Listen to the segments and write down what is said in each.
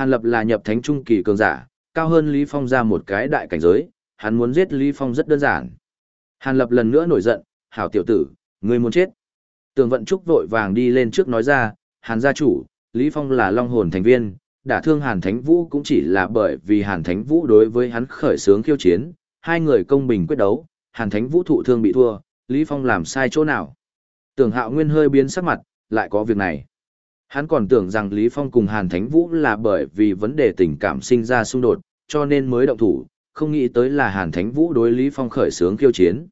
Hàn Lập là nhập thánh trung kỳ cường giả, cao hơn Lý Phong ra một cái đại cảnh giới, hắn muốn giết Lý Phong rất đơn giản. Hàn Lập lần nữa nổi giận, hảo tiểu tử, ngươi muốn chết. Tường Vận Trúc vội vàng đi lên trước nói ra, Hàn gia chủ, Lý Phong là long hồn thành viên, đả thương Hàn Thánh Vũ cũng chỉ là bởi vì Hàn Thánh Vũ đối với hắn khởi sướng khiêu chiến, hai người công bình quyết đấu, Hàn Thánh Vũ thụ thương bị thua, Lý Phong làm sai chỗ nào. Tưởng Hạo Nguyên hơi biến sắc mặt, lại có việc này. Hắn còn tưởng rằng Lý Phong cùng Hàn Thánh Vũ là bởi vì vấn đề tình cảm sinh ra xung đột, cho nên mới động thủ, không nghĩ tới là Hàn Thánh Vũ đối Lý Phong khởi sướng khiêu chiến.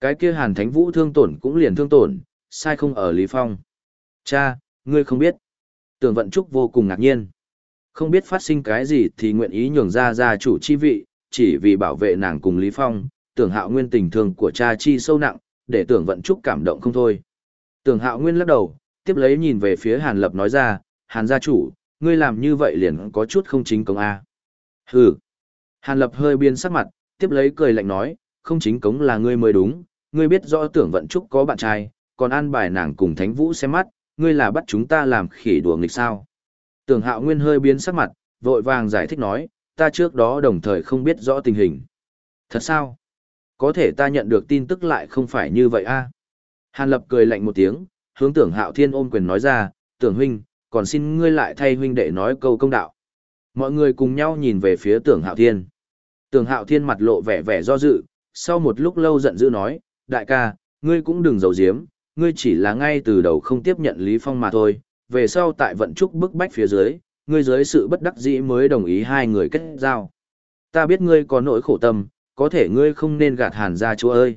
Cái kia Hàn Thánh Vũ thương tổn cũng liền thương tổn, sai không ở Lý Phong. Cha, ngươi không biết. Tưởng Vận Trúc vô cùng ngạc nhiên. Không biết phát sinh cái gì thì nguyện ý nhường ra gia chủ chi vị, chỉ vì bảo vệ nàng cùng Lý Phong, tưởng hạo nguyên tình thương của cha chi sâu nặng, để tưởng Vận Trúc cảm động không thôi. Tưởng hạo nguyên lắc đầu, tiếp lấy nhìn về phía Hàn Lập nói ra, Hàn gia chủ, ngươi làm như vậy liền có chút không chính cống a. Hừ. Hàn Lập hơi biên sắc mặt, tiếp lấy cười lạnh nói, không chính cống là ngươi mới đúng, ngươi biết rõ tưởng vận trúc có bạn trai, còn an bài nàng cùng Thánh Vũ xem mắt, ngươi là bắt chúng ta làm khỉ đùa nghịch sao. Tưởng hạo nguyên hơi biến sắc mặt, vội vàng giải thích nói, ta trước đó đồng thời không biết rõ tình hình. Thật sao? Có thể ta nhận được tin tức lại không phải như vậy a Hàn Lập cười lạnh một tiếng, hướng tưởng hạo thiên ôm quyền nói ra, tưởng huynh, còn xin ngươi lại thay huynh đệ nói câu công đạo. Mọi người cùng nhau nhìn về phía tưởng hạo thiên. Tưởng hạo thiên mặt lộ vẻ vẻ do dự, sau một lúc lâu giận dữ nói, đại ca, ngươi cũng đừng giấu giếm, ngươi chỉ là ngay từ đầu không tiếp nhận Lý Phong mà thôi, về sau tại vận trúc bức bách phía dưới, ngươi dưới sự bất đắc dĩ mới đồng ý hai người kết giao. Ta biết ngươi có nỗi khổ tâm, có thể ngươi không nên gạt hàn ra chúa ơi.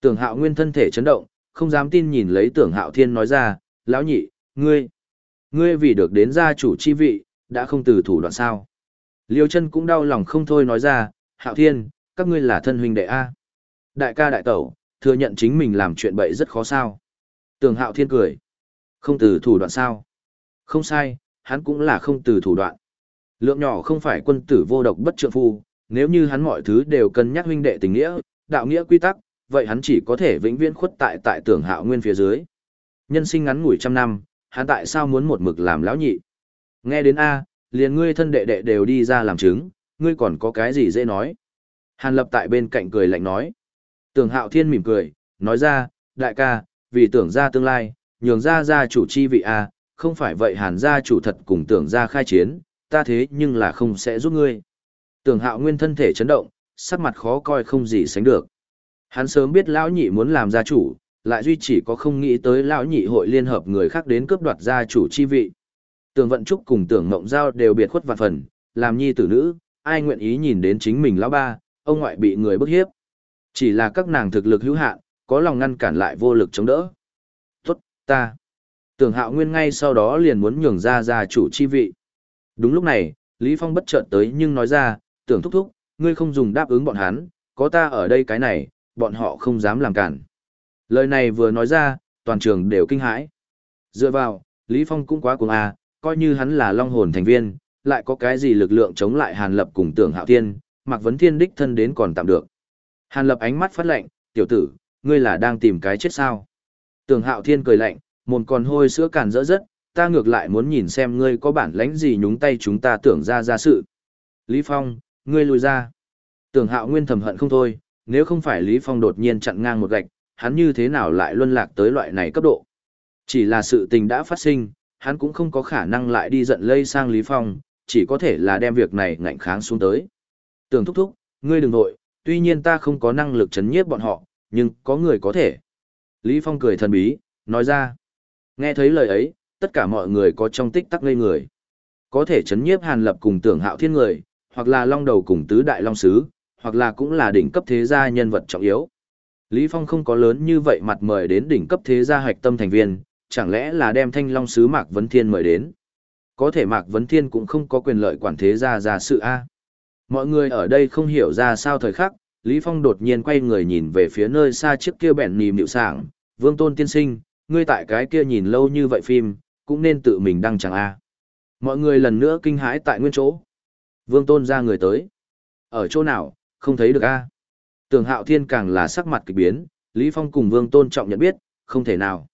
Tưởng hạo nguyên thân thể chấn động, không dám tin nhìn lấy tưởng hạo thiên nói ra, lão nhị, ngươi, ngươi vì được đến gia chủ chi vị, đã không từ thủ đoạn sao. Liêu chân cũng đau lòng không thôi nói ra, hạo thiên, các ngươi là thân huynh đệ A. Đại ca đại tẩu, thừa nhận chính mình làm chuyện bậy rất khó sao. Tường hạo thiên cười. Không từ thủ đoạn sao. Không sai, hắn cũng là không từ thủ đoạn. Lượng nhỏ không phải quân tử vô độc bất trượng phu, nếu như hắn mọi thứ đều cân nhắc huynh đệ tình nghĩa, đạo nghĩa quy tắc, vậy hắn chỉ có thể vĩnh viễn khuất tại tại tưởng hạo nguyên phía dưới. Nhân sinh ngắn ngủi trăm năm, hắn tại sao muốn một mực làm lão nhị? Nghe đến A, liền ngươi thân đệ đệ đều đi ra làm chứng, ngươi còn có cái gì dễ nói. Hàn lập tại bên cạnh cười lạnh nói. Tưởng hạo thiên mỉm cười, nói ra, đại ca, vì tưởng ra tương lai, nhường ra gia chủ chi vị A, không phải vậy hàn gia chủ thật cùng tưởng ra khai chiến, ta thế nhưng là không sẽ giúp ngươi. Tưởng hạo nguyên thân thể chấn động, sắc mặt khó coi không gì sánh được. Hắn sớm biết lão nhị muốn làm gia chủ, lại duy chỉ có không nghĩ tới lão nhị hội liên hợp người khác đến cướp đoạt gia chủ chi vị. Tưởng Vận Trúc cùng Tưởng Ngộng Giao đều biệt khuất vạn phần, làm nhi tử nữ, ai nguyện ý nhìn đến chính mình lão ba, ông ngoại bị người bức hiếp. Chỉ là các nàng thực lực hữu hạn, có lòng ngăn cản lại vô lực chống đỡ. Tốt, ta. Tưởng Hạo Nguyên ngay sau đó liền muốn nhường ra gia chủ chi vị. Đúng lúc này, Lý Phong bất chợt tới nhưng nói ra, tưởng thúc thúc, ngươi không dùng đáp ứng bọn hắn, có ta ở đây cái này, bọn họ không dám làm cản. Lời này vừa nói ra, toàn trường đều kinh hãi. Dựa vào, Lý Phong cũng quá cuồng à, coi như hắn là long hồn thành viên, lại có cái gì lực lượng chống lại Hàn Lập cùng tưởng hạo thiên, Mạc Vấn Thiên đích thân đến còn tạm được. Hàn Lập ánh mắt phát lạnh, tiểu tử, ngươi là đang tìm cái chết sao? Tưởng hạo thiên cười lạnh, mồm còn hôi sữa càn rỡ rất, ta ngược lại muốn nhìn xem ngươi có bản lãnh gì nhúng tay chúng ta tưởng ra ra sự. Lý Phong, ngươi lùi ra. Tưởng hạo nguyên thầm hận không thôi, nếu không phải Lý Phong đột nhiên chặn ngang một gạch, hắn như thế nào lại luân lạc tới loại này cấp độ. Chỉ là sự tình đã phát sinh, hắn cũng không có khả năng lại đi giận lây sang Lý Phong, chỉ có thể là đem việc này ngạnh kháng xuống tới. Tưởng thúc thúc, ngươi đừng nội, tuy nhiên ta không có năng lực chấn nhiếp bọn họ, nhưng có người có thể. Lý Phong cười thần bí, nói ra. Nghe thấy lời ấy, tất cả mọi người có trong tích tắc ngây người. Có thể chấn nhiếp hàn lập cùng tưởng hạo thiên người, hoặc là long đầu cùng tứ đại long sứ, hoặc là cũng là đỉnh cấp thế gia nhân vật trọng yếu. Lý Phong không có lớn như vậy mặt mời đến đỉnh cấp thế gia hạch tâm thành viên, chẳng lẽ là đem thanh long sứ Mạc Vấn Thiên mời đến. Có thể Mạc Vấn Thiên cũng không có quyền lợi quản thế gia ra sự A. Mọi người ở đây không hiểu ra sao thời khắc, Lý Phong đột nhiên quay người nhìn về phía nơi xa chiếc kia bẹn nìm nịu sảng, vương tôn tiên sinh, ngươi tại cái kia nhìn lâu như vậy phim, cũng nên tự mình đăng chẳng A. Mọi người lần nữa kinh hãi tại nguyên chỗ. Vương tôn ra người tới. Ở chỗ nào, không thấy được A. Tưởng hạo thiên càng là sắc mặt kỳ biến, Lý Phong cùng vương tôn trọng nhận biết, không thể nào.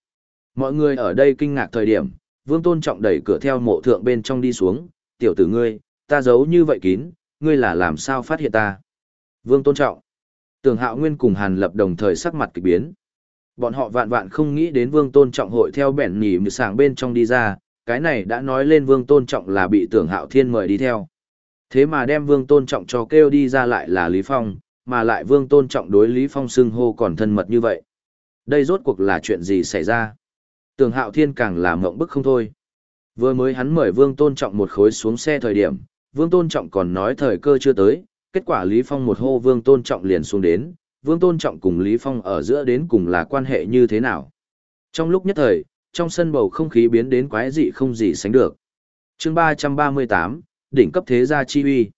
Mọi người ở đây kinh ngạc thời điểm, Vương Tôn Trọng đẩy cửa theo mộ thượng bên trong đi xuống, tiểu tử ngươi, ta giấu như vậy kín, ngươi là làm sao phát hiện ta. Vương Tôn Trọng. tưởng Hạo Nguyên cùng Hàn Lập đồng thời sắc mặt kỳ biến. Bọn họ vạn vạn không nghĩ đến Vương Tôn Trọng hội theo bẻn nhỉ mực sàng bên trong đi ra, cái này đã nói lên Vương Tôn Trọng là bị Tưởng Hạo Thiên mời đi theo. Thế mà đem Vương Tôn Trọng cho kêu đi ra lại là Lý Phong, mà lại Vương Tôn Trọng đối Lý Phong xưng hô còn thân mật như vậy. Đây rốt cuộc là chuyện gì xảy ra? Tưởng Hạo Thiên càng là mộng bức không thôi. Vừa mới hắn mời Vương Tôn Trọng một khối xuống xe thời điểm, Vương Tôn Trọng còn nói thời cơ chưa tới, kết quả Lý Phong một hô Vương Tôn Trọng liền xuống đến, Vương Tôn Trọng cùng Lý Phong ở giữa đến cùng là quan hệ như thế nào. Trong lúc nhất thời, trong sân bầu không khí biến đến quái dị không gì sánh được. chương 338, đỉnh cấp thế gia chi uy.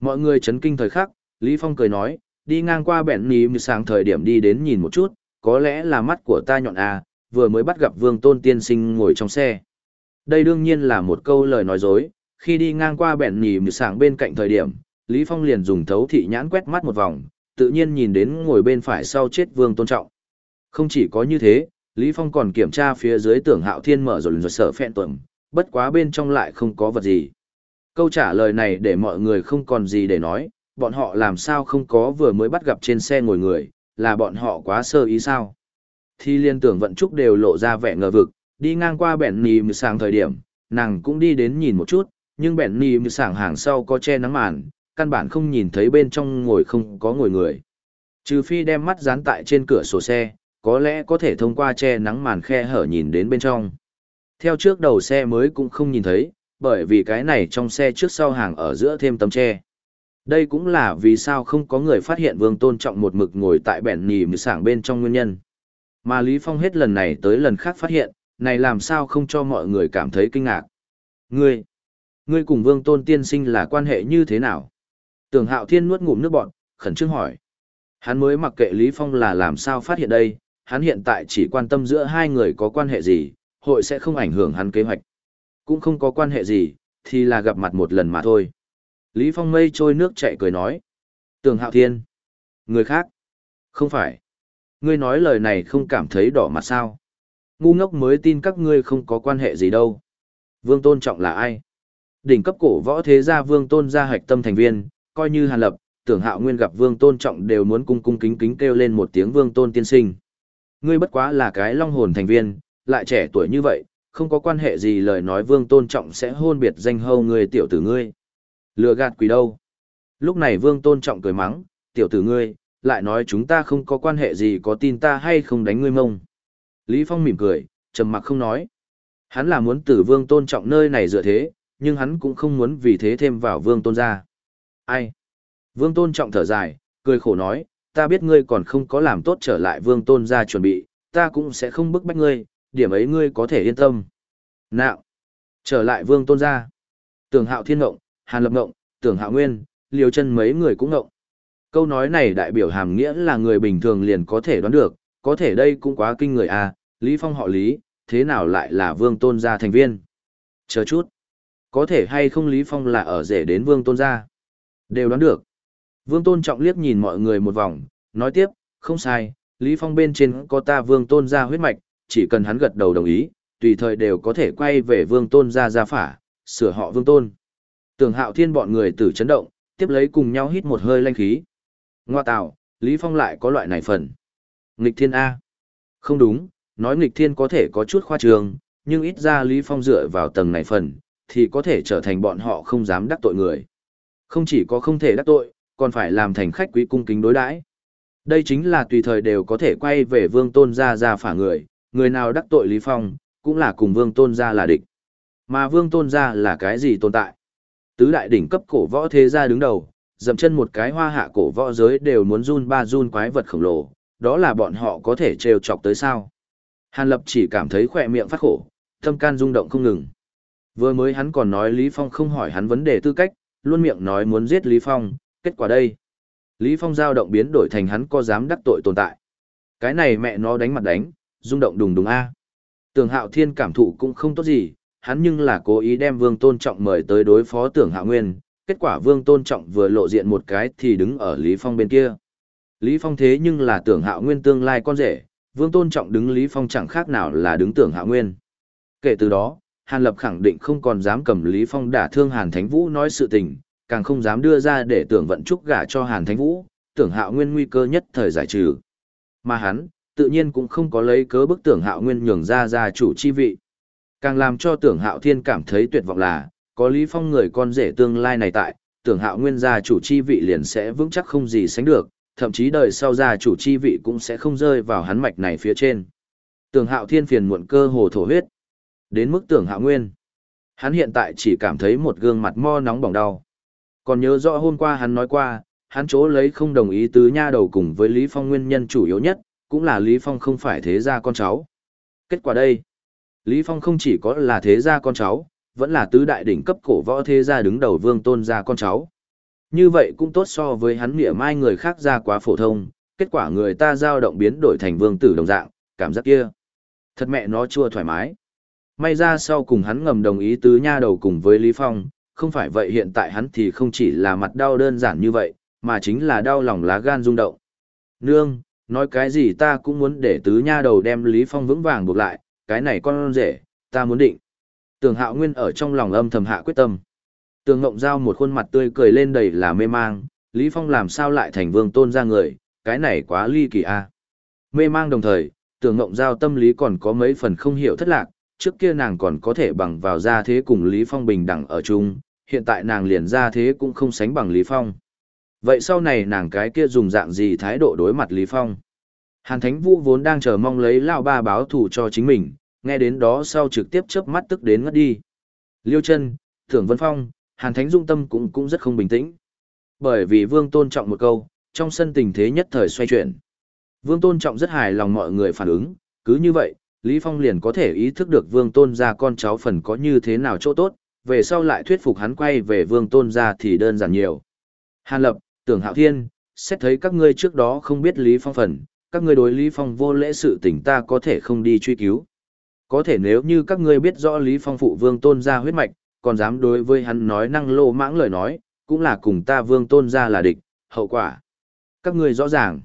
Mọi người chấn kinh thời khắc, Lý Phong cười nói, đi ngang qua bẹn ní sáng thời điểm đi đến nhìn một chút, có lẽ là mắt của ta nhọn à, vừa mới bắt gặp Vương Tôn Tiên Sinh ngồi trong xe. Đây đương nhiên là một câu lời nói dối, khi đi ngang qua bẹn ní sáng bên cạnh thời điểm, Lý Phong liền dùng thấu thị nhãn quét mắt một vòng, tự nhiên nhìn đến ngồi bên phải sau chết Vương Tôn Trọng. Không chỉ có như thế, Lý Phong còn kiểm tra phía dưới tưởng hạo thiên mở rồi rồi sở phẹn tuẩm, bất quá bên trong lại không có vật gì. Câu trả lời này để mọi người không còn gì để nói, bọn họ làm sao không có vừa mới bắt gặp trên xe ngồi người, là bọn họ quá sơ ý sao. Thì liên tưởng vận trúc đều lộ ra vẻ ngờ vực, đi ngang qua bẻn nì mì sàng thời điểm, nàng cũng đi đến nhìn một chút, nhưng bẻn nì mì sàng hàng sau có che nắng màn, căn bản không nhìn thấy bên trong ngồi không có ngồi người. Trừ phi đem mắt dán tại trên cửa sổ xe, có lẽ có thể thông qua che nắng màn khe hở nhìn đến bên trong. Theo trước đầu xe mới cũng không nhìn thấy, bởi vì cái này trong xe trước sau hàng ở giữa thêm tấm che. Đây cũng là vì sao không có người phát hiện Vương Tôn Trọng một mực ngồi tại bẻn nì mì sảng bên trong nguyên nhân. Mà Lý Phong hết lần này tới lần khác phát hiện, này làm sao không cho mọi người cảm thấy kinh ngạc. Ngươi, ngươi cùng Vương Tôn Tiên Sinh là quan hệ như thế nào? Tưởng Hạo Thiên nuốt ngụm nước bọt, khẩn trương hỏi. Hắn mới mặc kệ Lý Phong là làm sao phát hiện đây, hắn hiện tại chỉ quan tâm giữa hai người có quan hệ gì, hội sẽ không ảnh hưởng hắn kế hoạch. Cũng không có quan hệ gì, thì là gặp mặt một lần mà thôi. Lý Phong mây trôi nước chạy cười nói. Tường Hạo Thiên. Người khác. Không phải. Ngươi nói lời này không cảm thấy đỏ mặt sao. Ngu ngốc mới tin các ngươi không có quan hệ gì đâu. Vương Tôn Trọng là ai? Đỉnh cấp cổ võ thế gia Vương Tôn gia hạch tâm thành viên, coi như Hàn Lập, tưởng hạo nguyên gặp Vương Tôn Trọng đều muốn cung cung kính kính kêu lên một tiếng Vương Tôn tiên sinh. Ngươi bất quá là cái long hồn thành viên, lại trẻ tuổi như vậy, không có quan hệ gì lời nói Vương Tôn Trọng sẽ hôn biệt danh hâu người tiểu tử ngươi. Lừa gạt quỷ đâu? Lúc này Vương Tôn Trọng cười mắng, tiểu tử ngươi, lại nói chúng ta không có quan hệ gì có tin ta hay không đánh ngươi mông. Lý Phong mỉm cười, trầm mặc không nói. Hắn là muốn từ Vương Tôn Trọng nơi này dựa thế, nhưng hắn cũng không muốn vì thế thêm vào Vương Tôn ra. Ai? Vương Tôn Trọng thở dài, cười khổ nói, ta biết ngươi còn không có làm tốt trở lại Vương Tôn ra chuẩn bị, ta cũng sẽ không bức bách ngươi, điểm ấy ngươi có thể yên tâm. Nạo! Trở lại Vương Tôn gia. Tưởng Hạo Thiên Ngộng, Hàn Lập Ngộng, Tưởng Hạo Nguyên, Liều chân mấy người cũng ngộng. Câu nói này đại biểu hàm nghĩa là người bình thường liền có thể đoán được, có thể đây cũng quá kinh người à, Lý Phong họ Lý, thế nào lại là Vương Tôn gia thành viên? Chờ chút. Có thể hay không Lý Phong là ở rể đến Vương Tôn gia? Đều đoán được. Vương Tôn trọng liếc nhìn mọi người một vòng, nói tiếp, không sai, Lý Phong bên trên có ta Vương Tôn gia huyết mạch, chỉ cần hắn gật đầu đồng ý, tùy thời đều có thể quay về Vương Tôn gia gia phả, sửa họ Vương Tôn. Tưởng Hạo Thiên bọn người tử chấn động, tiếp lấy cùng nhau hít một hơi lanh khí. Ngoa tạo, Lý Phong lại có loại này phần. Nghịch Thiên A. Không đúng, nói Nghịch Thiên có thể có chút khoa trường, nhưng ít ra Lý Phong dựa vào tầng này phần, thì có thể trở thành bọn họ không dám đắc tội người. Không chỉ có không thể đắc tội, còn phải làm thành khách quý cung kính đối đãi. Đây chính là tùy thời đều có thể quay về vương tôn gia ra phả người, người nào đắc tội Lý Phong, cũng là cùng vương tôn gia là địch. Mà vương tôn gia là cái gì tồn tại? Tứ đại đỉnh cấp cổ võ thế gia đứng đầu, dậm chân một cái hoa hạ cổ võ giới đều muốn run ba run quái vật khổng lồ, đó là bọn họ có thể trêu chọc tới sao. Hàn Lập chỉ cảm thấy khỏe miệng phát khổ, tâm can rung động không ngừng. Vừa mới hắn còn nói Lý Phong không hỏi hắn vấn đề tư cách, luôn miệng nói muốn giết Lý Phong, kết quả đây. Lý Phong giao động biến đổi thành hắn có dám đắc tội tồn tại. Cái này mẹ nó đánh mặt đánh, rung động đùng đùng A. Tưởng hạo thiên cảm thụ cũng không tốt gì, hắn nhưng là cố ý đem vương tôn trọng mời tới đối phó tưởng hạo nguyên. Kết quả vương tôn trọng vừa lộ diện một cái thì đứng ở Lý Phong bên kia. Lý Phong thế nhưng là tưởng hạo nguyên tương lai con rể, vương tôn trọng đứng Lý Phong chẳng khác nào là đứng tưởng hạo nguyên. Kể từ đó, Hàn Lập khẳng định không còn dám cầm Lý Phong đả thương Hàn Thánh Vũ nói sự tình, càng không dám đưa ra để tưởng vận trúc gả cho Hàn Thánh Vũ, tưởng hạo nguyên nguy cơ nhất thời giải trừ. Mà hắn, tự nhiên cũng không có lấy cớ bức tưởng hạo nguyên nhường ra gia chủ chi vị. Càng làm cho tưởng hạo thiên cảm thấy tuyệt vọng là, có Lý Phong người con rể tương lai này tại, tưởng hạo nguyên gia chủ chi vị liền sẽ vững chắc không gì sánh được, thậm chí đời sau gia chủ chi vị cũng sẽ không rơi vào hắn mạch này phía trên. Tưởng hạo thiên phiền muộn cơ hồ thổ huyết. Đến mức tưởng hạo nguyên. Hắn hiện tại chỉ cảm thấy một gương mặt mo nóng bỏng đau. Còn nhớ rõ hôm qua hắn nói qua, hắn chỗ lấy không đồng ý tứ nha đầu cùng với Lý Phong nguyên nhân chủ yếu nhất, cũng là Lý Phong không phải thế gia con cháu. Kết quả đây, Lý Phong không chỉ có là thế gia con cháu, vẫn là tứ đại đỉnh cấp cổ võ thế gia đứng đầu vương tôn gia con cháu. Như vậy cũng tốt so với hắn mỉa mai người khác ra quá phổ thông, kết quả người ta giao động biến đổi thành vương tử đồng dạng, cảm giác kia. Thật mẹ nó chua thoải mái. May ra sau cùng hắn ngầm đồng ý tứ nha đầu cùng với Lý Phong, không phải vậy hiện tại hắn thì không chỉ là mặt đau đơn giản như vậy, mà chính là đau lòng lá gan rung động. Nương, nói cái gì ta cũng muốn để tứ nha đầu đem Lý Phong vững vàng buộc lại, cái này con rể, ta muốn định. Tường hạo nguyên ở trong lòng âm thầm hạ quyết tâm. Tường ngộng giao một khuôn mặt tươi cười lên đầy là mê mang, Lý Phong làm sao lại thành vương tôn ra người, cái này quá ly kỳ a. Mê mang đồng thời, tường ngộng giao tâm lý còn có mấy phần không hiểu thất lạc, trước kia nàng còn có thể bằng vào gia thế cùng Lý Phong bình đẳng ở chung, hiện tại nàng liền gia thế cũng không sánh bằng Lý Phong. Vậy sau này nàng cái kia dùng dạng gì thái độ đối mặt Lý Phong? Hàn Thánh Vũ vốn đang chờ mong lấy lao ba báo thù cho chính mình, nghe đến đó sau trực tiếp chớp mắt tức đến ngất đi. Liêu chân, Thưởng Vân Phong, Hàn Thánh Dung tâm cũng cũng rất không bình tĩnh. Bởi vì Vương tôn trọng một câu, trong sân tình thế nhất thời xoay chuyển. Vương tôn trọng rất hài lòng mọi người phản ứng, cứ như vậy, Lý Phong liền có thể ý thức được Vương tôn ra con cháu phần có như thế nào chỗ tốt, về sau lại thuyết phục hắn quay về Vương tôn ra thì đơn giản nhiều. Hàn Lập, Tưởng Hạo Thiên, xét thấy các ngươi trước đó không biết Lý Phong phần, các ngươi đối Lý Phong vô lễ sự tình ta có thể không đi truy cứu. Có thể nếu như các ngươi biết rõ Lý Phong phụ vương tôn gia huyết mạch, còn dám đối với hắn nói năng lô mãng lời nói, cũng là cùng ta vương tôn gia là địch, hậu quả. Các ngươi rõ ràng.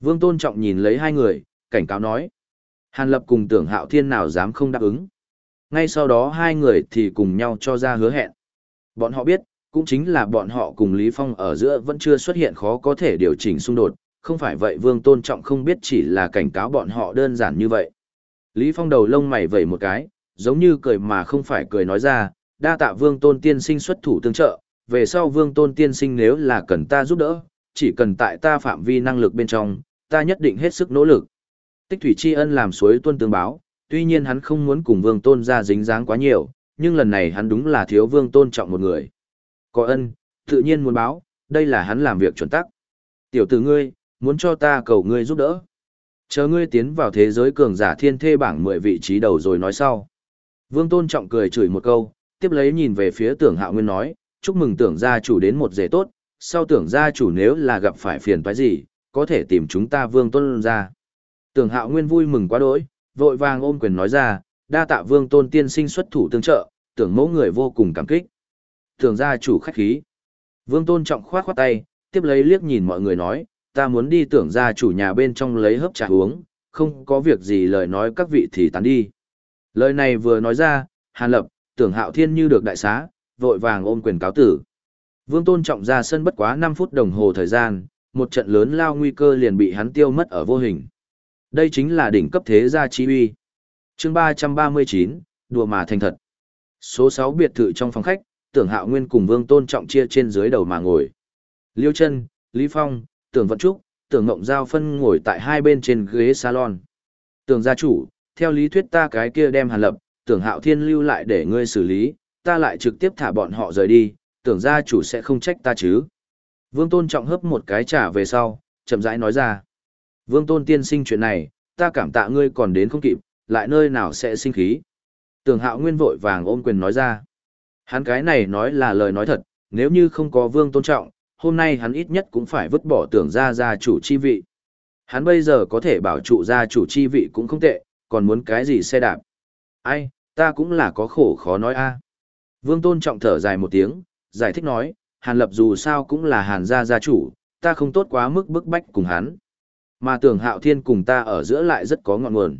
Vương tôn trọng nhìn lấy hai người, cảnh cáo nói. Hàn lập cùng tưởng hạo thiên nào dám không đáp ứng. Ngay sau đó hai người thì cùng nhau cho ra hứa hẹn. Bọn họ biết, cũng chính là bọn họ cùng Lý Phong ở giữa vẫn chưa xuất hiện khó có thể điều chỉnh xung đột, không phải vậy Vương Tôn Trọng không biết chỉ là cảnh cáo bọn họ đơn giản như vậy. Lý Phong đầu lông mày vẩy một cái, giống như cười mà không phải cười nói ra, đa tạ Vương Tôn tiên sinh xuất thủ tương trợ, về sau Vương Tôn tiên sinh nếu là cần ta giúp đỡ, chỉ cần tại ta phạm vi năng lực bên trong, ta nhất định hết sức nỗ lực. Tích thủy tri ân làm suối tuân tương báo, tuy nhiên hắn không muốn cùng Vương Tôn ra dính dáng quá nhiều, nhưng lần này hắn đúng là thiếu Vương Tôn trọng một người. Có ân, tự nhiên muốn báo, đây là hắn làm việc chuẩn tắc. Tiểu tử ngươi, muốn cho ta cầu ngươi giúp đỡ. Chờ ngươi tiến vào thế giới cường giả thiên thê bảng 10 vị trí đầu rồi nói sau. Vương Tôn Trọng cười chửi một câu, tiếp lấy nhìn về phía tưởng hạo nguyên nói, chúc mừng tưởng gia chủ đến một giây tốt, sau tưởng gia chủ nếu là gặp phải phiền toái gì, có thể tìm chúng ta Vương Tôn ra. Tưởng hạo nguyên vui mừng quá đỗi, vội vàng ôm quyền nói ra, đa tạ Vương Tôn tiên sinh xuất thủ tương trợ, tưởng mẫu người vô cùng cảm kích. Tưởng gia chủ khách khí. Vương Tôn Trọng khoát khoát tay, tiếp lấy liếc nhìn mọi người nói, ta muốn đi tưởng gia chủ nhà bên trong lấy hớp trà uống, không có việc gì lời nói các vị thì tán đi. Lời này vừa nói ra, Hàn Lập, tưởng hạo thiên như được đại xá, vội vàng ôm quyền cáo tử. Vương Tôn Trọng ra sân bất quá 5 phút đồng hồ thời gian, một trận lớn lao nguy cơ liền bị hắn tiêu mất ở vô hình. Đây chính là đỉnh cấp thế gia chi uy. Chương 339, đùa mà thành thật. Số 6 biệt thự trong phòng khách, Tưởng Hạo Nguyên cùng Vương Tôn Trọng chia trên dưới đầu mà ngồi. Liêu Chân, Lý Phong, Tưởng Vận Trúc, Tưởng Ngộng Giao phân ngồi tại hai bên trên ghế salon. Tưởng gia chủ, theo lý thuyết ta cái kia đem Hàn Lập, Tưởng Hạo Thiên lưu lại để ngươi xử lý, ta lại trực tiếp thả bọn họ rời đi, tưởng gia chủ sẽ không trách ta chứ. Vương Tôn Trọng hấp một cái trả về sau, chậm rãi nói ra. Vương Tôn tiên sinh chuyện này, ta cảm tạ ngươi còn đến không kịp, lại nơi nào sẽ sinh khí. Tưởng Hạo Nguyên vội vàng ôm quyền nói ra. Hắn cái này nói là lời nói thật, nếu như không có vương tôn trọng, hôm nay hắn ít nhất cũng phải vứt bỏ tưởng ra gia chủ chi vị. Hắn bây giờ có thể bảo trụ gia chủ chi vị cũng không tệ, còn muốn cái gì xe đạp. Ai, ta cũng là có khổ khó nói a. Vương tôn trọng thở dài một tiếng, giải thích nói, hàn lập dù sao cũng là hàn gia gia chủ, ta không tốt quá mức bức bách cùng hắn. Mà tưởng hạo thiên cùng ta ở giữa lại rất có ngọn nguồn.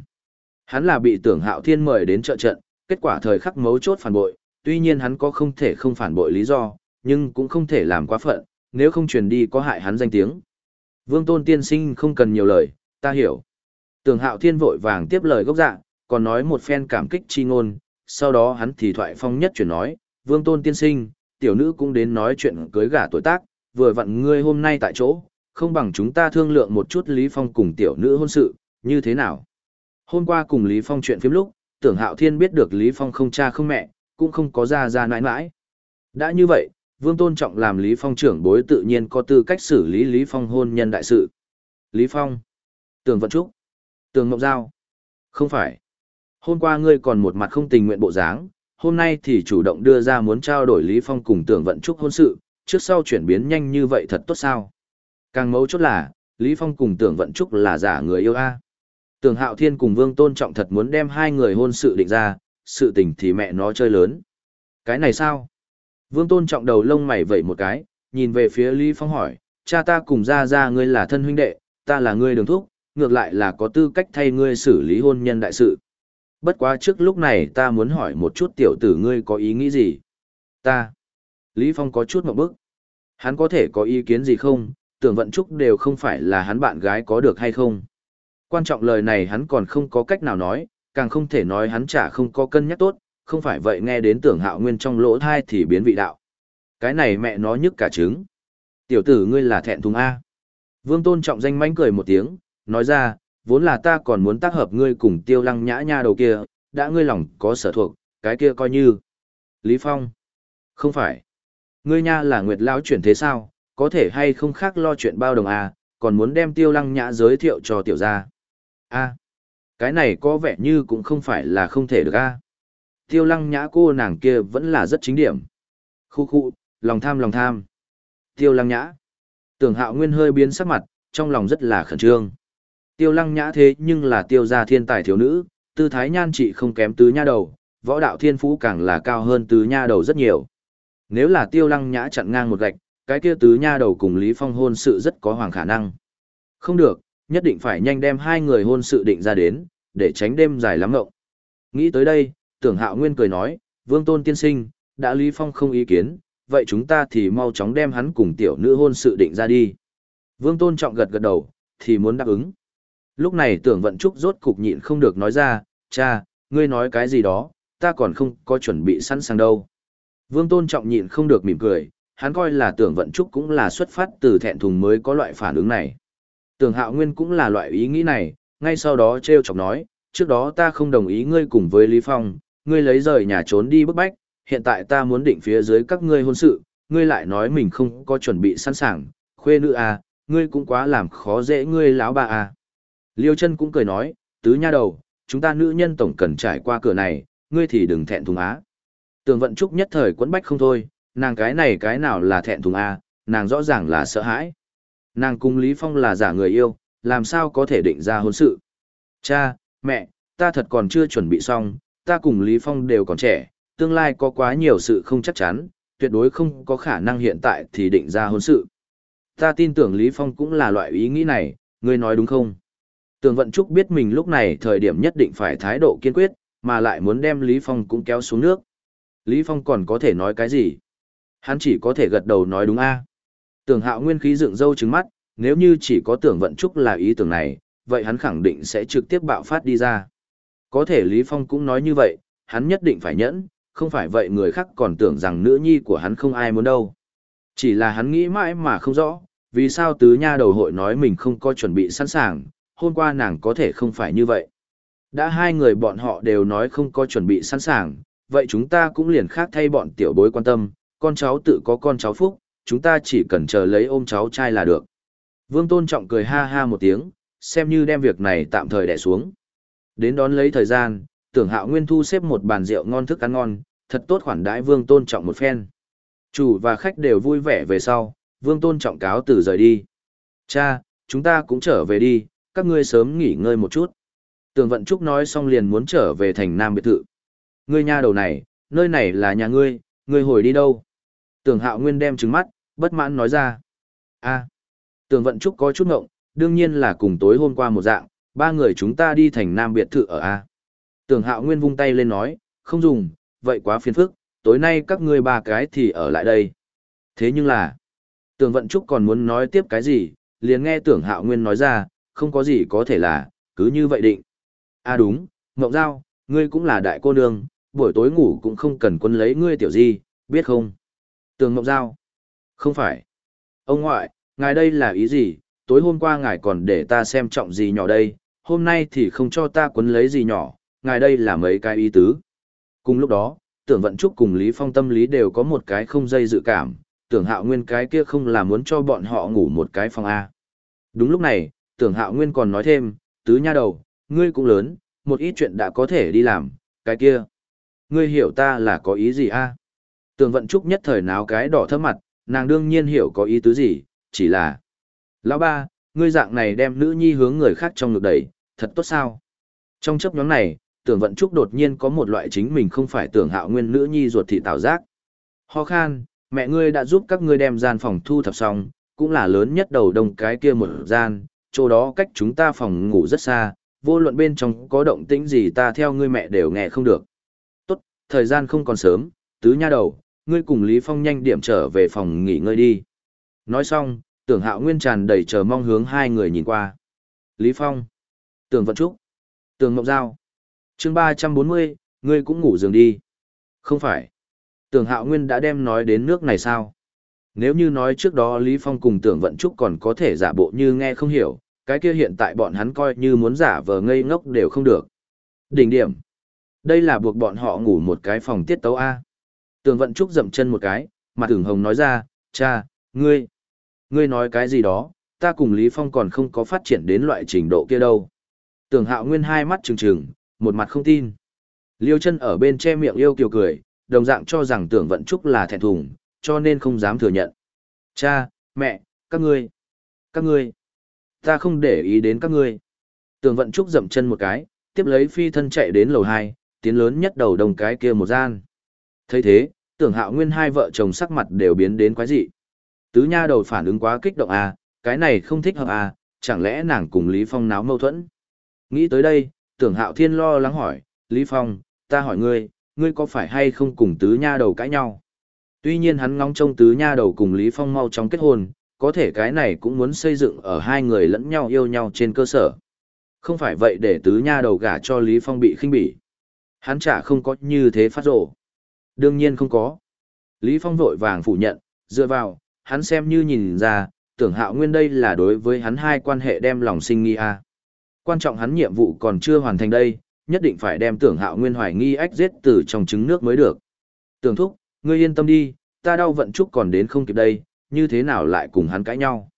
Hắn là bị tưởng hạo thiên mời đến trợ trận, Kết quả thời khắc mấu chốt phản bội, tuy nhiên hắn có không thể không phản bội lý do, nhưng cũng không thể làm quá phận, nếu không truyền đi có hại hắn danh tiếng. Vương Tôn tiên sinh không cần nhiều lời, ta hiểu. Tường Hạo Thiên vội vàng tiếp lời gốc dạ, còn nói một phen cảm kích chi ngôn, sau đó hắn thì thoại phong nhất chuyển nói, Vương Tôn tiên sinh, tiểu nữ cũng đến nói chuyện cưới gả tuổi tác, vừa vặn ngươi hôm nay tại chỗ, không bằng chúng ta thương lượng một chút Lý Phong cùng tiểu nữ hôn sự, như thế nào? Hôm qua cùng Lý Phong chuyện phim lúc, tưởng hạo thiên biết được Lý Phong không cha không mẹ, cũng không có ra ra nãi nãi. Đã như vậy, Vương Tôn Trọng làm Lý Phong trưởng bối tự nhiên có tư cách xử lý Lý Phong hôn nhân đại sự. Lý Phong. Tường Vận Trúc. Tường Ngọc Giao. Không phải. Hôm qua ngươi còn một mặt không tình nguyện bộ dáng, hôm nay thì chủ động đưa ra muốn trao đổi Lý Phong cùng Tường Vận Trúc hôn sự, trước sau chuyển biến nhanh như vậy thật tốt sao. Càng mấu chốt là, Lý Phong cùng Tưởng Vận Trúc là giả người yêu A. Tưởng Hạo Thiên cùng Vương Tôn Trọng thật muốn đem hai người hôn sự định ra, sự tình thì mẹ nó chơi lớn. Cái này sao? Vương Tôn Trọng đầu lông mày vẩy một cái, nhìn về phía Lý Phong hỏi, cha ta cùng ra ra ngươi là thân huynh đệ, ta là ngươi đường thúc, ngược lại là có tư cách thay ngươi xử lý hôn nhân đại sự. Bất quá trước lúc này ta muốn hỏi một chút tiểu tử ngươi có ý nghĩ gì? Ta. Lý Phong có chút một bức. Hắn có thể có ý kiến gì không, tưởng vận trúc đều không phải là hắn bạn gái có được hay không. Quan trọng lời này hắn còn không có cách nào nói, càng không thể nói hắn chả không có cân nhắc tốt, không phải vậy nghe đến tưởng hạo nguyên trong lỗ thai thì biến vị đạo. Cái này mẹ nó nhức cả trứng. Tiểu tử ngươi là thẹn thùng A. Vương tôn trọng danh mánh cười một tiếng, nói ra, vốn là ta còn muốn tác hợp ngươi cùng tiêu lăng nhã nha đầu kia, đã ngươi lòng có sở thuộc, cái kia coi như. Lý Phong. Không phải. Ngươi nha là Nguyệt Lão chuyển thế sao, có thể hay không khác lo chuyện bao đồng à, còn muốn đem tiêu lăng nhã giới thiệu cho tiểu gia. a à, cái này có vẻ như cũng không phải là không thể được a. À. tiêu lăng nhã cô nàng kia vẫn là rất chính điểm. Khu khu lòng tham lòng tham. Tiêu lăng nhã. Tưởng hạo nguyên hơi biến sắc mặt trong lòng rất là khẩn trương. Tiêu lăng nhã thế nhưng là tiêu gia thiên tài thiếu nữ tư thái nhan trị không kém tứ nha đầu võ đạo thiên phú càng là cao hơn tứ nha đầu rất nhiều. Nếu là tiêu lăng nhã chặn ngang một gạch cái kia tứ nha đầu cùng Lý Phong hôn sự rất có hoàng khả năng. Không được, nhất định phải nhanh đem hai người hôn sự định ra đến, để tránh đêm dài lắm ngộng. Nghĩ tới đây, tưởng hạo nguyên cười nói, vương tôn tiên sinh, đã Lý Phong không ý kiến, vậy chúng ta thì mau chóng đem hắn cùng tiểu nữ hôn sự định ra đi. Vương tôn trọng gật gật đầu, thì muốn đáp ứng. Lúc này tưởng vận trúc rốt cục nhịn không được nói ra, cha, ngươi nói cái gì đó, ta còn không có chuẩn bị sẵn sàng đâu. Vương tôn trọng nhịn không được mỉm cười, hắn coi là tưởng vận trúc cũng là xuất phát từ thẹn thùng mới có loại phản ứng này. Tưởng hạo nguyên cũng là loại ý nghĩ này, ngay sau đó treo chọc nói, trước đó ta không đồng ý ngươi cùng với Lý Phong, ngươi lấy rời nhà trốn đi bức bách, hiện tại ta muốn định phía dưới các ngươi hôn sự, ngươi lại nói mình không có chuẩn bị sẵn sàng, khuê nữ à, ngươi cũng quá làm khó dễ ngươi lão bà à. Liêu chân cũng cười nói, tứ nha đầu, chúng ta nữ nhân tổng cần trải qua cửa này, ngươi thì đừng thẹn thùng á. Tường vận trúc nhất thời quấn bách không thôi, nàng cái này cái nào là thẹn thùng a nàng rõ ràng là sợ hãi nàng cùng lý phong là giả người yêu làm sao có thể định ra hôn sự? Cha mẹ ta thật còn chưa chuẩn bị xong ta cùng lý phong đều còn trẻ tương lai có quá nhiều sự không chắc chắn tuyệt đối không có khả năng hiện tại thì định ra hôn sự. Ta tin tưởng lý phong cũng là loại ý nghĩ này ngươi nói đúng không? Tường vận trúc biết mình lúc này thời điểm nhất định phải thái độ kiên quyết mà lại muốn đem lý phong cũng kéo xuống nước. Lý phong còn có thể nói cái gì? Hắn chỉ có thể gật đầu nói đúng a. Tưởng hạo nguyên khí dựng râu trứng mắt, nếu như chỉ có tưởng vận trúc là ý tưởng này, vậy hắn khẳng định sẽ trực tiếp bạo phát đi ra. Có thể Lý Phong cũng nói như vậy, hắn nhất định phải nhẫn, không phải vậy người khác còn tưởng rằng nữ nhi của hắn không ai muốn đâu. Chỉ là hắn nghĩ mãi mà không rõ, vì sao tứ nha đầu hội nói mình không có chuẩn bị sẵn sàng, hôm qua nàng có thể không phải như vậy. Đã hai người bọn họ đều nói không có chuẩn bị sẵn sàng, vậy chúng ta cũng liền khác thay bọn tiểu bối quan tâm, con cháu tự có con cháu phúc, chúng ta chỉ cần chờ lấy ôm cháu trai là được. Vương Tôn Trọng cười ha ha một tiếng, xem như đem việc này tạm thời đẻ xuống. Đến đón lấy thời gian, tưởng hạo nguyên thu xếp một bàn rượu ngon thức ăn ngon, thật tốt khoản đãi Vương Tôn Trọng một phen. Chủ và khách đều vui vẻ về sau, Vương Tôn Trọng cáo từ rời đi. Cha, chúng ta cũng trở về đi, các ngươi sớm nghỉ ngơi một chút. Tường Vận Trúc nói xong liền muốn trở về thành Nam biệt thự. Ngươi nha đầu này, nơi này là nhà ngươi, ngươi hồi đi đâu? Tưởng hạo nguyên đem trứng mắt, bất mãn nói ra. a à, Tường vận trúc có chút ngộng, đương nhiên là cùng tối hôm qua một dạng, ba người chúng ta đi thành nam biệt thự ở A. Tường hạo nguyên vung tay lên nói, không dùng, vậy quá phiền phức, tối nay các ngươi ba cái thì ở lại đây. Thế nhưng là, Tường vận trúc còn muốn nói tiếp cái gì, liền nghe tưởng hạo nguyên nói ra, không có gì có thể là, cứ như vậy định. À đúng, Ngọc Giao, ngươi cũng là đại cô nương, buổi tối ngủ cũng không cần quân lấy ngươi tiểu gì, biết không? Tường Ngọc Giao. Không phải. Ông ngoại, ngài đây là ý gì, tối hôm qua ngài còn để ta xem trọng gì nhỏ đây, hôm nay thì không cho ta quấn lấy gì nhỏ, ngài đây là mấy cái ý tứ. Cùng lúc đó, tưởng vận trúc cùng Lý Phong tâm lý đều có một cái không dây dự cảm, tưởng hạo nguyên cái kia không là muốn cho bọn họ ngủ một cái phòng A. Đúng lúc này, tưởng hạo nguyên còn nói thêm, tứ nha đầu, ngươi cũng lớn, một ít chuyện đã có thể đi làm, cái kia. Ngươi hiểu ta là có ý gì a? Tưởng vận trúc nhất thời náo cái đỏ thấp mặt, nàng đương nhiên hiểu có ý tứ gì, chỉ là. Lão ba, ngươi dạng này đem nữ nhi hướng người khác trong ngực đẩy, thật tốt sao? Trong chấp nhóm này, tưởng vận trúc đột nhiên có một loại chính mình không phải tưởng hạo nguyên nữ nhi ruột thị tạo giác. Ho khan, mẹ ngươi đã giúp các ngươi đem gian phòng thu thập xong, cũng là lớn nhất đầu đông cái kia một gian, chỗ đó cách chúng ta phòng ngủ rất xa, vô luận bên trong có động tĩnh gì ta theo ngươi mẹ đều nghe không được. Tốt, thời gian không còn sớm, tứ nha đầu, ngươi cùng Lý Phong nhanh điểm trở về phòng nghỉ ngơi đi. Nói xong, tưởng hạo nguyên tràn đầy chờ mong hướng hai người nhìn qua. Lý Phong, tưởng vận trúc, tưởng ngọc giao. chương 340, ngươi cũng ngủ giường đi. Không phải. Tưởng hạo nguyên đã đem nói đến nước này sao? Nếu như nói trước đó Lý Phong cùng tưởng vận trúc còn có thể giả bộ như nghe không hiểu, cái kia hiện tại bọn hắn coi như muốn giả vờ ngây ngốc đều không được. Đỉnh điểm. Đây là buộc bọn họ ngủ một cái phòng tiết tấu A. Tường vận trúc dậm chân một cái, mặt tưởng hồng nói ra, cha, ngươi, ngươi nói cái gì đó, ta cùng Lý Phong còn không có phát triển đến loại trình độ kia đâu. Tưởng hạo nguyên hai mắt trừng trừng, một mặt không tin. Liêu chân ở bên che miệng yêu kiều cười, đồng dạng cho rằng tưởng vận trúc là thẹn thùng, cho nên không dám thừa nhận. Cha, mẹ, các ngươi, các ngươi, ta không để ý đến các ngươi. Tưởng vận trúc dậm chân một cái, tiếp lấy phi thân chạy đến lầu hai, tiến lớn nhất đầu đồng cái kia một gian. thấy thế, tưởng hạo nguyên hai vợ chồng sắc mặt đều biến đến quái dị. Tứ nha đầu phản ứng quá kích động à, cái này không thích hợp à, chẳng lẽ nàng cùng Lý Phong náo mâu thuẫn. Nghĩ tới đây, tưởng hạo thiên lo lắng hỏi, Lý Phong, ta hỏi ngươi, ngươi có phải hay không cùng tứ nha đầu cãi nhau? Tuy nhiên hắn ngóng trông tứ nha đầu cùng Lý Phong mau chóng kết hôn, có thể cái này cũng muốn xây dựng ở hai người lẫn nhau yêu nhau trên cơ sở. Không phải vậy để tứ nha đầu gả cho Lý Phong bị khinh bỉ. Hắn chả không có như thế phát rổ. Đương nhiên không có. Lý Phong vội vàng phủ nhận, dựa vào, hắn xem như nhìn ra, tưởng hạo nguyên đây là đối với hắn hai quan hệ đem lòng sinh nghi a. Quan trọng hắn nhiệm vụ còn chưa hoàn thành đây, nhất định phải đem tưởng hạo nguyên hoài nghi ách giết từ trong trứng nước mới được. Tưởng thúc, ngươi yên tâm đi, ta đau vận chúc còn đến không kịp đây, như thế nào lại cùng hắn cãi nhau.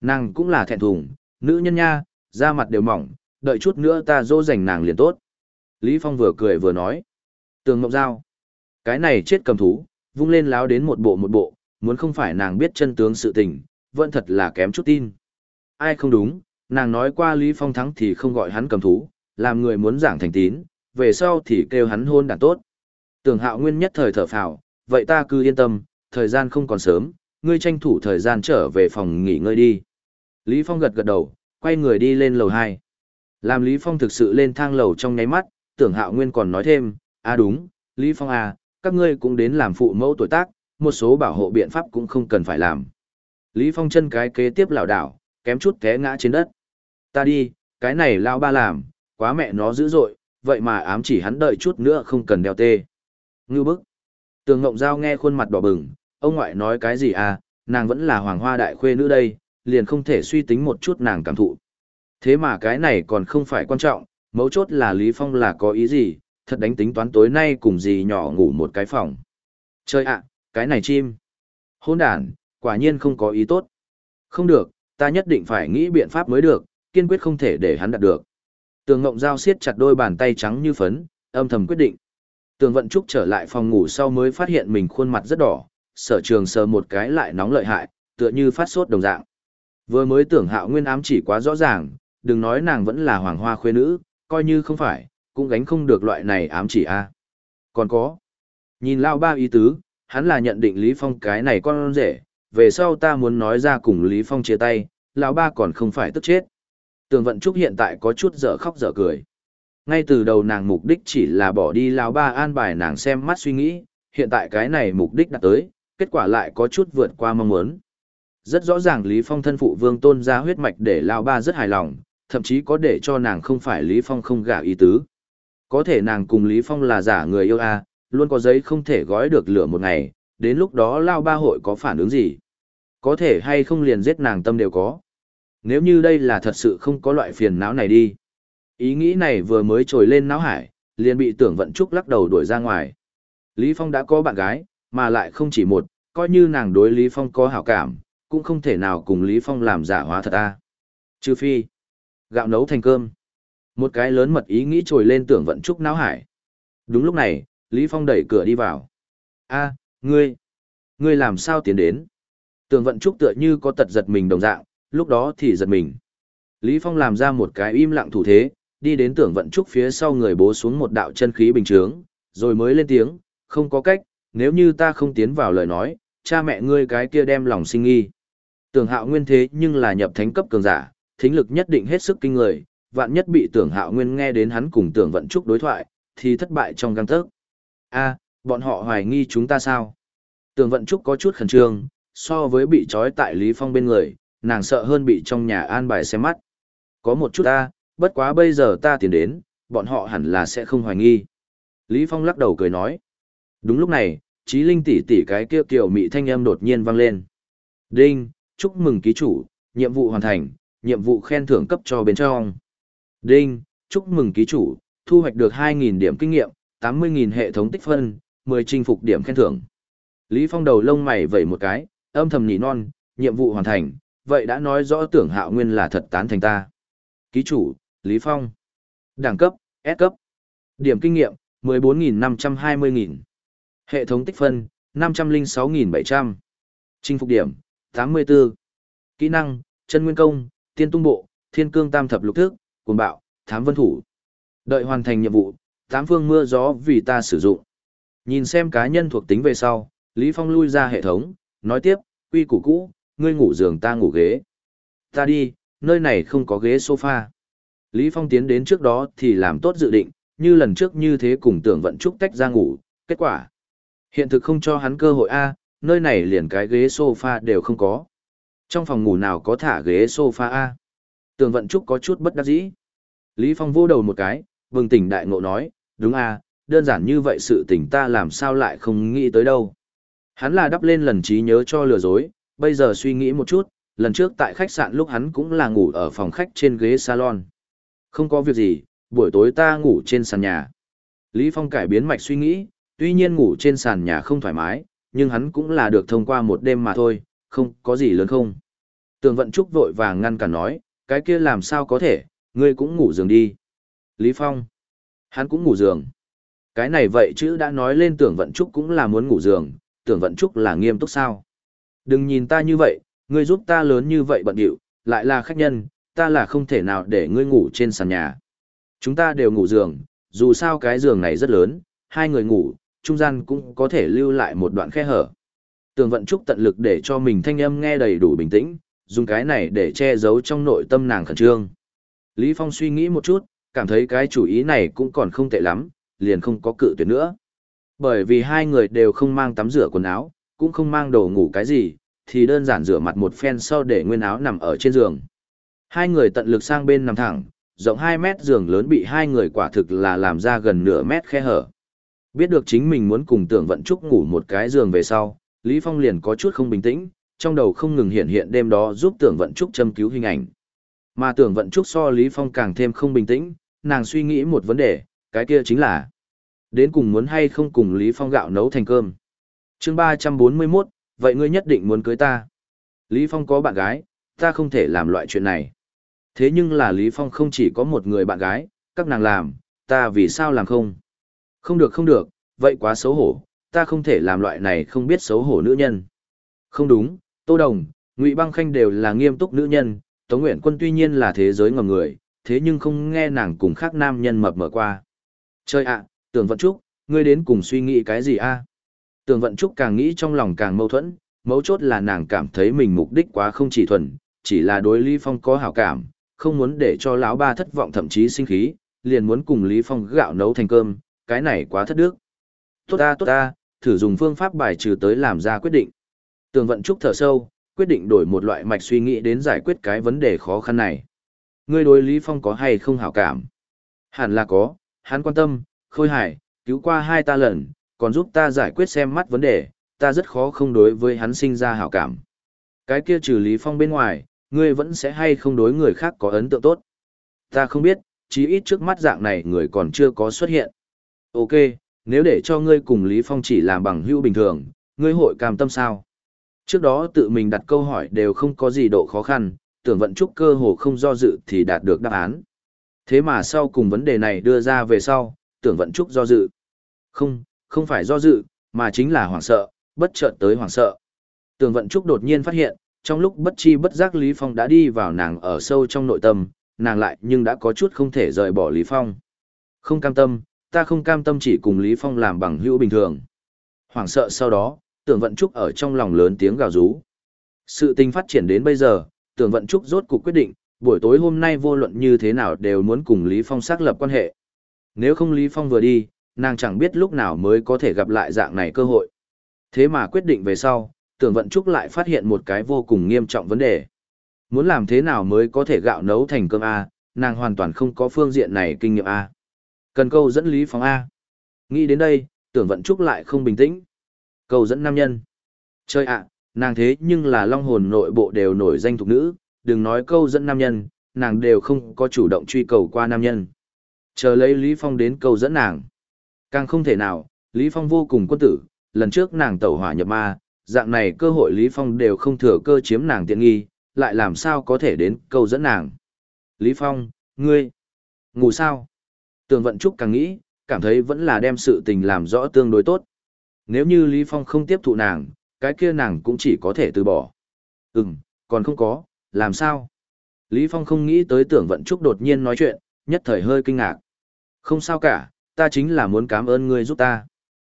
Nàng cũng là thẹn thùng, nữ nhân nha, da mặt đều mỏng, đợi chút nữa ta dỗ dành nàng liền tốt. Lý Phong vừa cười vừa nói. Tường Mộng Giao. Cái này chết cầm thú, vung lên láo đến một bộ một bộ, muốn không phải nàng biết chân tướng sự tình, vẫn thật là kém chút tin. Ai không đúng, nàng nói qua Lý Phong thắng thì không gọi hắn cầm thú, làm người muốn giảng thành tín, về sau thì kêu hắn hôn đàn tốt. Tưởng hạo nguyên nhất thời thở phào, vậy ta cứ yên tâm, thời gian không còn sớm, ngươi tranh thủ thời gian trở về phòng nghỉ ngơi đi. Lý Phong gật gật đầu, quay người đi lên lầu 2. Làm Lý Phong thực sự lên thang lầu trong nháy mắt, tưởng hạo nguyên còn nói thêm, à đúng, Lý Phong à, các ngươi cũng đến làm phụ mẫu tuổi tác, một số bảo hộ biện pháp cũng không cần phải làm. Lý Phong chân cái kế tiếp lảo đảo, kém chút té ngã trên đất. Ta đi, cái này lao ba làm, quá mẹ nó dữ dội, vậy mà ám chỉ hắn đợi chút nữa không cần đeo tê. Ngưu bức. Tường Ngộng Giao nghe khuôn mặt đỏ bừng, ông ngoại nói cái gì à, nàng vẫn là hoàng hoa đại khuê nữ đây, liền không thể suy tính một chút nàng cảm thụ. Thế mà cái này còn không phải quan trọng, mấu chốt là Lý Phong là có ý gì, thật đánh tính toán tối nay cùng gì nhỏ ngủ một cái phòng. Chơi ạ, cái này chim. Hôn đàn, quả nhiên không có ý tốt. Không được, ta nhất định phải nghĩ biện pháp mới được, kiên quyết không thể để hắn đạt được. Tường Ngộng Giao siết chặt đôi bàn tay trắng như phấn, âm thầm quyết định. Tường Vận Trúc trở lại phòng ngủ sau mới phát hiện mình khuôn mặt rất đỏ, sở trường sờ một cái lại nóng lợi hại, tựa như phát sốt đồng dạng. Vừa mới tưởng hạo nguyên ám chỉ quá rõ ràng, đừng nói nàng vẫn là hoàng hoa khuê nữ, coi như không phải, cũng gánh không được loại này ám chỉ a. Còn có, nhìn lao ba ý tứ, hắn là nhận định Lý Phong cái này con rể, về sau ta muốn nói ra cùng Lý Phong chia tay, lão ba còn không phải tức chết. Tường vận trúc hiện tại có chút dở khóc dở cười. Ngay từ đầu nàng mục đích chỉ là bỏ đi lão ba an bài nàng xem mắt suy nghĩ, hiện tại cái này mục đích đạt tới, kết quả lại có chút vượt qua mong muốn. Rất rõ ràng Lý Phong thân phụ vương tôn ra huyết mạch để lão ba rất hài lòng, thậm chí có để cho nàng không phải Lý Phong không gả ý tứ. Có thể nàng cùng Lý Phong là giả người yêu a, luôn có giấy không thể gói được lửa một ngày, đến lúc đó lao ba hội có phản ứng gì. Có thể hay không liền giết nàng tâm đều có. Nếu như đây là thật sự không có loại phiền não này đi. Ý nghĩ này vừa mới trồi lên não hải, liền bị tưởng vận trúc lắc đầu đuổi ra ngoài. Lý Phong đã có bạn gái, mà lại không chỉ một, coi như nàng đối Lý Phong có hảo cảm, cũng không thể nào cùng Lý Phong làm giả hóa thật a. Trừ phi, gạo nấu thành cơm. Một cái lớn mật ý nghĩ trồi lên tưởng vận trúc não hải. Đúng lúc này, Lý Phong đẩy cửa đi vào. A, ngươi, ngươi làm sao tiến đến? Tưởng vận trúc tựa như có tật giật mình đồng dạng, lúc đó thì giật mình. Lý Phong làm ra một cái im lặng thủ thế, đi đến tưởng vận trúc phía sau người bố xuống một đạo chân khí bình chướng, rồi mới lên tiếng, không có cách, nếu như ta không tiến vào lời nói, cha mẹ ngươi cái kia đem lòng sinh nghi. Tưởng hạo nguyên thế nhưng là nhập thánh cấp cường giả, thính lực nhất định hết sức kinh người, vạn nhất bị tưởng hạo nguyên nghe đến hắn cùng tưởng vận trúc đối thoại, thì thất bại trong găng tớc a bọn họ hoài nghi chúng ta sao? Tường vận trúc có chút khẩn trương, so với bị trói tại Lý Phong bên người, nàng sợ hơn bị trong nhà an bài xem mắt. Có một chút ta, bất quá bây giờ ta tiến đến, bọn họ hẳn là sẽ không hoài nghi. Lý Phong lắc đầu cười nói. Đúng lúc này, trí linh tỷ tỷ cái kia kiểu mị thanh âm đột nhiên vang lên. Đinh, chúc mừng ký chủ, nhiệm vụ hoàn thành, nhiệm vụ khen thưởng cấp cho bên trong. Đinh, chúc mừng ký chủ, thu hoạch được 2.000 điểm kinh nghiệm, 80.000 hệ thống tích phân, 10 chinh phục điểm khen thưởng. Lý Phong đầu lông mày vẩy một cái, âm thầm nỉ non, nhiệm vụ hoàn thành, vậy đã nói rõ tưởng hạo nguyên là thật tán thành ta. Ký chủ, Lý Phong. Đẳng cấp, S cấp. Điểm kinh nghiệm, 14.520.000. Hệ thống tích phân, 506.700. Chinh phục điểm, 84. Kỹ năng, chân nguyên công, tiên tung bộ, thiên cương tam thập lục thức, cuồng bạo, thám vân thủ. Đợi hoàn thành nhiệm vụ, tám phương mưa gió vì ta sử dụng. Nhìn xem cá nhân thuộc tính về sau, Lý Phong lui ra hệ thống, nói tiếp, quy củ cũ, ngươi ngủ giường ta ngủ ghế. Ta đi, nơi này không có ghế sofa. Lý Phong tiến đến trước đó thì làm tốt dự định, như lần trước như thế cùng tưởng vận trúc tách ra ngủ, kết quả. Hiện thực không cho hắn cơ hội A, nơi này liền cái ghế sofa đều không có. Trong phòng ngủ nào có thả ghế sofa A. Tưởng vận trúc có chút bất đắc dĩ. Lý Phong vô đầu một cái, bừng tỉnh đại ngộ nói, đúng à, đơn giản như vậy sự tình ta làm sao lại không nghĩ tới đâu. Hắn là đắp lên lần trí nhớ cho lừa dối, bây giờ suy nghĩ một chút, lần trước tại khách sạn lúc hắn cũng là ngủ ở phòng khách trên ghế salon. Không có việc gì, buổi tối ta ngủ trên sàn nhà. Lý Phong cải biến mạch suy nghĩ, tuy nhiên ngủ trên sàn nhà không thoải mái, nhưng hắn cũng là được thông qua một đêm mà thôi, không có gì lớn không. Tường vận trúc vội vàng ngăn cản nói, cái kia làm sao có thể, ngươi cũng ngủ giường đi. Lý Phong, hắn cũng ngủ giường. Cái này vậy chứ đã nói lên tưởng vận trúc cũng là muốn ngủ giường, tưởng vận trúc là nghiêm túc sao. Đừng nhìn ta như vậy, ngươi giúp ta lớn như vậy bận điệu, lại là khách nhân, ta là không thể nào để ngươi ngủ trên sàn nhà. Chúng ta đều ngủ giường, dù sao cái giường này rất lớn, hai người ngủ, trung gian cũng có thể lưu lại một đoạn khe hở. Tường vận trúc tận lực để cho mình thanh âm nghe đầy đủ bình tĩnh, dùng cái này để che giấu trong nội tâm nàng khẩn trương. Lý Phong suy nghĩ một chút, cảm thấy cái chủ ý này cũng còn không tệ lắm, liền không có cự tuyệt nữa. Bởi vì hai người đều không mang tắm rửa quần áo, cũng không mang đồ ngủ cái gì, thì đơn giản rửa mặt một phen sau để nguyên áo nằm ở trên giường. Hai người tận lực sang bên nằm thẳng, rộng 2 mét giường lớn bị hai người quả thực là làm ra gần nửa mét khe hở. Biết được chính mình muốn cùng tưởng vận trúc ngủ một cái giường về sau, Lý Phong liền có chút không bình tĩnh, trong đầu không ngừng hiện hiện đêm đó giúp tưởng vận trúc châm cứu hình ảnh. Mà tưởng vận trúc so Lý Phong càng thêm không bình tĩnh, nàng suy nghĩ một vấn đề, cái kia chính là đến cùng muốn hay không cùng Lý Phong gạo nấu thành cơm. Chương 341, vậy ngươi nhất định muốn cưới ta. Lý Phong có bạn gái, ta không thể làm loại chuyện này. Thế nhưng là Lý Phong không chỉ có một người bạn gái, các nàng làm, ta vì sao làm không? Không được không được, vậy quá xấu hổ, ta không thể làm loại này không biết xấu hổ nữ nhân. Không đúng, Tô Đồng, Ngụy Băng Khanh đều là nghiêm túc nữ nhân, Tống Nguyện Quân tuy nhiên là thế giới ngầm người, thế nhưng không nghe nàng cùng khác nam nhân mập mở qua. Chơi ạ, tưởng vận trúc, ngươi đến cùng suy nghĩ cái gì a? Tưởng vận trúc càng nghĩ trong lòng càng mâu thuẫn, mấu chốt là nàng cảm thấy mình mục đích quá không chỉ thuần, chỉ là đối Lý Phong có hảo cảm, không muốn để cho lão ba thất vọng thậm chí sinh khí, liền muốn cùng Lý Phong gạo nấu thành cơm, cái này quá thất đức. Tốt ta tốt ta, thử dùng phương pháp bài trừ tới làm ra quyết định. Tường vận trúc thở sâu, quyết định đổi một loại mạch suy nghĩ đến giải quyết cái vấn đề khó khăn này. Ngươi đối Lý Phong có hay không hảo cảm? Hẳn là có, hắn quan tâm, khôi hài, cứu qua hai ta lần, còn giúp ta giải quyết xem mắt vấn đề, ta rất khó không đối với hắn sinh ra hảo cảm. Cái kia trừ Lý Phong bên ngoài, ngươi vẫn sẽ hay không đối người khác có ấn tượng tốt. Ta không biết, chí ít trước mắt dạng này người còn chưa có xuất hiện. Ok, nếu để cho ngươi cùng Lý Phong chỉ làm bằng hữu bình thường, ngươi hội cam tâm sao? Trước đó tự mình đặt câu hỏi đều không có gì độ khó khăn, tưởng vận trúc cơ hồ không do dự thì đạt được đáp án. Thế mà sau cùng vấn đề này đưa ra về sau, tưởng vận trúc do dự. Không, không phải do dự, mà chính là hoảng sợ, bất chợt tới hoảng sợ. Tưởng vận trúc đột nhiên phát hiện, trong lúc bất chi bất giác Lý Phong đã đi vào nàng ở sâu trong nội tâm, nàng lại nhưng đã có chút không thể rời bỏ Lý Phong. Không cam tâm, ta không cam tâm chỉ cùng Lý Phong làm bằng hữu bình thường. Hoảng sợ sau đó, tưởng vận trúc ở trong lòng lớn tiếng gào rú. Sự tình phát triển đến bây giờ, tưởng vận trúc rốt cuộc quyết định, buổi tối hôm nay vô luận như thế nào đều muốn cùng Lý Phong xác lập quan hệ. Nếu không Lý Phong vừa đi, nàng chẳng biết lúc nào mới có thể gặp lại dạng này cơ hội. Thế mà quyết định về sau, tưởng vận trúc lại phát hiện một cái vô cùng nghiêm trọng vấn đề. Muốn làm thế nào mới có thể gạo nấu thành cơm A, nàng hoàn toàn không có phương diện này kinh nghiệm A. Cần câu dẫn Lý Phong A. Nghĩ đến đây, tưởng vận trúc lại không bình tĩnh. Câu dẫn nam nhân. Chơi ạ, nàng thế nhưng là long hồn nội bộ đều nổi danh thục nữ, đừng nói câu dẫn nam nhân, nàng đều không có chủ động truy cầu qua nam nhân. Chờ lấy Lý Phong đến câu dẫn nàng. Càng không thể nào, Lý Phong vô cùng quân tử, lần trước nàng tẩu hỏa nhập ma, dạng này cơ hội Lý Phong đều không thừa cơ chiếm nàng tiện nghi, lại làm sao có thể đến câu dẫn nàng. Lý Phong, ngươi, ngủ sao? Tường Vận Trúc càng nghĩ, cảm thấy vẫn là đem sự tình làm rõ tương đối tốt. Nếu như Lý Phong không tiếp thụ nàng, cái kia nàng cũng chỉ có thể từ bỏ. Ừm, còn không có, làm sao? Lý Phong không nghĩ tới tưởng Vận Trúc đột nhiên nói chuyện, nhất thời hơi kinh ngạc. Không sao cả, ta chính là muốn cảm ơn ngươi giúp ta.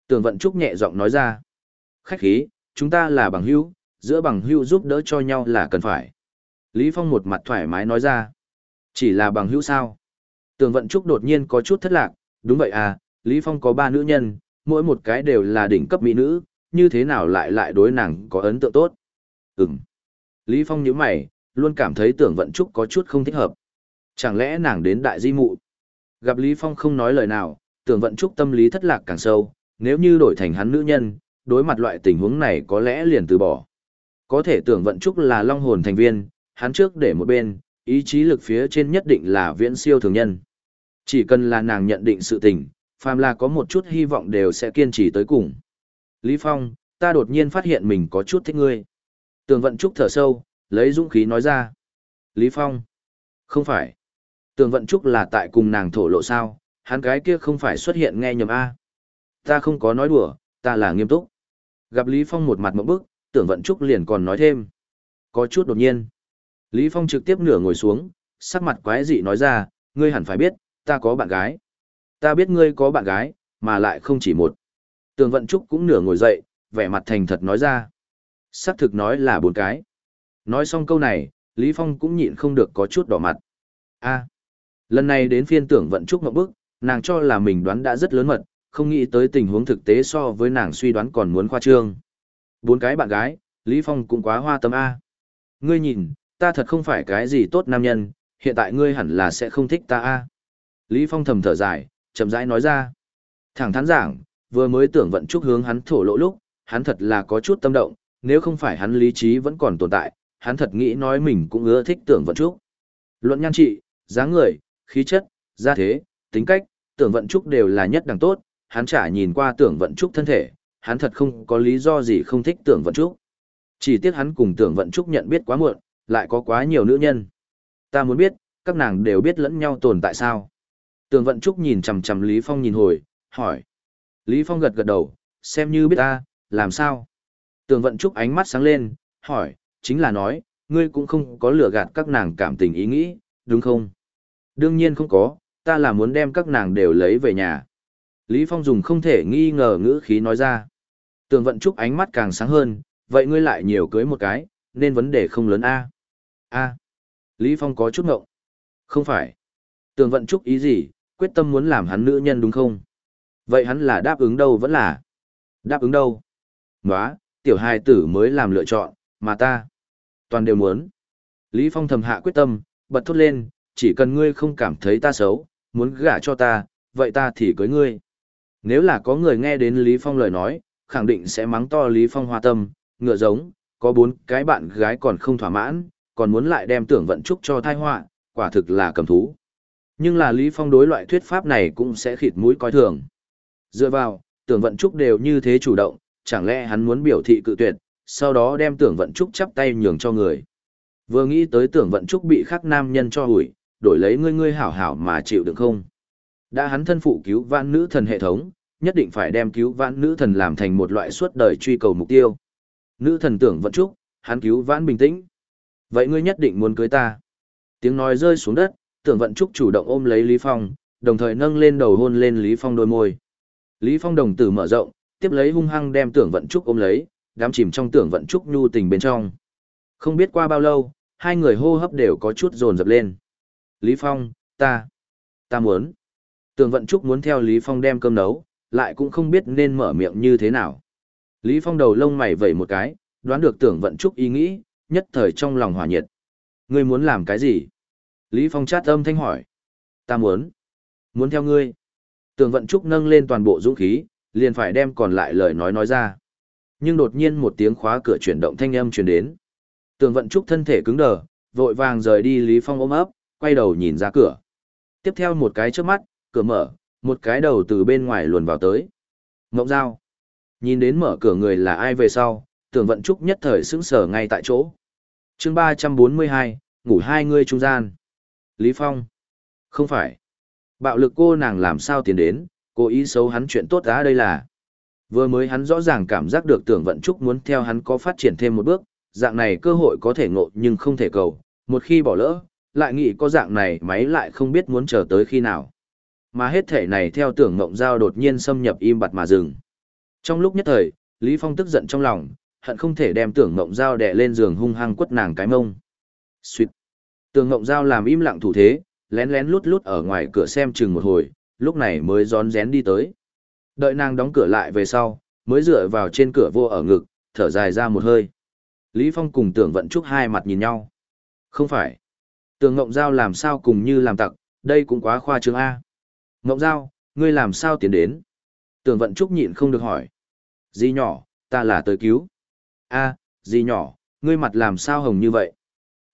Tưởng Vận Trúc nhẹ giọng nói ra. Khách khí, chúng ta là bằng hữu, giữa bằng hữu giúp đỡ cho nhau là cần phải. Lý Phong một mặt thoải mái nói ra. Chỉ là bằng hữu sao? Tưởng Vận Trúc đột nhiên có chút thất lạc, đúng vậy à, Lý Phong có ba nữ nhân, mỗi một cái đều là đỉnh cấp mỹ nữ, như thế nào lại lại đối nàng có ấn tượng tốt? Ừm. Lý Phong nhíu mày, luôn cảm thấy tưởng Vận Trúc có chút không thích hợp. Chẳng lẽ nàng đến đại di mụ? Gặp Lý Phong không nói lời nào, tưởng Vận Trúc tâm lý thất lạc càng sâu, nếu như đổi thành hắn nữ nhân, đối mặt loại tình huống này có lẽ liền từ bỏ. Có thể tưởng vận trúc là long hồn thành viên, hắn trước để một bên, ý chí lực phía trên nhất định là viễn siêu thường nhân. Chỉ cần là nàng nhận định sự tình, phàm là có một chút hy vọng đều sẽ kiên trì tới cùng. Lý Phong, ta đột nhiên phát hiện mình có chút thích ngươi. Tường vận trúc thở sâu, lấy dũng khí nói ra. Lý Phong, không phải. Tường vận trúc là tại cùng nàng thổ lộ sao, hắn cái kia không phải xuất hiện nghe nhầm A. Ta không có nói đùa, ta là nghiêm túc. Gặp Lý Phong một mặt một bức, tưởng vận trúc liền còn nói thêm. Có chút đột nhiên. Lý Phong trực tiếp nửa ngồi xuống, sắc mặt quái dị nói ra, ngươi hẳn phải biết, ta có bạn gái. Ta biết ngươi có bạn gái, mà lại không chỉ một. Tường vận trúc cũng nửa ngồi dậy, vẻ mặt thành thật nói ra. Sắc thực nói là bốn cái. Nói xong câu này, Lý Phong cũng nhịn không được có chút đỏ mặt. a lần này đến phiên tưởng vận trúc ngậm bước, nàng cho là mình đoán đã rất lớn mật, không nghĩ tới tình huống thực tế so với nàng suy đoán còn muốn khoa trương. Bốn cái bạn gái, Lý Phong cũng quá hoa tâm A. Ngươi nhìn, ta thật không phải cái gì tốt nam nhân, hiện tại ngươi hẳn là sẽ không thích ta A. Lý Phong thầm thở dài, chậm rãi nói ra. Thẳng thắn giảng, vừa mới tưởng vận trúc hướng hắn thổ lộ lúc, hắn thật là có chút tâm động, nếu không phải hắn lý trí vẫn còn tồn tại, hắn thật nghĩ nói mình cũng ưa thích tưởng vận trúc. Luận nhan trị, dáng người, khí chất, gia thế, tính cách, tưởng vận trúc đều là nhất đẳng tốt, hắn chả nhìn qua tưởng vận trúc thân thể, hắn thật không có lý do gì không thích tưởng vận trúc. Chỉ tiếc hắn cùng tưởng vận trúc nhận biết quá muộn, lại có quá nhiều nữ nhân. Ta muốn biết, các nàng đều biết lẫn nhau tồn tại sao. Tường vận trúc nhìn chằm chằm Lý Phong nhìn hồi, hỏi. Lý Phong gật gật đầu, xem như biết ta, làm sao? Tường vận trúc ánh mắt sáng lên, hỏi, chính là nói, ngươi cũng không có lừa gạt các nàng cảm tình ý nghĩ, đúng không? Đương nhiên không có, ta là muốn đem các nàng đều lấy về nhà. Lý Phong dùng không thể nghi ngờ ngữ khí nói ra. Tường vận trúc ánh mắt càng sáng hơn, vậy ngươi lại nhiều cưới một cái, nên vấn đề không lớn A. A. Lý Phong có chút ngộng. Không phải. Tường vận trúc ý gì, quyết tâm muốn làm hắn nữ nhân đúng không? Vậy hắn là đáp ứng đâu vẫn là? Đáp ứng đâu? Nóa, tiểu hài tử mới làm lựa chọn, mà ta, toàn đều muốn. Lý Phong thầm hạ quyết tâm, bật thốt lên, chỉ cần ngươi không cảm thấy ta xấu, muốn gả cho ta, vậy ta thì cưới ngươi. Nếu là có người nghe đến Lý Phong lời nói, khẳng định sẽ mắng to Lý Phong hoa tâm, ngựa giống, có bốn cái bạn gái còn không thỏa mãn, còn muốn lại đem tưởng vận trúc cho thai họa, quả thực là cầm thú. Nhưng là Lý Phong đối loại thuyết pháp này cũng sẽ khịt mũi coi thường. Dựa vào, tưởng vận trúc đều như thế chủ động, chẳng lẽ hắn muốn biểu thị cự tuyệt, sau đó đem tưởng vận trúc chắp tay nhường cho người. Vừa nghĩ tới tưởng vận trúc bị khắc nam nhân cho hủi, đổi lấy ngươi ngươi hảo hảo mà chịu được không? Đã hắn thân phụ cứu vãn nữ thần hệ thống, nhất định phải đem cứu vãn nữ thần làm thành một loại suốt đời truy cầu mục tiêu. Nữ thần tưởng vận trúc, hắn cứu vãn bình tĩnh. Vậy ngươi nhất định muốn cưới ta. Tiếng nói rơi xuống đất, tưởng vận trúc chủ động ôm lấy Lý Phong, đồng thời nâng lên đầu hôn lên Lý Phong đôi môi. Lý Phong đồng tử mở rộng, tiếp lấy hung hăng đem tưởng vận trúc ôm lấy, đám chìm trong tưởng vận trúc nhu tình bên trong. Không biết qua bao lâu, hai người hô hấp đều có chút dồn dập lên. Lý Phong, ta, ta muốn. Tưởng vận trúc muốn theo Lý Phong đem cơm nấu, lại cũng không biết nên mở miệng như thế nào. Lý Phong đầu lông mày vẩy một cái, đoán được tưởng vận trúc ý nghĩ, nhất thời trong lòng hòa nhiệt. Ngươi muốn làm cái gì? Lý Phong chát âm thanh hỏi. Ta muốn. Muốn theo ngươi. Tường vận trúc nâng lên toàn bộ dũng khí, liền phải đem còn lại lời nói nói ra. Nhưng đột nhiên một tiếng khóa cửa chuyển động thanh âm truyền đến. Tường vận trúc thân thể cứng đờ, vội vàng rời đi Lý Phong ôm ấp, quay đầu nhìn ra cửa. Tiếp theo một cái trước mắt, cửa mở, một cái đầu từ bên ngoài luồn vào tới. Ngộng dao. Nhìn đến mở cửa người là ai về sau, tưởng vận trúc nhất thời sững sờ ngay tại chỗ. chương 342, ngủ hai người trung gian. Lý Phong. Không phải. Bạo lực cô nàng làm sao tiến đến, cố ý xấu hắn chuyện tốt á đây là. Vừa mới hắn rõ ràng cảm giác được tưởng vận trúc muốn theo hắn có phát triển thêm một bước, dạng này cơ hội có thể ngộ nhưng không thể cầu, một khi bỏ lỡ, lại nghĩ có dạng này máy lại không biết muốn chờ tới khi nào. Mà hết thể này theo tưởng ngộng giao đột nhiên xâm nhập im bặt mà dừng. Trong lúc nhất thời, Lý Phong tức giận trong lòng, hận không thể đem tưởng ngộng giao đè lên giường hung hăng quất nàng cái mông. Xuyệt. Tường ngộng giao làm im lặng thủ thế, lén lén lút lút ở ngoài cửa xem chừng một hồi, lúc này mới rón rén đi tới. Đợi nàng đóng cửa lại về sau, mới dựa vào trên cửa vô ở ngực, thở dài ra một hơi. Lý Phong cùng tưởng vận trúc hai mặt nhìn nhau. Không phải. Tưởng ngộng giao làm sao cùng như làm tặc, đây cũng quá khoa trương A. Ngộng giao, ngươi làm sao tiến đến? Tưởng vận trúc nhịn không được hỏi. Di nhỏ, ta là tới cứu. A, à, di nhỏ, ngươi mặt làm sao hồng như vậy?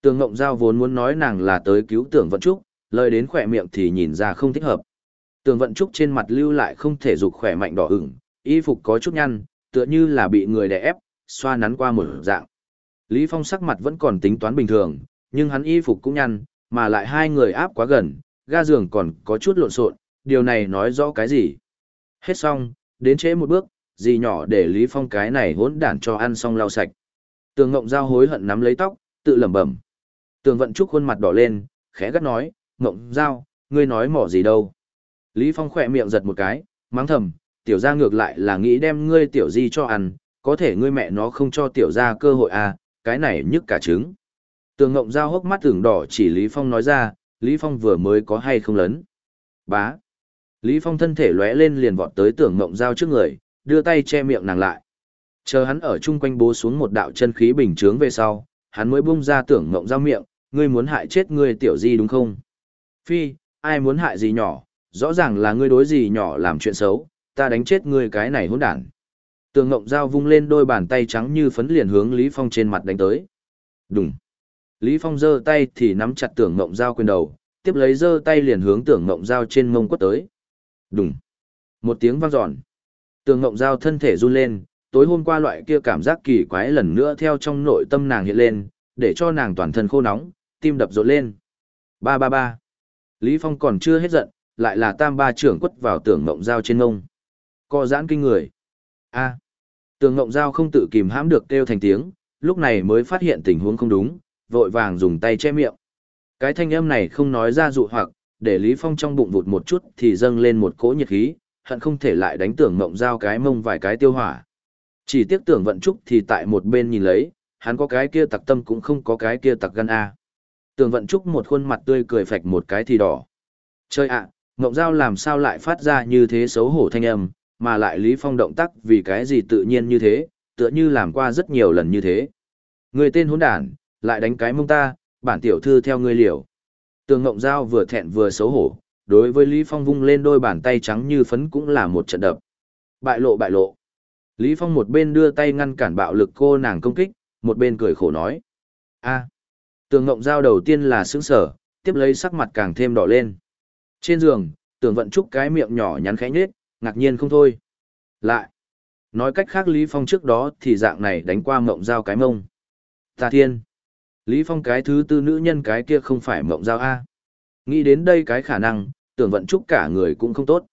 Tường ngộng giao vốn muốn nói nàng là tới cứu tưởng vận trúc, lời đến khỏe miệng thì nhìn ra không thích hợp. Tường vận trúc trên mặt lưu lại không thể dục khỏe mạnh đỏ ửng, y phục có chút nhăn, tựa như là bị người đè ép, xoa nắn qua một dạng. Lý Phong sắc mặt vẫn còn tính toán bình thường, nhưng hắn y phục cũng nhăn, mà lại hai người áp quá gần, ga giường còn có chút lộn xộn, điều này nói rõ cái gì? Hết xong, đến trễ một bước, gì nhỏ để Lý Phong cái này hỗn đản cho ăn xong lau sạch. Tường Ngộng Giao hối hận nắm lấy tóc, tự lẩm bẩm. Tường Vận Trúc khuôn mặt đỏ lên, khẽ gắt nói, Ngộng Giao, ngươi nói mỏ gì đâu? Lý Phong khỏe miệng giật một cái, mắng thầm, tiểu gia ngược lại là nghĩ đem ngươi tiểu di cho ăn, có thể ngươi mẹ nó không cho tiểu gia cơ hội à, cái này nhức cả trứng. Tường Ngộng Giao hốc mắt tưởng đỏ chỉ Lý Phong nói ra, Lý Phong vừa mới có hay không lớn. Bá. Lý Phong thân thể lóe lên liền vọt tới tưởng Ngộng Giao trước người, đưa tay che miệng nàng lại. Chờ hắn ở chung quanh bố xuống một đạo chân khí bình chướng về sau, hắn mới bung ra tưởng Ngộng Giao miệng, ngươi muốn hại chết ngươi tiểu di đúng không? Phi, ai muốn hại gì nhỏ, rõ ràng là ngươi đối gì nhỏ làm chuyện xấu, ta đánh chết ngươi cái này hỗn đản. Tường Ngộng Giao vung lên đôi bàn tay trắng như phấn liền hướng Lý Phong trên mặt đánh tới. Đùng. Lý Phong giơ tay thì nắm chặt Tường Ngộng Giao quyền đầu, tiếp lấy giơ tay liền hướng Tường Ngộng Giao trên mông quất tới. Đùng. Một tiếng vang dọn. Tường Ngộng Giao thân thể run lên, tối hôm qua loại kia cảm giác kỳ quái lần nữa theo trong nội tâm nàng hiện lên, để cho nàng toàn thân khô nóng, tim đập rộn lên. Ba ba ba. Lý Phong còn chưa hết giận, lại là tam ba trưởng quất vào Tưởng Ngộng dao trên ngông, Co giãn kinh người. A. Tường Ngộng dao không tự kìm hãm được kêu thành tiếng, lúc này mới phát hiện tình huống không đúng, vội vàng dùng tay che miệng. Cái thanh âm này không nói ra dụ hoặc, để Lý Phong trong bụng vụt một chút thì dâng lên một cỗ nhiệt khí, hận không thể lại đánh tưởng Ngộng dao cái mông vài cái tiêu hỏa. Chỉ tiếc tưởng vận trúc thì tại một bên nhìn lấy, hắn có cái kia tặc tâm cũng không có cái kia tặc gan A. Tường vận trúc một khuôn mặt tươi cười phạch một cái thì đỏ. Chơi ạ, Ngộng Giao làm sao lại phát ra như thế xấu hổ thanh âm, mà lại Lý Phong động tác vì cái gì tự nhiên như thế, tựa như làm qua rất nhiều lần như thế. Người tên hỗn đản, lại đánh cái mông ta, bản tiểu thư theo ngươi liều. Tường Ngộng Giao vừa thẹn vừa xấu hổ, đối với Lý Phong vung lên đôi bàn tay trắng như phấn cũng là một trận đập. Bại lộ bại lộ. Lý Phong một bên đưa tay ngăn cản bạo lực cô nàng công kích, một bên cười khổ nói. a Tường Ngộng Giao đầu tiên là sững sở, tiếp lấy sắc mặt càng thêm đỏ lên. Trên giường, tường vận trúc cái miệng nhỏ nhắn khẽ nhếch, ngạc nhiên không thôi. Lại. Nói cách khác Lý Phong trước đó thì dạng này đánh qua Ngộng giao cái mông. Ta thiên. Lý Phong cái thứ tư nữ nhân cái kia không phải Ngộng giao A. Nghĩ đến đây cái khả năng, tưởng vận trúc cả người cũng không tốt.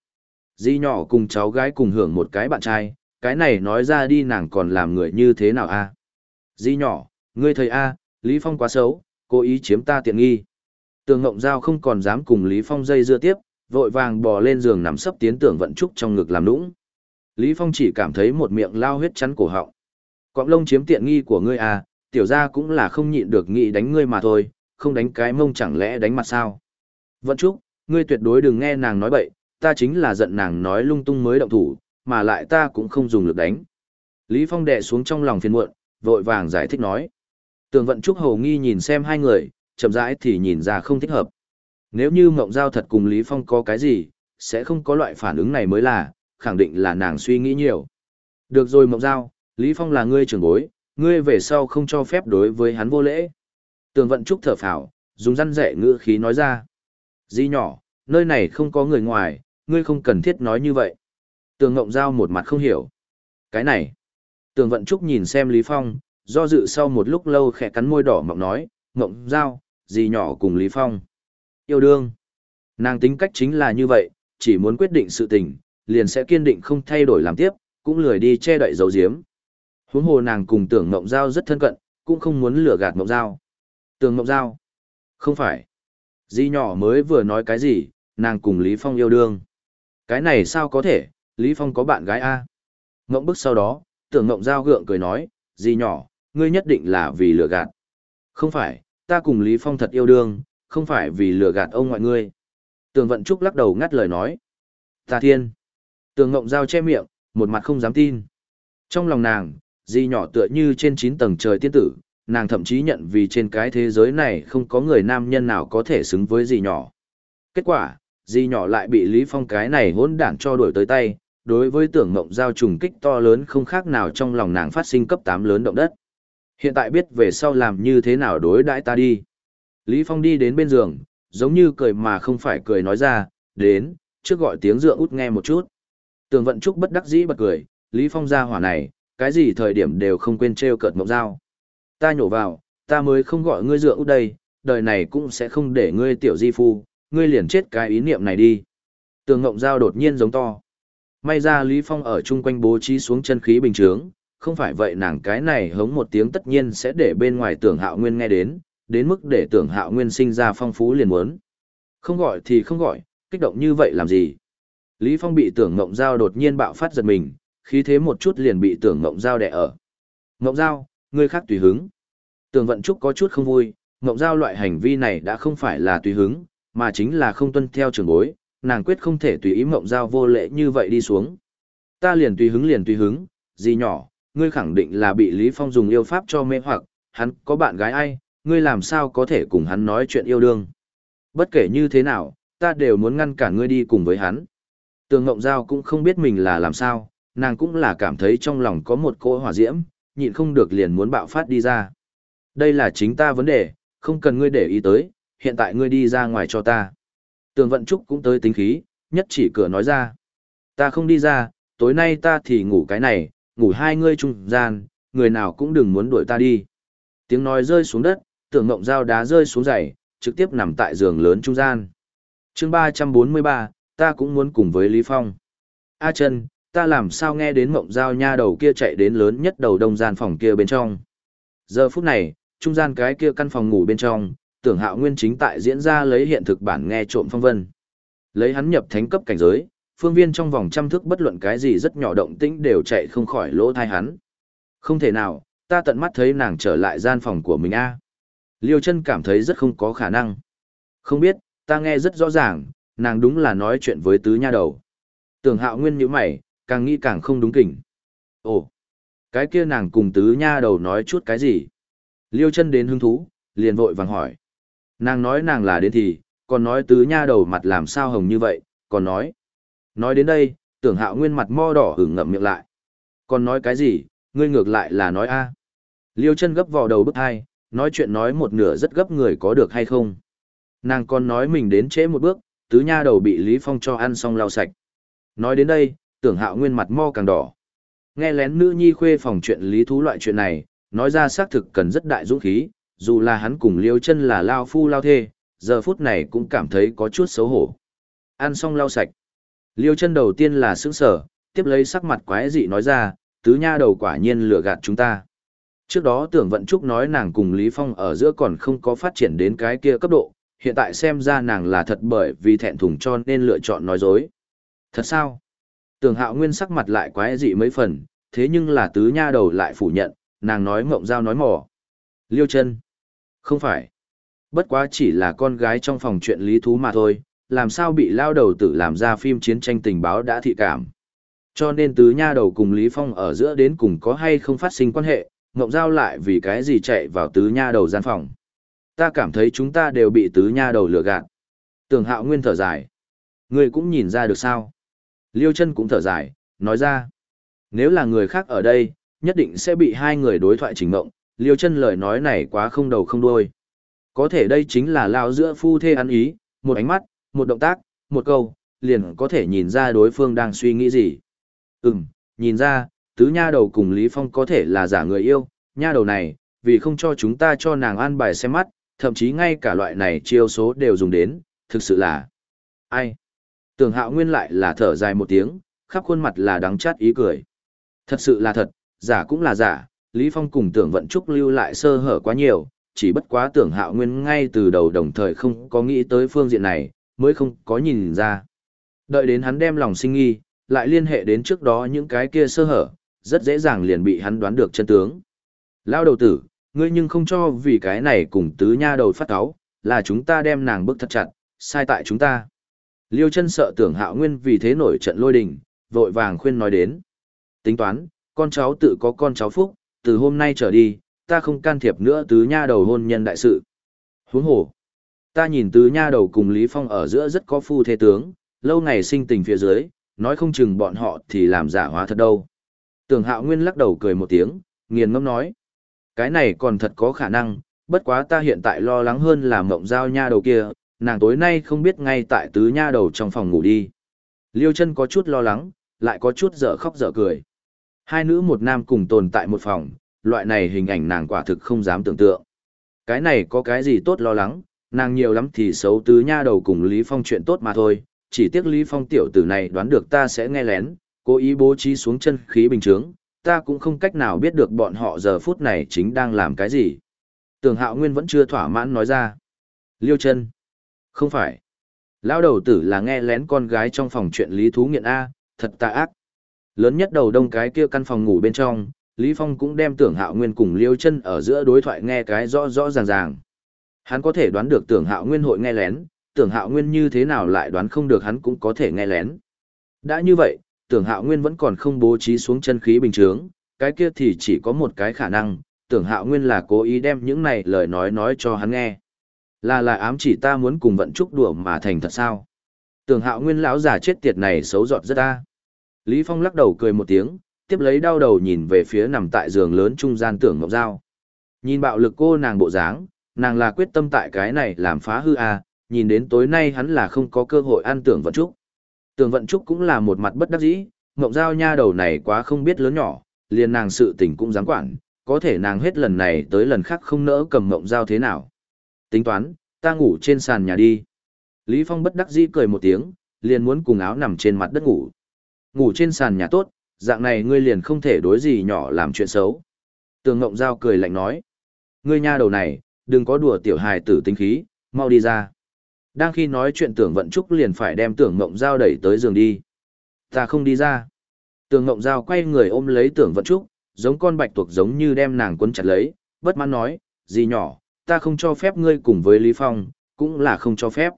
Di nhỏ cùng cháu gái cùng hưởng một cái bạn trai, cái này nói ra đi nàng còn làm người như thế nào A. Di nhỏ, ngươi thầy A, Lý Phong quá xấu, cố ý chiếm ta tiện nghi. Tường Ngộng Giao không còn dám cùng Lý Phong dây dưa tiếp, vội vàng bò lên giường nằm sấp tiến tưởng vận trúc trong ngực làm nũng. Lý Phong chỉ cảm thấy một miệng lao huyết chắn cổ họng. Cọng lông chiếm tiện nghi của ngươi à, tiểu gia cũng là không nhịn được nghĩ đánh ngươi mà thôi, không đánh cái mông chẳng lẽ đánh mặt sao. Vận trúc, ngươi tuyệt đối đừng nghe nàng nói bậy, ta chính là giận nàng nói lung tung mới động thủ, mà lại ta cũng không dùng lực đánh. Lý Phong đè xuống trong lòng phiền muộn, vội vàng giải thích nói. Tường vận trúc hầu nghi nhìn xem hai người, chậm rãi thì nhìn ra không thích hợp. Nếu như Mộng Giao thật cùng Lý Phong có cái gì, sẽ không có loại phản ứng này mới là, khẳng định là nàng suy nghĩ nhiều. Được rồi Mộng Giao, Lý Phong là ngươi trưởng bối, ngươi về sau không cho phép đối với hắn vô lễ. Tường vận trúc thở phào, dùng răn rẻ ngữ khí nói ra. Di nhỏ, nơi này không có người ngoài, ngươi không cần thiết nói như vậy. Tường Ngộng Giao một mặt không hiểu. Cái này. Tường Vận Trúc nhìn xem Lý Phong, do dự sau một lúc lâu khẽ cắn môi đỏ mọng nói, Ngộng Giao, gì nhỏ cùng Lý Phong. Yêu đương. Nàng tính cách chính là như vậy, chỉ muốn quyết định sự tình, liền sẽ kiên định không thay đổi làm tiếp, cũng lười đi che đậy dấu diếm. Huống hồ nàng cùng tưởng Ngộng Giao rất thân cận, cũng không muốn lừa gạt Ngộng Giao. Tưởng Ngộng Giao. Không phải. Di nhỏ mới vừa nói cái gì, nàng cùng Lý Phong yêu đương. Cái này sao có thể, Lý Phong có bạn gái A. Ngộng bức sau đó, tưởng Ngộng Giao gượng cười nói, Di nhỏ, ngươi nhất định là vì lừa gạt. Không phải, ta cùng Lý Phong thật yêu đương, không phải vì lừa gạt ông ngoại ngươi. Tường Vận Trúc lắc đầu ngắt lời nói. Ta thiên. Tường Ngộng Giao che miệng, một mặt không dám tin. Trong lòng nàng, di nhỏ tựa như trên 9 tầng trời tiên tử, nàng thậm chí nhận vì trên cái thế giới này không có người nam nhân nào có thể xứng với di nhỏ. Kết quả, di nhỏ lại bị Lý Phong cái này hỗn đản cho đuổi tới tay, đối với tưởng mộng giao trùng kích to lớn không khác nào trong lòng nàng phát sinh cấp 8 lớn động đất. Hiện tại biết về sau làm như thế nào đối đãi ta đi. Lý Phong đi đến bên giường, giống như cười mà không phải cười nói ra, đến, trước gọi tiếng dựa út nghe một chút. Tường vận trúc bất đắc dĩ bật cười, Lý Phong ra hỏa này, cái gì thời điểm đều không quên treo cợt mộng dao. Ta nhổ vào, ta mới không gọi ngươi dựa út đây, đời này cũng sẽ không để ngươi tiểu di phu, ngươi liền chết cái ý niệm này đi. Tường ngộng dao đột nhiên giống to. May ra Lý Phong ở chung quanh bố trí xuống chân khí bình trướng, không phải vậy nàng cái này hống một tiếng tất nhiên sẽ để bên ngoài tưởng hạo nguyên nghe đến, đến mức để tưởng hạo nguyên sinh ra phong phú liền muốn. Không gọi thì không gọi, kích động như vậy làm gì? Lý Phong bị tưởng ngộng giao đột nhiên bạo phát giật mình, khí thế một chút liền bị tưởng ngộng giao đè ở. Ngộng giao, ngươi khác tùy hứng. Tưởng vận trúc có chút không vui, ngộng giao loại hành vi này đã không phải là tùy hứng, mà chính là không tuân theo trường bối, nàng quyết không thể tùy ý ngộng giao vô lễ như vậy đi xuống. Ta liền tùy hứng liền tùy hứng, gì nhỏ, ngươi khẳng định là bị Lý Phong dùng yêu pháp cho mê hoặc, hắn có bạn gái ai, ngươi làm sao có thể cùng hắn nói chuyện yêu đương. Bất kể như thế nào, ta đều muốn ngăn cản ngươi đi cùng với hắn. Tường Ngộng Giao cũng không biết mình là làm sao, nàng cũng là cảm thấy trong lòng có một cỗ hỏa diễm, nhịn không được liền muốn bạo phát đi ra. Đây là chính ta vấn đề, không cần ngươi để ý tới, hiện tại ngươi đi ra ngoài cho ta. Tường Vận Trúc cũng tới tính khí, nhất chỉ cửa nói ra. Ta không đi ra, tối nay ta thì ngủ cái này, ngủ hai ngươi trung gian, người nào cũng đừng muốn đuổi ta đi. Tiếng nói rơi xuống đất, tưởng ngộng dao đá rơi xuống giày, trực tiếp nằm tại giường lớn trung gian. chương 343, ta cũng muốn cùng với Lý Phong. A chân, ta làm sao nghe đến mộng dao nha đầu kia chạy đến lớn nhất đầu đông gian phòng kia bên trong. Giờ phút này, trung gian cái kia căn phòng ngủ bên trong, tưởng hạo nguyên chính tại diễn ra lấy hiện thực bản nghe trộm phong vân. Lấy hắn nhập thánh cấp cảnh giới, phương viên trong vòng trăm thước bất luận cái gì rất nhỏ động tĩnh đều chạy không khỏi lỗ thai hắn. Không thể nào, ta tận mắt thấy nàng trở lại gian phòng của mình a. Liêu chân cảm thấy rất không có khả năng. Không biết, ta nghe rất rõ ràng, nàng đúng là nói chuyện với tứ nha đầu. Tưởng hạo nguyên như mày, càng nghĩ càng không đúng kỉnh. Ồ, cái kia nàng cùng tứ nha đầu nói chút cái gì? Liêu chân đến hứng thú, liền vội vàng hỏi. Nàng nói nàng là đến thì, còn nói tứ nha đầu mặt làm sao hồng như vậy, còn nói. Nói đến đây, tưởng hạo nguyên mặt mo đỏ hửng ngậm miệng lại. Còn nói cái gì, ngươi ngược lại là nói a Liêu chân gấp vào đầu bức hai, nói chuyện nói một nửa rất gấp người có được hay không. Nàng còn nói mình đến trễ một bước, tứ nha đầu bị Lý Phong cho ăn xong lau sạch. Nói đến đây, tưởng hạo nguyên mặt mo càng đỏ. Nghe lén nữ nhi khuê phòng chuyện lý thú loại chuyện này, nói ra xác thực cần rất đại dũng khí, dù là hắn cùng liêu chân là lao phu lao thê, giờ phút này cũng cảm thấy có chút xấu hổ. Ăn xong lau sạch. Liêu chân đầu tiên là sững sở, tiếp lấy sắc mặt quái dị nói ra, tứ nha đầu quả nhiên lừa gạt chúng ta. Trước đó tưởng vận trúc nói nàng cùng Lý Phong ở giữa còn không có phát triển đến cái kia cấp độ, hiện tại xem ra nàng là thật bởi vì thẹn thùng cho nên lựa chọn nói dối. Thật sao? Tưởng hạo nguyên sắc mặt lại quái dị mấy phần, thế nhưng là tứ nha đầu lại phủ nhận, nàng nói mộng giao nói mỏ. Liêu chân. Không phải. Bất quá chỉ là con gái trong phòng chuyện lý thú mà thôi, làm sao bị lao đầu tử làm ra phim chiến tranh tình báo đã thị cảm. Cho nên tứ nha đầu cùng Lý Phong ở giữa đến cùng có hay không phát sinh quan hệ, Ngộng Giao lại vì cái gì chạy vào tứ nha đầu gian phòng. Ta cảm thấy chúng ta đều bị tứ nha đầu lừa gạt. Tường hạo nguyên thở dài. Người cũng nhìn ra được sao. Liêu chân cũng thở dài, nói ra. Nếu là người khác ở đây, nhất định sẽ bị hai người đối thoại chỉnh mộng. Liêu chân lời nói này quá không đầu không đuôi. Có thể đây chính là lao giữa phu thê ăn ý, một ánh mắt, một động tác, một câu, liền có thể nhìn ra đối phương đang suy nghĩ gì. Ừm, nhìn ra, tứ nha đầu cùng Lý Phong có thể là giả người yêu, nha đầu này, vì không cho chúng ta cho nàng an bài xem mắt, thậm chí ngay cả loại này chiêu số đều dùng đến, thực sự là... Ai? Tưởng hạo nguyên lại là thở dài một tiếng, khắp khuôn mặt là đắng chát ý cười. Thật sự là thật, giả cũng là giả, Lý Phong cùng tưởng vận trúc lưu lại sơ hở quá nhiều, chỉ bất quá tưởng hạo nguyên ngay từ đầu đồng thời không có nghĩ tới phương diện này, mới không có nhìn ra. Đợi đến hắn đem lòng sinh nghi, lại liên hệ đến trước đó những cái kia sơ hở, rất dễ dàng liền bị hắn đoán được chân tướng. Lao đầu tử, ngươi nhưng không cho vì cái này cùng tứ nha đầu phát cáo, là chúng ta đem nàng bức thật chặt, sai tại chúng ta. Liêu chân sợ tưởng hạo nguyên vì thế nổi trận lôi đình, vội vàng khuyên nói đến. Tính toán, con cháu tự có con cháu phúc, từ hôm nay trở đi, ta không can thiệp nữa tứ nha đầu hôn nhân đại sự. Huống hồ, ta nhìn tứ nha đầu cùng Lý Phong ở giữa rất có phu thế tướng, lâu ngày sinh tình phía dưới, nói không chừng bọn họ thì làm giả hóa thật đâu. Tưởng hạo nguyên lắc đầu cười một tiếng, nghiền ngâm nói. Cái này còn thật có khả năng, bất quá ta hiện tại lo lắng hơn là mộng giao nha đầu kia, nàng tối nay không biết ngay tại tứ nha đầu trong phòng ngủ đi. Liêu chân có chút lo lắng, lại có chút dở khóc dở cười. Hai nữ một nam cùng tồn tại một phòng, loại này hình ảnh nàng quả thực không dám tưởng tượng. Cái này có cái gì tốt lo lắng, nàng nhiều lắm thì xấu tứ nha đầu cùng Lý Phong chuyện tốt mà thôi, chỉ tiếc Lý Phong tiểu tử này đoán được ta sẽ nghe lén, cố ý bố trí xuống chân khí bình chướng, ta cũng không cách nào biết được bọn họ giờ phút này chính đang làm cái gì. Tường hạo nguyên vẫn chưa thỏa mãn nói ra. Liêu chân. Không phải. Lão đầu tử là nghe lén con gái trong phòng chuyện Lý Thú Nghiện A, thật tà ác. Lớn nhất đầu đông cái kia căn phòng ngủ bên trong, Lý Phong cũng đem tưởng hạo nguyên cùng Liêu chân ở giữa đối thoại nghe cái rõ rõ ràng ràng. Hắn có thể đoán được tưởng hạo nguyên hội nghe lén, tưởng hạo nguyên như thế nào lại đoán không được hắn cũng có thể nghe lén. Đã như vậy, tưởng hạo nguyên vẫn còn không bố trí xuống chân khí bình chướng, cái kia thì chỉ có một cái khả năng, tưởng hạo nguyên là cố ý đem những này lời nói nói cho hắn nghe. Là là ám chỉ ta muốn cùng vận trúc đùa mà thành thật sao. Tưởng hạo nguyên lão già chết tiệt này xấu giọt rất ta. Lý Phong lắc đầu cười một tiếng, tiếp lấy đau đầu nhìn về phía nằm tại giường lớn trung gian tưởng ngọc dao. Nhìn bạo lực cô nàng bộ dáng, nàng là quyết tâm tại cái này làm phá hư à, nhìn đến tối nay hắn là không có cơ hội ăn tưởng vận trúc. Tưởng vận trúc cũng là một mặt bất đắc dĩ, ngộng giao nha đầu này quá không biết lớn nhỏ, liền nàng sự tình cũng dám quản, có thể nàng hết lần này tới lần khác không nỡ cầm ngộng giao thế nào. Tính toán, ta ngủ trên sàn nhà đi. Lý Phong bất đắc dĩ cười một tiếng, liền muốn cùng áo nằm trên mặt đất ngủ. Ngủ trên sàn nhà tốt, dạng này ngươi liền không thể đối gì nhỏ làm chuyện xấu. Tường Ngộng Giao cười lạnh nói. Ngươi nha đầu này, đừng có đùa tiểu hài tử tinh khí, mau đi ra. Đang khi nói chuyện tưởng vận trúc liền phải đem tưởng Ngộng Giao đẩy tới giường đi. Ta không đi ra. Tưởng Ngộng Giao quay người ôm lấy tưởng vận trúc, giống con bạch tuộc giống như đem nàng quấn chặt lấy, bất mãn nói, gì nhỏ, ta không cho phép ngươi cùng với Lý Phong, cũng là không cho phép.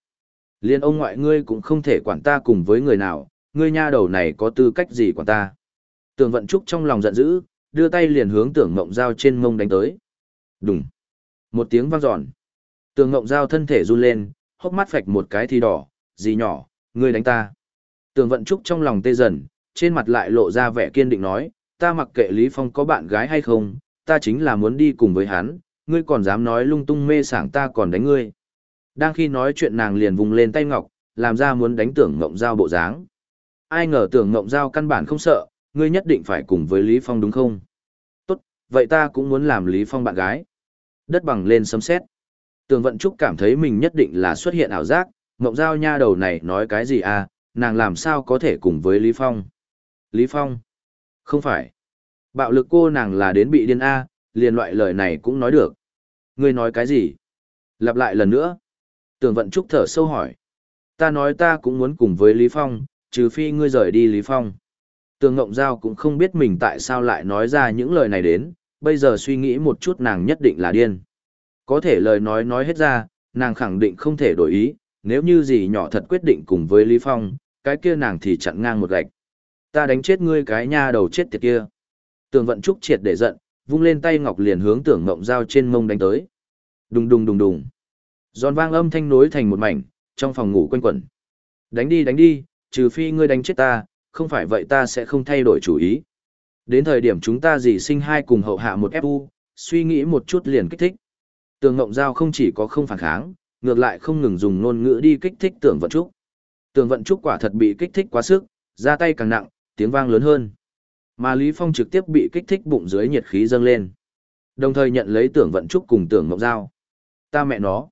Liên ông ngoại ngươi cũng không thể quản ta cùng với người nào, ngươi nha đầu này có tư cách gì quản ta. Tưởng vận trúc trong lòng giận dữ, đưa tay liền hướng tưởng mộng dao trên mông đánh tới. Đùng. Một tiếng vang dọn. Tường Ngộng Giao thân thể run lên, hốc mắt phạch một cái thì đỏ, gì nhỏ, ngươi đánh ta. tường vận trúc trong lòng tê dần, trên mặt lại lộ ra vẻ kiên định nói, ta mặc kệ Lý Phong có bạn gái hay không, ta chính là muốn đi cùng với hắn, ngươi còn dám nói lung tung mê sảng ta còn đánh ngươi. Đang khi nói chuyện nàng liền vùng lên tay ngọc, làm ra muốn đánh tưởng ngộng giao bộ dáng. Ai ngờ tưởng ngộng giao căn bản không sợ, ngươi nhất định phải cùng với Lý Phong đúng không? Tốt, vậy ta cũng muốn làm Lý Phong bạn gái. Đất bằng lên sấm xét. Tường vận trúc cảm thấy mình nhất định là xuất hiện ảo giác, ngộng giao nha đầu này nói cái gì à, nàng làm sao có thể cùng với Lý Phong? Lý Phong? Không phải. Bạo lực cô nàng là đến bị điên A, liền loại lời này cũng nói được. Ngươi nói cái gì? Lặp lại lần nữa. Tường vận trúc thở sâu hỏi. Ta nói ta cũng muốn cùng với Lý Phong, trừ phi ngươi rời đi Lý Phong. Tường Ngộng Giao cũng không biết mình tại sao lại nói ra những lời này đến, bây giờ suy nghĩ một chút nàng nhất định là điên. Có thể lời nói nói hết ra, nàng khẳng định không thể đổi ý, nếu như gì nhỏ thật quyết định cùng với Lý Phong, cái kia nàng thì chặn ngang một gạch. Ta đánh chết ngươi cái nha đầu chết tiệt kia. Tường vận trúc triệt để giận, vung lên tay ngọc liền hướng tưởng ngộng dao trên mông đánh tới. Đùng đùng đùng đùng. Giòn vang âm thanh nối thành một mảnh, trong phòng ngủ quanh quẩn. Đánh đi đánh đi, trừ phi ngươi đánh chết ta, không phải vậy ta sẽ không thay đổi chủ ý. Đến thời điểm chúng ta dì sinh hai cùng hậu hạ một FU, suy nghĩ một chút liền kích thích. Tường Ngộng Giao không chỉ có không phản kháng, ngược lại không ngừng dùng ngôn ngữ đi kích thích tưởng vận trúc. tường vận trúc quả thật bị kích thích quá sức, ra tay càng nặng, tiếng vang lớn hơn. Mà Lý Phong trực tiếp bị kích thích bụng dưới nhiệt khí dâng lên. Đồng thời nhận lấy tưởng vận trúc cùng tường ngọc giao. Ta mẹ nó.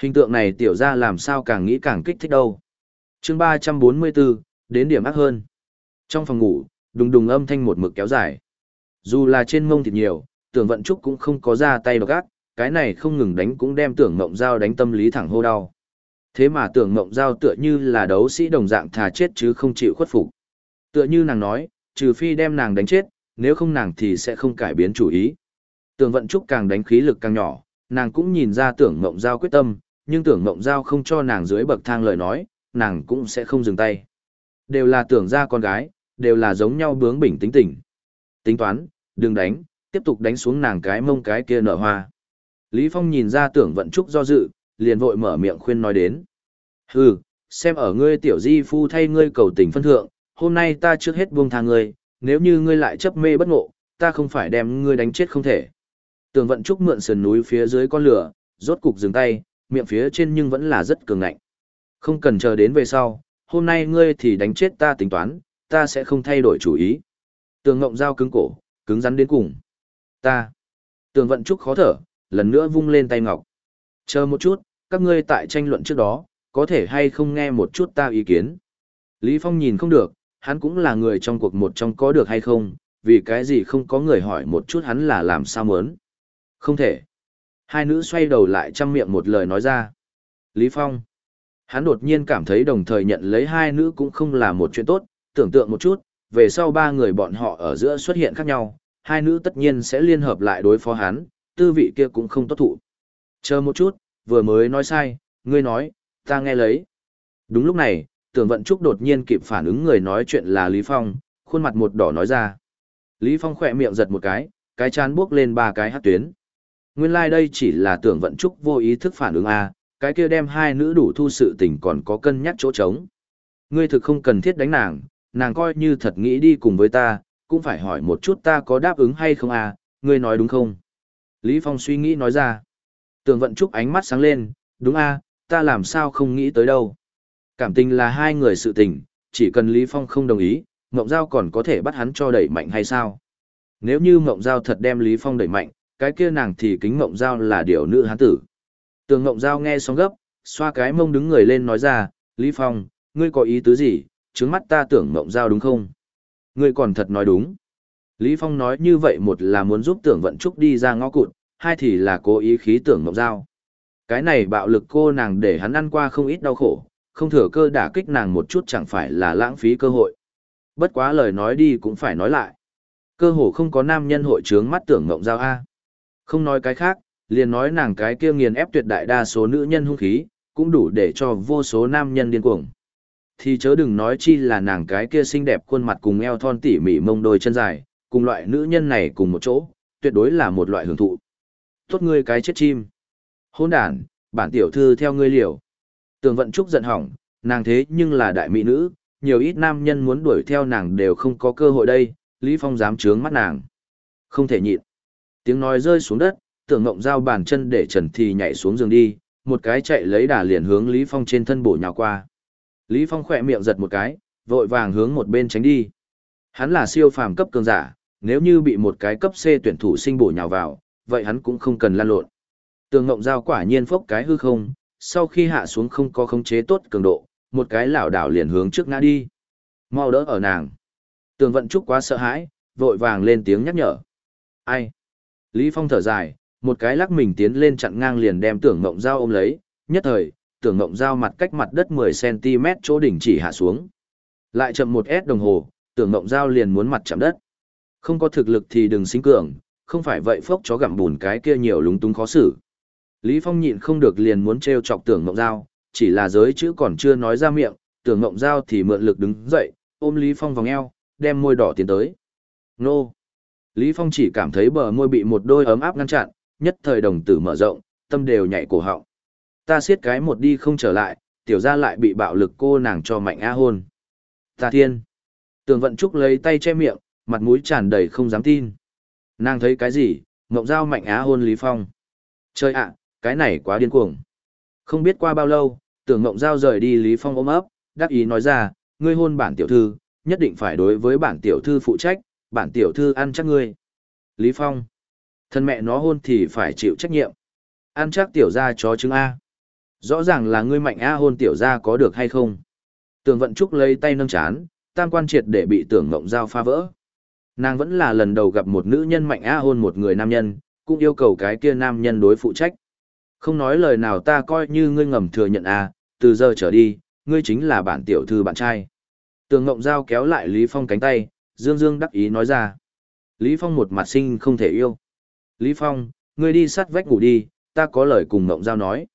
Hình tượng này tiểu ra làm sao càng nghĩ càng kích thích đâu. chương 344, đến điểm ác hơn. Trong phòng ngủ, đùng đùng âm thanh một mực kéo dài. Dù là trên mông thịt nhiều, tưởng vận trúc cũng không có ra tay độc ác, cái này không ngừng đánh cũng đem tưởng mộng giao đánh tâm lý thẳng hô đau. Thế mà tưởng mộng giao tựa như là đấu sĩ đồng dạng thà chết chứ không chịu khuất phục. Tựa như nàng nói, trừ phi đem nàng đánh chết, nếu không nàng thì sẽ không cải biến chủ ý. Tưởng vận trúc càng đánh khí lực càng nhỏ, nàng cũng nhìn ra tưởng mộng giao quyết tâm, nhưng tưởng mộng giao không cho nàng dưới bậc thang lời nói, nàng cũng sẽ không dừng tay. Đều là tưởng ra con gái, đều là giống nhau bướng bỉnh tính tình. Tính toán, đừng đánh, tiếp tục đánh xuống nàng cái mông cái kia nở hoa. Lý Phong nhìn ra tưởng vận trúc do dự, liền vội mở miệng khuyên nói đến. Hừ, xem ở ngươi tiểu di phu thay ngươi cầu tình phân thượng, hôm nay ta trước hết buông tha ngươi, nếu như ngươi lại chấp mê bất ngộ, ta không phải đem ngươi đánh chết không thể. Tưởng vận trúc mượn sườn núi phía dưới con lửa, rốt cục dừng tay, miệng phía trên nhưng vẫn là rất cường ngạnh. Không cần chờ đến về sau, hôm nay ngươi thì đánh chết ta tính toán, ta sẽ không thay đổi chủ ý. Tường ngộng dao cứng cổ, cứng rắn đến cùng. Ta. Tường vận trúc khó thở, lần nữa vung lên tay ngọc. Chờ một chút, các ngươi tại tranh luận trước đó, có thể hay không nghe một chút ta ý kiến. Lý Phong nhìn không được, hắn cũng là người trong cuộc một trong có được hay không, vì cái gì không có người hỏi một chút hắn là làm sao mớn. Không thể. Hai nữ xoay đầu lại chăm miệng một lời nói ra. Lý Phong. Hắn đột nhiên cảm thấy đồng thời nhận lấy hai nữ cũng không là một chuyện tốt, tưởng tượng một chút, về sau ba người bọn họ ở giữa xuất hiện khác nhau, hai nữ tất nhiên sẽ liên hợp lại đối phó hắn, tư vị kia cũng không tốt thụ. Chờ một chút, vừa mới nói sai, ngươi nói, ta nghe lấy. Đúng lúc này, tưởng vận trúc đột nhiên kịp phản ứng người nói chuyện là Lý Phong, khuôn mặt một đỏ nói ra. Lý Phong khỏe miệng giật một cái, cái chán buốc lên ba cái hát tuyến. Nguyên lai like đây chỉ là tưởng vận trúc vô ý thức phản ứng A, cái kia đem hai nữ đủ thu sự tình còn có cân nhắc chỗ trống. Ngươi thực không cần thiết đánh nàng, nàng coi như thật nghĩ đi cùng với ta, cũng phải hỏi một chút ta có đáp ứng hay không à, ngươi nói đúng không? Lý Phong suy nghĩ nói ra. Tường vận trúc ánh mắt sáng lên, đúng a, ta làm sao không nghĩ tới đâu. Cảm tình là hai người sự tình, chỉ cần Lý Phong không đồng ý, Mộng Giao còn có thể bắt hắn cho đẩy mạnh hay sao? Nếu như Mộng Giao thật đem Lý Phong đẩy mạnh, cái kia nàng thì kính Mộng Giao là điều nữ hán tử. Tường Mộng Giao nghe xong gấp, xoa cái mông đứng người lên nói ra, Lý Phong, ngươi có ý tứ gì, trứng mắt ta tưởng Mộng Giao đúng không? Ngươi còn thật nói đúng. Lý Phong nói như vậy một là muốn giúp tưởng vận trúc đi ra ngõ cụt, hai thì là cố ý khí tưởng Mộng Giao. Cái này bạo lực cô nàng để hắn ăn qua không ít đau khổ, không thừa cơ đả kích nàng một chút chẳng phải là lãng phí cơ hội. Bất quá lời nói đi cũng phải nói lại. Cơ hồ không có nam nhân hội trướng mắt tưởng mộng giao A. Không nói cái khác, liền nói nàng cái kia nghiền ép tuyệt đại đa số nữ nhân hung khí, cũng đủ để cho vô số nam nhân điên cuồng. Thì chớ đừng nói chi là nàng cái kia xinh đẹp khuôn mặt cùng eo thon tỉ mỉ mông đôi chân dài, cùng loại nữ nhân này cùng một chỗ, tuyệt đối là một loại hưởng thụ. Tốt ngươi cái chết chim. Hôn đàn, bản tiểu thư theo ngươi liều. Tường vận trúc giận hỏng, nàng thế nhưng là đại mỹ nữ, nhiều ít nam nhân muốn đuổi theo nàng đều không có cơ hội đây, Lý Phong dám trướng mắt nàng. Không thể nhịn. Tiếng nói rơi xuống đất, tưởng ngộng giao bàn chân để trần thì nhảy xuống giường đi, một cái chạy lấy đà liền hướng Lý Phong trên thân bổ nhào qua. Lý Phong khỏe miệng giật một cái, vội vàng hướng một bên tránh đi. Hắn là siêu phàm cấp cường giả, nếu như bị một cái cấp C tuyển thủ sinh bổ nhào vào, vậy hắn cũng không cần lan lộn. Tường ngộng giao quả nhiên phốc cái hư không, sau khi hạ xuống không có khống chế tốt cường độ, một cái lảo đảo liền hướng trước ngã đi. Mau đỡ ở nàng. Tường vận trúc quá sợ hãi, vội vàng lên tiếng nhắc nhở. Ai? Lý Phong thở dài, một cái lắc mình tiến lên chặn ngang liền đem tưởng Ngộng Giao ôm lấy, nhất thời, tưởng ngộng giao mặt cách mặt đất 10cm chỗ đỉnh chỉ hạ xuống. Lại chậm một s đồng hồ, tưởng ngộng giao liền muốn mặt chạm đất. Không có thực lực thì đừng sinh cường, không phải vậy phốc chó gặm bùn cái kia nhiều lúng túng khó xử. Lý Phong nhịn không được liền muốn treo chọc tưởng ngộng giao, chỉ là giới chữ còn chưa nói ra miệng, tưởng ngộng giao thì mượn lực đứng dậy, ôm Lý Phong vòng eo, đem môi đỏ tiến tới. Nô! Lý Phong chỉ cảm thấy bờ môi bị một đôi ấm áp ngăn chặn, nhất thời đồng tử mở rộng, tâm đều nhảy cổ họng. Ta siết cái một đi không trở lại, tiểu gia lại bị bạo lực cô nàng cho mạnh a hôn. Ta thiên! Tường vận trúc lấy tay che miệng, mặt mũi tràn đầy không dám tin. Nàng thấy cái gì, mộng dao mạnh á hôn Lý Phong. trời ạ, cái này quá điên cuồng. Không biết qua bao lâu, tưởng mộng giao rời đi Lý Phong ôm ấp, đắc ý nói ra, ngươi hôn bản tiểu thư, nhất định phải đối với bản tiểu thư phụ trách, bản tiểu thư ăn chắc ngươi. Lý Phong, thân mẹ nó hôn thì phải chịu trách nhiệm. Ăn chắc tiểu gia chó trứng A. Rõ ràng là ngươi mạnh A hôn tiểu gia có được hay không. Tường vận trúc lấy tay nâng chán, tam quan triệt để bị tưởng ngộng giao phá vỡ. Nàng vẫn là lần đầu gặp một nữ nhân mạnh A hôn một người nam nhân, cũng yêu cầu cái kia nam nhân đối phụ trách. Không nói lời nào ta coi như ngươi ngầm thừa nhận a. từ giờ trở đi, ngươi chính là bản tiểu thư bạn trai. Tường Ngộng Giao kéo lại Lý Phong cánh tay, Dương Dương đắc ý nói ra. Lý Phong một mặt sinh không thể yêu. Lý Phong, ngươi đi sát vách ngủ đi, ta có lời cùng Ngộng Giao nói.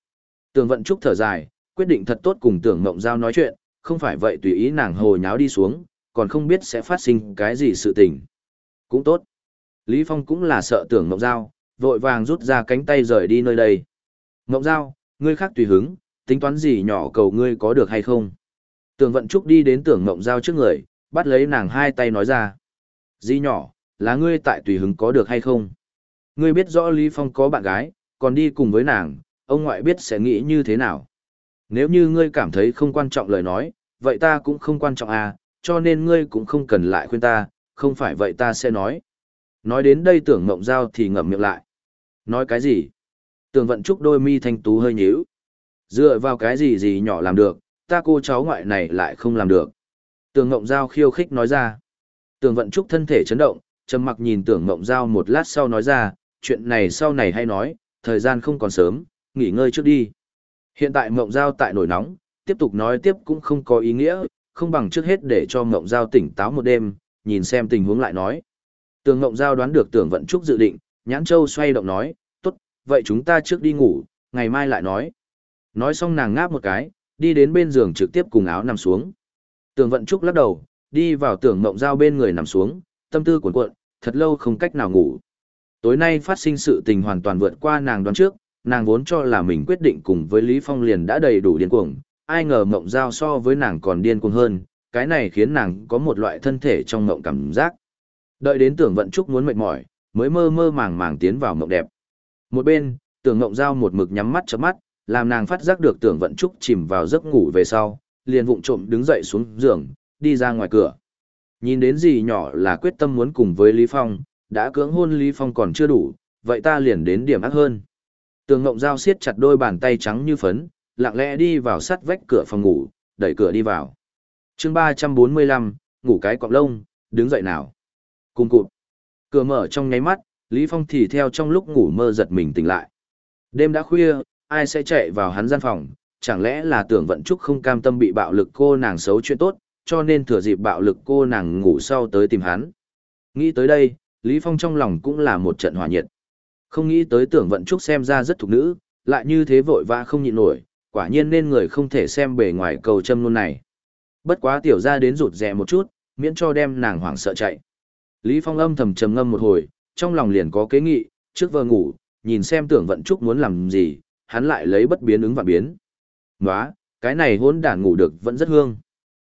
Tường Vận Trúc thở dài, quyết định thật tốt cùng Tưởng Ngộng Giao nói chuyện, không phải vậy tùy ý nàng hồ nháo đi xuống, còn không biết sẽ phát sinh cái gì sự tình. Cũng tốt. Lý Phong cũng là sợ Tưởng Ngộng Giao, vội vàng rút ra cánh tay rời đi nơi đây. Ngộng Giao, ngươi khác tùy hứng, tính toán gì nhỏ cầu ngươi có được hay không? Tưởng Vận Trúc đi đến Tưởng Ngộng Giao trước người, bắt lấy nàng hai tay nói ra. Di nhỏ, là ngươi tại tùy hứng có được hay không? Ngươi biết rõ Lý Phong có bạn gái, còn đi cùng với nàng, ông ngoại biết sẽ nghĩ như thế nào? Nếu như ngươi cảm thấy không quan trọng lời nói, vậy ta cũng không quan trọng à, cho nên ngươi cũng không cần lại khuyên ta, không phải vậy ta sẽ nói. Nói đến đây tưởng mộng giao thì ngậm miệng lại. Nói cái gì? Tường vận trúc đôi mi thanh tú hơi nhíu. Dựa vào cái gì gì nhỏ làm được, ta cô cháu ngoại này lại không làm được. Tưởng mộng Giao khiêu khích nói ra. Tường Vận Trúc thân thể chấn động, trầm mặc nhìn Tưởng mộng Giao một lát sau nói ra, chuyện này sau này hay nói, thời gian không còn sớm, nghỉ ngơi trước đi. Hiện tại Ngộng Giao tại nổi nóng, tiếp tục nói tiếp cũng không có ý nghĩa, không bằng trước hết để cho Ngộng Giao tỉnh táo một đêm, nhìn xem tình huống lại nói. Tường Ngộng Giao đoán được Tưởng Vận Trúc dự định, Nhãn Châu xoay động nói, tốt, vậy chúng ta trước đi ngủ, ngày mai lại nói. Nói xong nàng ngáp một cái, đi đến bên giường trực tiếp cùng áo nằm xuống. Tường vận trúc lắc đầu, đi vào tưởng mộng giao bên người nằm xuống, tâm tư cuộn cuộn, thật lâu không cách nào ngủ. Tối nay phát sinh sự tình hoàn toàn vượt qua nàng đoán trước, nàng vốn cho là mình quyết định cùng với Lý Phong liền đã đầy đủ điên cuồng, ai ngờ mộng giao so với nàng còn điên cuồng hơn, cái này khiến nàng có một loại thân thể trong mộng cảm giác. Đợi đến tưởng vận trúc muốn mệt mỏi, mới mơ mơ màng màng tiến vào mộng đẹp. Một bên, tưởng mộng giao một mực nhắm mắt chớp mắt, làm nàng phát giác được tưởng vận trúc chìm vào giấc ngủ về sau, liền vụng trộm đứng dậy xuống giường, đi ra ngoài cửa. Nhìn đến gì nhỏ là quyết tâm muốn cùng với Lý Phong, đã cưỡng hôn Lý Phong còn chưa đủ, vậy ta liền đến điểm ác hơn. Tường Ngộng Giao siết chặt đôi bàn tay trắng như phấn, lặng lẽ đi vào sắt vách cửa phòng ngủ, đẩy cửa đi vào. chương 345, ngủ cái cọng lông, đứng dậy nào. Cùng cụt. Cửa mở trong nháy mắt, Lý Phong thì theo trong lúc ngủ mơ giật mình tỉnh lại. Đêm đã khuya, ai sẽ chạy vào hắn gian phòng, chẳng lẽ là tưởng vận trúc không cam tâm bị bạo lực cô nàng xấu chuyện tốt, cho nên thừa dịp bạo lực cô nàng ngủ sau tới tìm hắn. Nghĩ tới đây, Lý Phong trong lòng cũng là một trận hỏa nhiệt. Không nghĩ tới tưởng vận trúc xem ra rất thục nữ, lại như thế vội vã không nhịn nổi, quả nhiên nên người không thể xem bề ngoài cầu châm luôn này. Bất quá tiểu ra đến rụt rè một chút, miễn cho đem nàng hoảng sợ chạy. Lý Phong âm thầm trầm ngâm một hồi, trong lòng liền có kế nghị, trước vờ ngủ, nhìn xem tưởng vận trúc muốn làm gì, hắn lại lấy bất biến ứng và biến. Nóa, cái này hỗn đản ngủ được vẫn rất hương.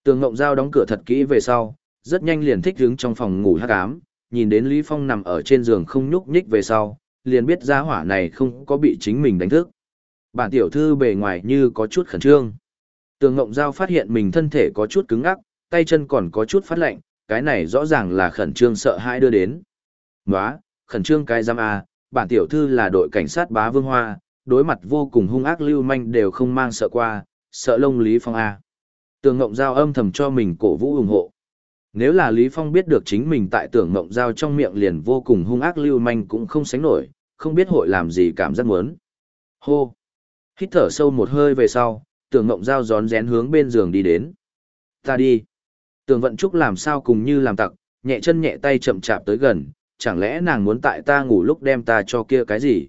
Tường Ngộng Giao đóng cửa thật kỹ về sau, rất nhanh liền thích đứng trong phòng ngủ hắc ám, nhìn đến Lý Phong nằm ở trên giường không nhúc nhích về sau, liền biết gia hỏa này không có bị chính mình đánh thức. Bản tiểu thư bề ngoài như có chút khẩn trương. Tường Ngộng Giao phát hiện mình thân thể có chút cứng ngắc, tay chân còn có chút phát lạnh, cái này rõ ràng là khẩn trương sợ hãi đưa đến. Nóa, khẩn trương cái giam à, bản tiểu thư là đội cảnh sát bá vương hoa, đối mặt vô cùng hung ác lưu manh đều không mang sợ qua, sợ lông Lý Phong à? Tường Ngộng Giao âm thầm cho mình cổ vũ ủng hộ. Nếu là Lý Phong biết được chính mình tại tưởng Ngộng Giao trong miệng liền vô cùng hung ác lưu manh cũng không sánh nổi, không biết hội làm gì cảm giác muốn. Hô! Hít thở sâu một hơi về sau, tưởng Ngộng Giao gión rén hướng bên giường đi đến. Ta đi! tưởng Vận Trúc làm sao cùng như làm tặc, nhẹ chân nhẹ tay chậm chạp tới gần, chẳng lẽ nàng muốn tại ta ngủ lúc đem ta cho kia cái gì?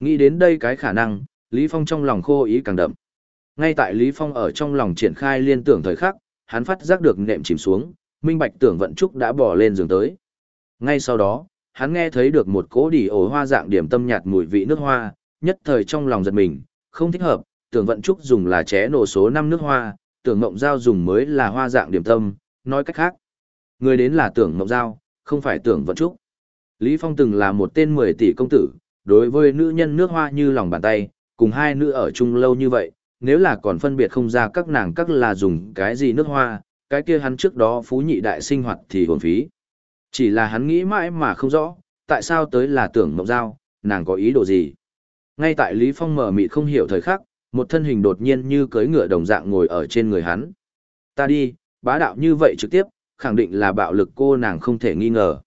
Nghĩ đến đây cái khả năng, Lý Phong trong lòng khô ý càng đậm. Ngay tại Lý Phong ở trong lòng triển khai liên tưởng thời khắc, hắn phát giác được nệm chìm xuống, minh bạch tưởng vận trúc đã bỏ lên giường tới. Ngay sau đó, hắn nghe thấy được một cỗ đỉ ổ hoa dạng điểm tâm nhạt mùi vị nước hoa, nhất thời trong lòng giật mình, không thích hợp, tưởng vận trúc dùng là ché nổ số 5 nước hoa, tưởng ngộng giao dùng mới là hoa dạng điểm tâm, nói cách khác. Người đến là tưởng ngộng giao, không phải tưởng vận trúc. Lý Phong từng là một tên 10 tỷ công tử, đối với nữ nhân nước hoa như lòng bàn tay, cùng hai nữ ở chung lâu như vậy, nếu là còn phân biệt không ra các nàng các là dùng cái gì nước hoa, cái kia hắn trước đó phú nhị đại sinh hoạt thì hồn phí. Chỉ là hắn nghĩ mãi mà không rõ, tại sao tới là tưởng mộng giao, nàng có ý đồ gì. Ngay tại Lý Phong mở mịt không hiểu thời khắc, một thân hình đột nhiên như cưỡi ngựa đồng dạng ngồi ở trên người hắn. Ta đi, bá đạo như vậy trực tiếp, khẳng định là bạo lực cô nàng không thể nghi ngờ.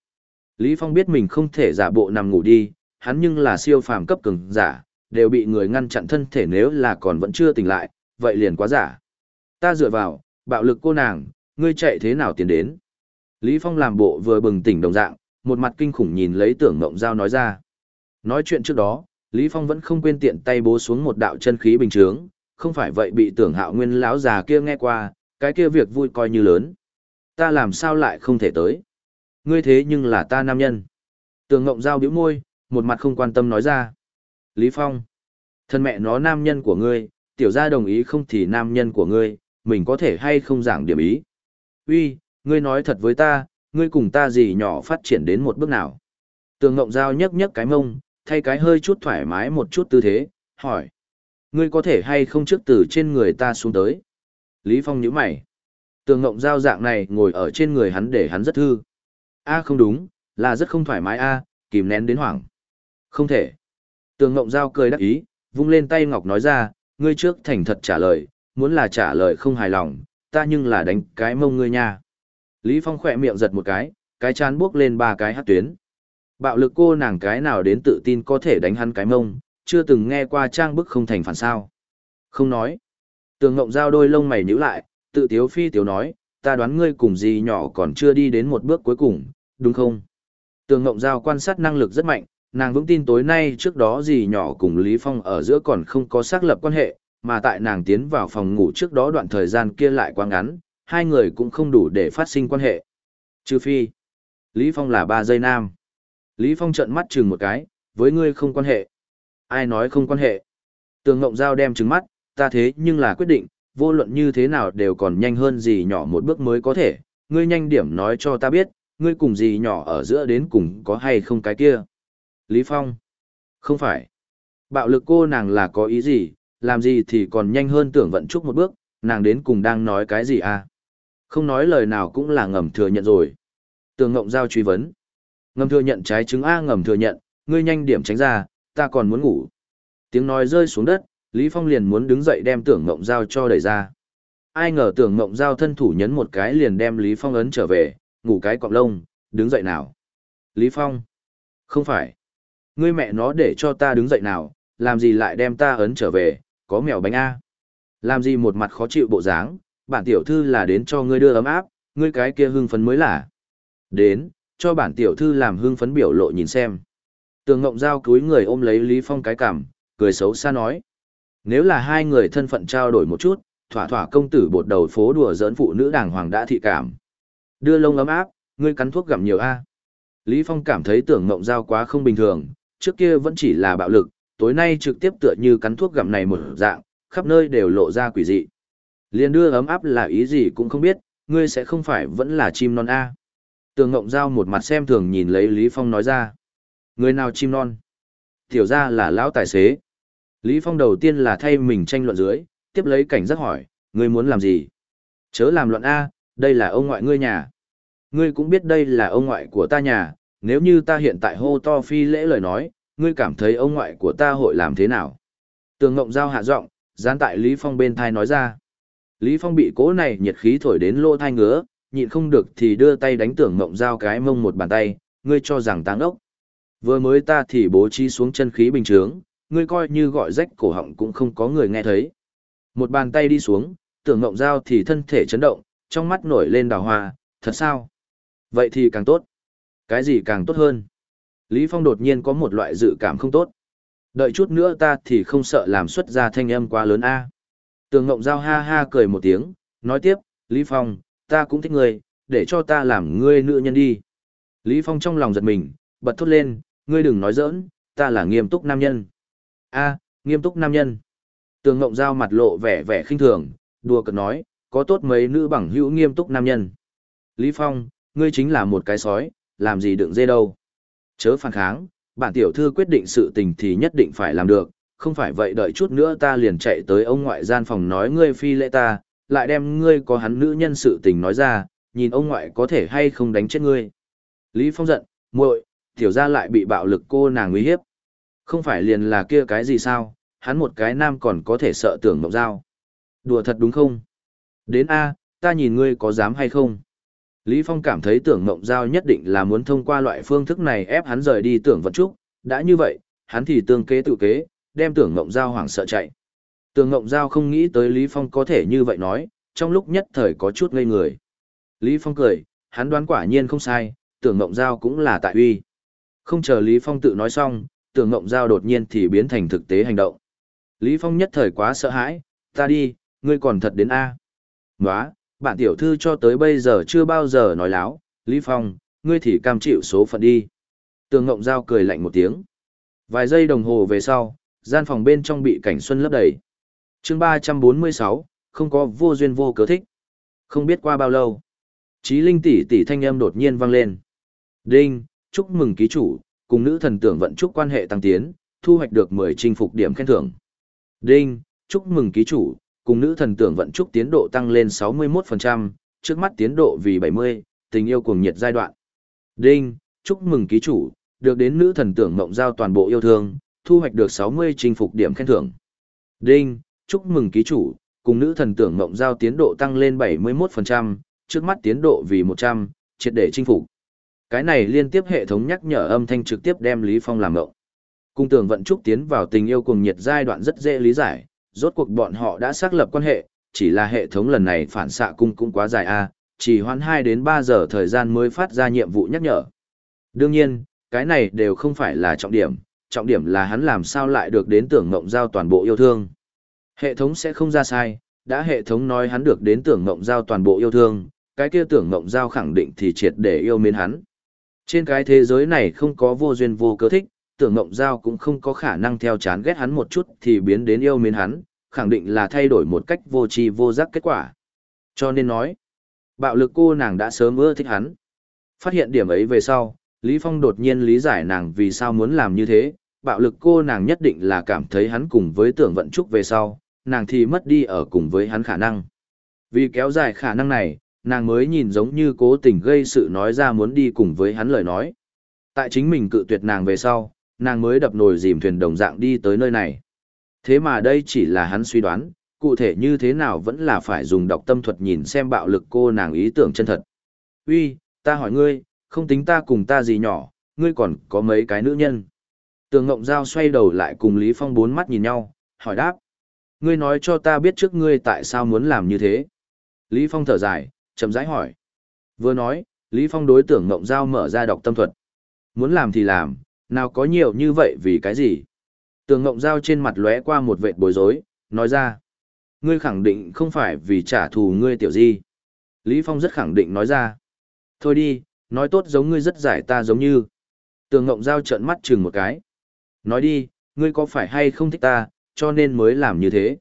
Lý Phong biết mình không thể giả bộ nằm ngủ đi, hắn nhưng là siêu phàm cấp cường giả, đều bị người ngăn chặn thân thể nếu là còn vẫn chưa tỉnh lại, vậy liền quá giả. Ta dựa vào, bạo lực cô nàng, ngươi chạy thế nào tiến đến? Lý Phong làm bộ vừa bừng tỉnh đồng dạng, một mặt kinh khủng nhìn lấy tưởng mộng giao nói ra. Nói chuyện trước đó, Lý Phong vẫn không quên tiện tay bố xuống một đạo chân khí bình chướng, không phải vậy bị tưởng hạo nguyên lão già kia nghe qua, cái kia việc vui coi như lớn. Ta làm sao lại không thể tới? Ngươi thế nhưng là ta nam nhân. Tưởng ngộng giao bĩu môi, một mặt không quan tâm nói ra. Lý Phong, thân mẹ nó nam nhân của ngươi, tiểu gia đồng ý không thì nam nhân của ngươi, mình có thể hay không giảng điểm ý. Uy, ngươi nói thật với ta, ngươi cùng ta gì nhỏ phát triển đến một bước nào. Tường Ngộng Giao nhấc nhấc cái mông, thay cái hơi chút thoải mái một chút tư thế, hỏi. Ngươi có thể hay không trước từ trên người ta xuống tới. Lý Phong nhíu mày. Tường Ngộng Giao dạng này ngồi ở trên người hắn để hắn rất thư. A không đúng, là rất không thoải mái a, kìm nén đến hoảng. Không thể. Tường Ngộng Giao cười đắc ý, vung lên tay ngọc nói ra, ngươi trước thành thật trả lời, muốn là trả lời không hài lòng, ta nhưng là đánh cái mông ngươi nha. Lý Phong khỏe miệng giật một cái, cái chán bước lên ba cái hát tuyến. Bạo lực cô nàng cái nào đến tự tin có thể đánh hắn cái mông, chưa từng nghe qua trang bức không thành phản sao. Không nói. Tường Ngộng Giao đôi lông mày nhíu lại, tự tiếu phi tiếu nói, ta đoán ngươi cùng gì nhỏ còn chưa đi đến một bước cuối cùng, đúng không? Tường Ngộng Giao quan sát năng lực rất mạnh, nàng vững tin tối nay trước đó gì nhỏ cùng Lý Phong ở giữa còn không có xác lập quan hệ, mà tại nàng tiến vào phòng ngủ trước đó đoạn thời gian kia lại quá ngắn, hai người cũng không đủ để phát sinh quan hệ. Trừ phi, Lý Phong là ba giây nam. Lý Phong trợn mắt chừng một cái, với ngươi không quan hệ. Ai nói không quan hệ? Tường Ngộng Giao đem trừng mắt, ta thế nhưng là quyết định, vô luận như thế nào đều còn nhanh hơn gì nhỏ một bước mới có thể. Ngươi nhanh điểm nói cho ta biết, ngươi cùng gì nhỏ ở giữa đến cùng có hay không cái kia. Lý Phong. Không phải. Bạo lực cô nàng là có ý gì, làm gì thì còn nhanh hơn tưởng vận chúc một bước, nàng đến cùng đang nói cái gì à? Không nói lời nào cũng là ngầm thừa nhận rồi. Tường Ngộng Giao truy vấn. Ngầm thừa nhận trái trứng A ngầm thừa nhận, ngươi nhanh điểm tránh ra, ta còn muốn ngủ. Tiếng nói rơi xuống đất, Lý Phong liền muốn đứng dậy đem tưởng Ngộng Giao cho đẩy ra. Ai ngờ tưởng Ngộng Giao thân thủ nhấn một cái liền đem Lý Phong ấn trở về, ngủ cái cọng lông, đứng dậy nào. Lý Phong. Không phải. Ngươi mẹ nó để cho ta đứng dậy nào, làm gì lại đem ta ấn trở về, có mèo bánh A. Làm gì một mặt khó chịu bộ dáng, bản tiểu thư là đến cho ngươi đưa ấm áp, ngươi cái kia hưng phấn mới là. Đến, cho bản tiểu thư làm hưng phấn biểu lộ nhìn xem. Tường Ngộng Giao cúi người ôm lấy Lý Phong cái cằm, cười xấu xa nói. Nếu là hai người thân phận trao đổi một chút, thỏa thỏa công tử bột đầu phố đùa giỡn phụ nữ đàng hoàng đã thị cảm. Đưa lông ấm áp, ngươi cắn thuốc gặm nhiều a. Lý Phong cảm thấy tưởng ngộng giao quá không bình thường, trước kia vẫn chỉ là bạo lực, tối nay trực tiếp tựa như cắn thuốc gặm này một dạng, khắp nơi đều lộ ra quỷ dị. Liên đưa ấm áp là ý gì cũng không biết, ngươi sẽ không phải vẫn là chim non a. Tường Ngộng Giao một mặt xem thường nhìn lấy Lý Phong nói ra. Người nào chim non? Tiểu ra là lão tài xế. Lý Phong đầu tiên là thay mình tranh luận dưới, tiếp lấy cảnh giác hỏi, ngươi muốn làm gì? Chớ làm luận A, đây là ông ngoại ngươi nhà. Ngươi cũng biết đây là ông ngoại của ta nhà, nếu như ta hiện tại hô to phi lễ lời nói, ngươi cảm thấy ông ngoại của ta hội làm thế nào? Tường Ngộng Giao hạ giọng, dán tại Lý Phong bên thai nói ra. Lý Phong bị cố này nhiệt khí thổi đến lỗ thai ngứa, nhịn không được thì đưa tay đánh tưởng Ngộng Giao cái mông một bàn tay, ngươi cho rằng táng ốc. Vừa mới ta thì bố trí xuống chân khí bình trướng, ngươi coi như gọi rách cổ họng cũng không có người nghe thấy. Một bàn tay đi xuống, tưởng Ngộng Giao thì thân thể chấn động, trong mắt nổi lên đào hoa, thật sao? Vậy thì càng tốt. Cái gì càng tốt hơn? Lý Phong đột nhiên có một loại dự cảm không tốt. Đợi chút nữa ta thì không sợ làm xuất ra thanh âm quá lớn a. Tường Ngộng Giao ha ha cười một tiếng, nói tiếp, Lý Phong, ta cũng thích ngươi, để cho ta làm ngươi nữ nhân đi. Lý Phong trong lòng giật mình, bật thốt lên, ngươi đừng nói giỡn, ta là nghiêm túc nam nhân. A, nghiêm túc nam nhân. Tường Ngộng Giao mặt lộ vẻ vẻ khinh thường, đùa cợt nói, có tốt mấy nữ bằng hữu nghiêm túc nam nhân. Lý Phong, ngươi chính là một cái sói, làm gì đựng dê đâu. Chớ phản kháng, bản tiểu thư quyết định sự tình thì nhất định phải làm được, không phải vậy đợi chút nữa ta liền chạy tới ông ngoại gian phòng nói ngươi phi lễ ta, lại đem ngươi có hắn nữ nhân sự tình nói ra, nhìn ông ngoại có thể hay không đánh chết ngươi. Lý Phong giận, muội, tiểu gia lại bị bạo lực cô nàng uy hiếp. Không phải liền là kia cái gì sao, hắn một cái nam còn có thể sợ tưởng mộng dao. Đùa thật đúng không? Đến A, ta nhìn ngươi có dám hay không? Lý Phong cảm thấy tưởng mộng giao nhất định là muốn thông qua loại phương thức này ép hắn rời đi tưởng vật trúc, đã như vậy, hắn thì tương kế tự kế, đem tưởng ngộng giao hoảng sợ chạy. Tưởng ngộng giao không nghĩ tới Lý Phong có thể như vậy nói, trong lúc nhất thời có chút ngây người. Lý Phong cười, hắn đoán quả nhiên không sai, tưởng ngộng giao cũng là tại uy. Không chờ Lý Phong tự nói xong, tưởng ngộng giao đột nhiên thì biến thành thực tế hành động. Lý Phong nhất thời quá sợ hãi, ta đi, ngươi còn thật đến A. Nóa, bạn tiểu thư cho tới bây giờ chưa bao giờ nói láo, Lý Phong, ngươi thì cam chịu số phận đi. Tường Ngộng Giao cười lạnh một tiếng. Vài giây đồng hồ về sau, gian phòng bên trong bị cảnh xuân lấp đầy. chương 346, không có vô duyên vô cớ thích. Không biết qua bao lâu. Chí linh tỷ tỷ thanh âm đột nhiên vang lên. Đinh, chúc mừng ký chủ, cùng nữ thần tưởng vận chúc quan hệ tăng tiến, thu hoạch được 10 chinh phục điểm khen thưởng. Đinh, chúc mừng ký chủ, cùng nữ thần tưởng vận chúc tiến độ tăng lên 61%, trước mắt tiến độ vì 70, tình yêu cuồng nhiệt giai đoạn. Đinh, chúc mừng ký chủ, được đến nữ thần tưởng mộng giao toàn bộ yêu thương, thu hoạch được 60 chinh phục điểm khen thưởng. Đinh, chúc mừng ký chủ, cùng nữ thần tưởng mộng giao tiến độ tăng lên 71%, trước mắt tiến độ vì 100, triệt để chinh phục. Cái này liên tiếp hệ thống nhắc nhở âm thanh trực tiếp đem Lý Phong làm ngộng. Cung tưởng vận trúc tiến vào tình yêu cùng nhiệt giai đoạn rất dễ lý giải, rốt cuộc bọn họ đã xác lập quan hệ, chỉ là hệ thống lần này phản xạ cung cũng quá dài a, chỉ hoãn 2 đến 3 giờ thời gian mới phát ra nhiệm vụ nhắc nhở. Đương nhiên, cái này đều không phải là trọng điểm, trọng điểm là hắn làm sao lại được đến tưởng ngộng giao toàn bộ yêu thương. Hệ thống sẽ không ra sai, đã hệ thống nói hắn được đến tưởng ngộng giao toàn bộ yêu thương, cái kia tưởng ngộng giao khẳng định thì triệt để yêu mến hắn. Trên cái thế giới này không có vô duyên vô cớ thích, tưởng ngộng giao cũng không có khả năng theo chán ghét hắn một chút thì biến đến yêu mến hắn, khẳng định là thay đổi một cách vô tri vô giác kết quả. Cho nên nói, bạo lực cô nàng đã sớm ưa thích hắn. Phát hiện điểm ấy về sau, Lý Phong đột nhiên lý giải nàng vì sao muốn làm như thế, bạo lực cô nàng nhất định là cảm thấy hắn cùng với tưởng vận trúc về sau, nàng thì mất đi ở cùng với hắn khả năng. Vì kéo dài khả năng này, nàng mới nhìn giống như cố tình gây sự nói ra muốn đi cùng với hắn lời nói. Tại chính mình cự tuyệt nàng về sau, nàng mới đập nồi dìm thuyền đồng dạng đi tới nơi này. Thế mà đây chỉ là hắn suy đoán, cụ thể như thế nào vẫn là phải dùng đọc tâm thuật nhìn xem bạo lực cô nàng ý tưởng chân thật. Uy, ta hỏi ngươi, không tính ta cùng ta gì nhỏ, ngươi còn có mấy cái nữ nhân. Tường Ngộng Giao xoay đầu lại cùng Lý Phong bốn mắt nhìn nhau, hỏi đáp. Ngươi nói cho ta biết trước ngươi tại sao muốn làm như thế. Lý Phong thở dài, chậm rãi hỏi. Vừa nói, Lý Phong đối tưởng Ngộng Giao mở ra đọc tâm thuật. Muốn làm thì làm, nào có nhiều như vậy vì cái gì. Tường Ngộng Giao trên mặt lóe qua một vệt bối rối, nói ra. Ngươi khẳng định không phải vì trả thù ngươi tiểu di. Lý Phong rất khẳng định nói ra. Thôi đi, nói tốt giống ngươi rất giải ta giống như. Tường Ngộng Giao trợn mắt chừng một cái. Nói đi, ngươi có phải hay không thích ta, cho nên mới làm như thế?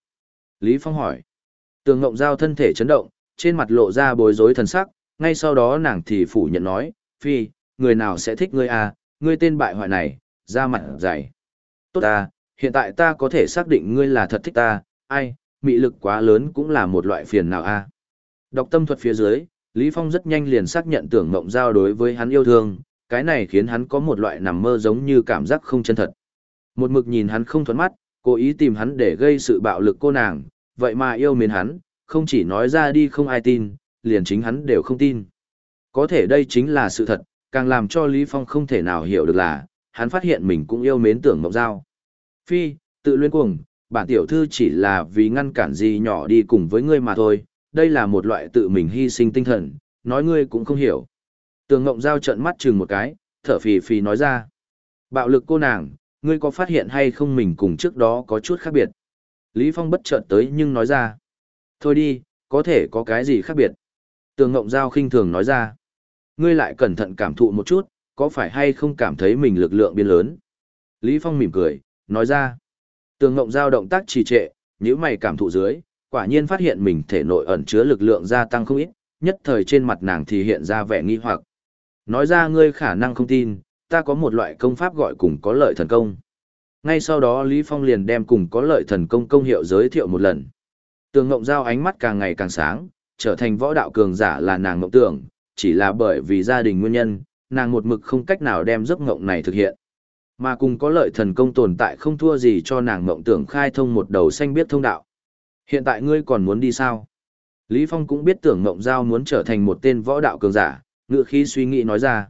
Lý Phong hỏi. Tường Ngộng Giao thân thể chấn động, trên mặt lộ ra bối rối thần sắc, ngay sau đó nàng thì phủ nhận nói, Phi, người nào sẽ thích ngươi à, ngươi tên bại hoại này, ra mặt dày. Tốt ta, hiện tại ta có thể xác định ngươi là thật thích ta, ai, mị lực quá lớn cũng là một loại phiền nào a à? Đọc tâm thuật phía dưới, Lý Phong rất nhanh liền xác nhận tưởng mộng giao đối với hắn yêu thương, cái này khiến hắn có một loại nằm mơ giống như cảm giác không chân thật. Một mực nhìn hắn không thuẫn mắt, cố ý tìm hắn để gây sự bạo lực cô nàng, vậy mà yêu mến hắn, không chỉ nói ra đi không ai tin, liền chính hắn đều không tin. Có thể đây chính là sự thật, càng làm cho Lý Phong không thể nào hiểu được là, hắn phát hiện mình cũng yêu mến tưởng mộng giao. Phi, tự luyên cuồng, bản tiểu thư chỉ là vì ngăn cản gì nhỏ đi cùng với ngươi mà thôi, đây là một loại tự mình hy sinh tinh thần, nói ngươi cũng không hiểu. Tường Ngộng Giao trận mắt chừng một cái, thở phì phì nói ra. Bạo lực cô nàng, ngươi có phát hiện hay không mình cùng trước đó có chút khác biệt? Lý Phong bất chợt tới nhưng nói ra. Thôi đi, có thể có cái gì khác biệt? Tường Ngộng Giao khinh thường nói ra. Ngươi lại cẩn thận cảm thụ một chút, có phải hay không cảm thấy mình lực lượng biến lớn? Lý Phong mỉm cười, nói ra. Tường Ngộng Giao động tác trì trệ, nếu mày cảm thụ dưới, quả nhiên phát hiện mình thể nội ẩn chứa lực lượng gia tăng không ít, nhất thời trên mặt nàng thì hiện ra vẻ nghi hoặc. Nói ra ngươi khả năng không tin, ta có một loại công pháp gọi cùng có lợi thần công. Ngay sau đó Lý Phong liền đem cùng có lợi thần công công hiệu giới thiệu một lần. Tường Ngộng Giao ánh mắt càng ngày càng sáng, trở thành võ đạo cường giả là nàng ngộng tưởng, chỉ là bởi vì gia đình nguyên nhân, nàng một mực không cách nào đem giấc ngộng này thực hiện. Mà cùng có lợi thần công tồn tại không thua gì cho nàng ngộng tưởng khai thông một đầu xanh biết thông đạo. Hiện tại ngươi còn muốn đi sao? Lý Phong cũng biết tưởng ngộng giao muốn trở thành một tên võ đạo cường giả, ngựa khí suy nghĩ nói ra.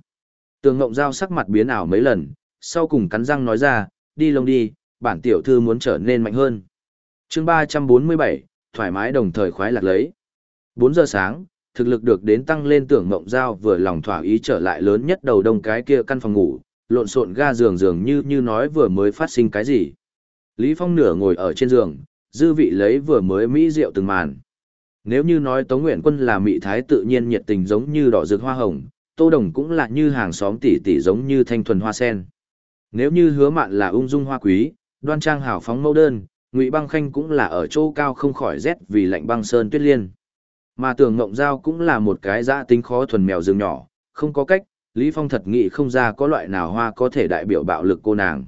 Tưởng ngộng giao sắc mặt biến ảo mấy lần, sau cùng cắn răng nói ra, đi lông đi, bản tiểu thư muốn trở nên mạnh hơn. chương 347, thoải mái đồng thời khoái lạc lấy. 4 giờ sáng, thực lực được đến tăng lên tưởng ngộng giao vừa lòng thỏa ý trở lại lớn nhất đầu đông cái kia căn phòng ngủ, lộn xộn ga giường giường như như nói vừa mới phát sinh cái gì. Lý Phong nửa ngồi ở trên giường, dư vị lấy vừa mới mỹ rượu từng màn. Nếu như nói Tống Nguyện Quân là mỹ thái tự nhiên nhiệt tình giống như đỏ rực hoa hồng, Tô Đồng cũng là như hàng xóm tỷ tỷ giống như thanh thuần hoa sen. Nếu như hứa mạn là ung dung hoa quý, đoan trang hào phóng mẫu đơn, Ngụy Băng Khanh cũng là ở chỗ cao không khỏi rét vì lạnh băng sơn tuyết liên. Mà Tưởng Ngộng Giao cũng là một cái dã tính khó thuần mèo rừng nhỏ, không có cách, Lý Phong thật nghĩ không ra có loại nào hoa có thể đại biểu bạo lực cô nàng.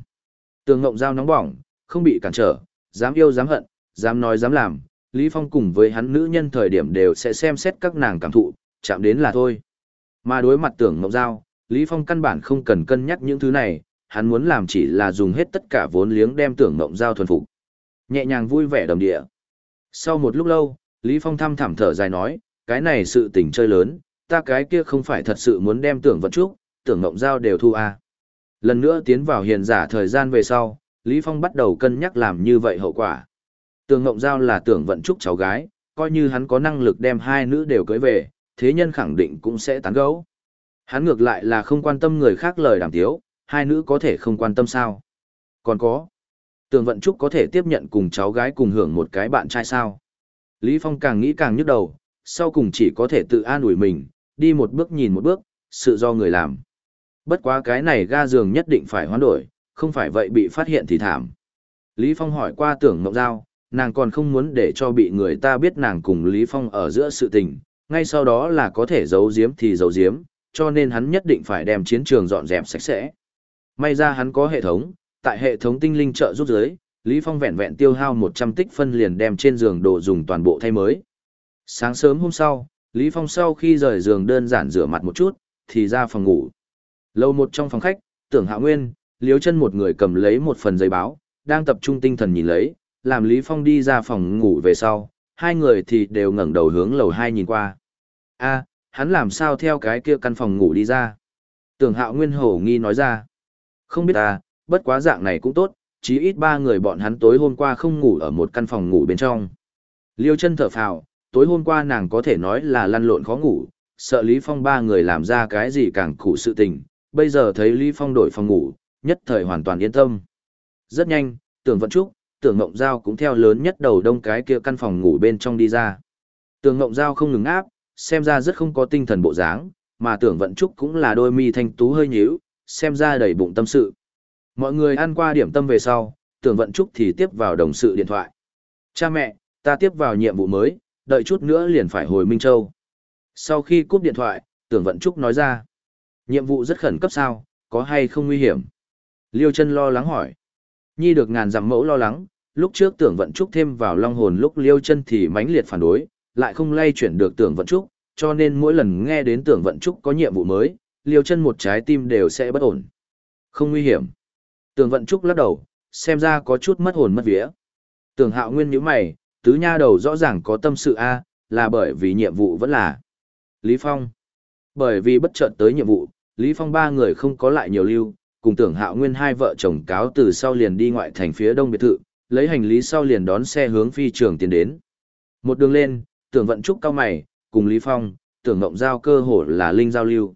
Tường Ngộng Giao nóng bỏng, không bị cản trở, dám yêu dám hận, dám nói dám làm, Lý Phong cùng với hắn nữ nhân thời điểm đều sẽ xem xét các nàng cảm thụ, chạm đến là thôi. Mà đối mặt tưởng mộng Giao, Lý Phong căn bản không cần cân nhắc những thứ này, hắn muốn làm chỉ là dùng hết tất cả vốn liếng đem tưởng mộng Giao thuần phục. Nhẹ nhàng vui vẻ đồng địa. Sau một lúc lâu, Lý Phong thăm thảm thở dài nói, cái này sự tình chơi lớn, ta cái kia không phải thật sự muốn đem tưởng vận trúc, tưởng mộng Giao đều thu à. Lần nữa tiến vào hiền giả thời gian về sau, Lý Phong bắt đầu cân nhắc làm như vậy hậu quả. Tưởng Ngộng Giao là tưởng vận trúc cháu gái, coi như hắn có năng lực đem hai nữ đều cưới về, thế nhân khẳng định cũng sẽ tán gẫu. Hắn ngược lại là không quan tâm người khác lời đàm tiếu, hai nữ có thể không quan tâm sao. Còn có, tưởng vận trúc có thể tiếp nhận cùng cháu gái cùng hưởng một cái bạn trai sao. Lý Phong càng nghĩ càng nhức đầu, sau cùng chỉ có thể tự an ủi mình, đi một bước nhìn một bước, sự do người làm. Bất quá cái này ga giường nhất định phải hoán đổi, không phải vậy bị phát hiện thì thảm. Lý Phong hỏi qua tưởng Ngọc Giao, nàng còn không muốn để cho bị người ta biết nàng cùng Lý Phong ở giữa sự tình, ngay sau đó là có thể giấu giếm thì giấu giếm, cho nên hắn nhất định phải đem chiến trường dọn dẹp sạch sẽ. May ra hắn có hệ thống, tại hệ thống tinh linh trợ giúp giới, Lý Phong vẹn vẹn tiêu hao 100 tích phân liền đem trên giường đồ dùng toàn bộ thay mới. Sáng sớm hôm sau, Lý Phong sau khi rời giường đơn giản rửa mặt một chút, thì ra phòng ngủ. Lâu một trong phòng khách, tưởng hạ nguyên, liếu chân một người cầm lấy một phần giấy báo, đang tập trung tinh thần nhìn lấy, làm Lý Phong đi ra phòng ngủ về sau, hai người thì đều ngẩng đầu hướng lầu hai nhìn qua. a hắn làm sao theo cái kia căn phòng ngủ đi ra? Tưởng hạo nguyên hổ nghi nói ra. Không biết à, bất quá dạng này cũng tốt, chí ít ba người bọn hắn tối hôm qua không ngủ ở một căn phòng ngủ bên trong. Liêu chân thở phào, tối hôm qua nàng có thể nói là lăn lộn khó ngủ, sợ Lý Phong ba người làm ra cái gì càng cụ sự tình, bây giờ thấy Lý Phong đổi phòng ngủ, nhất thời hoàn toàn yên tâm. Rất nhanh, tưởng vận trúc, tưởng ngộng giao cũng theo lớn nhất đầu đông cái kia căn phòng ngủ bên trong đi ra. Tưởng ngộng giao không ngừng áp, xem ra rất không có tinh thần bộ dáng, mà tưởng vận trúc cũng là đôi mi thanh tú hơi nhíu, xem ra đầy bụng tâm sự. Mọi người ăn qua điểm tâm về sau, tưởng vận trúc thì tiếp vào đồng sự điện thoại. Cha mẹ, ta tiếp vào nhiệm vụ mới, đợi chút nữa liền phải hồi Minh Châu. Sau khi cúp điện thoại, tưởng vận trúc nói ra. Nhiệm vụ rất khẩn cấp sao, có hay không nguy hiểm? Liêu chân lo lắng hỏi. Nhi được ngàn dặm mẫu lo lắng, lúc trước tưởng vận trúc thêm vào long hồn lúc liêu chân thì mãnh liệt phản đối, lại không lay chuyển được tưởng vận trúc, cho nên mỗi lần nghe đến tưởng vận trúc có nhiệm vụ mới, liêu chân một trái tim đều sẽ bất ổn. Không nguy hiểm. Tưởng vận trúc lắc đầu, xem ra có chút mất hồn mất vía. Tưởng hạo nguyên nhíu mày, tứ nha đầu rõ ràng có tâm sự A, là bởi vì nhiệm vụ vẫn là Lý Phong. Bởi vì bất chợt tới nhiệm vụ, Lý Phong ba người không có lại nhiều lưu, cùng tưởng hạo nguyên hai vợ chồng cáo từ sau liền đi ngoại thành phía đông biệt thự, lấy hành lý sau liền đón xe hướng phi trường tiến đến. Một đường lên, tưởng vận trúc cao mày, cùng Lý Phong, tưởng ngộng giao cơ hồ là linh giao lưu.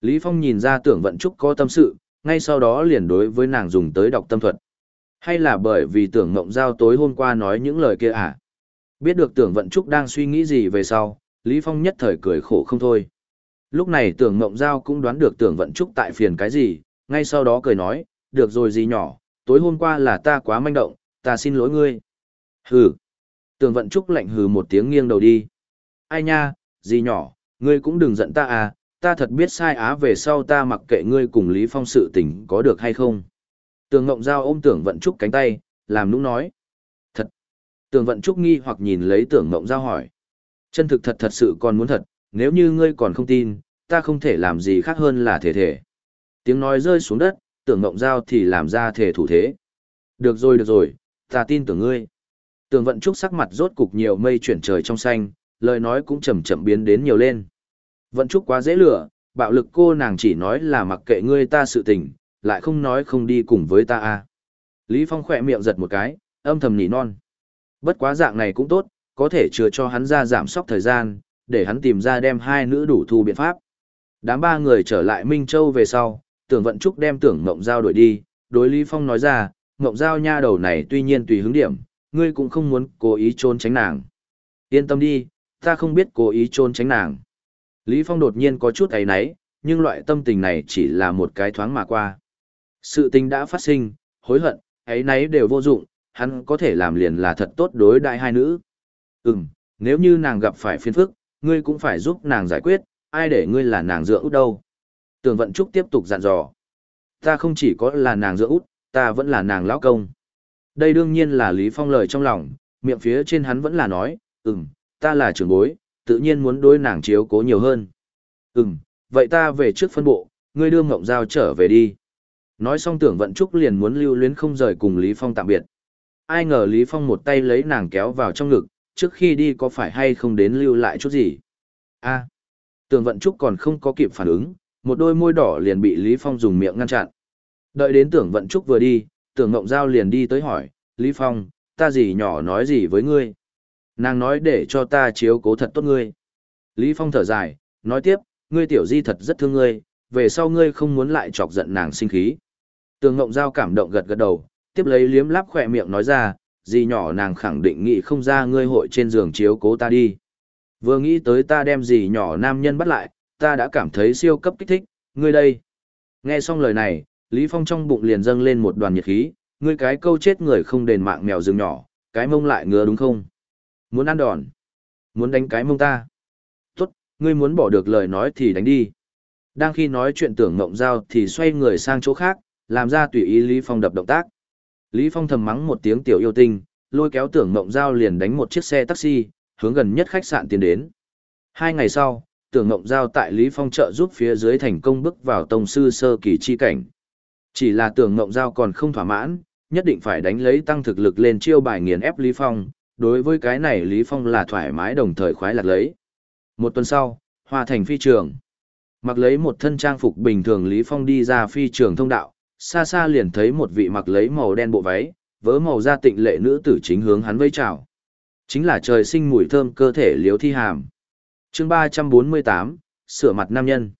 Lý Phong nhìn ra tưởng vận trúc có tâm sự, ngay sau đó liền đối với nàng dùng tới đọc tâm thuật. Hay là bởi vì tưởng ngộng giao tối hôm qua nói những lời kia à? Biết được tưởng vận trúc đang suy nghĩ gì về sau, Lý Phong nhất thời cười khổ không thôi. Lúc này tưởng ngộng giao cũng đoán được tưởng vận trúc tại phiền cái gì, ngay sau đó cười nói, được rồi gì nhỏ, tối hôm qua là ta quá manh động, ta xin lỗi ngươi. Hừ. Tưởng vận trúc lạnh hừ một tiếng nghiêng đầu đi. Ai nha, gì nhỏ, ngươi cũng đừng giận ta à, ta thật biết sai á về sau ta mặc kệ ngươi cùng Lý Phong sự tình có được hay không. Tường Ngộng Giao ôm Tưởng Vận Trúc cánh tay, làm nũng nói. Thật. Tường Vận Trúc nghi hoặc nhìn lấy Tưởng Ngộng Giao hỏi. Chân thực thật thật sự còn muốn thật, nếu như ngươi còn không tin, ta không thể làm gì khác hơn là thể thể. Tiếng nói rơi xuống đất, Tưởng Ngộng Giao thì làm ra thể thủ thế. Được rồi được rồi, ta tin tưởng ngươi. Tưởng Vận Trúc sắc mặt rốt cục nhiều mây chuyển trời trong xanh, lời nói cũng chậm chậm biến đến nhiều lên. Vận Trúc quá dễ lừa, bạo lực cô nàng chỉ nói là mặc kệ ngươi ta sự tình, lại không nói không đi cùng với ta a. Lý Phong khỏe miệng giật một cái, âm thầm nỉ non. Bất quá dạng này cũng tốt, có thể chừa cho hắn ra giảm sóc thời gian, để hắn tìm ra đem hai nữ đủ thu biện pháp. Đám ba người trở lại Minh Châu về sau, tưởng vận trúc đem tưởng mộng giao đuổi đi, đối Lý Phong nói ra, mộng giao nha đầu này tuy nhiên tùy hướng điểm, ngươi cũng không muốn cố ý trốn tránh nàng. Yên tâm đi, ta không biết cố ý trốn tránh nàng. Lý Phong đột nhiên có chút ấy náy, nhưng loại tâm tình này chỉ là một cái thoáng mà qua. Sự tình đã phát sinh, hối hận, ấy nấy đều vô dụng, hắn có thể làm liền là thật tốt đối đại hai nữ. Ừm, nếu như nàng gặp phải phiền phức, ngươi cũng phải giúp nàng giải quyết, ai để ngươi là nàng dựa út đâu. Tường Vận Trúc tiếp tục dặn dò. Ta không chỉ có là nàng giữa út, ta vẫn là nàng lão công. Đây đương nhiên là Lý Phong lời trong lòng, miệng phía trên hắn vẫn là nói, ừm, ta là trưởng bối, tự nhiên muốn đối nàng chiếu cố nhiều hơn. Ừm, vậy ta về trước phân bộ, ngươi đưa mộng Giao trở về đi. Nói xong tưởng vận trúc liền muốn lưu luyến không rời cùng Lý Phong tạm biệt. Ai ngờ Lý Phong một tay lấy nàng kéo vào trong ngực, trước khi đi có phải hay không đến lưu lại chút gì. a tưởng vận trúc còn không có kịp phản ứng, một đôi môi đỏ liền bị Lý Phong dùng miệng ngăn chặn. Đợi đến tưởng vận trúc vừa đi, tưởng ngộng giao liền đi tới hỏi, Lý Phong, ta gì nhỏ nói gì với ngươi? Nàng nói để cho ta chiếu cố thật tốt ngươi. Lý Phong thở dài, nói tiếp, ngươi tiểu di thật rất thương ngươi, về sau ngươi không muốn lại chọc giận nàng sinh khí. Tường Ngộng Giao cảm động gật gật đầu, tiếp lấy liếm láp khỏe miệng nói ra, gì nhỏ nàng khẳng định nghĩ không ra ngươi hội trên giường chiếu cố ta đi. Vừa nghĩ tới ta đem gì nhỏ nam nhân bắt lại, ta đã cảm thấy siêu cấp kích thích, ngươi đây. Nghe xong lời này, Lý Phong trong bụng liền dâng lên một đoàn nhiệt khí, ngươi cái câu chết người không đền mạng mèo rừng nhỏ, cái mông lại ngứa đúng không? Muốn ăn đòn? Muốn đánh cái mông ta? Tốt, ngươi muốn bỏ được lời nói thì đánh đi. Đang khi nói chuyện tưởng ngộng giao thì xoay người sang chỗ khác, làm ra tùy ý Lý Phong đập động tác. Lý Phong thầm mắng một tiếng tiểu yêu tinh, lôi kéo tưởng ngộng giao liền đánh một chiếc xe taxi, hướng gần nhất khách sạn tiến đến. Hai ngày sau, tưởng ngộng giao tại Lý Phong trợ giúp phía dưới thành công bước vào tông sư sơ kỳ chi cảnh. Chỉ là tưởng ngộng giao còn không thỏa mãn, nhất định phải đánh lấy tăng thực lực lên chiêu bài nghiền ép Lý Phong, đối với cái này Lý Phong là thoải mái đồng thời khoái lạc lấy. Một tuần sau, hòa thành phi trường. Mặc lấy một thân trang phục bình thường Lý Phong đi ra phi trường thông đạo, xa xa liền thấy một vị mặc lấy màu đen bộ váy, vớ màu da tịnh lệ nữ tử chính hướng hắn vây chào. Chính là trời sinh mùi thơm cơ thể liếu thi hàm chương 348, sửa mặt nam nhân.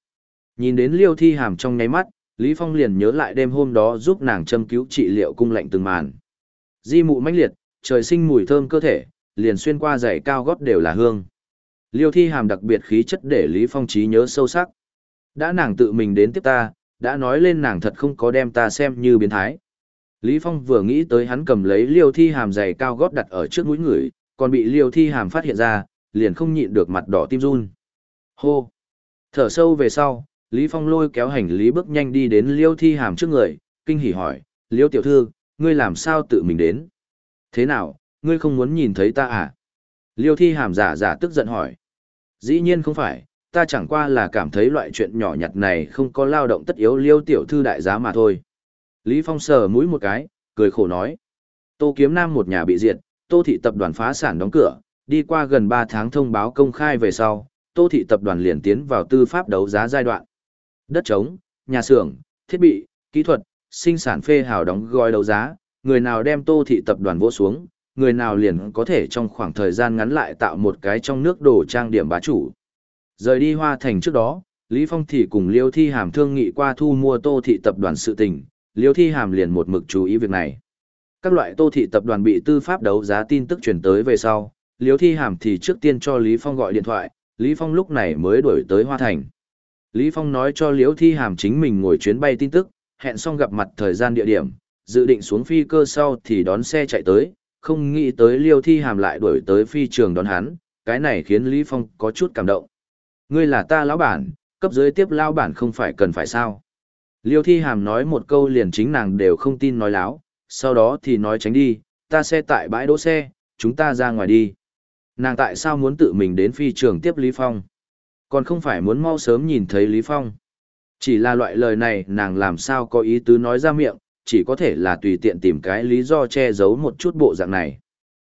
Nhìn đến liêu thi hàm trong nháy mắt, Lý Phong liền nhớ lại đêm hôm đó giúp nàng châm cứu trị liệu cung lệnh từng màn. Di mụ mãnh liệt, trời sinh mùi thơm cơ thể, liền xuyên qua giày cao gót đều là hương. Liêu thi hàm đặc biệt khí chất để Lý Phong trí nhớ sâu sắc. Đã nàng tự mình đến tiếp ta, đã nói lên nàng thật không có đem ta xem như biến thái. Lý Phong vừa nghĩ tới hắn cầm lấy liêu thi hàm giày cao gót đặt ở trước mũi người, còn bị liêu thi hàm phát hiện ra, liền không nhịn được mặt đỏ tim run. Hô! Thở sâu về sau, Lý Phong lôi kéo hành lý bước nhanh đi đến liêu thi hàm trước người, kinh hỉ hỏi, liêu tiểu thư, ngươi làm sao tự mình đến? Thế nào, ngươi không muốn nhìn thấy ta à? Liêu thi hàm giả giả tức giận hỏi. Dĩ nhiên không phải, ta chẳng qua là cảm thấy loại chuyện nhỏ nhặt này không có lao động tất yếu liêu tiểu thư đại giá mà thôi. Lý Phong sờ mũi một cái, cười khổ nói. Tô Kiếm Nam một nhà bị diệt, Tô Thị Tập đoàn phá sản đóng cửa, đi qua gần 3 tháng thông báo công khai về sau, Tô Thị Tập đoàn liền tiến vào tư pháp đấu giá giai đoạn. Đất trống, nhà xưởng, thiết bị, kỹ thuật, sinh sản phê hào đóng gói đấu giá, người nào đem Tô Thị Tập đoàn vỗ xuống, người nào liền có thể trong khoảng thời gian ngắn lại tạo một cái trong nước đồ trang điểm bá chủ. Rời đi Hoa Thành trước đó, Lý Phong thì cùng Liêu Thi Hàm thương nghị qua thu mua Tô Thị Tập đoàn sự tình, Liêu Thi Hàm liền một mực chú ý việc này. Các loại Tô Thị Tập đoàn bị tư pháp đấu giá tin tức truyền tới về sau, Liêu Thi Hàm thì trước tiên cho Lý Phong gọi điện thoại, Lý Phong lúc này mới đuổi tới Hoa Thành. Lý Phong nói cho Liêu Thi Hàm chính mình ngồi chuyến bay tin tức, hẹn xong gặp mặt thời gian địa điểm, dự định xuống phi cơ sau thì đón xe chạy tới, không nghĩ tới Liêu Thi Hàm lại đuổi tới phi trường đón hắn, cái này khiến Lý Phong có chút cảm động. Ngươi là ta lão bản, cấp dưới tiếp lão bản không phải cần phải sao. Liêu Thi Hàm nói một câu liền chính nàng đều không tin nói láo, sau đó thì nói tránh đi, ta xe tại bãi đỗ xe, chúng ta ra ngoài đi. Nàng tại sao muốn tự mình đến phi trường tiếp Lý Phong? Còn không phải muốn mau sớm nhìn thấy Lý Phong. Chỉ là loại lời này nàng làm sao có ý tứ nói ra miệng, chỉ có thể là tùy tiện tìm cái lý do che giấu một chút bộ dạng này.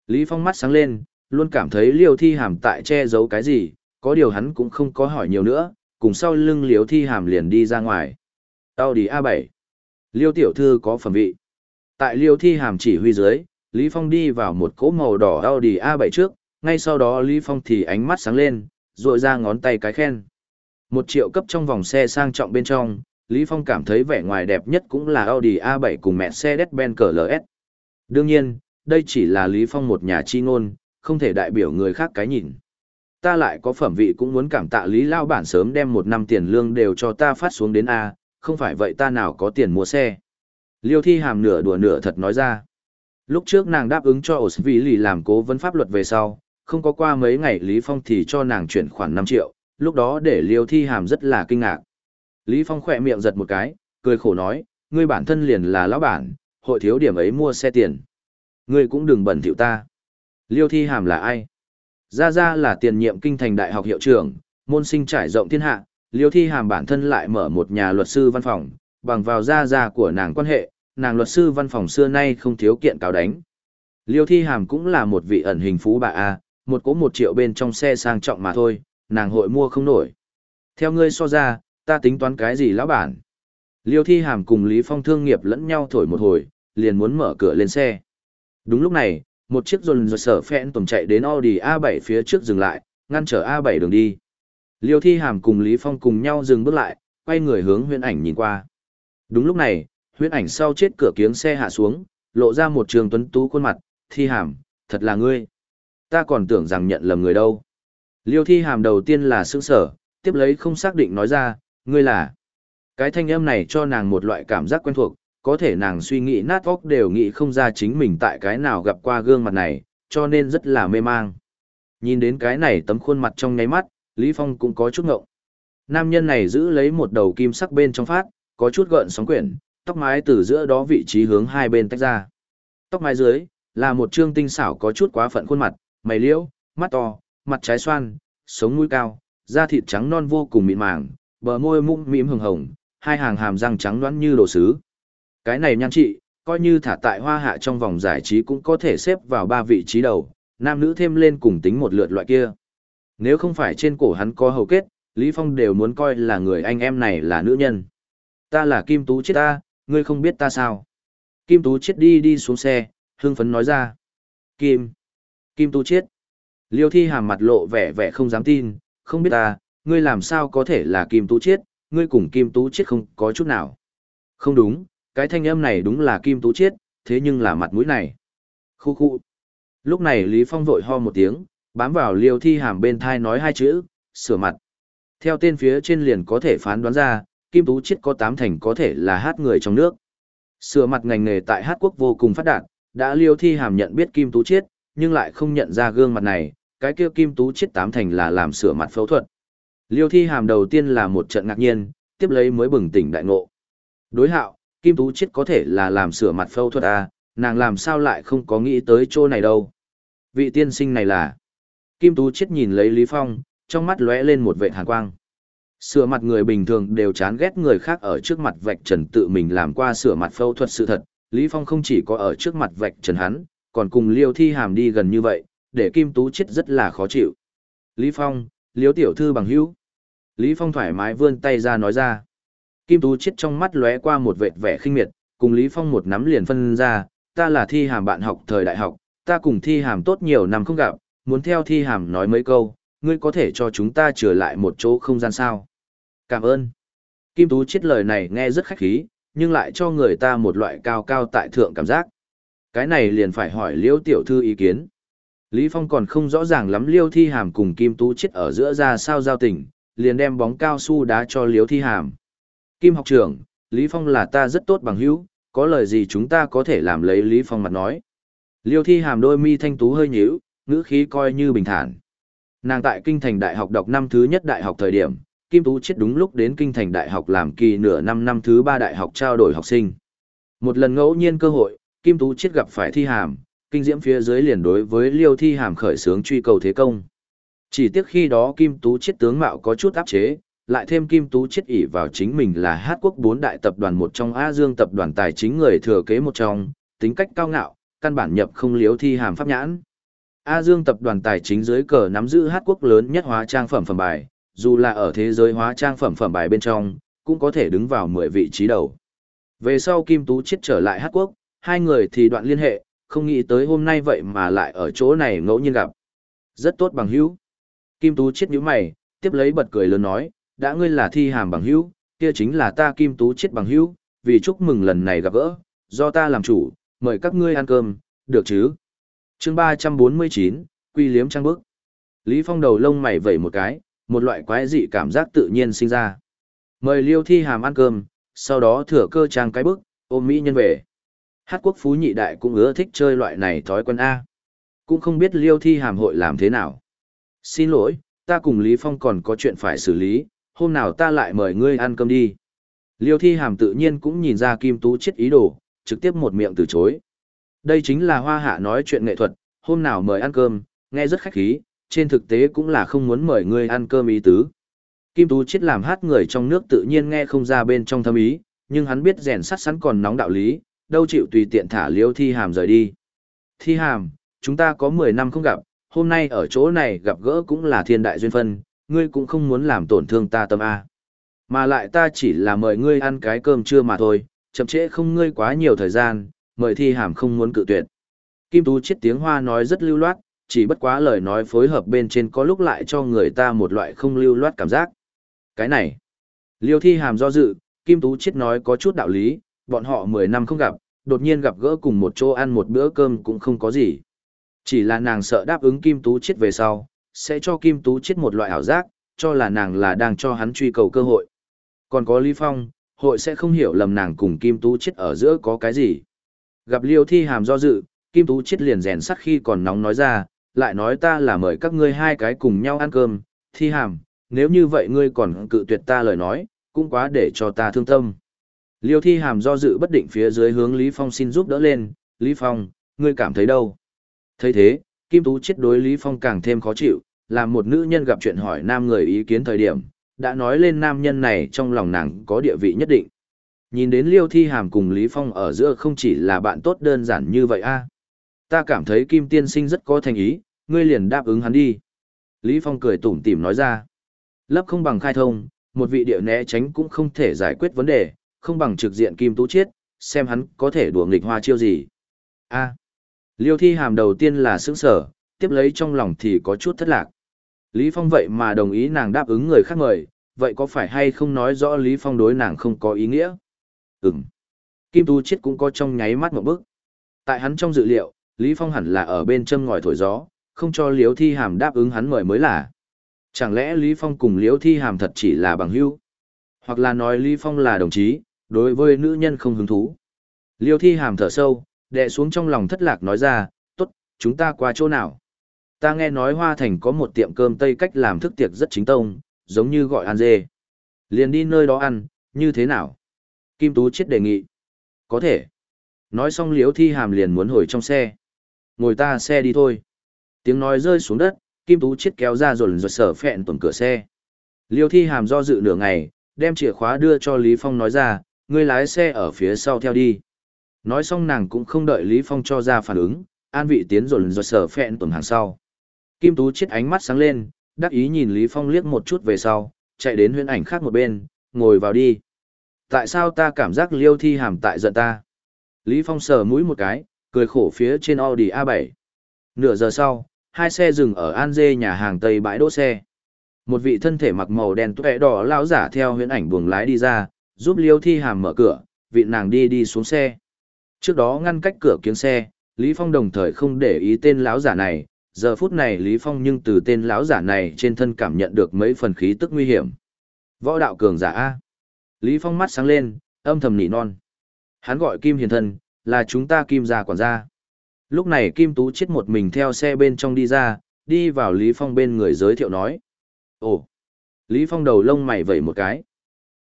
Lý Phong mắt sáng lên, luôn cảm thấy liêu thi hàm tại che giấu cái gì, có điều hắn cũng không có hỏi nhiều nữa, cùng sau lưng liêu thi hàm liền đi ra ngoài. Audi A7. Liêu tiểu thư có phẩm vị. Tại liêu thi hàm chỉ huy dưới, Lý Phong đi vào một cỗ màu đỏ Audi A7 trước, ngay sau đó Lý Phong thì ánh mắt sáng lên, rội ra ngón tay cái khen. Một triệu cấp trong vòng xe sang trọng bên trong, Lý Phong cảm thấy vẻ ngoài đẹp nhất cũng là Audi A7 cùng mẹ Mercedes-Benz CLS. Đương nhiên, đây chỉ là Lý Phong một nhà chi ngôn, không thể đại biểu người khác cái nhìn. Ta lại có phẩm vị cũng muốn cảm tạ Lý Lao bản sớm đem một năm tiền lương đều cho ta phát xuống đến A, không phải vậy ta nào có tiền mua xe. Liêu thi hàm nửa đùa nửa thật nói ra. Lúc trước nàng đáp ứng cho Osvili làm cố vấn pháp luật về sau, không có qua mấy ngày Lý Phong thì cho nàng chuyển khoản 5 triệu, lúc đó để Liêu thi hàm rất là kinh ngạc. Lý Phong khỏe miệng giật một cái, cười khổ nói, ngươi bản thân liền là lão bản, hội thiếu điểm ấy mua xe tiền. Ngươi cũng đừng bẩn thỉu ta. Liêu thi hàm là ai? Gia Gia là tiền nhiệm kinh thành đại học hiệu trưởng, môn sinh trải rộng thiên hạ, Liêu thi hàm bản thân lại mở một nhà luật sư văn phòng, bằng vào Gia Gia của nàng quan hệ, nàng luật sư văn phòng xưa nay không thiếu kiện cáo đánh. Liêu thi hàm cũng là một vị ẩn hình phú bà A, một cố một triệu bên trong xe sang trọng mà thôi, nàng hội mua không nổi. Theo ngươi so ra, ta tính toán cái gì lão bản? Liêu Thi Hàm cùng Lý Phong thương nghiệp lẫn nhau thổi một hồi, liền muốn mở cửa lên xe. Đúng lúc này, một chiếc dồn dồn sở phẹn tùm chạy đến Audi A7 phía trước dừng lại, ngăn trở A7 đường đi. Liêu Thi Hàm cùng Lý Phong cùng nhau dừng bước lại, quay người hướng huyễn ảnh nhìn qua. Đúng lúc này, huyễn ảnh sau chết cửa kiếng xe hạ xuống, lộ ra một trường tuấn tú khuôn mặt, Thi Hàm, thật là ngươi. Ta còn tưởng rằng nhận lầm người đâu. Liêu Thi Hàm đầu tiên là sững sở, tiếp lấy không xác định nói ra, Ngươi là... Cái thanh âm này cho nàng một loại cảm giác quen thuộc, có thể nàng suy nghĩ nát óc đều nghĩ không ra chính mình tại cái nào gặp qua gương mặt này, cho nên rất là mê mang. Nhìn đến cái này tấm khuôn mặt trong nháy mắt, Lý Phong cũng có chút ngộng. Nam nhân này giữ lấy một đầu kim sắc bên trong phát, có chút gợn sóng quyển, tóc mái từ giữa đó vị trí hướng hai bên tách ra. Tóc mái dưới, là một trương tinh xảo có chút quá phận khuôn mặt, mày liễu, mắt to, mặt trái xoan, sống mũi cao, da thịt trắng non vô cùng mịn màng, bờ môi mũm mĩm hồng hồng, hai hàng hàm răng trắng đoán như đồ sứ. Cái này nhan trị, coi như thả tại hoa hạ trong vòng giải trí cũng có thể xếp vào ba vị trí đầu, nam nữ thêm lên cùng tính một lượt loại kia. Nếu không phải trên cổ hắn có hầu kết, Lý Phong đều muốn coi là người anh em này là nữ nhân. Ta là Kim Tú chết ta, ngươi không biết ta sao. Kim Tú chết đi đi xuống xe, Hương phấn nói ra. Kim. Kim Tú chết. Liêu thi hàm mặt lộ vẻ vẻ không dám tin, không biết ta, ngươi làm sao có thể là Kim Tú Chiết, ngươi cùng Kim Tú Chiết không có chút nào. Không đúng, cái thanh âm này đúng là Kim Tú Chiết, thế nhưng là mặt mũi này. Khu khu. Lúc này Lý Phong vội ho một tiếng, bám vào liêu thi hàm bên thai nói hai chữ, sửa mặt. Theo tên phía trên liền có thể phán đoán ra, Kim Tú Chiết có tám thành có thể là hát người trong nước. Sửa mặt ngành nghề tại hát quốc vô cùng phát đạt, đã liêu thi hàm nhận biết Kim Tú Chiết, nhưng lại không nhận ra gương mặt này, cái kia Kim Tú Chiết tám thành là làm sửa mặt phẫu thuật. Liêu thi hàm đầu tiên là một trận ngạc nhiên, tiếp lấy mới bừng tỉnh đại ngộ. Đối hạo, Kim Tú Chiết có thể là làm sửa mặt phẫu thuật à, nàng làm sao lại không có nghĩ tới chỗ này đâu. Vị tiên sinh này là... Kim Tú Chiết nhìn lấy Lý Phong, trong mắt lóe lên một vệt hàn quang. Sửa mặt người bình thường đều chán ghét người khác ở trước mặt vạch trần tự mình làm qua sửa mặt phẫu thuật sự thật. Lý Phong không chỉ có ở trước mặt vạch trần hắn, còn cùng Liêu Thi Hàm đi gần như vậy, để Kim Tú chết rất là khó chịu. Lý Phong, Liêu Tiểu Thư bằng hữu. Lý Phong thoải mái vươn tay ra nói ra. Kim Tú chết trong mắt lóe qua một vệt vẻ khinh miệt, cùng Lý Phong một nắm liền phân ra, ta là Thi Hàm bạn học thời đại học, ta cùng Thi Hàm tốt nhiều năm không gặp, muốn theo Thi Hàm nói mấy câu, ngươi có thể cho chúng ta trở lại một chỗ không gian sao. Cảm ơn. Kim Tú chết lời này nghe rất khách khí, nhưng lại cho người ta một loại cao cao tại thượng cảm giác. Cái này liền phải hỏi Liêu tiểu thư ý kiến. Lý Phong còn không rõ ràng lắm Liêu Thi Hàm cùng Kim Tú chết ở giữa ra sao giao tình, liền đem bóng cao su đá cho Liêu Thi Hàm. Kim học trưởng, Lý Phong là ta rất tốt bằng hữu, có lời gì chúng ta có thể làm lấy Lý Phong mặt nói. Liêu Thi Hàm đôi mi thanh tú hơi nhíu, ngữ khí coi như bình thản. Nàng tại Kinh Thành Đại học đọc năm thứ nhất đại học thời điểm, Kim Tú chết đúng lúc đến Kinh Thành Đại học làm kỳ nửa năm năm thứ ba đại học trao đổi học sinh. Một lần ngẫu nhiên cơ hội, Kim Tú chiết gặp phải thi hàm, kinh diễm phía dưới liền đối với liêu thi hàm khởi sướng truy cầu thế công. Chỉ tiếc khi đó Kim Tú chiết tướng mạo có chút áp chế, lại thêm Kim Tú chiết ỷ vào chính mình là hát quốc bốn đại tập đoàn một trong A Dương tập đoàn tài chính người thừa kế một trong, tính cách cao ngạo, căn bản nhập không Liêu thi hàm pháp nhãn. A Dương tập đoàn tài chính dưới cờ nắm giữ hát quốc lớn nhất hóa trang phẩm phẩm bài, dù là ở thế giới hóa trang phẩm phẩm bài bên trong, cũng có thể đứng vào 10 vị trí đầu. Về sau Kim Tú chiết trở lại hát quốc, hai người thì đoạn liên hệ, không nghĩ tới hôm nay vậy mà lại ở chỗ này ngẫu nhiên gặp. Rất tốt bằng hữu. Kim Tú chết nhíu mày, tiếp lấy bật cười lớn nói, đã ngươi là thi hàm bằng hữu, kia chính là ta Kim Tú chết bằng hữu, vì chúc mừng lần này gặp gỡ, do ta làm chủ, mời các ngươi ăn cơm, được chứ? chương 349, Quy Liếm Trang Bức. Lý Phong đầu lông mày vẩy một cái, một loại quái dị cảm giác tự nhiên sinh ra. Mời Liêu Thi Hàm ăn cơm, sau đó thừa cơ trang cái bức, ôm Mỹ nhân về. Hát quốc phú nhị đại cũng ưa thích chơi loại này thói quen A. Cũng không biết Liêu Thi Hàm hội làm thế nào. Xin lỗi, ta cùng Lý Phong còn có chuyện phải xử lý, hôm nào ta lại mời ngươi ăn cơm đi. Liêu Thi Hàm tự nhiên cũng nhìn ra Kim Tú chết ý đồ, trực tiếp một miệng từ chối. Đây chính là hoa hạ nói chuyện nghệ thuật, hôm nào mời ăn cơm, nghe rất khách khí, trên thực tế cũng là không muốn mời ngươi ăn cơm ý tứ. Kim Tú chết làm hát người trong nước tự nhiên nghe không ra bên trong thâm ý, nhưng hắn biết rèn sắt sẵn còn nóng đạo lý, đâu chịu tùy tiện thả liêu thi hàm rời đi. Thi hàm, chúng ta có 10 năm không gặp, hôm nay ở chỗ này gặp gỡ cũng là thiên đại duyên phân, ngươi cũng không muốn làm tổn thương ta tâm A. Mà lại ta chỉ là mời ngươi ăn cái cơm trưa mà thôi, chậm trễ không ngươi quá nhiều thời gian, mời thi hàm không muốn cự tuyệt. Kim Tú chết tiếng hoa nói rất lưu loát, chỉ bất quá lời nói phối hợp bên trên có lúc lại cho người ta một loại không lưu loát cảm giác. Cái này, liêu thi hàm do dự, Kim Tú chết nói có chút đạo lý, bọn họ 10 năm không gặp, đột nhiên gặp gỡ cùng một chỗ ăn một bữa cơm cũng không có gì. Chỉ là nàng sợ đáp ứng Kim Tú chết về sau, sẽ cho Kim Tú chết một loại ảo giác, cho là nàng là đang cho hắn truy cầu cơ hội. Còn có Lý Phong, hội sẽ không hiểu lầm nàng cùng Kim Tú chết ở giữa có cái gì. Gặp Liêu Thi Hàm do dự, Kim Tú chết liền rèn sắt khi còn nóng nói ra, lại nói ta là mời các ngươi hai cái cùng nhau ăn cơm, Thi Hàm, nếu như vậy ngươi còn cự tuyệt ta lời nói, cũng quá để cho ta thương tâm. Liêu Thi Hàm do dự bất định phía dưới hướng Lý Phong xin giúp đỡ lên, Lý Phong, ngươi cảm thấy đâu? thấy thế, Kim Tú chết đối Lý Phong càng thêm khó chịu, làm một nữ nhân gặp chuyện hỏi nam người ý kiến thời điểm, đã nói lên nam nhân này trong lòng nàng có địa vị nhất định. Nhìn đến Liêu Thi Hàm cùng Lý Phong ở giữa không chỉ là bạn tốt đơn giản như vậy a. Ta cảm thấy Kim Tiên Sinh rất có thành ý, ngươi liền đáp ứng hắn đi. Lý Phong cười tủm tỉm nói ra. Lấp không bằng khai thông, một vị địa né tránh cũng không thể giải quyết vấn đề, không bằng trực diện Kim Tú Chiết, xem hắn có thể đùa nghịch hoa chiêu gì. A. Liêu Thi Hàm đầu tiên là sững sở, tiếp lấy trong lòng thì có chút thất lạc. Lý Phong vậy mà đồng ý nàng đáp ứng người khác mời, vậy có phải hay không nói rõ Lý Phong đối nàng không có ý nghĩa? Ừm. Kim Tú Chiết cũng có trong nháy mắt một bước. Tại hắn trong dự liệu, Lý Phong hẳn là ở bên châm ngòi thổi gió, không cho Liễu Thi Hàm đáp ứng hắn mời mới là. Chẳng lẽ Lý Phong cùng Liễu Thi Hàm thật chỉ là bằng hữu? Hoặc là nói Lý Phong là đồng chí, đối với nữ nhân không hứng thú. liêu Thi Hàm thở sâu, đè xuống trong lòng thất lạc nói ra, tốt, chúng ta qua chỗ nào? Ta nghe nói Hoa Thành có một tiệm cơm Tây cách làm thức tiệc rất chính tông, giống như gọi ăn dê. Liền đi nơi đó ăn, như thế nào? Kim Tú chết đề nghị. Có thể. Nói xong liêu Thi Hàm liền muốn hồi trong xe. Ngồi ta xe đi thôi. Tiếng nói rơi xuống đất, Kim Tú chết kéo ra rồi rồi sở phẹn tuần cửa xe. Liêu Thi Hàm do dự nửa ngày, đem chìa khóa đưa cho Lý Phong nói ra, ngươi lái xe ở phía sau theo đi. Nói xong nàng cũng không đợi Lý Phong cho ra phản ứng, an vị tiến rồn rồi sở phẹn tuần hàng sau. Kim Tú chết ánh mắt sáng lên, đắc ý nhìn Lý Phong liếc một chút về sau, chạy đến huyễn ảnh khác một bên, ngồi vào đi. Tại sao ta cảm giác Liêu Thi Hàm tại giận ta? Lý Phong sờ mũi một cái, cười khổ phía trên Audi A7. Nửa giờ sau, hai xe dừng ở An Dê nhà hàng Tây bãi đỗ xe. Một vị thân thể mặc màu đen tuệ đỏ lão giả theo huyễn ảnh buồng lái đi ra, giúp Liêu Thi Hàm mở cửa, vị nàng đi đi xuống xe. Trước đó ngăn cách cửa kiếng xe, Lý Phong đồng thời không để ý tên lão giả này, giờ phút này Lý Phong nhưng từ tên lão giả này trên thân cảm nhận được mấy phần khí tức nguy hiểm. Võ đạo cường giả A. Lý Phong mắt sáng lên, âm thầm nỉ non. Hắn gọi Kim Hiền Thân, là chúng ta Kim gia quản gia. Lúc này Kim Tú chết một mình theo xe bên trong đi ra, đi vào Lý Phong bên người giới thiệu nói. Ồ! Lý Phong đầu lông mày vẩy một cái.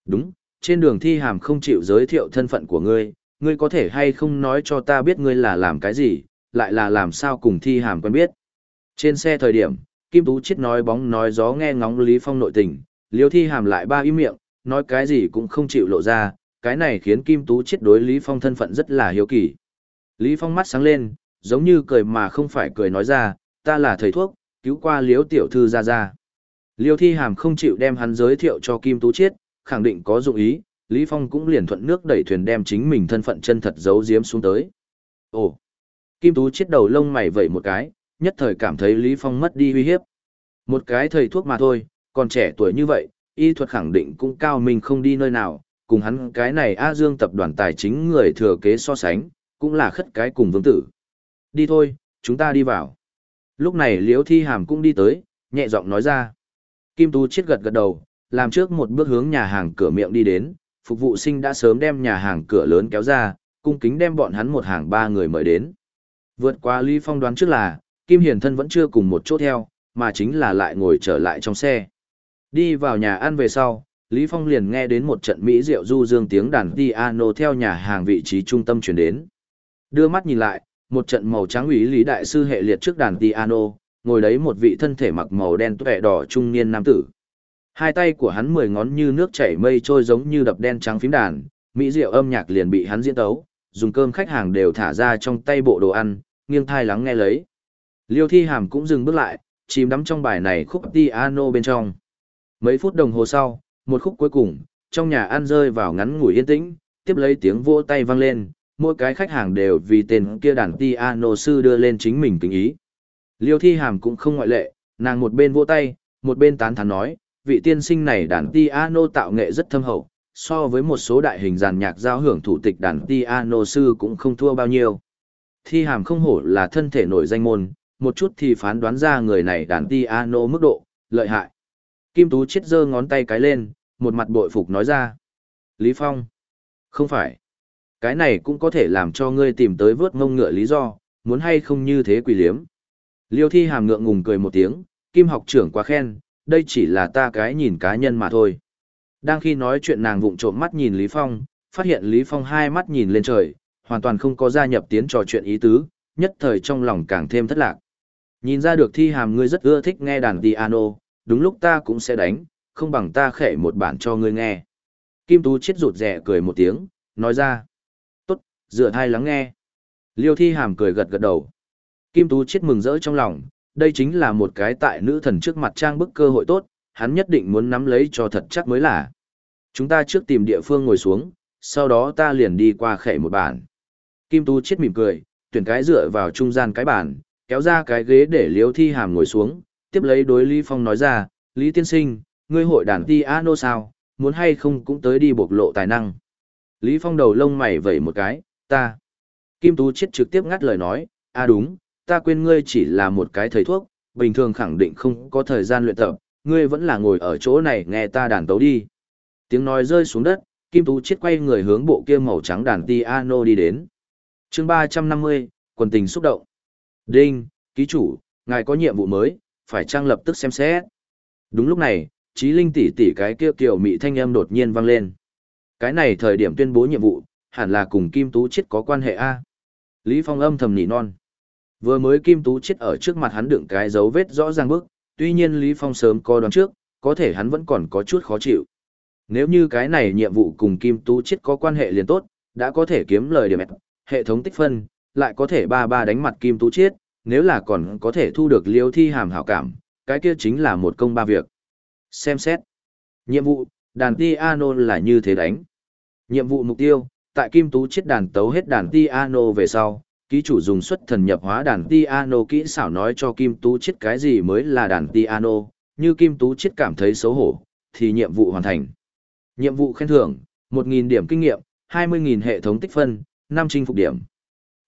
Đúng, trên đường thi hàm không chịu giới thiệu thân phận của ngươi, ngươi có thể hay không nói cho ta biết ngươi là làm cái gì, lại là làm sao cùng thi hàm quen biết. Trên xe thời điểm, Kim Tú Chiết nói bóng nói gió nghe ngóng Lý Phong nội tình, liêu thi hàm lại ba ý miệng, nói cái gì cũng không chịu lộ ra, cái này khiến Kim Tú Chiết đối Lý Phong thân phận rất là hiếu kỳ. Lý Phong mắt sáng lên, giống như cười mà không phải cười nói ra, ta là thầy thuốc, cứu qua liếu tiểu thư ra ra. Liêu thi hàm không chịu đem hắn giới thiệu cho Kim Tú Chiết, khẳng định có dụng ý, Lý Phong cũng liền thuận nước đẩy thuyền đem chính mình thân phận chân thật giấu giếm xuống tới. Ồ! Kim Tú chết đầu lông mày vẩy một cái, nhất thời cảm thấy Lý Phong mất đi uy hiếp. Một cái thầy thuốc mà thôi, còn trẻ tuổi như vậy, y thuật khẳng định cũng cao mình không đi nơi nào, cùng hắn cái này A Dương tập đoàn tài chính người thừa kế so sánh, cũng là khất cái cùng vương tử. Đi thôi, chúng ta đi vào. Lúc này Liễu Thi Hàm cũng đi tới, nhẹ giọng nói ra. Kim Tú chết gật gật đầu, làm trước một bước hướng nhà hàng cửa miệng đi đến, phục vụ sinh đã sớm đem nhà hàng cửa lớn kéo ra, cung kính đem bọn hắn một hàng ba người mời đến. Vượt qua Lý Phong đoán trước là, Kim Hiền Thân vẫn chưa cùng một chỗ theo, mà chính là lại ngồi trở lại trong xe. Đi vào nhà ăn về sau, Lý Phong liền nghe đến một trận Mỹ rượu du dương tiếng đàn piano theo nhà hàng vị trí trung tâm chuyển đến. Đưa mắt nhìn lại, một trận màu trắng ủy lý đại sư hệ liệt trước đàn piano, ngồi đấy một vị thân thể mặc màu đen tuệ đỏ trung niên nam tử. Hai tay của hắn mười ngón như nước chảy mây trôi giống như đập đen trắng phím đàn, mỹ diệu âm nhạc liền bị hắn diễn tấu, dùng cơm khách hàng đều thả ra trong tay bộ đồ ăn, nghiêng thai lắng nghe lấy. Liêu Thi Hàm cũng dừng bước lại, chìm đắm trong bài này khúc piano bên trong. Mấy phút đồng hồ sau, một khúc cuối cùng, trong nhà ăn rơi vào ngắn ngủi yên tĩnh, tiếp lấy tiếng vỗ tay vang lên, mỗi cái khách hàng đều vì tên kia đàn piano sư đưa lên chính mình kính ý. Liêu Thi Hàm cũng không ngoại lệ, nàng một bên vỗ tay, một bên tán thán nói, vị tiên sinh này đàn piano tạo nghệ rất thâm hậu, so với một số đại hình giàn nhạc giao hưởng thủ tịch đàn piano sư cũng không thua bao nhiêu. Thi Hàm không hổ là thân thể nổi danh môn, một chút thì phán đoán ra người này đàn piano mức độ, lợi hại. Kim Tú chết giơ ngón tay cái lên, một mặt bội phục nói ra. Lý Phong. Không phải. Cái này cũng có thể làm cho ngươi tìm tới vớt ngông ngựa lý do, muốn hay không như thế quỷ liếm. Liêu thi hàm ngượng ngùng cười một tiếng, kim học trưởng quá khen, đây chỉ là ta cái nhìn cá nhân mà thôi. Đang khi nói chuyện nàng vụng trộm mắt nhìn Lý Phong, phát hiện Lý Phong hai mắt nhìn lên trời, hoàn toàn không có gia nhập tiến trò chuyện ý tứ, nhất thời trong lòng càng thêm thất lạc. Nhìn ra được thi hàm ngươi rất ưa thích nghe đàn piano, đúng lúc ta cũng sẽ đánh, không bằng ta khẽ một bản cho ngươi nghe. Kim Tú chết rụt rẻ cười một tiếng, nói ra. Tốt, dựa thai lắng nghe. Liêu thi hàm cười gật gật đầu. Kim Tú chết mừng rỡ trong lòng, đây chính là một cái tại nữ thần trước mặt trang bức cơ hội tốt, hắn nhất định muốn nắm lấy cho thật chắc mới là. Chúng ta trước tìm địa phương ngồi xuống, sau đó ta liền đi qua khẽ một bàn Kim Tú chết mỉm cười, tuyển cái dựa vào trung gian cái bàn, kéo ra cái ghế để Liêu Thi Hàm ngồi xuống, tiếp lấy đối Lý Phong nói ra, Lý Tiên Sinh, ngươi hội đàn piano sao, muốn hay không cũng tới đi bộc lộ tài năng. Lý Phong đầu lông mày vẩy một cái, ta. Kim Tú chết trực tiếp ngắt lời nói, À đúng, ta quên ngươi chỉ là một cái thầy thuốc, bình thường khẳng định không có thời gian luyện tập, ngươi vẫn là ngồi ở chỗ này nghe ta đàn tấu đi. Tiếng nói rơi xuống đất, Kim Tú Chiết quay người hướng bộ kia màu trắng đàn piano đi đến. chương 350, quần tình xúc động. Đinh, ký chủ, ngài có nhiệm vụ mới, phải trang lập tức xem xét. Đúng lúc này, trí linh tỷ tỷ cái kia kiểu mị thanh âm đột nhiên vang lên. Cái này thời điểm tuyên bố nhiệm vụ, hẳn là cùng Kim Tú Chiết có quan hệ A. Lý Phong âm thầm nỉ non. Vừa mới Kim Tú Chiết ở trước mặt hắn đựng cái dấu vết rõ ràng bức, tuy nhiên Lý Phong sớm có đoán trước, có thể hắn vẫn còn có chút khó chịu. Nếu như cái này nhiệm vụ cùng Kim Tú Chiết có quan hệ liền tốt, đã có thể kiếm lời điểm hệ thống tích phân, lại có thể ba ba đánh mặt Kim Tú Chiết, nếu là còn có thể thu được liêu thi hàm hảo cảm, cái kia chính là một công ba việc. Xem xét. Nhiệm vụ, đàn piano là như thế đánh. Nhiệm vụ mục tiêu, tại Kim Tú Chiết đàn tấu hết đàn piano về sau, ký chủ dùng xuất thần nhập hóa đàn piano kỹ xảo nói cho Kim Tú Chiết cái gì mới là đàn piano, như Kim Tú Chiết cảm thấy xấu hổ, thì nhiệm vụ hoàn thành. Nhiệm vụ khen thưởng, 1.000 điểm kinh nghiệm, 20.000 hệ thống tích phân, 5 chinh phục điểm.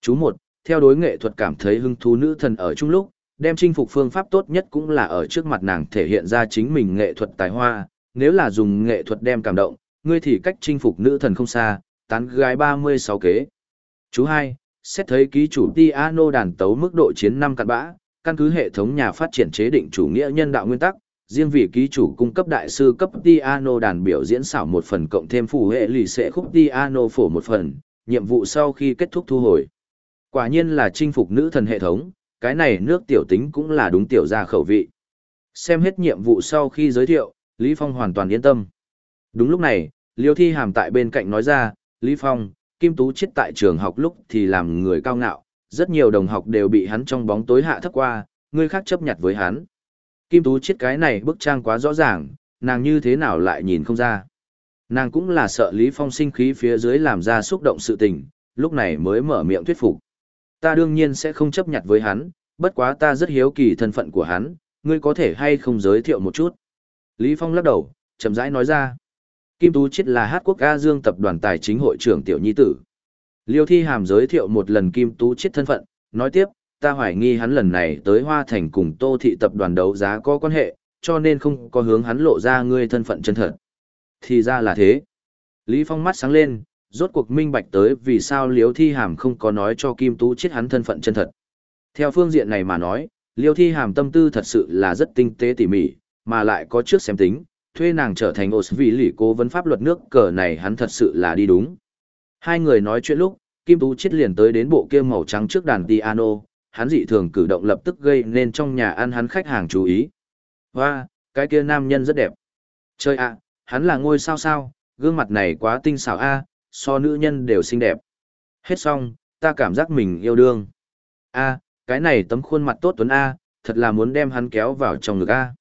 Chú 1, theo đối nghệ thuật cảm thấy hứng thú nữ thần ở chung lúc, đem chinh phục phương pháp tốt nhất cũng là ở trước mặt nàng thể hiện ra chính mình nghệ thuật tài hoa, nếu là dùng nghệ thuật đem cảm động, ngươi thì cách chinh phục nữ thần không xa, tán gái 36 kế. Chú 2, xét thấy ký chủ piano đàn tấu mức độ chiến năm cặn bã, căn cứ hệ thống nhà phát triển chế định chủ nghĩa nhân đạo nguyên tắc, riêng vì ký chủ cung cấp đại sư cấp piano đàn biểu diễn xảo một phần cộng thêm phù hệ lì sẽ khúc piano phổ một phần, nhiệm vụ sau khi kết thúc thu hồi. Quả nhiên là chinh phục nữ thần hệ thống, cái này nước tiểu tính cũng là đúng tiểu gia khẩu vị. Xem hết nhiệm vụ sau khi giới thiệu, Lý Phong hoàn toàn yên tâm. Đúng lúc này, Liêu Thi Hàm tại bên cạnh nói ra, Lý Phong, Kim Tú chết tại trường học lúc thì làm người cao ngạo, rất nhiều đồng học đều bị hắn trong bóng tối hạ thấp qua, người khác chấp nhặt với hắn. Kim Tú chết cái này bức trang quá rõ ràng, nàng như thế nào lại nhìn không ra. Nàng cũng là sợ Lý Phong sinh khí phía dưới làm ra xúc động sự tình, lúc này mới mở miệng thuyết phục. Ta đương nhiên sẽ không chấp nhặt với hắn, bất quá ta rất hiếu kỳ thân phận của hắn, ngươi có thể hay không giới thiệu một chút. Lý Phong lắc đầu, chậm rãi nói ra. Kim Tú Chiết là hát quốc A Dương tập đoàn tài chính hội trưởng tiểu nhi tử. Liêu Thi Hàm giới thiệu một lần Kim Tú Chiết thân phận, nói tiếp, ta hoài nghi hắn lần này tới Hoa Thành cùng Tô Thị tập đoàn đấu giá có quan hệ, cho nên không có hướng hắn lộ ra ngươi thân phận chân thật. Thì ra là thế. Lý Phong mắt sáng lên, rốt cuộc minh bạch tới vì sao Liêu Thi Hàm không có nói cho Kim Tú Chiết hắn thân phận chân thật. Theo phương diện này mà nói, Liêu Thi Hàm tâm tư thật sự là rất tinh tế tỉ mỉ, mà lại có trước xem tính, thuê nàng trở thành ổ vì lì cố vấn pháp luật nước cờ này hắn thật sự là đi đúng. Hai người nói chuyện lúc, Kim Tú chết liền tới đến bộ kia màu trắng trước đàn piano, hắn dị thường cử động lập tức gây nên trong nhà ăn hắn khách hàng chú ý. Hoa, cái kia nam nhân rất đẹp. Chơi ạ, hắn là ngôi sao sao, gương mặt này quá tinh xảo a, so nữ nhân đều xinh đẹp. Hết xong, ta cảm giác mình yêu đương. A, cái này tấm khuôn mặt tốt tuấn a, thật là muốn đem hắn kéo vào trong ngực a.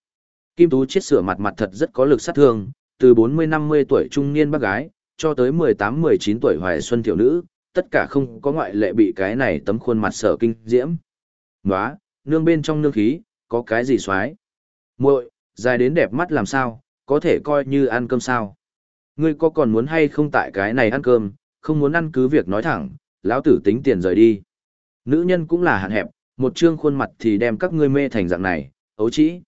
Kim Tú chết sửa mặt mặt thật rất có lực sát thương, từ 40-50 tuổi trung niên bác gái, cho tới 18-19 tuổi hoài xuân tiểu nữ, tất cả không có ngoại lệ bị cái này tấm khuôn mặt sở kinh diễm. Nóa, nương bên trong nương khí, có cái gì xoái? muội dài đến đẹp mắt làm sao, có thể coi như ăn cơm sao? Ngươi có còn muốn hay không tại cái này ăn cơm, không muốn ăn cứ việc nói thẳng, lão tử tính tiền rời đi. Nữ nhân cũng là hạn hẹp, một trương khuôn mặt thì đem các ngươi mê thành dạng này, ấu chỉ.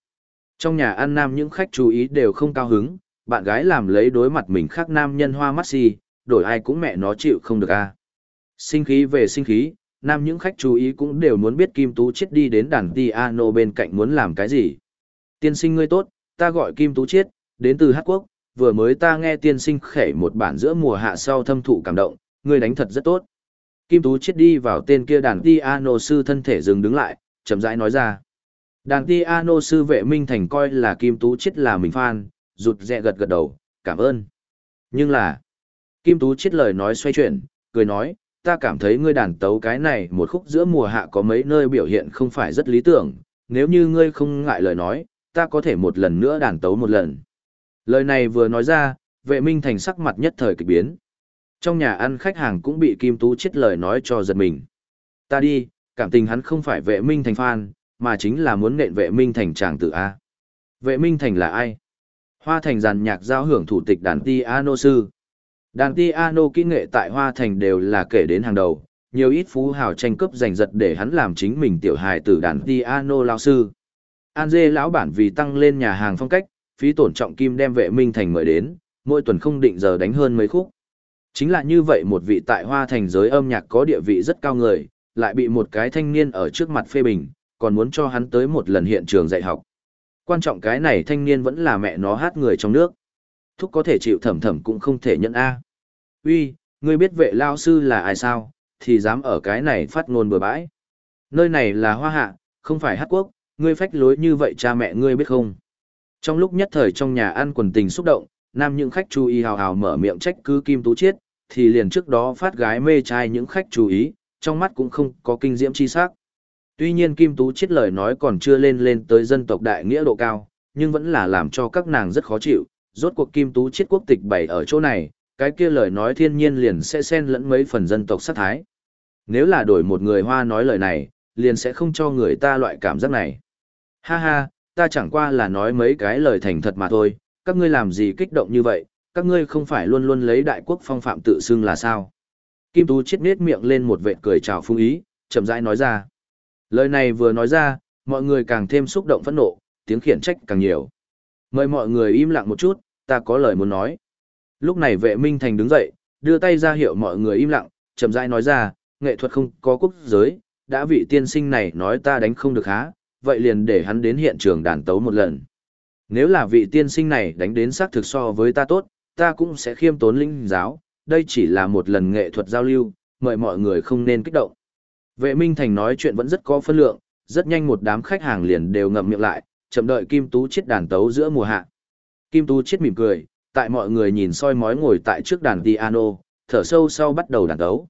Trong nhà ăn nam những khách chú ý đều không cao hứng, bạn gái làm lấy đối mặt mình khác nam nhân hoa mắt si, đổi ai cũng mẹ nó chịu không được a. Sinh khí về sinh khí, nam những khách chú ý cũng đều muốn biết Kim Tú Chiết đi đến đàn piano bên cạnh muốn làm cái gì. Tiên sinh ngươi tốt, ta gọi Kim Tú Chiết, đến từ Hát Quốc, vừa mới ta nghe tiên sinh khể một bản giữa mùa hạ sau thâm thụ cảm động, ngươi đánh thật rất tốt. Kim Tú Chiết đi vào tên kia đàn piano sư thân thể dừng đứng lại, chậm rãi nói ra. Đàn piano sư vệ Minh Thành coi là Kim Tú chết là mình fan, rụt rẹ gật gật đầu, cảm ơn. Nhưng là, Kim Tú chết lời nói xoay chuyển, cười nói, ta cảm thấy ngươi đàn tấu cái này một khúc giữa mùa hạ có mấy nơi biểu hiện không phải rất lý tưởng, nếu như ngươi không ngại lời nói, ta có thể một lần nữa đàn tấu một lần. Lời này vừa nói ra, vệ minh thành sắc mặt nhất thời kịch biến. Trong nhà ăn khách hàng cũng bị Kim Tú chết lời nói cho giật mình. Ta đi, cảm tình hắn không phải vệ minh thành fan, mà chính là muốn nện vệ minh thành tràng tự A. Vệ minh thành là ai? Hoa thành giàn nhạc giao hưởng thủ tịch đàn ti piano sư. Đàn ti piano kỹ nghệ tại Hoa thành đều là kể đến hàng đầu, nhiều ít phú hào tranh cướp giành giật để hắn làm chính mình tiểu hài tử đàn ti piano lao sư. An dê lão bản vì tăng lên nhà hàng phong cách, phí tổn trọng kim đem vệ minh thành mời đến, mỗi tuần không định giờ đánh hơn mấy khúc. Chính là như vậy một vị tại hoa thành giới âm nhạc có địa vị rất cao người, lại bị một cái thanh niên ở trước mặt phê bình, còn muốn cho hắn tới một lần hiện trường dạy học. Quan trọng cái này thanh niên vẫn là mẹ nó hát người trong nước. Thúc có thể chịu thẩm thẩm cũng không thể nhận A. Uy, ngươi biết vệ lao sư là ai sao, thì dám ở cái này phát ngôn bừa bãi. Nơi này là hoa hạ, không phải hát quốc, ngươi phách lối như vậy cha mẹ ngươi biết không? Trong lúc nhất thời trong nhà ăn quần tình xúc động, nam những khách chú ý hào hào mở miệng trách cứ Kim Tú Chiết, thì liền trước đó phát gái mê trai những khách chú ý, trong mắt cũng không có kinh diễm chi sắc. Tuy nhiên Kim Tú Chiết lời nói còn chưa lên lên tới dân tộc đại nghĩa độ cao, nhưng vẫn là làm cho các nàng rất khó chịu, rốt cuộc Kim Tú Chiết quốc tịch bày ở chỗ này, cái kia lời nói thiên nhiên liền sẽ xen lẫn mấy phần dân tộc sát thái. Nếu là đổi một người Hoa nói lời này, liền sẽ không cho người ta loại cảm giác này. Ha ha, ta chẳng qua là nói mấy cái lời thành thật mà thôi, các ngươi làm gì kích động như vậy, các ngươi không phải luôn luôn lấy đại quốc phong phạm tự xưng là sao. Kim Tú chết nết miệng lên một vệt cười chào phung ý, chậm rãi nói ra. Lời này vừa nói ra, mọi người càng thêm xúc động phẫn nộ, tiếng khiển trách càng nhiều. Mời mọi người im lặng một chút, ta có lời muốn nói. Lúc này vệ minh thành đứng dậy, đưa tay ra hiệu mọi người im lặng, chậm rãi nói ra, nghệ thuật không có quốc giới, đã vị tiên sinh này nói ta đánh không được há, vậy liền để hắn đến hiện trường đàn tấu một lần. Nếu là vị tiên sinh này đánh đến xác thực so với ta tốt, ta cũng sẽ khiêm tốn linh giáo, đây chỉ là một lần nghệ thuật giao lưu, mời mọi người không nên kích động. Vệ Minh Thành nói chuyện vẫn rất có phân lượng, rất nhanh một đám khách hàng liền đều ngậm miệng lại, chậm đợi Kim Tú chết đàn tấu giữa mùa hạ. Kim Tú chết mỉm cười, tại mọi người nhìn soi mói ngồi tại trước đàn piano, thở sâu sau bắt đầu đàn tấu.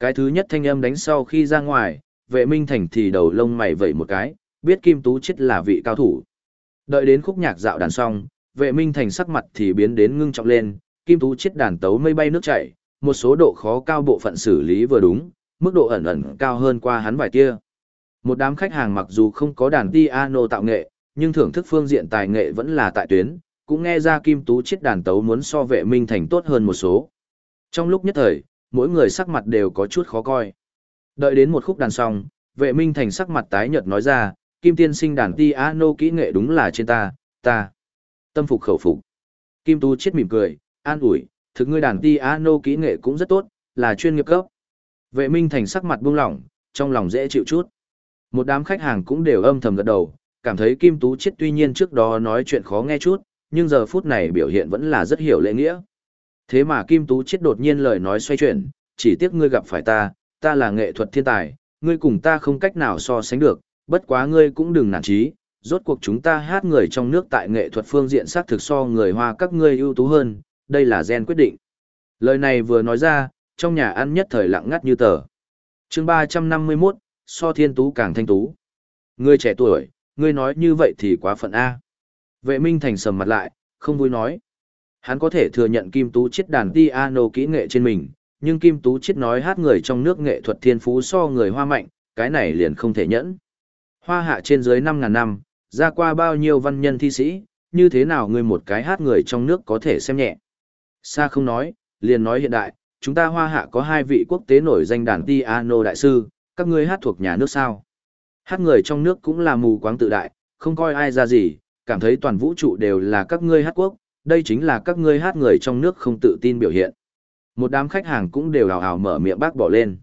Cái thứ nhất thanh âm đánh sau khi ra ngoài, vệ minh thành thì đầu lông mày vẩy một cái, biết Kim Tú chết là vị cao thủ. Đợi đến khúc nhạc dạo đàn xong, vệ minh thành sắc mặt thì biến đến ngưng trọng lên, Kim Tú chết đàn tấu mây bay nước chảy, một số độ khó cao bộ phận xử lý vừa đúng, mức độ ẩn ẩn cao hơn qua hắn vài tia. Một đám khách hàng mặc dù không có đàn piano tạo nghệ, nhưng thưởng thức phương diện tài nghệ vẫn là tại tuyến, cũng nghe ra Kim Tú chiết đàn tấu muốn so vệ minh thành tốt hơn một số. Trong lúc nhất thời, mỗi người sắc mặt đều có chút khó coi. Đợi đến một khúc đàn xong, vệ minh thành sắc mặt tái nhợt nói ra, Kim tiên sinh đàn piano kỹ nghệ đúng là trên ta, ta. Tâm phục khẩu phục. Kim Tú chết mỉm cười, an ủi, thực ngươi đàn piano kỹ nghệ cũng rất tốt, là chuyên nghiệp cấp. Vệ minh thành sắc mặt buông lỏng, trong lòng dễ chịu chút. Một đám khách hàng cũng đều âm thầm gật đầu, cảm thấy Kim Tú chết tuy nhiên trước đó nói chuyện khó nghe chút, nhưng giờ phút này biểu hiện vẫn là rất hiểu lễ nghĩa. Thế mà Kim Tú chết đột nhiên lời nói xoay chuyển, chỉ tiếc ngươi gặp phải ta, ta là nghệ thuật thiên tài, ngươi cùng ta không cách nào so sánh được, bất quá ngươi cũng đừng nản chí, rốt cuộc chúng ta hát người trong nước tại nghệ thuật phương diện xác thực so người Hoa các ngươi ưu tú hơn, đây là gen quyết định. Lời này vừa nói ra, trong nhà ăn nhất thời lặng ngắt như tờ. chương 351, so thiên tú càng thanh tú. Ngươi trẻ tuổi, ngươi nói như vậy thì quá phận A. Vệ Minh Thành sầm mặt lại, không vui nói. Hắn có thể thừa nhận Kim Tú chiết đàn piano kỹ nghệ trên mình, nhưng Kim Tú chiết nói hát người trong nước nghệ thuật thiên phú so người hoa mạnh, cái này liền không thể nhẫn. Hoa hạ trên dưới 5.000 năm, ra qua bao nhiêu văn nhân thi sĩ, như thế nào người một cái hát người trong nước có thể xem nhẹ. Sa không nói, liền nói hiện đại, chúng ta hoa hạ có hai vị quốc tế nổi danh đàn piano đại sư, các ngươi hát thuộc nhà nước sao. Hát người trong nước cũng là mù quáng tự đại, không coi ai ra gì, cảm thấy toàn vũ trụ đều là các ngươi hát quốc, đây chính là các ngươi hát người trong nước không tự tin biểu hiện. Một đám khách hàng cũng đều hào hào mở miệng bác bỏ lên.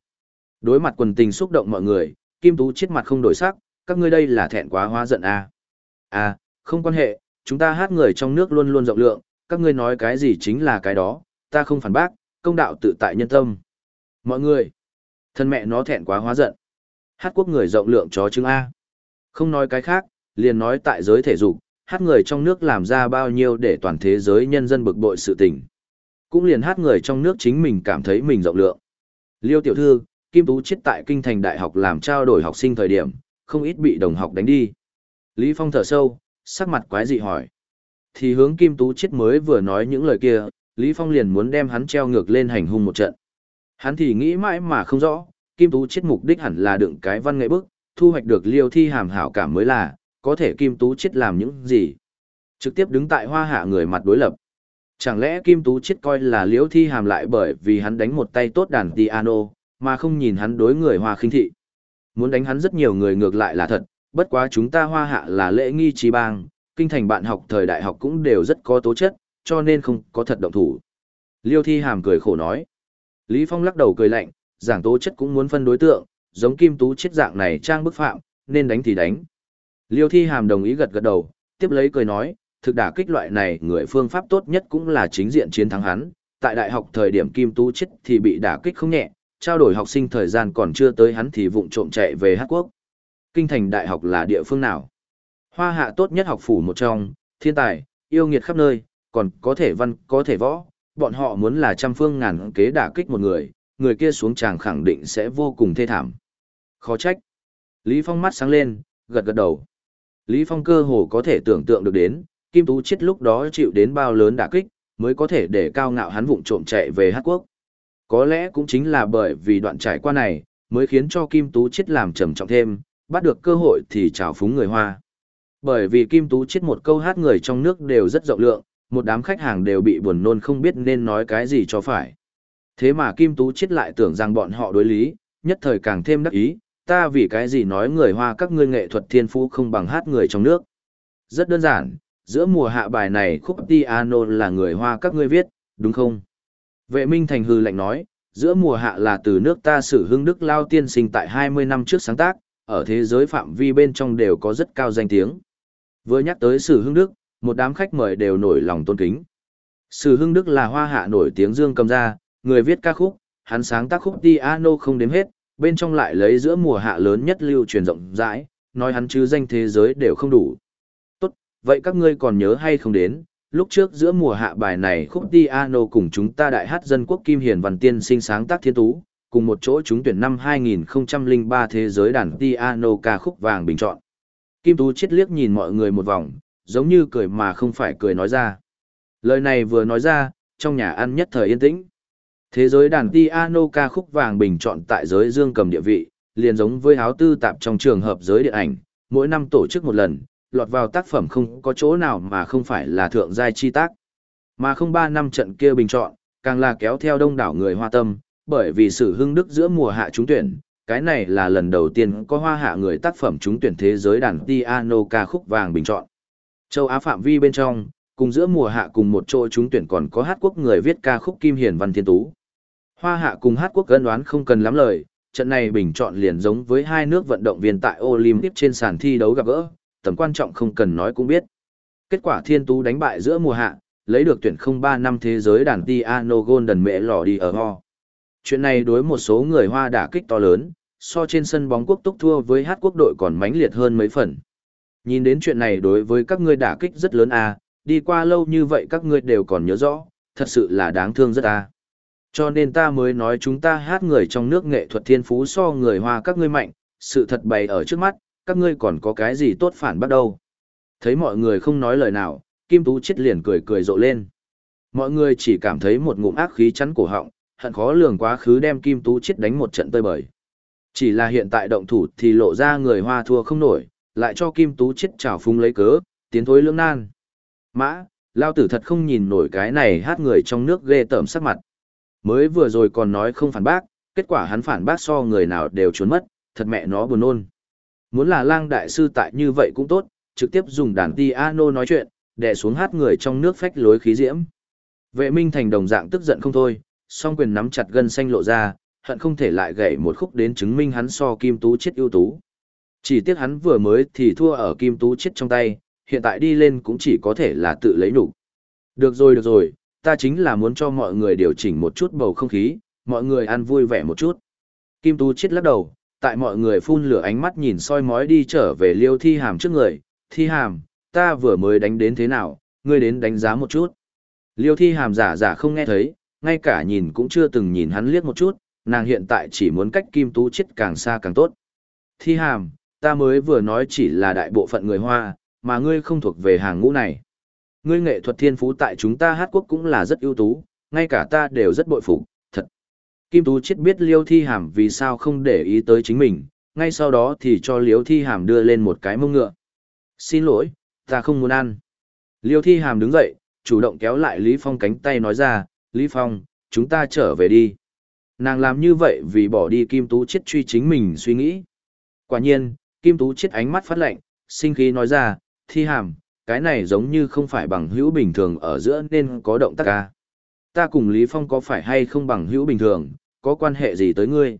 Đối mặt quần tình xúc động mọi người, Kim Tú chết mặt không đổi sắc, các ngươi đây là thẹn quá hóa giận à. À, không quan hệ, chúng ta hát người trong nước luôn luôn rộng lượng, các ngươi nói cái gì chính là cái đó, ta không phản bác, công đạo tự tại nhân tâm. Mọi người, thân mẹ nó thẹn quá hóa giận. Hát quốc người rộng lượng chó chứng A. Không nói cái khác, liền nói tại giới thể dục, hát người trong nước làm ra bao nhiêu để toàn thế giới nhân dân bực bội sự tình. Cũng liền hát người trong nước chính mình cảm thấy mình rộng lượng. Liêu tiểu thư, Kim Tú chết tại kinh thành đại học làm trao đổi học sinh thời điểm, không ít bị đồng học đánh đi. Lý Phong thở sâu, sắc mặt quái dị hỏi. Thì hướng Kim Tú chết mới vừa nói những lời kia, Lý Phong liền muốn đem hắn treo ngược lên hành hung một trận. Hắn thì nghĩ mãi mà không rõ, Kim Tú chết mục đích hẳn là đựng cái văn nghệ bức, thu hoạch được liêu thi hàm hảo cảm mới là, có thể Kim Tú chết làm những gì. Trực tiếp đứng tại hoa hạ người mặt đối lập. Chẳng lẽ Kim Tú chết coi là Liêu thi hàm lại bởi vì hắn đánh một tay tốt đàn piano, mà không nhìn hắn đối người hoa khinh thị. Muốn đánh hắn rất nhiều người ngược lại là thật, bất quá chúng ta hoa hạ là lễ nghi trí bang, kinh thành bạn học thời đại học cũng đều rất có tố chất, cho nên không có thật động thủ. Liêu Thi Hàm cười khổ nói. Lý Phong lắc đầu cười lạnh, giảng tố chất cũng muốn phân đối tượng, giống kim tú chết dạng này trang bức phạm, nên đánh thì đánh. Liêu Thi Hàm đồng ý gật gật đầu, tiếp lấy cười nói, thực đả kích loại này người phương pháp tốt nhất cũng là chính diện chiến thắng hắn. Tại đại học thời điểm kim tú chết thì bị đả kích không nhẹ, trao đổi học sinh thời gian còn chưa tới hắn thì vụng trộm chạy về Hát Quốc. Kinh thành đại học là địa phương nào? Hoa hạ tốt nhất học phủ một trong, thiên tài, yêu nghiệt khắp nơi, còn có thể văn, có thể võ, bọn họ muốn là trăm phương ngàn kế đả kích một người, người kia xuống tràng khẳng định sẽ vô cùng thê thảm. Khó trách. Lý Phong mắt sáng lên, gật gật đầu. Lý Phong cơ hồ có thể tưởng tượng được đến, Kim Tú chết lúc đó chịu đến bao lớn đả kích, mới có thể để cao ngạo hắn vụng trộm chạy về Hát Quốc. Có lẽ cũng chính là bởi vì đoạn trải qua này, mới khiến cho Kim Tú chết làm trầm trọng thêm, bắt được cơ hội thì trào phúng người Hoa. Bởi vì Kim Tú chết một câu hát người trong nước đều rất rộng lượng, một đám khách hàng đều bị buồn nôn không biết nên nói cái gì cho phải. Thế mà Kim Tú chết lại tưởng rằng bọn họ đối lý, nhất thời càng thêm đắc ý, ta vì cái gì nói người Hoa các ngươi nghệ thuật thiên phú không bằng hát người trong nước. Rất đơn giản, giữa mùa hạ bài này khúc piano là người Hoa các ngươi viết, đúng không? Vệ Minh Thành hư lạnh nói, giữa mùa hạ là từ nước ta sử hưng đức lao tiên sinh tại 20 năm trước sáng tác, ở thế giới phạm vi bên trong đều có rất cao danh tiếng. Vừa nhắc tới sử hưng đức, một đám khách mời đều nổi lòng tôn kính. Sử hưng đức là hoa hạ nổi tiếng dương cầm gia, người viết ca khúc, hắn sáng tác khúc piano không đếm hết, bên trong lại lấy giữa mùa hạ lớn nhất lưu truyền rộng rãi, nói hắn chứ danh thế giới đều không đủ. Tốt, vậy các ngươi còn nhớ hay không đến, lúc trước giữa mùa hạ bài này khúc piano cùng chúng ta đại hát dân quốc Kim Hiền Văn Tiên sinh sáng tác thiên tú, cùng một chỗ chúng tuyển năm 2003 thế giới đàn piano ca khúc vàng bình chọn. Kim Tú chết liếc nhìn mọi người một vòng, giống như cười mà không phải cười nói ra. Lời này vừa nói ra, trong nhà ăn nhất thời yên tĩnh. Thế giới đàn piano ca khúc vàng bình chọn tại giới dương cầm địa vị, liền giống với háo tư tạp trong trường hợp giới điện ảnh, mỗi năm tổ chức một lần, lọt vào tác phẩm không có chỗ nào mà không phải là thượng giai chi tác. Mà không ba năm trận kia bình chọn, càng là kéo theo đông đảo người hoa tâm, bởi vì sự hưng đức giữa mùa hạ trúng tuyển, cái này là lần đầu tiên có hoa hạ người tác phẩm trúng tuyển thế giới đàn piano ca khúc vàng bình chọn. Châu Á phạm vi bên trong, cùng giữa mùa hạ cùng một chỗ chúng tuyển còn có hát quốc người viết ca khúc Kim Hiền Văn Thiên Tú. Hoa hạ cùng hát quốc gân đoán không cần lắm lời, trận này bình chọn liền giống với hai nước vận động viên tại Olympic trên sàn thi đấu gặp gỡ, tầm quan trọng không cần nói cũng biết. Kết quả Thiên Tú đánh bại giữa mùa hạ, lấy được tuyển không ba năm thế giới đàn Tiano Golden mẹ lò đi ở ho. Chuyện này đối một số người Hoa đả kích to lớn, so trên sân bóng quốc túc thua với hát quốc đội còn mãnh liệt hơn mấy phần. Nhìn đến chuyện này đối với các ngươi đả kích rất lớn à, đi qua lâu như vậy các ngươi đều còn nhớ rõ, thật sự là đáng thương rất à. Cho nên ta mới nói chúng ta hát người trong nước nghệ thuật thiên phú so người Hoa các ngươi mạnh, sự thật bày ở trước mắt, các ngươi còn có cái gì tốt phản bắt đâu. Thấy mọi người không nói lời nào, Kim Tú chết liền cười cười rộ lên. Mọi người chỉ cảm thấy một ngụm ác khí chắn cổ họng, hận khó lường quá khứ đem Kim Tú chết đánh một trận tơi bời. Chỉ là hiện tại động thủ thì lộ ra người Hoa thua không nổi, lại cho Kim Tú chết trào phúng lấy cớ, tiến thối lưỡng nan. Mã, lao tử thật không nhìn nổi cái này hát người trong nước ghê tởm sắc mặt. Mới vừa rồi còn nói không phản bác, kết quả hắn phản bác so người nào đều trốn mất, thật mẹ nó buồn nôn. Muốn là lang đại sư tại như vậy cũng tốt, trực tiếp dùng đàn piano nói chuyện, đè xuống hát người trong nước phách lối khí diễm. Vệ minh thành đồng dạng tức giận không thôi, song quyền nắm chặt gân xanh lộ ra, hận không thể lại gậy một khúc đến chứng minh hắn so kim tú chết ưu tú. Chỉ tiếc hắn vừa mới thì thua ở kim tú chết trong tay, hiện tại đi lên cũng chỉ có thể là tự lấy đủ. Được rồi được rồi, ta chính là muốn cho mọi người điều chỉnh một chút bầu không khí, mọi người ăn vui vẻ một chút. Kim tú chết lắc đầu, tại mọi người phun lửa ánh mắt nhìn soi mói đi trở về liêu thi hàm trước người, thi hàm, ta vừa mới đánh đến thế nào, ngươi đến đánh giá một chút. Liêu thi hàm giả giả không nghe thấy, ngay cả nhìn cũng chưa từng nhìn hắn liếc một chút, nàng hiện tại chỉ muốn cách kim tú chết càng xa càng tốt. Thi hàm, ta mới vừa nói chỉ là đại bộ phận người Hoa, mà ngươi không thuộc về hàng ngũ này. Ngươi nghệ thuật thiên phú tại chúng ta hát quốc cũng là rất ưu tú, ngay cả ta đều rất bội phục, thật. Kim Tú chết biết Liêu Thi Hàm vì sao không để ý tới chính mình, ngay sau đó thì cho Liêu Thi Hàm đưa lên một cái mông ngựa. Xin lỗi, ta không muốn ăn. Liêu Thi Hàm đứng dậy, chủ động kéo lại Lý Phong cánh tay nói ra, Lý Phong, chúng ta trở về đi. Nàng làm như vậy vì bỏ đi Kim Tú chết truy chính mình suy nghĩ. Quả nhiên, Kim Tú chết ánh mắt phát lạnh, sinh khí nói ra, thi hàm, cái này giống như không phải bằng hữu bình thường ở giữa nên có động tác ca. Ta cùng Lý Phong có phải hay không bằng hữu bình thường, có quan hệ gì tới ngươi?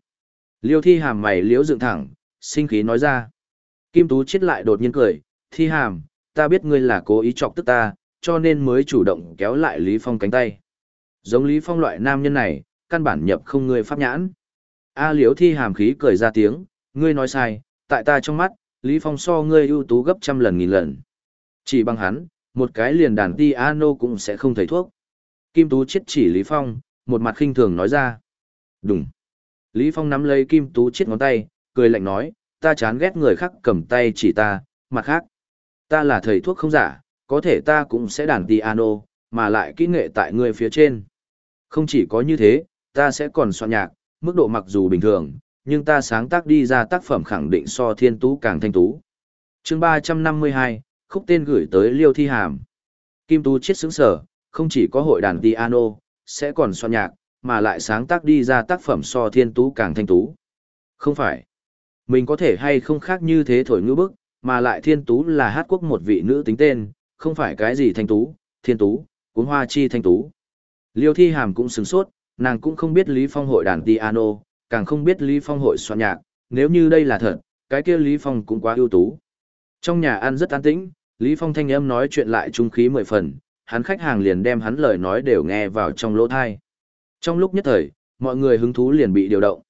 Liêu thi hàm mày liễu dựng thẳng, sinh khí nói ra. Kim Tú chết lại đột nhiên cười, thi hàm, ta biết ngươi là cố ý chọc tức ta, cho nên mới chủ động kéo lại Lý Phong cánh tay. Giống Lý Phong loại nam nhân này, căn bản nhập không ngươi pháp nhãn. A liễu thi hàm khí cười ra tiếng, ngươi nói sai, tại ta trong mắt, Lý Phong so ngươi ưu tú gấp trăm lần nghìn lần. Chỉ bằng hắn, một cái liền đàn piano cũng sẽ không thấy thuốc. Kim Tú chết chỉ Lý Phong, một mặt khinh thường nói ra. Đúng. Lý Phong nắm lấy Kim Tú chết ngón tay, cười lạnh nói, ta chán ghét người khác cầm tay chỉ ta, mặt khác. Ta là thầy thuốc không giả, có thể ta cũng sẽ đàn piano, mà lại kỹ nghệ tại người phía trên. Không chỉ có như thế, ta sẽ còn soạn nhạc, mức độ mặc dù bình thường, nhưng ta sáng tác đi ra tác phẩm khẳng định so thiên tú càng thanh tú. chương 352, khúc tên gửi tới Liêu Thi Hàm. Kim Tú chết xứng sở, không chỉ có hội đàn piano, sẽ còn soạn nhạc, mà lại sáng tác đi ra tác phẩm so thiên tú càng thanh tú. Không phải. Mình có thể hay không khác như thế thổi ngữ bức, mà lại thiên tú là hát quốc một vị nữ tính tên, không phải cái gì thanh tú, thiên tú, cuốn hoa chi thanh tú. Liêu Thi Hàm cũng sừng sốt, nàng cũng không biết Lý Phong hội đàn piano, càng không biết Lý Phong hội soạn nhạc, nếu như đây là thật, cái kia Lý Phong cũng quá ưu tú. Trong nhà ăn rất an tĩnh, Lý Phong thanh âm nói chuyện lại trung khí mười phần, hắn khách hàng liền đem hắn lời nói đều nghe vào trong lỗ thai. Trong lúc nhất thời, mọi người hứng thú liền bị điều động.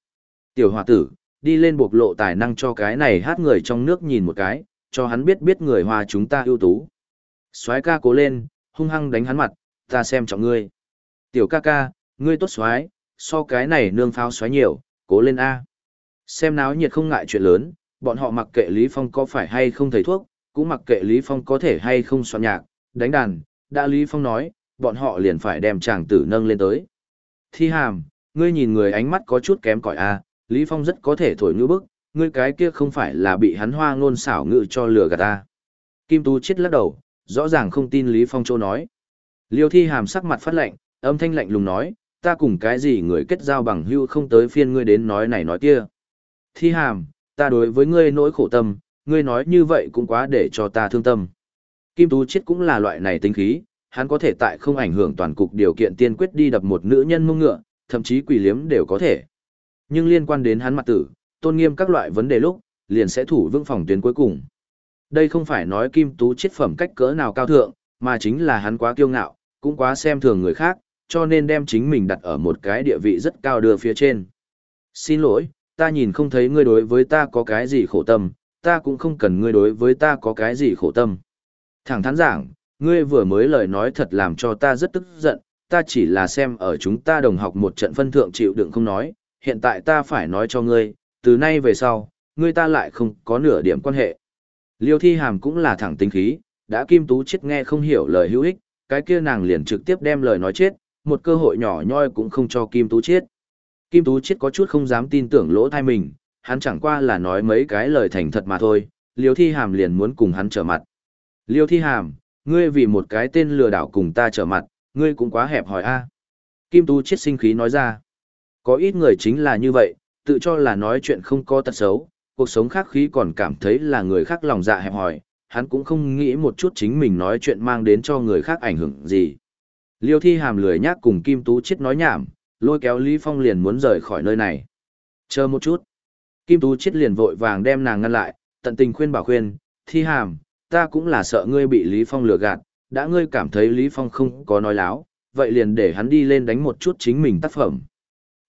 Tiểu hòa tử, đi lên bộc lộ tài năng cho cái này hát người trong nước nhìn một cái, cho hắn biết biết người Hoa chúng ta ưu tú. soái ca cố lên, hung hăng đánh hắn mặt, ta xem trọng ngươi. Tiểu ca ca, ngươi tốt soái, so cái này nương pháo xoáy nhiều, cố lên A. Xem náo nhiệt không ngại chuyện lớn, bọn họ mặc kệ Lý Phong có phải hay không thầy thuốc, cũng mặc kệ Lý Phong có thể hay không soạn nhạc, đánh đàn, đã Lý Phong nói, bọn họ liền phải đem chàng tử nâng lên tới. Thi hàm, ngươi nhìn người ánh mắt có chút kém cỏi a, Lý Phong rất có thể thổi ngữ bức, ngươi cái kia không phải là bị hắn hoa ngôn xảo ngữ cho lừa gạt ta. Kim Tú chết lắc đầu, rõ ràng không tin Lý Phong châu nói. Liêu thi hàm sắc mặt phát lạnh, âm thanh lạnh lùng nói, ta cùng cái gì người kết giao bằng hưu không tới phiên ngươi đến nói này nói kia. Thi hàm, ta đối với ngươi nỗi khổ tâm, ngươi nói như vậy cũng quá để cho ta thương tâm. Kim Tú Chiết cũng là loại này tính khí, hắn có thể tại không ảnh hưởng toàn cục điều kiện tiên quyết đi đập một nữ nhân mông ngựa, thậm chí quỷ liếm đều có thể. Nhưng liên quan đến hắn mặt tử, tôn nghiêm các loại vấn đề lúc, liền sẽ thủ vững phòng tuyến cuối cùng. Đây không phải nói Kim Tú Chiết phẩm cách cỡ nào cao thượng, mà chính là hắn quá kiêu ngạo, cũng quá xem thường người khác, cho nên đem chính mình đặt ở một cái địa vị rất cao đưa phía trên. Xin lỗi, ta nhìn không thấy ngươi đối với ta có cái gì khổ tâm, ta cũng không cần ngươi đối với ta có cái gì khổ tâm. Thẳng thắn giảng, ngươi vừa mới lời nói thật làm cho ta rất tức giận, ta chỉ là xem ở chúng ta đồng học một trận phân thượng chịu đựng không nói, hiện tại ta phải nói cho ngươi, từ nay về sau, ngươi ta lại không có nửa điểm quan hệ. Liêu thi hàm cũng là thẳng tính khí, đã kim tú chết nghe không hiểu lời hữu ích, cái kia nàng liền trực tiếp đem lời nói chết, một cơ hội nhỏ nhoi cũng không cho kim tú chết. Kim tú chết có chút không dám tin tưởng lỗ thai mình, hắn chẳng qua là nói mấy cái lời thành thật mà thôi, liêu thi hàm liền muốn cùng hắn trở mặt. Liêu thi hàm, ngươi vì một cái tên lừa đảo cùng ta trở mặt, ngươi cũng quá hẹp hòi a. Kim Tú chết sinh khí nói ra. Có ít người chính là như vậy, tự cho là nói chuyện không có tật xấu, cuộc sống khác khí còn cảm thấy là người khác lòng dạ hẹp hòi, hắn cũng không nghĩ một chút chính mình nói chuyện mang đến cho người khác ảnh hưởng gì. Liêu thi hàm lười nhác cùng Kim Tú Chiết nói nhảm, lôi kéo Lý Phong liền muốn rời khỏi nơi này. Chờ một chút. Kim Tú Chiết liền vội vàng đem nàng ngăn lại, tận tình khuyên bảo khuyên, thi hàm, ta cũng là sợ ngươi bị Lý Phong lừa gạt, đã ngươi cảm thấy Lý Phong không có nói láo, vậy liền để hắn đi lên đánh một chút chính mình tác phẩm.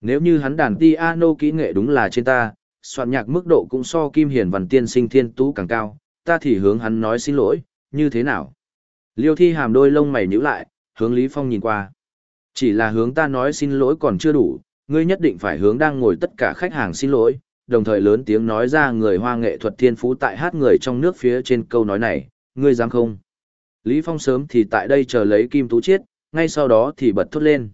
Nếu như hắn đàn piano kỹ nghệ đúng là trên ta, soạn nhạc mức độ cũng so Kim Hiền Văn Tiên Sinh Thiên Tú càng cao, ta thì hướng hắn nói xin lỗi, như thế nào? Liêu thi hàm đôi lông mày nhíu lại, hướng Lý Phong nhìn qua. Chỉ là hướng ta nói xin lỗi còn chưa đủ, ngươi nhất định phải hướng đang ngồi tất cả khách hàng xin lỗi, đồng thời lớn tiếng nói ra người hoa nghệ thuật thiên phú tại hát người trong nước phía trên câu nói này, ngươi dám không? Lý Phong sớm thì tại đây chờ lấy kim tú chiết, ngay sau đó thì bật thốt lên.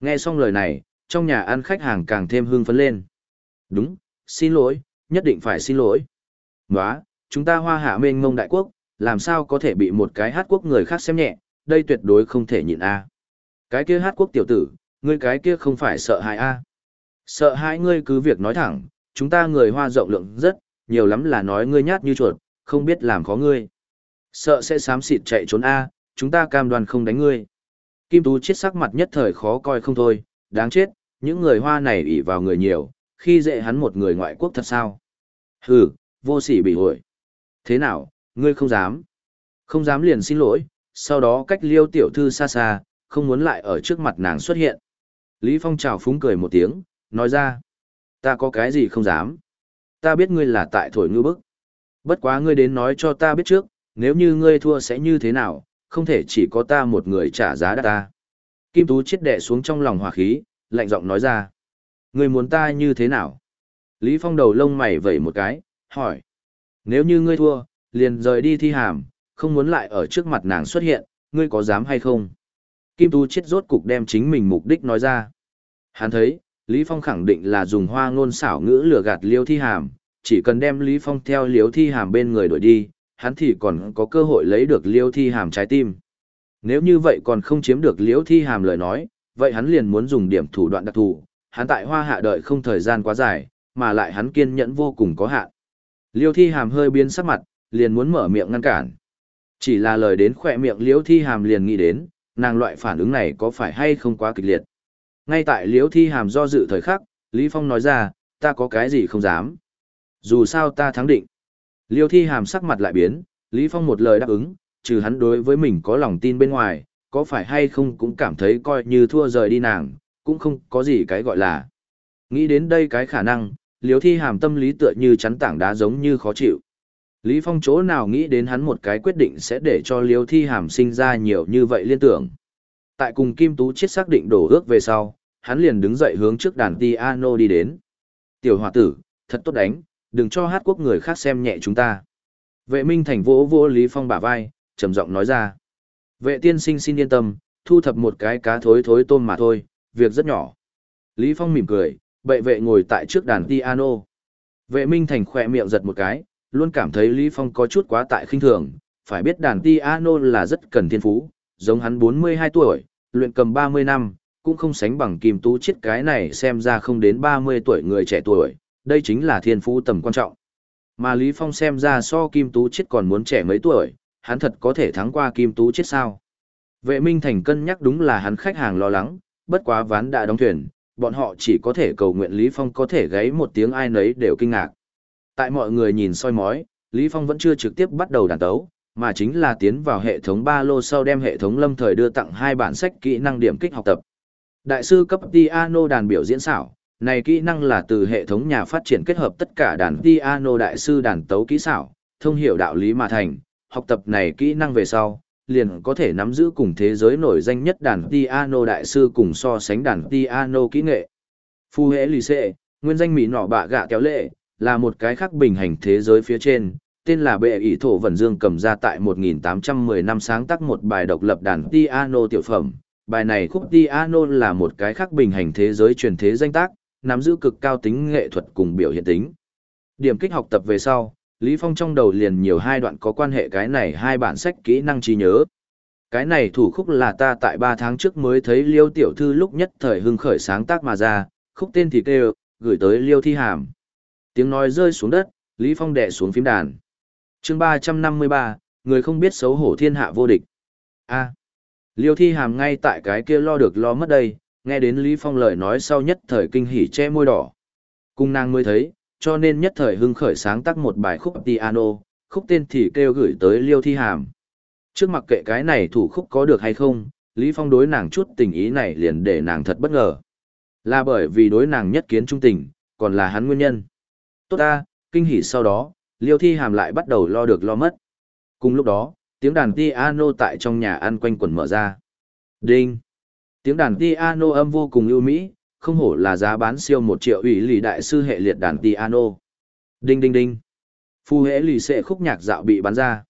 Nghe xong lời này, trong nhà ăn khách hàng càng thêm hưng phấn lên. Đúng, xin lỗi, nhất định phải xin lỗi. Nóa, chúng ta hoa hạ mênh mông đại quốc, làm sao có thể bị một cái hát quốc người khác xem nhẹ, đây tuyệt đối không thể nhịn a. Cái kia hát quốc tiểu tử, ngươi cái kia không phải sợ hãi a. Sợ hãi ngươi cứ việc nói thẳng, chúng ta người hoa rộng lượng rất, nhiều lắm là nói ngươi nhát như chuột, không biết làm khó ngươi. Sợ sẽ xám xịt chạy trốn A, chúng ta cam đoan không đánh ngươi. Kim Tú chết sắc mặt nhất thời khó coi không thôi, đáng chết, những người hoa này ỷ vào người nhiều, khi dễ hắn một người ngoại quốc thật sao? Hừ, vô sỉ bị hội. Thế nào, ngươi không dám? Không dám liền xin lỗi, sau đó cách liêu tiểu thư xa xa, không muốn lại ở trước mặt nàng xuất hiện. Lý Phong chào phúng cười một tiếng, nói ra. Ta có cái gì không dám? Ta biết ngươi là tại thổi ngư bức. Bất quá ngươi đến nói cho ta biết trước, nếu như ngươi thua sẽ như thế nào, không thể chỉ có ta một người trả giá đắt ta. Kim Tú chết đẻ xuống trong lòng hỏa khí, lạnh giọng nói ra. Ngươi muốn ta như thế nào? Lý Phong đầu lông mày vẩy một cái, hỏi. Nếu như ngươi thua, liền rời đi thi hàm, không muốn lại ở trước mặt nàng xuất hiện, ngươi có dám hay không? Kim Tú chết rốt cục đem chính mình mục đích nói ra. Hắn thấy, Lý Phong khẳng định là dùng hoa ngôn xảo ngữ lừa gạt liêu thi hàm, chỉ cần đem Lý Phong theo liêu thi hàm bên người đuổi đi, hắn thì còn có cơ hội lấy được liêu thi hàm trái tim. Nếu như vậy còn không chiếm được liêu thi hàm lời nói, vậy hắn liền muốn dùng điểm thủ đoạn đặc thù, hắn tại hoa hạ đợi không thời gian quá dài, mà lại hắn kiên nhẫn vô cùng có hạn. Liêu thi hàm hơi biến sắc mặt, liền muốn mở miệng ngăn cản. Chỉ là lời đến khỏe miệng liêu thi hàm liền nghĩ đến, nàng loại phản ứng này có phải hay không quá kịch liệt. Ngay tại liêu thi hàm do dự thời khắc, Lý Phong nói ra, ta có cái gì không dám. Dù sao ta thắng định. Liêu thi hàm sắc mặt lại biến, Lý Phong một lời đáp ứng, trừ hắn đối với mình có lòng tin bên ngoài, có phải hay không cũng cảm thấy coi như thua rời đi nàng, cũng không có gì cái gọi là. Nghĩ đến đây cái khả năng, liêu thi hàm tâm lý tựa như chắn tảng đá giống như khó chịu. Lý Phong chỗ nào nghĩ đến hắn một cái quyết định sẽ để cho liêu thi hàm sinh ra nhiều như vậy liên tưởng. Tại cùng Kim Tú chết xác định đổ ước về sau, hắn liền đứng dậy hướng trước đàn piano đi đến. Tiểu hòa tử, thật tốt đánh, đừng cho hát quốc người khác xem nhẹ chúng ta. Vệ Minh Thành vỗ vỗ Lý Phong bả vai, trầm giọng nói ra. Vệ tiên sinh xin yên tâm, thu thập một cái cá thối thối tôm mà thôi, việc rất nhỏ. Lý Phong mỉm cười, bệ vệ ngồi tại trước đàn piano. Vệ Minh Thành khỏe miệng giật một cái, luôn cảm thấy Lý Phong có chút quá tại khinh thường, phải biết đàn piano là rất cần thiên phú, giống hắn 42 tuổi, luyện cầm 30 năm, cũng không sánh bằng kim tú chết cái này xem ra không đến 30 tuổi người trẻ tuổi, đây chính là thiên phú tầm quan trọng. Mà Lý Phong xem ra so kim tú chết còn muốn trẻ mấy tuổi, hắn thật có thể thắng qua kim tú chết sao. Vệ Minh Thành cân nhắc đúng là hắn khách hàng lo lắng, bất quá ván đã đóng thuyền, bọn họ chỉ có thể cầu nguyện Lý Phong có thể gáy một tiếng ai nấy đều kinh ngạc. Tại mọi người nhìn soi mói, Lý Phong vẫn chưa trực tiếp bắt đầu đàn tấu, mà chính là tiến vào hệ thống ba lô sau đem hệ thống lâm thời đưa tặng hai bản sách kỹ năng điểm kích học tập. Đại sư cấp piano đàn biểu diễn xảo, này kỹ năng là từ hệ thống nhà phát triển kết hợp tất cả đàn piano đại sư đàn tấu kỹ xảo, thông hiểu đạo lý mà thành, học tập này kỹ năng về sau, liền có thể nắm giữ cùng thế giới nổi danh nhất đàn piano đại sư cùng so sánh đàn piano kỹ nghệ. Phu hệ lì xệ, nguyên danh mỹ nọ bạ gạ kéo lệ, là một cái khác bình hành thế giới phía trên, tên là bệ ỷ thổ vần dương cầm ra tại 1810 năm sáng tác một bài độc lập đàn piano tiểu phẩm. Bài này khúc piano là một cái khác bình hành thế giới truyền thế danh tác, nắm giữ cực cao tính nghệ thuật cùng biểu hiện tính. Điểm kích học tập về sau, Lý Phong trong đầu liền nhiều hai đoạn có quan hệ cái này hai bản sách kỹ năng trí nhớ. Cái này thủ khúc là ta tại 3 tháng trước mới thấy Liêu Tiểu Thư lúc nhất thời hưng khởi sáng tác mà ra, khúc tên thì kêu, gửi tới Liêu Thi Hàm. Tiếng nói rơi xuống đất, Lý Phong đè xuống phím đàn. chương 353, người không biết xấu hổ thiên hạ vô địch. a Liêu Thi Hàm ngay tại cái kia lo được lo mất đây, nghe đến Lý Phong lời nói sau nhất thời kinh hỉ che môi đỏ. Cung nàng mới thấy, cho nên nhất thời hưng khởi sáng tác một bài khúc piano, khúc tên thì kêu gửi tới Liêu Thi Hàm. Trước mặc kệ cái này thủ khúc có được hay không, Lý Phong đối nàng chút tình ý này liền để nàng thật bất ngờ. Là bởi vì đối nàng nhất kiến trung tình, còn là hắn nguyên nhân. Tốt ta, kinh hỉ sau đó, Liêu Thi Hàm lại bắt đầu lo được lo mất. Cùng lúc đó, tiếng đàn piano tại trong nhà ăn quanh quần mở ra. Đinh! Tiếng đàn piano âm vô cùng ưu mỹ, không hổ là giá bán siêu một triệu ủy lì đại sư hệ liệt đàn piano. Đinh đinh đinh. Phu hệ lì xệ khúc nhạc dạo bị bắn ra.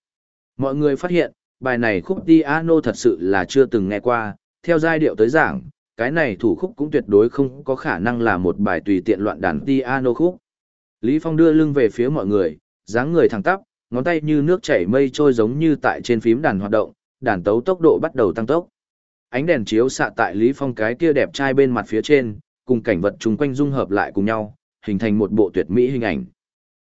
Mọi người phát hiện, bài này khúc piano thật sự là chưa từng nghe qua, theo giai điệu tới giảng, cái này thủ khúc cũng tuyệt đối không có khả năng là một bài tùy tiện loạn đàn piano khúc. Lý Phong đưa lưng về phía mọi người, dáng người thẳng tắp, ngón tay như nước chảy mây trôi giống như tại trên phím đàn hoạt động, đàn tấu tốc độ bắt đầu tăng tốc. Ánh đèn chiếu xạ tại Lý Phong cái kia đẹp trai bên mặt phía trên, cùng cảnh vật chung quanh dung hợp lại cùng nhau, hình thành một bộ tuyệt mỹ hình ảnh.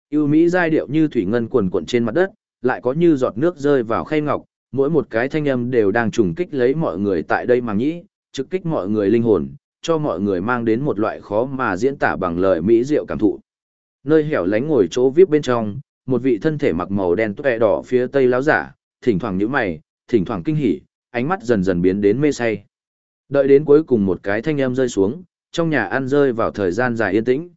Yêu mỹ giai điệu như thủy ngân cuồn cuộn trên mặt đất, lại có như giọt nước rơi vào khay ngọc, mỗi một cái thanh âm đều đang trùng kích lấy mọi người tại đây mà nhĩ, trực kích mọi người linh hồn, cho mọi người mang đến một loại khó mà diễn tả bằng lời mỹ diệu cảm thụ. Nơi hẻo lánh ngồi chỗ VIP bên trong, một vị thân thể mặc màu đen tuệ đỏ phía tây láo giả, thỉnh thoảng nhíu mày, thỉnh thoảng kinh hỉ, ánh mắt dần dần biến đến mê say. Đợi đến cuối cùng một cái thanh âm rơi xuống, trong nhà ăn rơi vào thời gian dài yên tĩnh.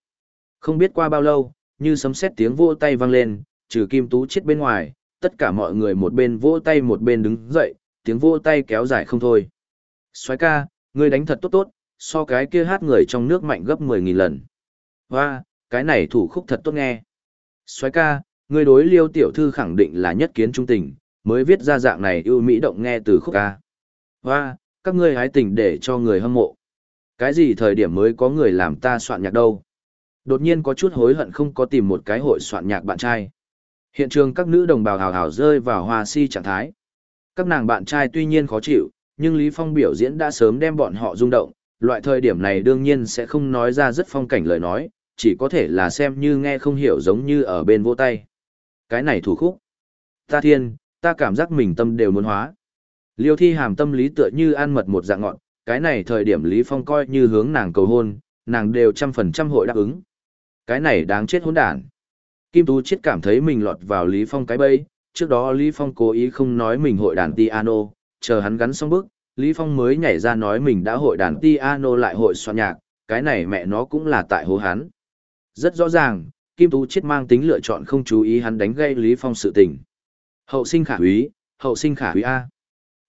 Không biết qua bao lâu, như sấm sét tiếng vỗ tay vang lên, trừ Kim Tú chết bên ngoài, tất cả mọi người một bên vỗ tay một bên đứng dậy, tiếng vỗ tay kéo dài không thôi. Soái ca, ngươi đánh thật tốt tốt, so cái kia hát người trong nước mạnh gấp 10.000 lần. Hoa, cái này thủ khúc thật tốt nghe. Xoái ca, người đối liêu tiểu thư khẳng định là nhất kiến trung tình, mới viết ra dạng này ưu mỹ động nghe từ khúc ca. và các ngươi hái tình để cho người hâm mộ. Cái gì thời điểm mới có người làm ta soạn nhạc đâu? Đột nhiên có chút hối hận không có tìm một cái hội soạn nhạc bạn trai. Hiện trường các nữ đồng bào hào hào rơi vào hoa si trạng thái. Các nàng bạn trai tuy nhiên khó chịu, nhưng Lý Phong biểu diễn đã sớm đem bọn họ rung động, loại thời điểm này đương nhiên sẽ không nói ra rất phong cảnh lời nói, chỉ có thể là xem như nghe không hiểu giống như ở bên vô tay. Cái này thủ khúc. Ta thiên, ta cảm giác mình tâm đều muốn hóa. Liêu thi hàm tâm lý tựa như ăn mật một dạng ngọn, cái này thời điểm Lý Phong coi như hướng nàng cầu hôn, nàng đều trăm phần trăm hội đáp ứng. Cái này đáng chết hỗn đản. Kim Tú chết cảm thấy mình lọt vào Lý Phong cái bẫy, trước đó Lý Phong cố ý không nói mình hội đàn piano, chờ hắn gắn xong bước, Lý Phong mới nhảy ra nói mình đã hội đàn piano lại hội soạn nhạc, cái này mẹ nó cũng là tại hố hắn. Rất rõ ràng, Kim Tú Chiết mang tính lựa chọn không chú ý hắn đánh gây Lý Phong sự tình. Hậu sinh khả úy, hậu sinh khả úy A.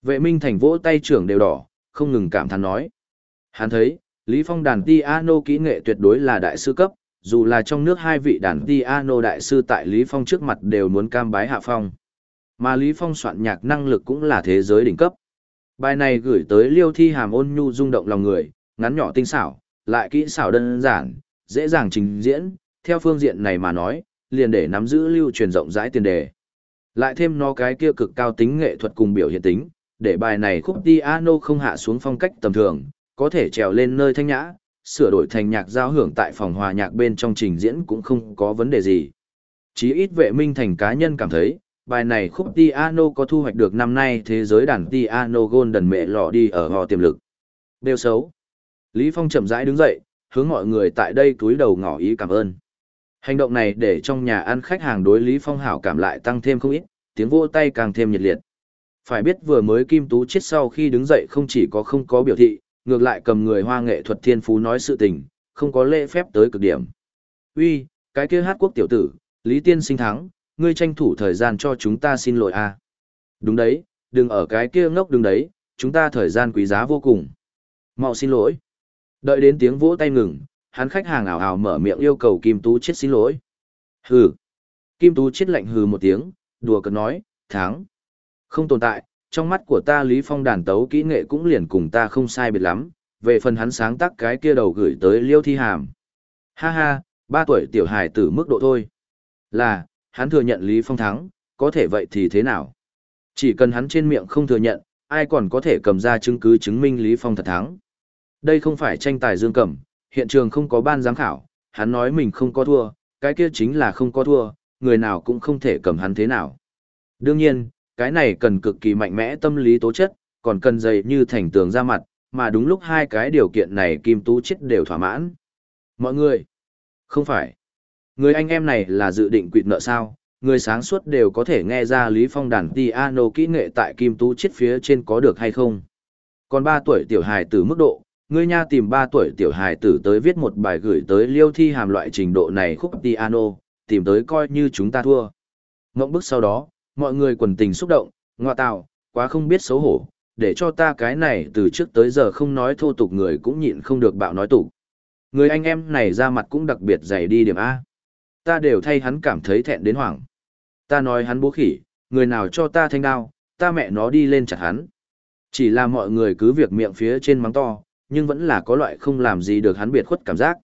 Vệ minh thành vỗ tay trưởng đều đỏ, không ngừng cảm thán nói. Hắn thấy, Lý Phong đàn piano kỹ nghệ tuyệt đối là đại sư cấp, dù là trong nước hai vị đàn piano đại sư tại Lý Phong trước mặt đều muốn cam bái hạ phong. Mà Lý Phong soạn nhạc năng lực cũng là thế giới đỉnh cấp. Bài này gửi tới Liêu Thi Hàm ôn nhu rung động lòng người, ngắn nhỏ tinh xảo, lại kỹ xảo đơn giản, dễ dàng trình diễn, theo phương diện này mà nói, liền để nắm giữ lưu truyền rộng rãi tiền đề. Lại thêm nó cái kia cực cao tính nghệ thuật cùng biểu hiện tính, để bài này khúc piano không hạ xuống phong cách tầm thường, có thể trèo lên nơi thanh nhã, sửa đổi thành nhạc giao hưởng tại phòng hòa nhạc bên trong trình diễn cũng không có vấn đề gì. Chí ít vệ minh thành cá nhân cảm thấy, bài này khúc piano có thu hoạch được năm nay thế giới đàn piano golden mẹ lọ đi ở họ tiềm lực. Đều xấu. Lý Phong chậm rãi đứng dậy, hướng mọi người tại đây túi đầu ngỏ ý cảm ơn. Hành động này để trong nhà ăn khách hàng đối Lý Phong hảo cảm lại tăng thêm không ít, tiếng vỗ tay càng thêm nhiệt liệt. Phải biết vừa mới Kim Tú chết sau khi đứng dậy không chỉ có không có biểu thị, ngược lại cầm người hoa nghệ thuật thiên phú nói sự tình, không có lễ phép tới cực điểm. Uy, cái kia hát quốc tiểu tử, Lý Tiên sinh thắng, ngươi tranh thủ thời gian cho chúng ta xin lỗi a. À. Đúng đấy, đừng ở cái kia ngốc đứng đấy, chúng ta thời gian quý giá vô cùng. Mau xin lỗi. Đợi đến tiếng vỗ tay ngừng, hắn khách hàng ảo ảo mở miệng yêu cầu Kim Tú chết xin lỗi. Hừ. Kim Tú chết lạnh hừ một tiếng, đùa cợt nói, thắng. Không tồn tại, trong mắt của ta Lý Phong đàn tấu kỹ nghệ cũng liền cùng ta không sai biệt lắm, về phần hắn sáng tác cái kia đầu gửi tới Liêu Thi Hàm. Ha ha, ba tuổi tiểu hài tử mức độ thôi. Là, hắn thừa nhận Lý Phong thắng, có thể vậy thì thế nào? Chỉ cần hắn trên miệng không thừa nhận, ai còn có thể cầm ra chứng cứ chứng minh Lý Phong thật thắng. Đây không phải tranh tài dương cầm, hiện trường không có ban giám khảo, hắn nói mình không có thua, cái kia chính là không có thua, người nào cũng không thể cầm hắn thế nào. Đương nhiên, cái này cần cực kỳ mạnh mẽ tâm lý tố chất, còn cần dày như thành tường ra mặt, mà đúng lúc hai cái điều kiện này Kim Tú chết đều thỏa mãn. Mọi người, không phải. Người anh em này là dự định quỵt nợ sao, người sáng suốt đều có thể nghe ra Lý Phong đàn piano kỹ nghệ tại Kim Tú chết phía trên có được hay không. Còn 3 tuổi tiểu hài từ mức độ, Ngươi nha tìm 3 tuổi tiểu hài tử tới viết một bài gửi tới liêu thi hàm loại trình độ này khúc piano, tìm tới coi như chúng ta thua. Ngộng bức sau đó, mọi người quần tình xúc động, ngoa tạo, quá không biết xấu hổ, để cho ta cái này từ trước tới giờ không nói thô tục người cũng nhịn không được bạo nói tục. Người anh em này ra mặt cũng đặc biệt dày đi điểm A. Ta đều thay hắn cảm thấy thẹn đến hoảng. Ta nói hắn bố khỉ, người nào cho ta thanh đao, ta mẹ nó đi lên chặt hắn. Chỉ là mọi người cứ việc miệng phía trên mắng to, nhưng vẫn là có loại không làm gì được hắn biệt khuất cảm giác.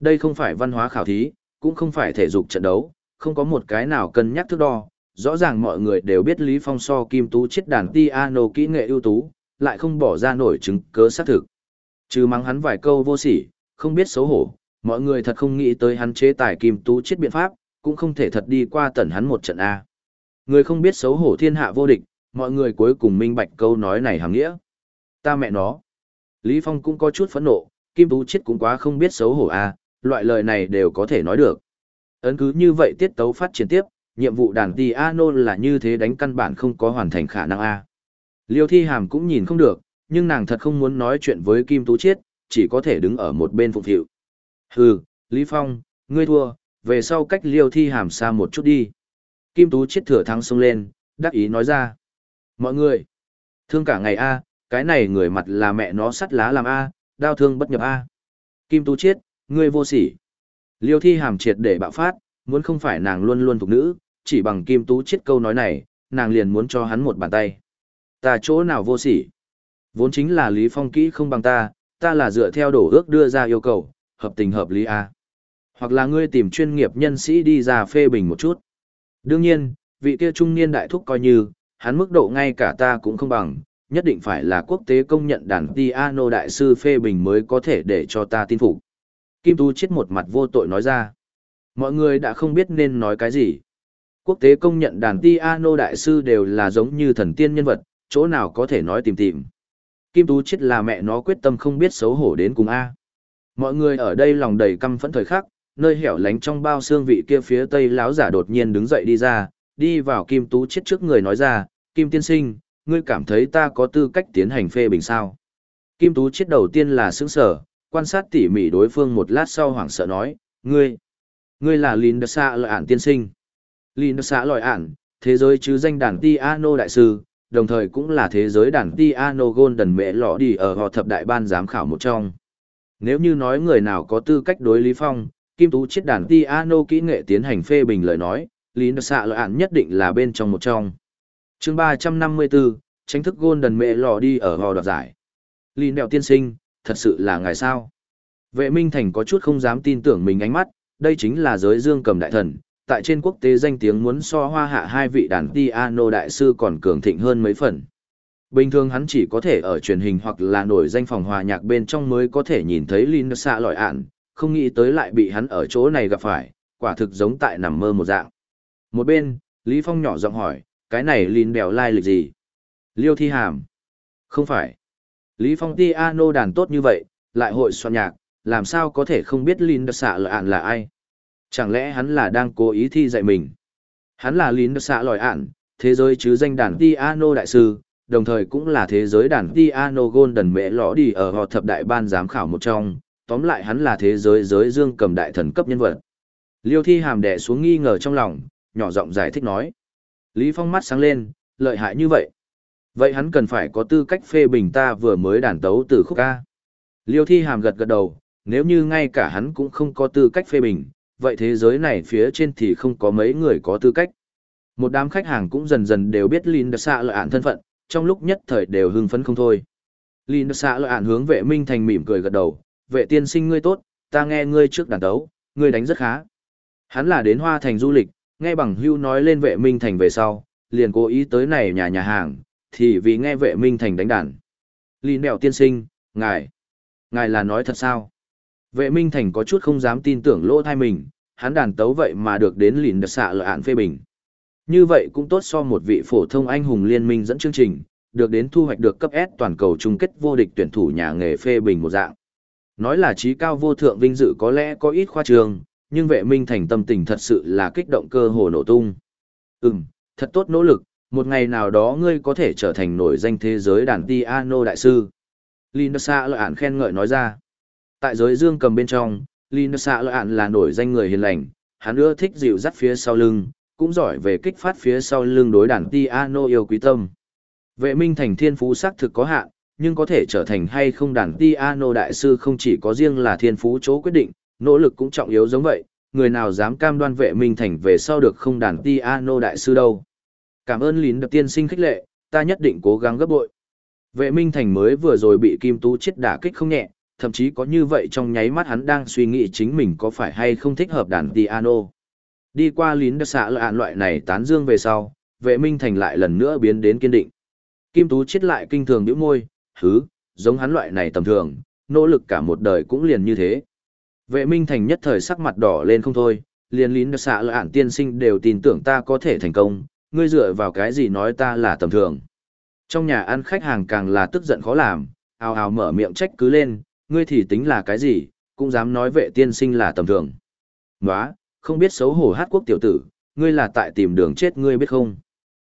Đây không phải văn hóa khảo thí, cũng không phải thể dục trận đấu, không có một cái nào cân nhắc thước đo, rõ ràng mọi người đều biết Lý Phong so Kim Tú chết đàn piano kỹ nghệ ưu tú, lại không bỏ ra nổi chứng cớ xác thực. Trừ mắng hắn vài câu vô sỉ, không biết xấu hổ, mọi người thật không nghĩ tới hắn chế tài kim tú chết biện pháp, cũng không thể thật đi qua tẩn hắn một trận A. Người không biết xấu hổ thiên hạ vô địch, mọi người cuối cùng minh bạch câu nói này hàng nghĩa. Ta mẹ nó. Lý Phong cũng có chút phẫn nộ, kim tú chết cũng quá không biết xấu hổ A, loại lời này đều có thể nói được. Ấn cứ như vậy tiết tấu phát triển tiếp, nhiệm vụ đàn piano là như thế đánh căn bản không có hoàn thành khả năng A. Liêu thi hàm cũng nhìn không được, nhưng nàng thật không muốn nói chuyện với Kim Tú Chiết, chỉ có thể đứng ở một bên phục vụ. Hừ, Lý Phong, ngươi thua, về sau cách liêu thi hàm xa một chút đi. Kim Tú Chiết thừa thắng xông lên, đắc ý nói ra. Mọi người, thương cả ngày A, cái này người mặt là mẹ nó sắt lá làm A, đau thương bất nhập A. Kim Tú Chiết, ngươi vô sỉ. Liêu thi hàm triệt để bạo phát, muốn không phải nàng luôn luôn thuộc nữ, chỉ bằng Kim Tú Chiết câu nói này, nàng liền muốn cho hắn một bàn tay. Ta chỗ nào vô sỉ? Vốn chính là Lý Phong kỹ không bằng ta, ta là dựa theo đổ ước đưa ra yêu cầu, hợp tình hợp lý A. Hoặc là ngươi tìm chuyên nghiệp nhân sĩ đi ra phê bình một chút. Đương nhiên, vị kia trung niên đại thúc coi như, hắn mức độ ngay cả ta cũng không bằng, nhất định phải là quốc tế công nhận đàn piano đại sư phê bình mới có thể để cho ta tin phục. Kim Tu chết một mặt vô tội nói ra. Mọi người đã không biết nên nói cái gì. Quốc tế công nhận đàn piano đại sư đều là giống như thần tiên nhân vật, chỗ nào có thể nói tìm tìm. Kim Tú chết là mẹ nó quyết tâm không biết xấu hổ đến cùng A. Mọi người ở đây lòng đầy căm phẫn thời khắc, nơi hẻo lánh trong bao xương vị kia phía tây lão giả đột nhiên đứng dậy đi ra, đi vào Kim Tú chết trước người nói ra, Kim tiên sinh, ngươi cảm thấy ta có tư cách tiến hành phê bình sao? Kim Tú chết đầu tiên là sững sở, quan sát tỉ mỉ đối phương một lát sau hoảng sợ nói, ngươi, ngươi là Linh Đa Sa Lợi Ản tiên sinh. Linh Đa Sa Lợi Ản, thế giới chứ danh đàn Tiano đại sư, đồng thời cũng là thế giới đàn Tiano Golden mẹ lọ đi ở họ thập đại ban giám khảo một trong. Nếu như nói người nào có tư cách đối Lý Phong, Kim Tú chết đàn Tiano kỹ nghệ tiến hành phê bình lời nói, Lý Nợ Sạ Lợi Ản nhất định là bên trong một trong chương 354, tranh thức Golden mẹ lò đi ở hò đoạt giải. Lý Đèo tiên sinh, thật sự là ngài sao? Vệ Minh Thành có chút không dám tin tưởng mình ánh mắt, đây chính là giới dương cầm đại thần, tại trên quốc tế danh tiếng muốn so hoa hạ hai vị đàn piano đại sư còn cường thịnh hơn mấy phần. Bình thường hắn chỉ có thể ở truyền hình hoặc là nổi danh phòng hòa nhạc bên trong mới có thể nhìn thấy lin xạ lọi ạn, không nghĩ tới lại bị hắn ở chỗ này gặp phải, quả thực giống tại nằm mơ một dạng. Một bên, Lý Phong nhỏ giọng hỏi, cái này lìn bèo lai lịch gì? Liêu thi hàm. Không phải. Lý Phong ti piano đàn tốt như vậy, lại hội soạn nhạc, làm sao có thể không biết Linh xạ lợi ạn là ai? Chẳng lẽ hắn là đang cố ý thi dạy mình? Hắn là lín xạ lòi ạn, thế giới chứ danh đàn ti piano đại sư, đồng thời cũng là thế giới đàn piano golden mẹ lõ đi ở họ thập đại ban giám khảo một trong, tóm lại hắn là thế giới giới dương cầm đại thần cấp nhân vật. Liêu thi hàm đẻ xuống nghi ngờ trong lòng, nhỏ giọng giải thích nói. Lý Phong mắt sáng lên, lợi hại như vậy. Vậy hắn cần phải có tư cách phê bình ta vừa mới đàn tấu từ khúc ca. Liêu thi hàm gật gật đầu, nếu như ngay cả hắn cũng không có tư cách phê bình, vậy thế giới này phía trên thì không có mấy người có tư cách. Một đám khách hàng cũng dần dần đều biết Linh Xạ lợi ạn thân phận, trong lúc nhất thời đều hưng phấn không thôi. Linh Xạ lợi ạn hướng vệ Minh Thành mỉm cười gật đầu, vệ tiên sinh ngươi tốt, ta nghe ngươi trước đàn tấu, ngươi đánh rất khá. Hắn là đến Hoa Thành du lịch, nghe bằng hưu nói lên vệ Minh Thành về sau, liền cố ý tới này nhà nhà hàng, thì vì nghe vệ Minh Thành đánh đàn. Linh Nẹo tiên sinh, ngài, ngài là nói thật sao? Vệ Minh Thành có chút không dám tin tưởng lỗ thai mình, hắn đàn tấu vậy mà được đến lìn đặc xạ lợi ạn phê bình. Như vậy cũng tốt so một vị phổ thông anh hùng liên minh dẫn chương trình, được đến thu hoạch được cấp S toàn cầu chung kết vô địch tuyển thủ nhà nghề phê bình một dạng. Nói là trí cao vô thượng vinh dự có lẽ có ít khoa trường, nhưng vệ minh thành tâm tình thật sự là kích động cơ hồ nổ tung. Ừm, thật tốt nỗ lực, một ngày nào đó ngươi có thể trở thành nổi danh thế giới đàn piano đại sư. Linda lợi ản khen ngợi nói ra. Tại giới dương cầm bên trong, Linh Sa Lợi Ản là nổi danh người hiền lành, hắn ưa thích dịu dắt phía sau lưng, cũng giỏi về kích phát phía sau lưng đối đàn piano yêu quý tâm. Vệ minh thành thiên phú sắc thực có hạn, nhưng có thể trở thành hay không đàn piano đại sư không chỉ có riêng là thiên phú chỗ quyết định, nỗ lực cũng trọng yếu giống vậy, người nào dám cam đoan vệ minh thành về sau được không đàn piano đại sư đâu. Cảm ơn lín đập tiên sinh khích lệ, ta nhất định cố gắng gấp bội. Vệ minh thành mới vừa rồi bị kim tú chết đả kích không nhẹ, thậm chí có như vậy trong nháy mắt hắn đang suy nghĩ chính mình có phải hay không thích hợp đàn piano. Đi qua lín đập xạ lợi loại này tán dương về sau, vệ minh thành lại lần nữa biến đến kiên định. Kim Tú chết lại kinh thường nhíu môi, hứ, giống hắn loại này tầm thường, nỗ lực cả một đời cũng liền như thế. Vệ Minh Thành nhất thời sắc mặt đỏ lên không thôi, liền lín xạ lợi ản tiên sinh đều tin tưởng ta có thể thành công, ngươi dựa vào cái gì nói ta là tầm thường. Trong nhà ăn khách hàng càng là tức giận khó làm, ào ào mở miệng trách cứ lên, ngươi thì tính là cái gì, cũng dám nói vệ tiên sinh là tầm thường. Nóa, không biết xấu hổ hát quốc tiểu tử, ngươi là tại tìm đường chết ngươi biết không?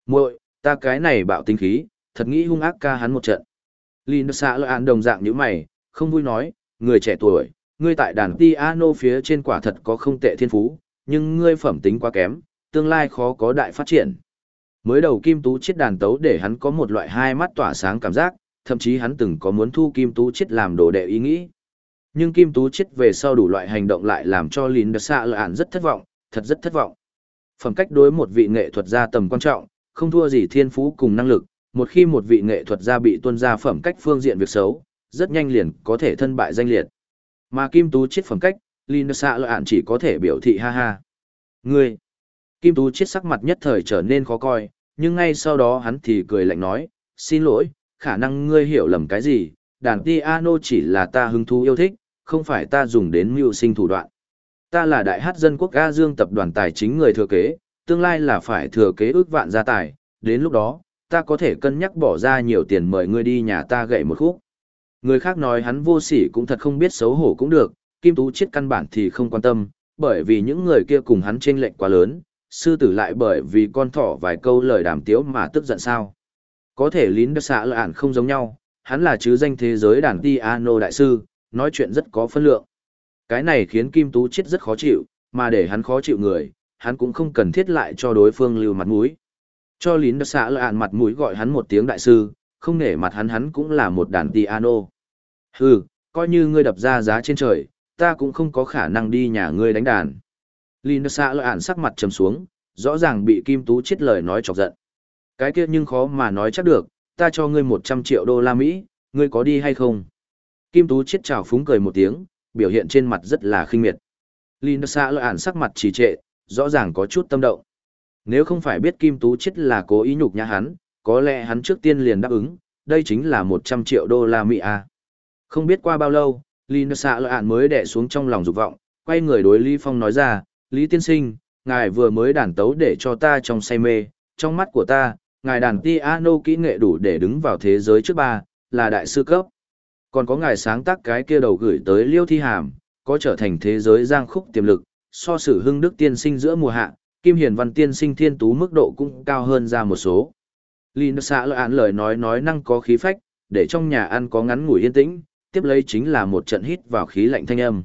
muội ta cái này bạo tinh khí, thật nghĩ hung ác ca hắn một trận. Linh xạ lợi ản đồng dạng như mày, không vui nói, người trẻ tuổi, ngươi tại đàn piano phía trên quả thật có không tệ thiên phú, nhưng ngươi phẩm tính quá kém, tương lai khó có đại phát triển. Mới đầu Kim Tú chết đàn tấu để hắn có một loại hai mắt tỏa sáng cảm giác, thậm chí hắn từng có muốn thu Kim Tú chết làm đồ đệ ý nghĩ. Nhưng Kim Tú chết về sau đủ loại hành động lại làm cho Lín Đờ Sạ Lợi Ản rất thất vọng, thật rất thất vọng. Phẩm cách đối một vị nghệ thuật gia tầm quan trọng, không thua gì thiên phú cùng năng lực, một khi một vị nghệ thuật gia bị tuân ra phẩm cách phương diện việc xấu, rất nhanh liền có thể thân bại danh liệt. Mà Kim Tú chết phẩm cách, Linh xạ Lợi ạn chỉ có thể biểu thị ha ha. Ngươi! Kim Tú chết sắc mặt nhất thời trở nên khó coi, nhưng ngay sau đó hắn thì cười lạnh nói, xin lỗi, khả năng ngươi hiểu lầm cái gì, đàn piano chỉ là ta hứng thú yêu thích, không phải ta dùng đến mưu sinh thủ đoạn. Ta là đại hát dân quốc A Dương tập đoàn tài chính người thừa kế, tương lai là phải thừa kế ước vạn gia tài, đến lúc đó, ta có thể cân nhắc bỏ ra nhiều tiền mời ngươi đi nhà ta gậy một khúc. Người khác nói hắn vô sỉ cũng thật không biết xấu hổ cũng được, Kim Tú chết căn bản thì không quan tâm, bởi vì những người kia cùng hắn chênh lệch quá lớn, sư tử lại bởi vì con thỏ vài câu lời đàm tiếu mà tức giận sao. Có thể lín đất xã lợi ản không giống nhau, hắn là chứ danh thế giới đàn piano đại sư, nói chuyện rất có phân lượng. Cái này khiến Kim Tú chết rất khó chịu, mà để hắn khó chịu người, hắn cũng không cần thiết lại cho đối phương lưu mặt mũi. Cho lín đất xã lợi ản mặt mũi gọi hắn một tiếng đại sư, không nể mặt hắn hắn cũng là một đàn piano. Hừ, coi như ngươi đập ra giá trên trời, ta cũng không có khả năng đi nhà ngươi đánh đàn. Linh xã lợi ản sắc mặt trầm xuống, rõ ràng bị Kim Tú chết lời nói chọc giận. Cái kia nhưng khó mà nói chắc được, ta cho ngươi 100 triệu đô la Mỹ, ngươi có đi hay không? Kim Tú chết chào phúng cười một tiếng, biểu hiện trên mặt rất là khinh miệt. Linh xã lợi ản sắc mặt trì trệ, rõ ràng có chút tâm động. Nếu không phải biết Kim Tú chết là cố ý nhục nhã hắn, có lẽ hắn trước tiên liền đáp ứng, đây chính là 100 triệu đô la Mỹ à. Không biết qua bao lâu, Linh xạ lợi ản mới đẻ xuống trong lòng dục vọng, quay người đối Lý Phong nói ra, Lý Tiên Sinh, ngài vừa mới đàn tấu để cho ta trong say mê, trong mắt của ta, ngài đàn piano kỹ nghệ đủ để đứng vào thế giới trước ba, là đại sư cấp. Còn có ngài sáng tác cái kia đầu gửi tới Liêu Thi Hàm, có trở thành thế giới giang khúc tiềm lực, so sử hưng đức tiên sinh giữa mùa hạ, Kim Hiền Văn tiên sinh thiên tú mức độ cũng cao hơn ra một số. Linh xạ lợi án lời nói nói năng có khí phách, để trong nhà ăn có ngắn ngủi yên tĩnh, tiếp lấy chính là một trận hít vào khí lạnh thanh âm.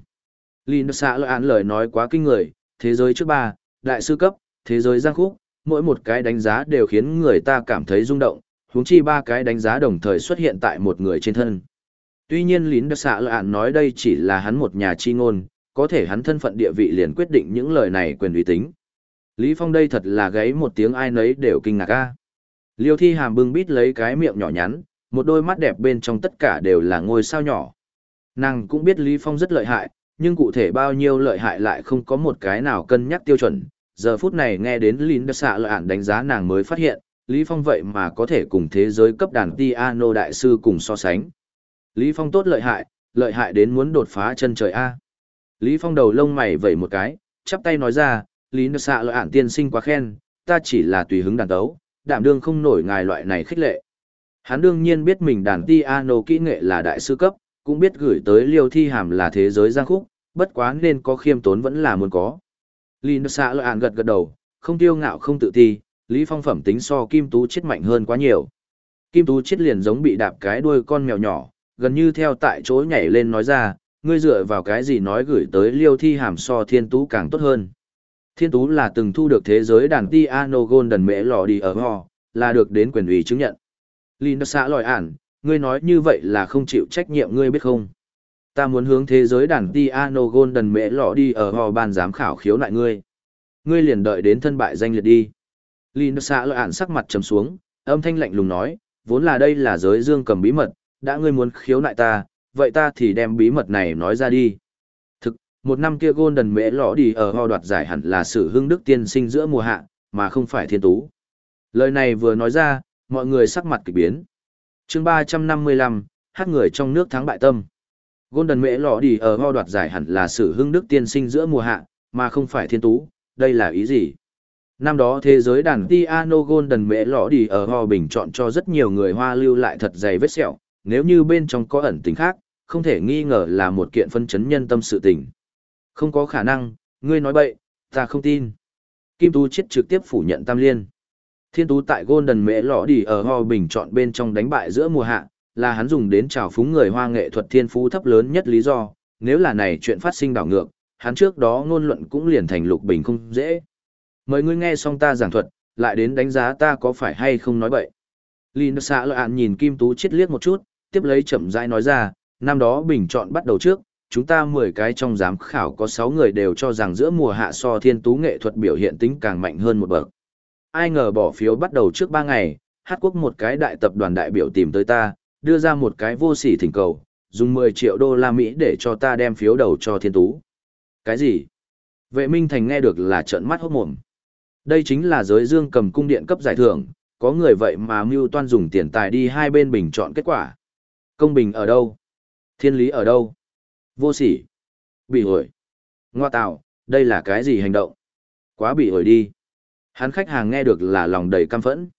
Linh xạ lợi án lời nói quá kinh người, thế giới trước ba, đại sư cấp, thế giới giang khúc, mỗi một cái đánh giá đều khiến người ta cảm thấy rung động, huống chi ba cái đánh giá đồng thời xuất hiện tại một người trên thân. Tuy nhiên Lín Đức Xạ Lợi nói đây chỉ là hắn một nhà chi ngôn, có thể hắn thân phận địa vị liền quyết định những lời này quyền uy tính. Lý Phong đây thật là gáy một tiếng ai nấy đều kinh ngạc a. Liêu Thi Hàm bưng bít lấy cái miệng nhỏ nhắn, một đôi mắt đẹp bên trong tất cả đều là ngôi sao nhỏ. Nàng cũng biết Lý Phong rất lợi hại, nhưng cụ thể bao nhiêu lợi hại lại không có một cái nào cân nhắc tiêu chuẩn. Giờ phút này nghe đến Lín Đức Sạ lợi ản đánh giá nàng mới phát hiện, Lý Phong vậy mà có thể cùng thế giới cấp đàn piano đại sư cùng so sánh. Lý Phong tốt lợi hại, lợi hại đến muốn đột phá chân trời A. Lý Phong đầu lông mày vẩy một cái, chắp tay nói ra, Lý Đa Sạ lợi ản tiên sinh quá khen, ta chỉ là tùy hứng đàn tấu, đảm đương không nổi ngài loại này khích lệ. Hắn đương nhiên biết mình đàn piano kỹ nghệ là đại sư cấp, cũng biết gửi tới liêu thi hàm là thế giới giang khúc, bất quá nên có khiêm tốn vẫn là muốn có. Linh xạ lợi ạn gật gật đầu, không tiêu ngạo không tự ti, Lý Phong phẩm tính so Kim Tú chết mạnh hơn quá nhiều. Kim Tú chết liền giống bị đạp cái đuôi con mèo nhỏ, gần như theo tại chỗ nhảy lên nói ra, ngươi dựa vào cái gì nói gửi tới liêu thi hàm so thiên tú càng tốt hơn. Thiên tú là từng thu được thế giới đàn piano golden mễ lò đi ở ho, là được đến quyền ủy chứng nhận. Linh xã lòi ản, ngươi nói như vậy là không chịu trách nhiệm ngươi biết không? Ta muốn hướng thế giới đàn Tiano golden mẹ lọ đi ở hò ban giám khảo khiếu lại ngươi. Ngươi liền đợi đến thân bại danh liệt đi. Linh xã lòi ản sắc mặt trầm xuống, âm thanh lạnh lùng nói, vốn là đây là giới dương cầm bí mật, đã ngươi muốn khiếu nại ta, vậy ta thì đem bí mật này nói ra đi. Thực, một năm kia Golden mẹ lọ đi ở ho đoạt giải hẳn là sự hưng đức tiên sinh giữa mùa hạ, mà không phải thiên tú. Lời này vừa nói ra, mọi người sắc mặt kỳ biến chương ba trăm năm mươi lăm hát người trong nước thắng bại tâm Golden Mễ Lọ Đi ở ho đoạt giải hẳn là sự hưng đức tiên sinh giữa mùa hạ, mà không phải thiên tú, đây là ý gì? Năm đó thế giới đàn piano Golden Mễ Lọ Đi ở ho bình chọn cho rất nhiều người hoa lưu lại thật dày vết sẹo, nếu như bên trong có ẩn tình khác, không thể nghi ngờ là một kiện phân chấn nhân tâm sự tình. Không có khả năng, ngươi nói bậy, ta không tin. Kim Tú chết trực tiếp phủ nhận Tam Liên. Thiên Tú tại Golden Mễ Lọ Đi ở ho bình chọn bên trong đánh bại giữa mùa hạ, là hắn dùng đến trào phúng người hoa nghệ thuật thiên phú thấp lớn nhất lý do, nếu là này chuyện phát sinh đảo ngược, hắn trước đó ngôn luận cũng liền thành lục bình không dễ. Mời ngươi nghe xong ta giảng thuật, lại đến đánh giá ta có phải hay không nói bậy. Linh xạ lợi ạn nhìn Kim Tú chết liếc một chút, tiếp lấy chậm rãi nói ra, năm đó bình chọn bắt đầu trước, chúng ta 10 cái trong giám khảo có 6 người đều cho rằng giữa mùa hạ so thiên tú nghệ thuật biểu hiện tính càng mạnh hơn một bậc. Ai ngờ bỏ phiếu bắt đầu trước 3 ngày, Hát quốc một cái đại tập đoàn đại biểu tìm tới ta, đưa ra một cái vô sỉ thỉnh cầu, dùng 10 triệu đô la Mỹ để cho ta đem phiếu đầu cho thiên tú. Cái gì? Vệ Minh Thành nghe được là trợn mắt hốt mồm. Đây chính là giới dương cầm cung điện cấp giải thưởng, có người vậy mà mưu toan dùng tiền tài đi hai bên bình chọn kết quả. Công bình ở đâu? Thiên lý ở đâu? Vô sỉ. Bị ổi. Ngoa tạo, đây là cái gì hành động? Quá bị ổi đi. Hắn khách hàng nghe được là lòng đầy căm phẫn.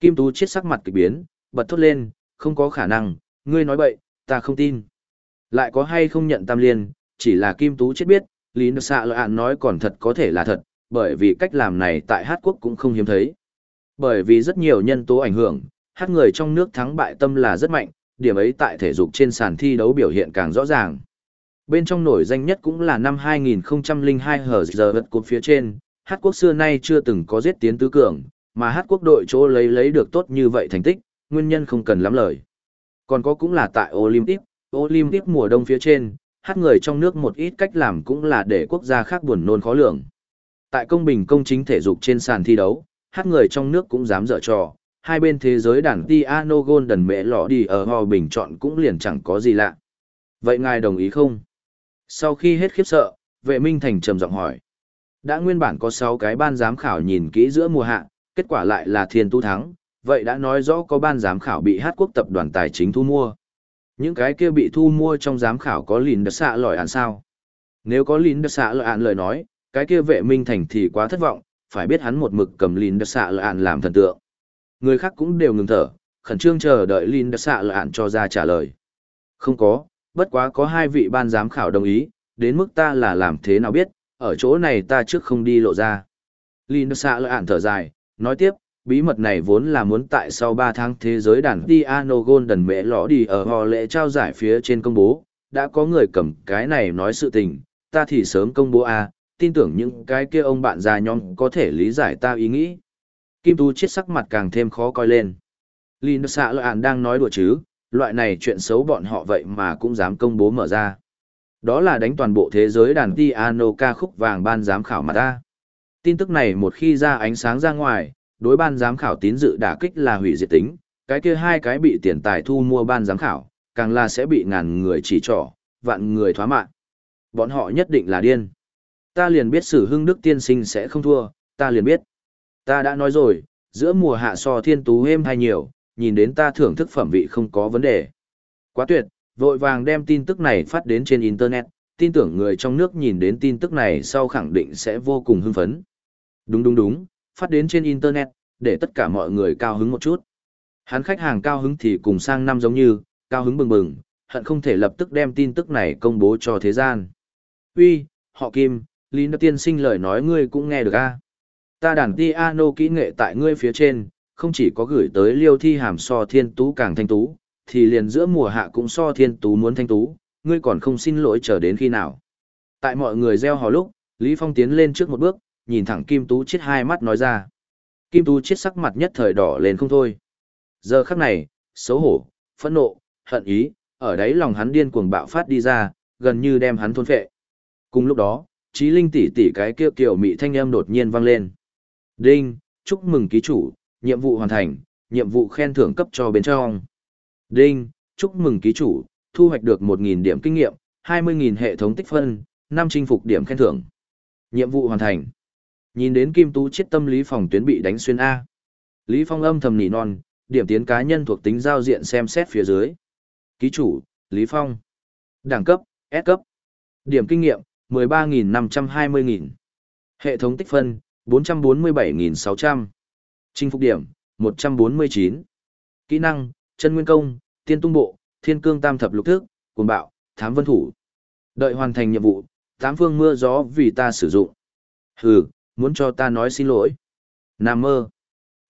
Kim Tú chết sắc mặt kỳ biến, bật thốt lên, không có khả năng, ngươi nói bậy, ta không tin. Lại có hay không nhận tam liên, chỉ là Kim Tú chết biết, Lý Nữ Sạ Lợi Ản nói còn thật có thể là thật, bởi vì cách làm này tại Hát Quốc cũng không hiếm thấy. Bởi vì rất nhiều nhân tố ảnh hưởng, hát người trong nước thắng bại tâm là rất mạnh, điểm ấy tại thể dục trên sàn thi đấu biểu hiện càng rõ ràng. Bên trong nổi danh nhất cũng là năm 2002 hở giờ vật cột phía trên, Hát quốc xưa nay chưa từng có giết tiến tứ cường, mà Hát quốc đội chỗ lấy lấy được tốt như vậy thành tích, nguyên nhân không cần lắm lời. Còn có cũng là tại Olympic, Olympic mùa đông phía trên, Hát người trong nước một ít cách làm cũng là để quốc gia khác buồn nôn khó lường. Tại công bình công chính thể dục trên sàn thi đấu, Hát người trong nước cũng dám dở trò, hai bên thế giới đàn Tiano Golden mẹ lọ đi ở hò bình chọn cũng liền chẳng có gì lạ. Vậy ngài đồng ý không? Sau khi hết khiếp sợ, vệ minh thành trầm giọng hỏi. Đã nguyên bản có 6 cái ban giám khảo nhìn kỹ giữa mùa hạ, kết quả lại là thiên tu thắng, vậy đã nói rõ có ban giám khảo bị hát quốc tập đoàn tài chính thu mua. Những cái kia bị thu mua trong giám khảo có lìn đất xạ lòi án sao? Nếu có lìn đất xạ lòi án lời nói, cái kia vệ minh thành thì quá thất vọng, phải biết hắn một mực cầm lìn đất xạ lòi án làm thần tượng. Người khác cũng đều ngừng thở, khẩn trương chờ đợi lìn đất xạ lòi án cho ra trả lời. Không có, bất quá có hai vị ban giám khảo đồng ý, đến mức ta là làm thế nào biết, ở chỗ này ta trước không đi lộ ra. Linh xạ lợi ản thở dài, nói tiếp, bí mật này vốn là muốn tại sau 3 tháng thế giới đàn Diano Golden mẹ lõ đi ở họ lễ trao giải phía trên công bố, đã có người cầm cái này nói sự tình, ta thì sớm công bố a, à, tin tưởng những cái kia ông bạn già nhóm có thể lý giải ta ý nghĩ. Kim Tu chết sắc mặt càng thêm khó coi lên. Linh xạ lợi ản đang nói đùa chứ, loại này chuyện xấu bọn họ vậy mà cũng dám công bố mở ra. Đó là đánh toàn bộ thế giới đàn piano ca khúc vàng ban giám khảo mà ta. Tin tức này một khi ra ánh sáng ra ngoài, đối ban giám khảo tín dự đả kích là hủy diệt tính, cái kia hai cái bị tiền tài thu mua ban giám khảo, càng là sẽ bị ngàn người chỉ trỏ, vạn người thoá mạng. Bọn họ nhất định là điên. Ta liền biết sử hưng đức tiên sinh sẽ không thua, ta liền biết. Ta đã nói rồi, giữa mùa hạ so thiên tú êm hay nhiều, nhìn đến ta thưởng thức phẩm vị không có vấn đề. Quá tuyệt, vội vàng đem tin tức này phát đến trên Internet, tin tưởng người trong nước nhìn đến tin tức này sau khẳng định sẽ vô cùng hưng phấn. Đúng đúng đúng, phát đến trên Internet, để tất cả mọi người cao hứng một chút. Hắn khách hàng cao hứng thì cùng sang năm giống như, cao hứng bừng bừng, hận không thể lập tức đem tin tức này công bố cho thế gian. Uy, họ Kim, Lý Nợ Tiên sinh lời nói ngươi cũng nghe được a Ta đàn piano kỹ nghệ tại ngươi phía trên, không chỉ có gửi tới liêu thi hàm so thiên tú càng thanh tú, thì liền giữa mùa hạ cũng so thiên tú muốn thanh tú, ngươi còn không xin lỗi chờ đến khi nào. Tại mọi người gieo hò lúc, Lý Phong tiến lên trước một bước, nhìn thẳng Kim Tú chết hai mắt nói ra. Kim Tú chết sắc mặt nhất thời đỏ lên không thôi. Giờ khắc này, xấu hổ, phẫn nộ, hận ý, ở đấy lòng hắn điên cuồng bạo phát đi ra, gần như đem hắn thôn phệ. Cùng lúc đó, trí linh tỷ tỷ cái kia kiểu mị thanh âm đột nhiên vang lên. Đinh, chúc mừng ký chủ, nhiệm vụ hoàn thành, nhiệm vụ khen thưởng cấp cho bên trong. Đinh, chúc mừng ký chủ, thu hoạch được 1.000 điểm kinh nghiệm, 20.000 hệ thống tích phân, 5 chinh phục điểm khen thưởng. Nhiệm vụ hoàn thành. Nhìn đến Kim Tú chết tâm lý phòng tuyến bị đánh xuyên A. Lý Phong âm thầm nỉ non, điểm tiến cá nhân thuộc tính giao diện xem xét phía dưới. Ký chủ, Lý Phong. Đẳng cấp, S cấp. Điểm kinh nghiệm, 13.520.000. Hệ thống tích phân, 447.600. Chinh phục điểm, 149. Kỹ năng, chân nguyên công, tiên tung bộ, thiên cương tam thập lục thức, cuồng bạo, thám vân thủ. Đợi hoàn thành nhiệm vụ, tám phương mưa gió vì ta sử dụng. Hừ, muốn cho ta nói xin lỗi. Nam mơ.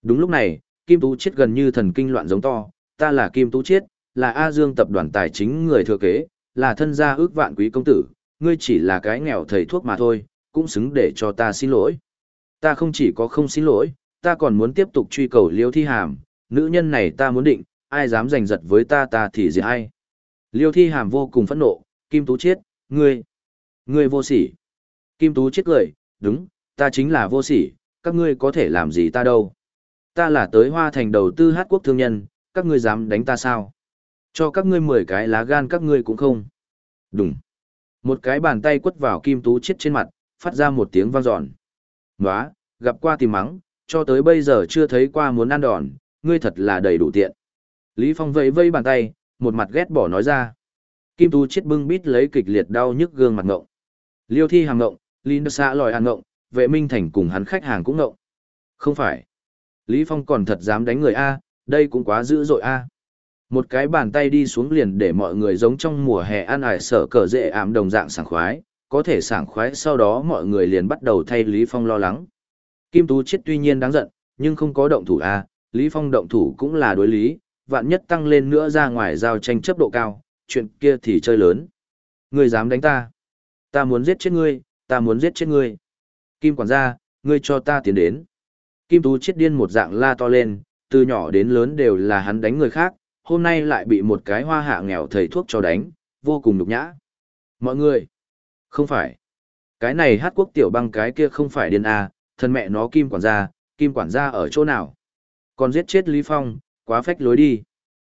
Đúng lúc này, Kim Tú Chiết gần như thần kinh loạn giống to, ta là Kim Tú Chiết, là A Dương tập đoàn tài chính người thừa kế, là thân gia ước vạn quý công tử, ngươi chỉ là cái nghèo thầy thuốc mà thôi, cũng xứng để cho ta xin lỗi. Ta không chỉ có không xin lỗi, ta còn muốn tiếp tục truy cầu liêu thi hàm, nữ nhân này ta muốn định, ai dám giành giật với ta ta thì gì hay. Liêu thi hàm vô cùng phẫn nộ, Kim Tú Chiết, ngươi, ngươi vô sỉ. Kim Tú Chiết cười, đúng, ta chính là vô sỉ, các ngươi có thể làm gì ta đâu. Ta là tới hoa thành đầu tư hát quốc thương nhân, các ngươi dám đánh ta sao? Cho các ngươi mười cái lá gan các ngươi cũng không. Đúng. Một cái bàn tay quất vào Kim Tú Chiết trên mặt, phát ra một tiếng vang dọn. Nóa, gặp qua tìm mắng, cho tới bây giờ chưa thấy qua muốn ăn đòn, ngươi thật là đầy đủ tiện. Lý Phong vẫy vây bàn tay, một mặt ghét bỏ nói ra. Kim Tú chết bưng bít lấy kịch liệt đau nhức gương mặt ngộng. Liêu thi hàng ngộng, Linh xã lòi hàng ngộng, vệ minh thành cùng hắn khách hàng cũng ngộng. Không phải. Lý Phong còn thật dám đánh người A, đây cũng quá dữ dội A. Một cái bàn tay đi xuống liền để mọi người giống trong mùa hè ăn ải sở cờ dễ ảm đồng dạng sảng khoái, có thể sảng khoái sau đó mọi người liền bắt đầu thay Lý Phong lo lắng. Kim Tú chết tuy nhiên đáng giận, nhưng không có động thủ A, Lý Phong động thủ cũng là đối lý, vạn nhất tăng lên nữa ra ngoài giao tranh chấp độ cao, chuyện kia thì chơi lớn. Ngươi dám đánh ta? Ta muốn giết chết ngươi, ta muốn giết chết ngươi. Kim quản gia, ngươi cho ta tiến đến. Kim Tú chết điên một dạng la to lên, từ nhỏ đến lớn đều là hắn đánh người khác, hôm nay lại bị một cái hoa hạ nghèo thầy thuốc cho đánh, vô cùng nhục nhã. Mọi người, không phải. Cái này hát quốc tiểu băng cái kia không phải điên à, thân mẹ nó Kim quản gia, Kim quản gia ở chỗ nào? Còn giết chết Lý Phong, quá phách lối đi.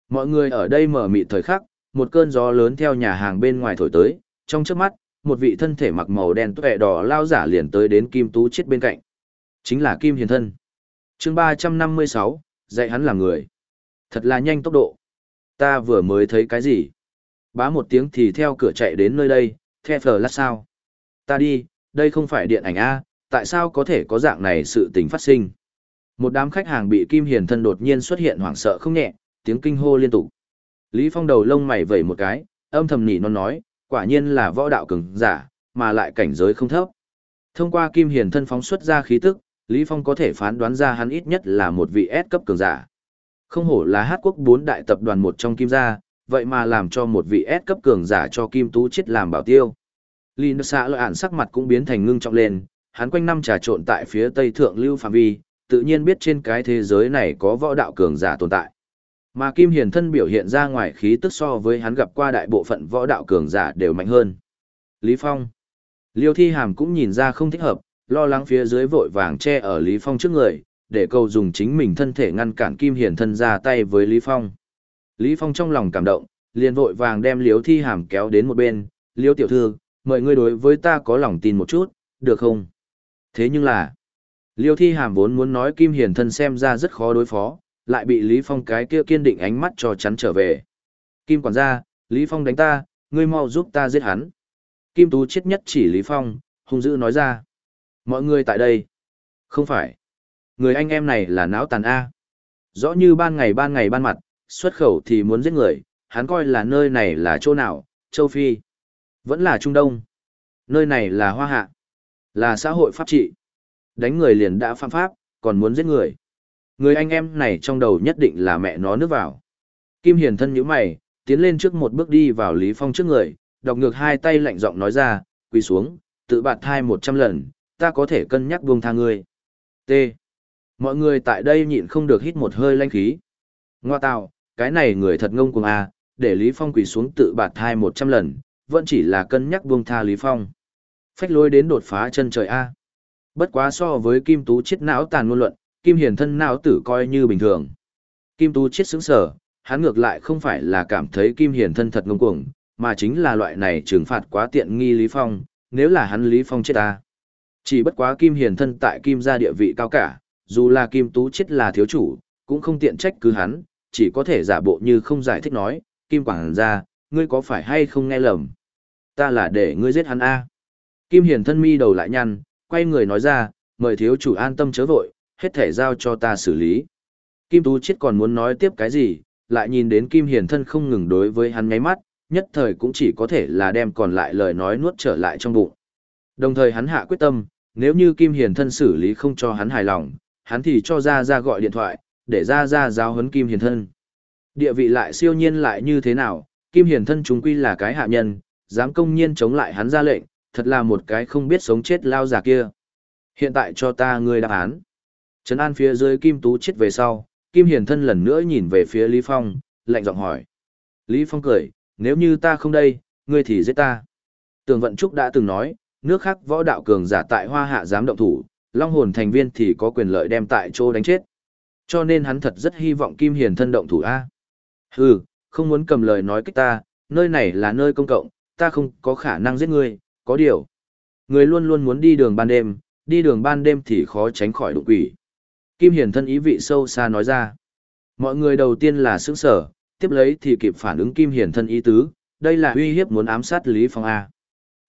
Mọi người ở đây mở mịt thời khắc, một cơn gió lớn theo nhà hàng bên ngoài thổi tới, trong trước mắt, một vị thân thể mặc màu đen tuệ đỏ lao giả liền tới đến Kim Tú chết bên cạnh. Chính là Kim Hiền Thân. chương 356, dạy hắn làm người. Thật là nhanh tốc độ. Ta vừa mới thấy cái gì? Bá một tiếng thì theo cửa chạy đến nơi đây, the phở lát sao? Ta đi, đây không phải điện ảnh A, tại sao có thể có dạng này sự tình phát sinh? Một đám khách hàng bị Kim Hiền Thân đột nhiên xuất hiện hoảng sợ không nhẹ, tiếng kinh hô liên tục. Lý Phong đầu lông mày vẩy một cái, âm thầm nỉ non nói, quả nhiên là võ đạo cường giả, mà lại cảnh giới không thấp. Thông qua Kim Hiền Thân phóng xuất ra khí tức, Lý Phong có thể phán đoán ra hắn ít nhất là một vị S cấp cường giả. Không hổ là hát quốc bốn đại tập đoàn một trong Kim gia, vậy mà làm cho một vị S cấp cường giả cho Kim Tú chết làm bảo tiêu. Linh xã lợi ản sắc mặt cũng biến thành ngưng trọng lên, hắn quanh năm trà trộn tại phía tây thượng lưu phạm vi, tự nhiên biết trên cái thế giới này có võ đạo cường giả tồn tại. Mà Kim Hiền thân biểu hiện ra ngoài khí tức so với hắn gặp qua đại bộ phận võ đạo cường giả đều mạnh hơn. Lý Phong. Liêu Thi Hàm cũng nhìn ra không thích hợp, lo lắng phía dưới vội vàng che ở Lý Phong trước người, để cầu dùng chính mình thân thể ngăn cản Kim Hiền thân ra tay với Lý Phong. Lý Phong trong lòng cảm động, liền vội vàng đem Liêu Thi Hàm kéo đến một bên, Liêu tiểu thư, mời ngươi đối với ta có lòng tin một chút, được không? Thế nhưng là, Liêu Thi Hàm vốn muốn nói Kim Hiền thân xem ra rất khó đối phó, lại bị Lý Phong cái kia kiên định ánh mắt cho chắn trở về. Kim quản gia, Lý Phong đánh ta, ngươi mau giúp ta giết hắn. Kim Tú chết nhất chỉ Lý Phong, hung dữ nói ra. Mọi người tại đây. Không phải. Người anh em này là não tàn A. Rõ như ban ngày ban ngày ban mặt, xuất khẩu thì muốn giết người, hắn coi là nơi này là chỗ nào, châu Phi. Vẫn là Trung Đông. Nơi này là Hoa Hạ. Là xã hội pháp trị. Đánh người liền đã phạm pháp, còn muốn giết người. Người anh em này trong đầu nhất định là mẹ nó nước vào. Kim Hiền thân nhíu mày, tiến lên trước một bước đi vào Lý Phong trước người, đọc ngược hai tay lạnh giọng nói ra, quỳ xuống, tự bạt thai một trăm lần, ta có thể cân nhắc buông tha ngươi. T. Mọi người tại đây nhịn không được hít một hơi lanh khí. Ngoa tạo, cái này người thật ngông cuồng à, để Lý Phong quỳ xuống tự bạt thai một trăm lần, vẫn chỉ là cân nhắc buông tha Lý Phong. Phách lối đến đột phá chân trời A. Bất quá so với Kim Tú chết não tàn ngôn luận, Kim Hiền thân não tử coi như bình thường. Kim Tú chết sững sở, hắn ngược lại không phải là cảm thấy Kim Hiền thân thật ngông cuồng, mà chính là loại này trừng phạt quá tiện nghi Lý Phong, nếu là hắn Lý Phong chết ta. Chỉ bất quá Kim Hiền thân tại Kim gia địa vị cao cả, dù là Kim Tú chết là thiếu chủ, cũng không tiện trách cứ hắn, chỉ có thể giả bộ như không giải thích nói, Kim Quảng gia, ngươi có phải hay không nghe lầm? Ta là để ngươi giết hắn A. Kim Hiền thân mi đầu lại nhăn, quay người nói ra, mời thiếu chủ an tâm chớ vội, hết thể giao cho ta xử lý. Kim Tú Chiết còn muốn nói tiếp cái gì, lại nhìn đến Kim Hiền thân không ngừng đối với hắn ngáy mắt, nhất thời cũng chỉ có thể là đem còn lại lời nói nuốt trở lại trong bụng. Đồng thời hắn hạ quyết tâm, nếu như Kim Hiền thân xử lý không cho hắn hài lòng, hắn thì cho ra ra gọi điện thoại, để ra ra giáo huấn Kim Hiền thân. Địa vị lại siêu nhiên lại như thế nào, Kim Hiền thân chúng quy là cái hạ nhân, dám công nhiên chống lại hắn ra lệnh, thật là một cái không biết sống chết lao già kia. Hiện tại cho ta ngươi đáp án. Trấn an phía dưới Kim Tú chết về sau, Kim Hiền thân lần nữa nhìn về phía Lý Phong, lạnh giọng hỏi. Lý Phong cười, nếu như ta không đây, ngươi thì giết ta. Tường Vận Trúc đã từng nói, nước khác võ đạo cường giả tại hoa hạ dám động thủ, long hồn thành viên thì có quyền lợi đem tại chỗ đánh chết. Cho nên hắn thật rất hy vọng Kim Hiền thân động thủ A. Hừ, không muốn cầm lời nói kích ta, nơi này là nơi công cộng, ta không có khả năng giết ngươi, có điều. Người luôn luôn muốn đi đường ban đêm, đi đường ban đêm thì khó tránh khỏi đụng quỷ. Kim Hiền thân ý vị sâu xa nói ra. Mọi người đầu tiên là sững sở, tiếp lấy thì kịp phản ứng Kim Hiền thân ý tứ, đây là uy hiếp muốn ám sát Lý Phong A.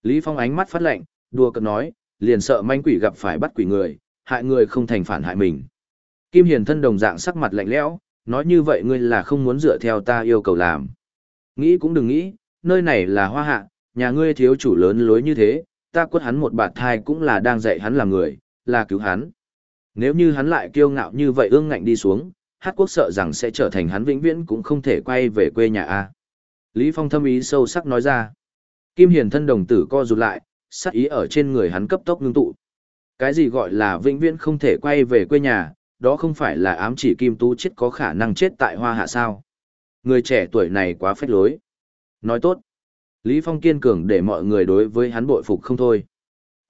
Lý Phong ánh mắt phát lệnh đùa cợt nói, liền sợ manh quỷ gặp phải bắt quỷ người, hại người không thành phản hại mình. Kim Hiền thân đồng dạng sắc mặt lạnh lẽo, nói như vậy ngươi là không muốn dựa theo ta yêu cầu làm. Nghĩ cũng đừng nghĩ, nơi này là hoa hạ, nhà ngươi thiếu chủ lớn lối như thế, ta quất hắn một bạt thai cũng là đang dạy hắn làm người, là cứu hắn. Nếu như hắn lại kiêu ngạo như vậy ương ngạnh đi xuống, hát quốc sợ rằng sẽ trở thành hắn vĩnh viễn cũng không thể quay về quê nhà A. Lý Phong thâm ý sâu sắc nói ra. Kim Hiền thân đồng tử co rụt lại, sắc ý ở trên người hắn cấp tốc ngưng tụ. Cái gì gọi là vĩnh viễn không thể quay về quê nhà, đó không phải là ám chỉ Kim Tú chết có khả năng chết tại hoa hạ sao. Người trẻ tuổi này quá phách lối. Nói tốt. Lý Phong kiên cường để mọi người đối với hắn bội phục không thôi.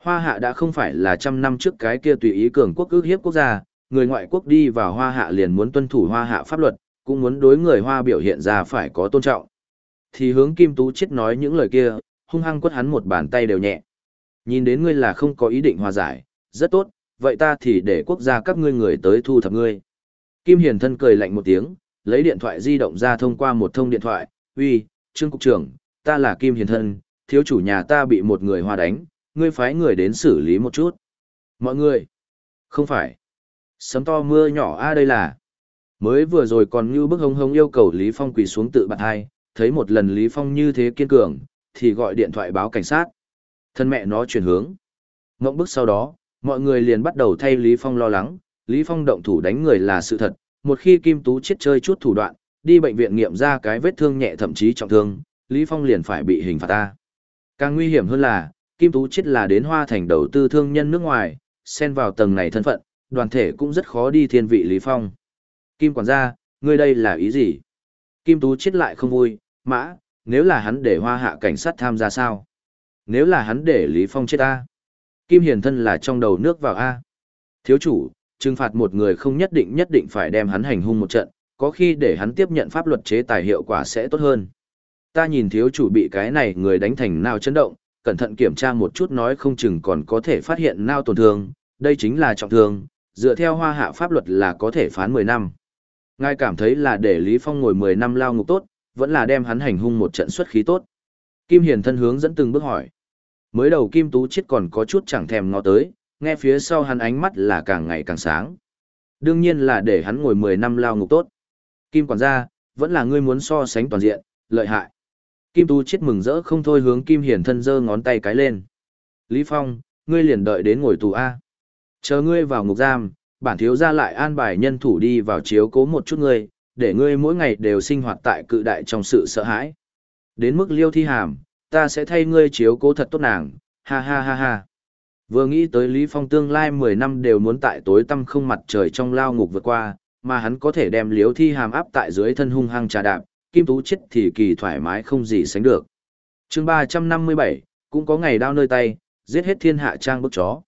Hoa hạ đã không phải là trăm năm trước cái kia tùy ý cường quốc ước hiếp quốc gia, người ngoại quốc đi vào hoa hạ liền muốn tuân thủ hoa hạ pháp luật, cũng muốn đối người hoa biểu hiện ra phải có tôn trọng. Thì hướng Kim Tú chết nói những lời kia, hung hăng quất hắn một bàn tay đều nhẹ. Nhìn đến ngươi là không có ý định hòa giải, rất tốt, vậy ta thì để quốc gia các ngươi người tới thu thập ngươi. Kim Hiền thân cười lạnh một tiếng, lấy điện thoại di động ra thông qua một thông điện thoại, uy, Trương Cục trưởng, ta là Kim Hiền thân, thiếu chủ nhà ta bị một người hoa đánh, ngươi phái người đến xử lý một chút. Mọi người, không phải, sấm to mưa nhỏ a đây là, mới vừa rồi còn như bức hông hông yêu cầu Lý Phong quỳ xuống tự bạn hai, thấy một lần Lý Phong như thế kiên cường, thì gọi điện thoại báo cảnh sát. Thân mẹ nó chuyển hướng. Ngộng bức sau đó, mọi người liền bắt đầu thay Lý Phong lo lắng, Lý Phong động thủ đánh người là sự thật, một khi Kim Tú chết chơi chút thủ đoạn, đi bệnh viện nghiệm ra cái vết thương nhẹ thậm chí trọng thương, Lý Phong liền phải bị hình phạt ta. Càng nguy hiểm hơn là, Kim Tú chết là đến hoa thành đầu tư thương nhân nước ngoài, xen vào tầng này thân phận, đoàn thể cũng rất khó đi thiên vị Lý Phong. Kim quản gia, ngươi đây là ý gì? Kim Tú chết lại không vui, mã, nếu là hắn để hoa hạ cảnh sát tham gia sao? Nếu là hắn để Lý Phong chết A? Kim Hiền thân là trong đầu nước vào A. Thiếu chủ, trừng phạt một người không nhất định nhất định phải đem hắn hành hung một trận, có khi để hắn tiếp nhận pháp luật chế tài hiệu quả sẽ tốt hơn. Ta nhìn thiếu chủ bị cái này người đánh thành nào chấn động, cẩn thận kiểm tra một chút nói không chừng còn có thể phát hiện nao tổn thương, đây chính là trọng thương, dựa theo hoa hạ pháp luật là có thể phán 10 năm. Ngài cảm thấy là để Lý Phong ngồi 10 năm lao ngục tốt, vẫn là đem hắn hành hung một trận xuất khí tốt. Kim Hiền thân hướng dẫn từng bước hỏi. Mới đầu Kim Tú chết còn có chút chẳng thèm ngó tới, nghe phía sau hắn ánh mắt là càng ngày càng sáng. Đương nhiên là để hắn ngồi 10 năm lao ngục tốt. Kim quản gia, vẫn là ngươi muốn so sánh toàn diện, lợi hại. Kim Tú chết mừng rỡ không thôi hướng Kim Hiển thân giơ ngón tay cái lên. Lý Phong, ngươi liền đợi đến ngồi tù A. Chờ ngươi vào ngục giam, bản thiếu gia lại an bài nhân thủ đi vào chiếu cố một chút ngươi, để ngươi mỗi ngày đều sinh hoạt tại cự đại trong sự sợ hãi. Đến mức liêu thi hàm, ta sẽ thay ngươi chiếu cố thật tốt nàng, ha ha ha ha. Vừa nghĩ tới Lý Phong tương lai 10 năm đều muốn tại tối tăm không mặt trời trong lao ngục vượt qua, mà hắn có thể đem liếu thi hàm áp tại dưới thân hung hăng trà đạp, kim tú chết thì kỳ thoải mái không gì sánh được. chương 357, cũng có ngày đao nơi tay, giết hết thiên hạ trang bức chó.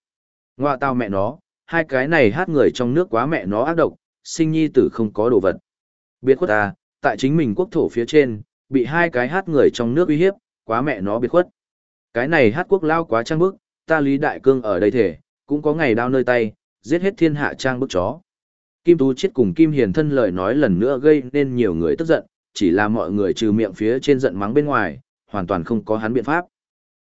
Ngoạ tao mẹ nó, hai cái này hát người trong nước quá mẹ nó ác độc, sinh nhi tử không có đồ vật. Biệt khuất ta, tại chính mình quốc thổ phía trên, bị hai cái hát người trong nước uy hiếp, quá mẹ nó biệt khuất. Cái này hát quốc lao quá trang bức, ta Lý Đại Cương ở đây thể, cũng có ngày đao nơi tay, giết hết thiên hạ trang bức chó. Kim Tú chết cùng Kim Hiền thân lời nói lần nữa gây nên nhiều người tức giận, chỉ là mọi người trừ miệng phía trên giận mắng bên ngoài, hoàn toàn không có hắn biện pháp.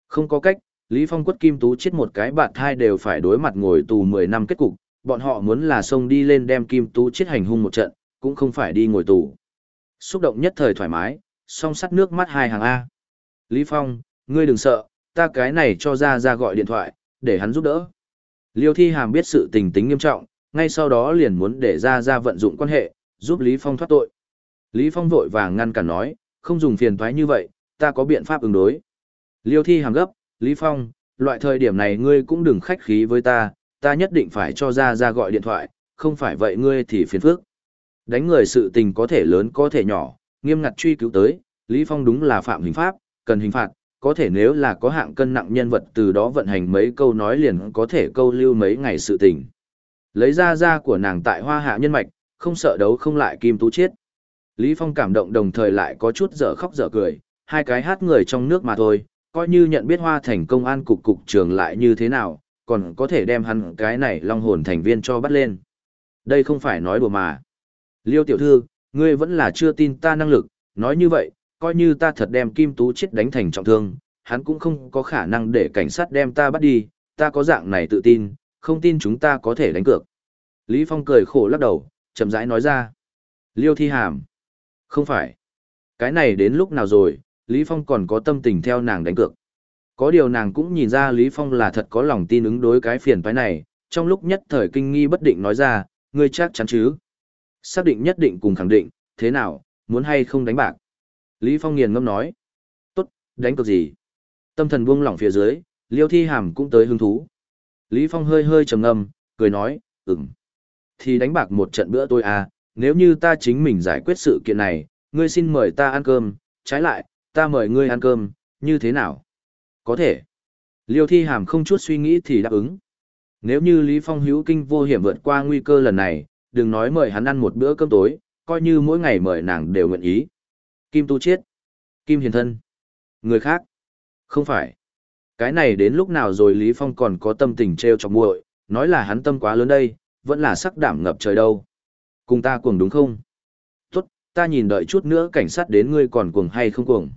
Không có cách, Lý Phong quất kim tú chết một cái bạn thai đều phải đối mặt ngồi tù 10 năm kết cục, bọn họ muốn là xông đi lên đem kim tú chết hành hung một trận, cũng không phải đi ngồi tù. Xúc động nhất thời thoải mái, song sắt nước mắt hai hàng A. Lý Phong, ngươi đừng sợ, ta cái này cho ra ra gọi điện thoại, để hắn giúp đỡ. Liêu Thi Hàm biết sự tình tính nghiêm trọng, ngay sau đó liền muốn để ra ra vận dụng quan hệ, giúp Lý Phong thoát tội. Lý Phong vội vàng ngăn cản nói, không dùng phiền thoái như vậy, ta có biện pháp ứng đối. Liêu Thi Hàm gấp, Lý Phong, loại thời điểm này ngươi cũng đừng khách khí với ta, ta nhất định phải cho ra ra gọi điện thoại, không phải vậy ngươi thì phiền phức. Đánh người sự tình có thể lớn có thể nhỏ, nghiêm ngặt truy cứu tới, Lý Phong đúng là phạm hình pháp, cần hình phạt, có thể nếu là có hạng cân nặng nhân vật từ đó vận hành mấy câu nói liền có thể câu lưu mấy ngày sự tình. Lấy ra ra của nàng tại hoa hạ nhân mạch, không sợ đấu không lại kim tú chiết. Lý Phong cảm động đồng thời lại có chút dở khóc dở cười, hai cái hát người trong nước mà thôi, coi như nhận biết hoa thành công an cục cục trường lại như thế nào, còn có thể đem hắn cái này long hồn thành viên cho bắt lên. Đây không phải nói đùa mà. Liêu tiểu thư, ngươi vẫn là chưa tin ta năng lực, nói như vậy, coi như ta thật đem kim tú chết đánh thành trọng thương, hắn cũng không có khả năng để cảnh sát đem ta bắt đi, ta có dạng này tự tin, không tin chúng ta có thể đánh cược. Lý Phong cười khổ lắc đầu, chậm rãi nói ra. Liêu thi hàm. Không phải. Cái này đến lúc nào rồi, Lý Phong còn có tâm tình theo nàng đánh cược. Có điều nàng cũng nhìn ra Lý Phong là thật có lòng tin ứng đối cái phiền toái này, trong lúc nhất thời kinh nghi bất định nói ra, ngươi chắc chắn chứ. Xác định nhất định cùng khẳng định, thế nào, muốn hay không đánh bạc. Lý Phong nghiền ngâm nói, tốt, đánh cược gì. Tâm thần buông lỏng phía dưới, Liêu Thi Hàm cũng tới hứng thú. Lý Phong hơi hơi trầm ngâm, cười nói, ừm. Thì đánh bạc một trận bữa tôi à, nếu như ta chính mình giải quyết sự kiện này, ngươi xin mời ta ăn cơm, trái lại, ta mời ngươi ăn cơm, như thế nào? Có thể. Liêu Thi Hàm không chút suy nghĩ thì đáp ứng. Nếu như Lý Phong hữu kinh vô hiểm vượt qua nguy cơ lần này, đừng nói mời hắn ăn một bữa cơm tối, coi như mỗi ngày mời nàng đều nguyện ý. Kim Tu Chiết. Kim Hiền Thân. Người khác. Không phải. Cái này đến lúc nào rồi Lý Phong còn có tâm tình treo chọc muội, nói là hắn tâm quá lớn đây, vẫn là sắc đảm ngập trời đâu. Cùng ta cuồng đúng không? Tốt, ta nhìn đợi chút nữa cảnh sát đến ngươi còn cuồng hay không cuồng.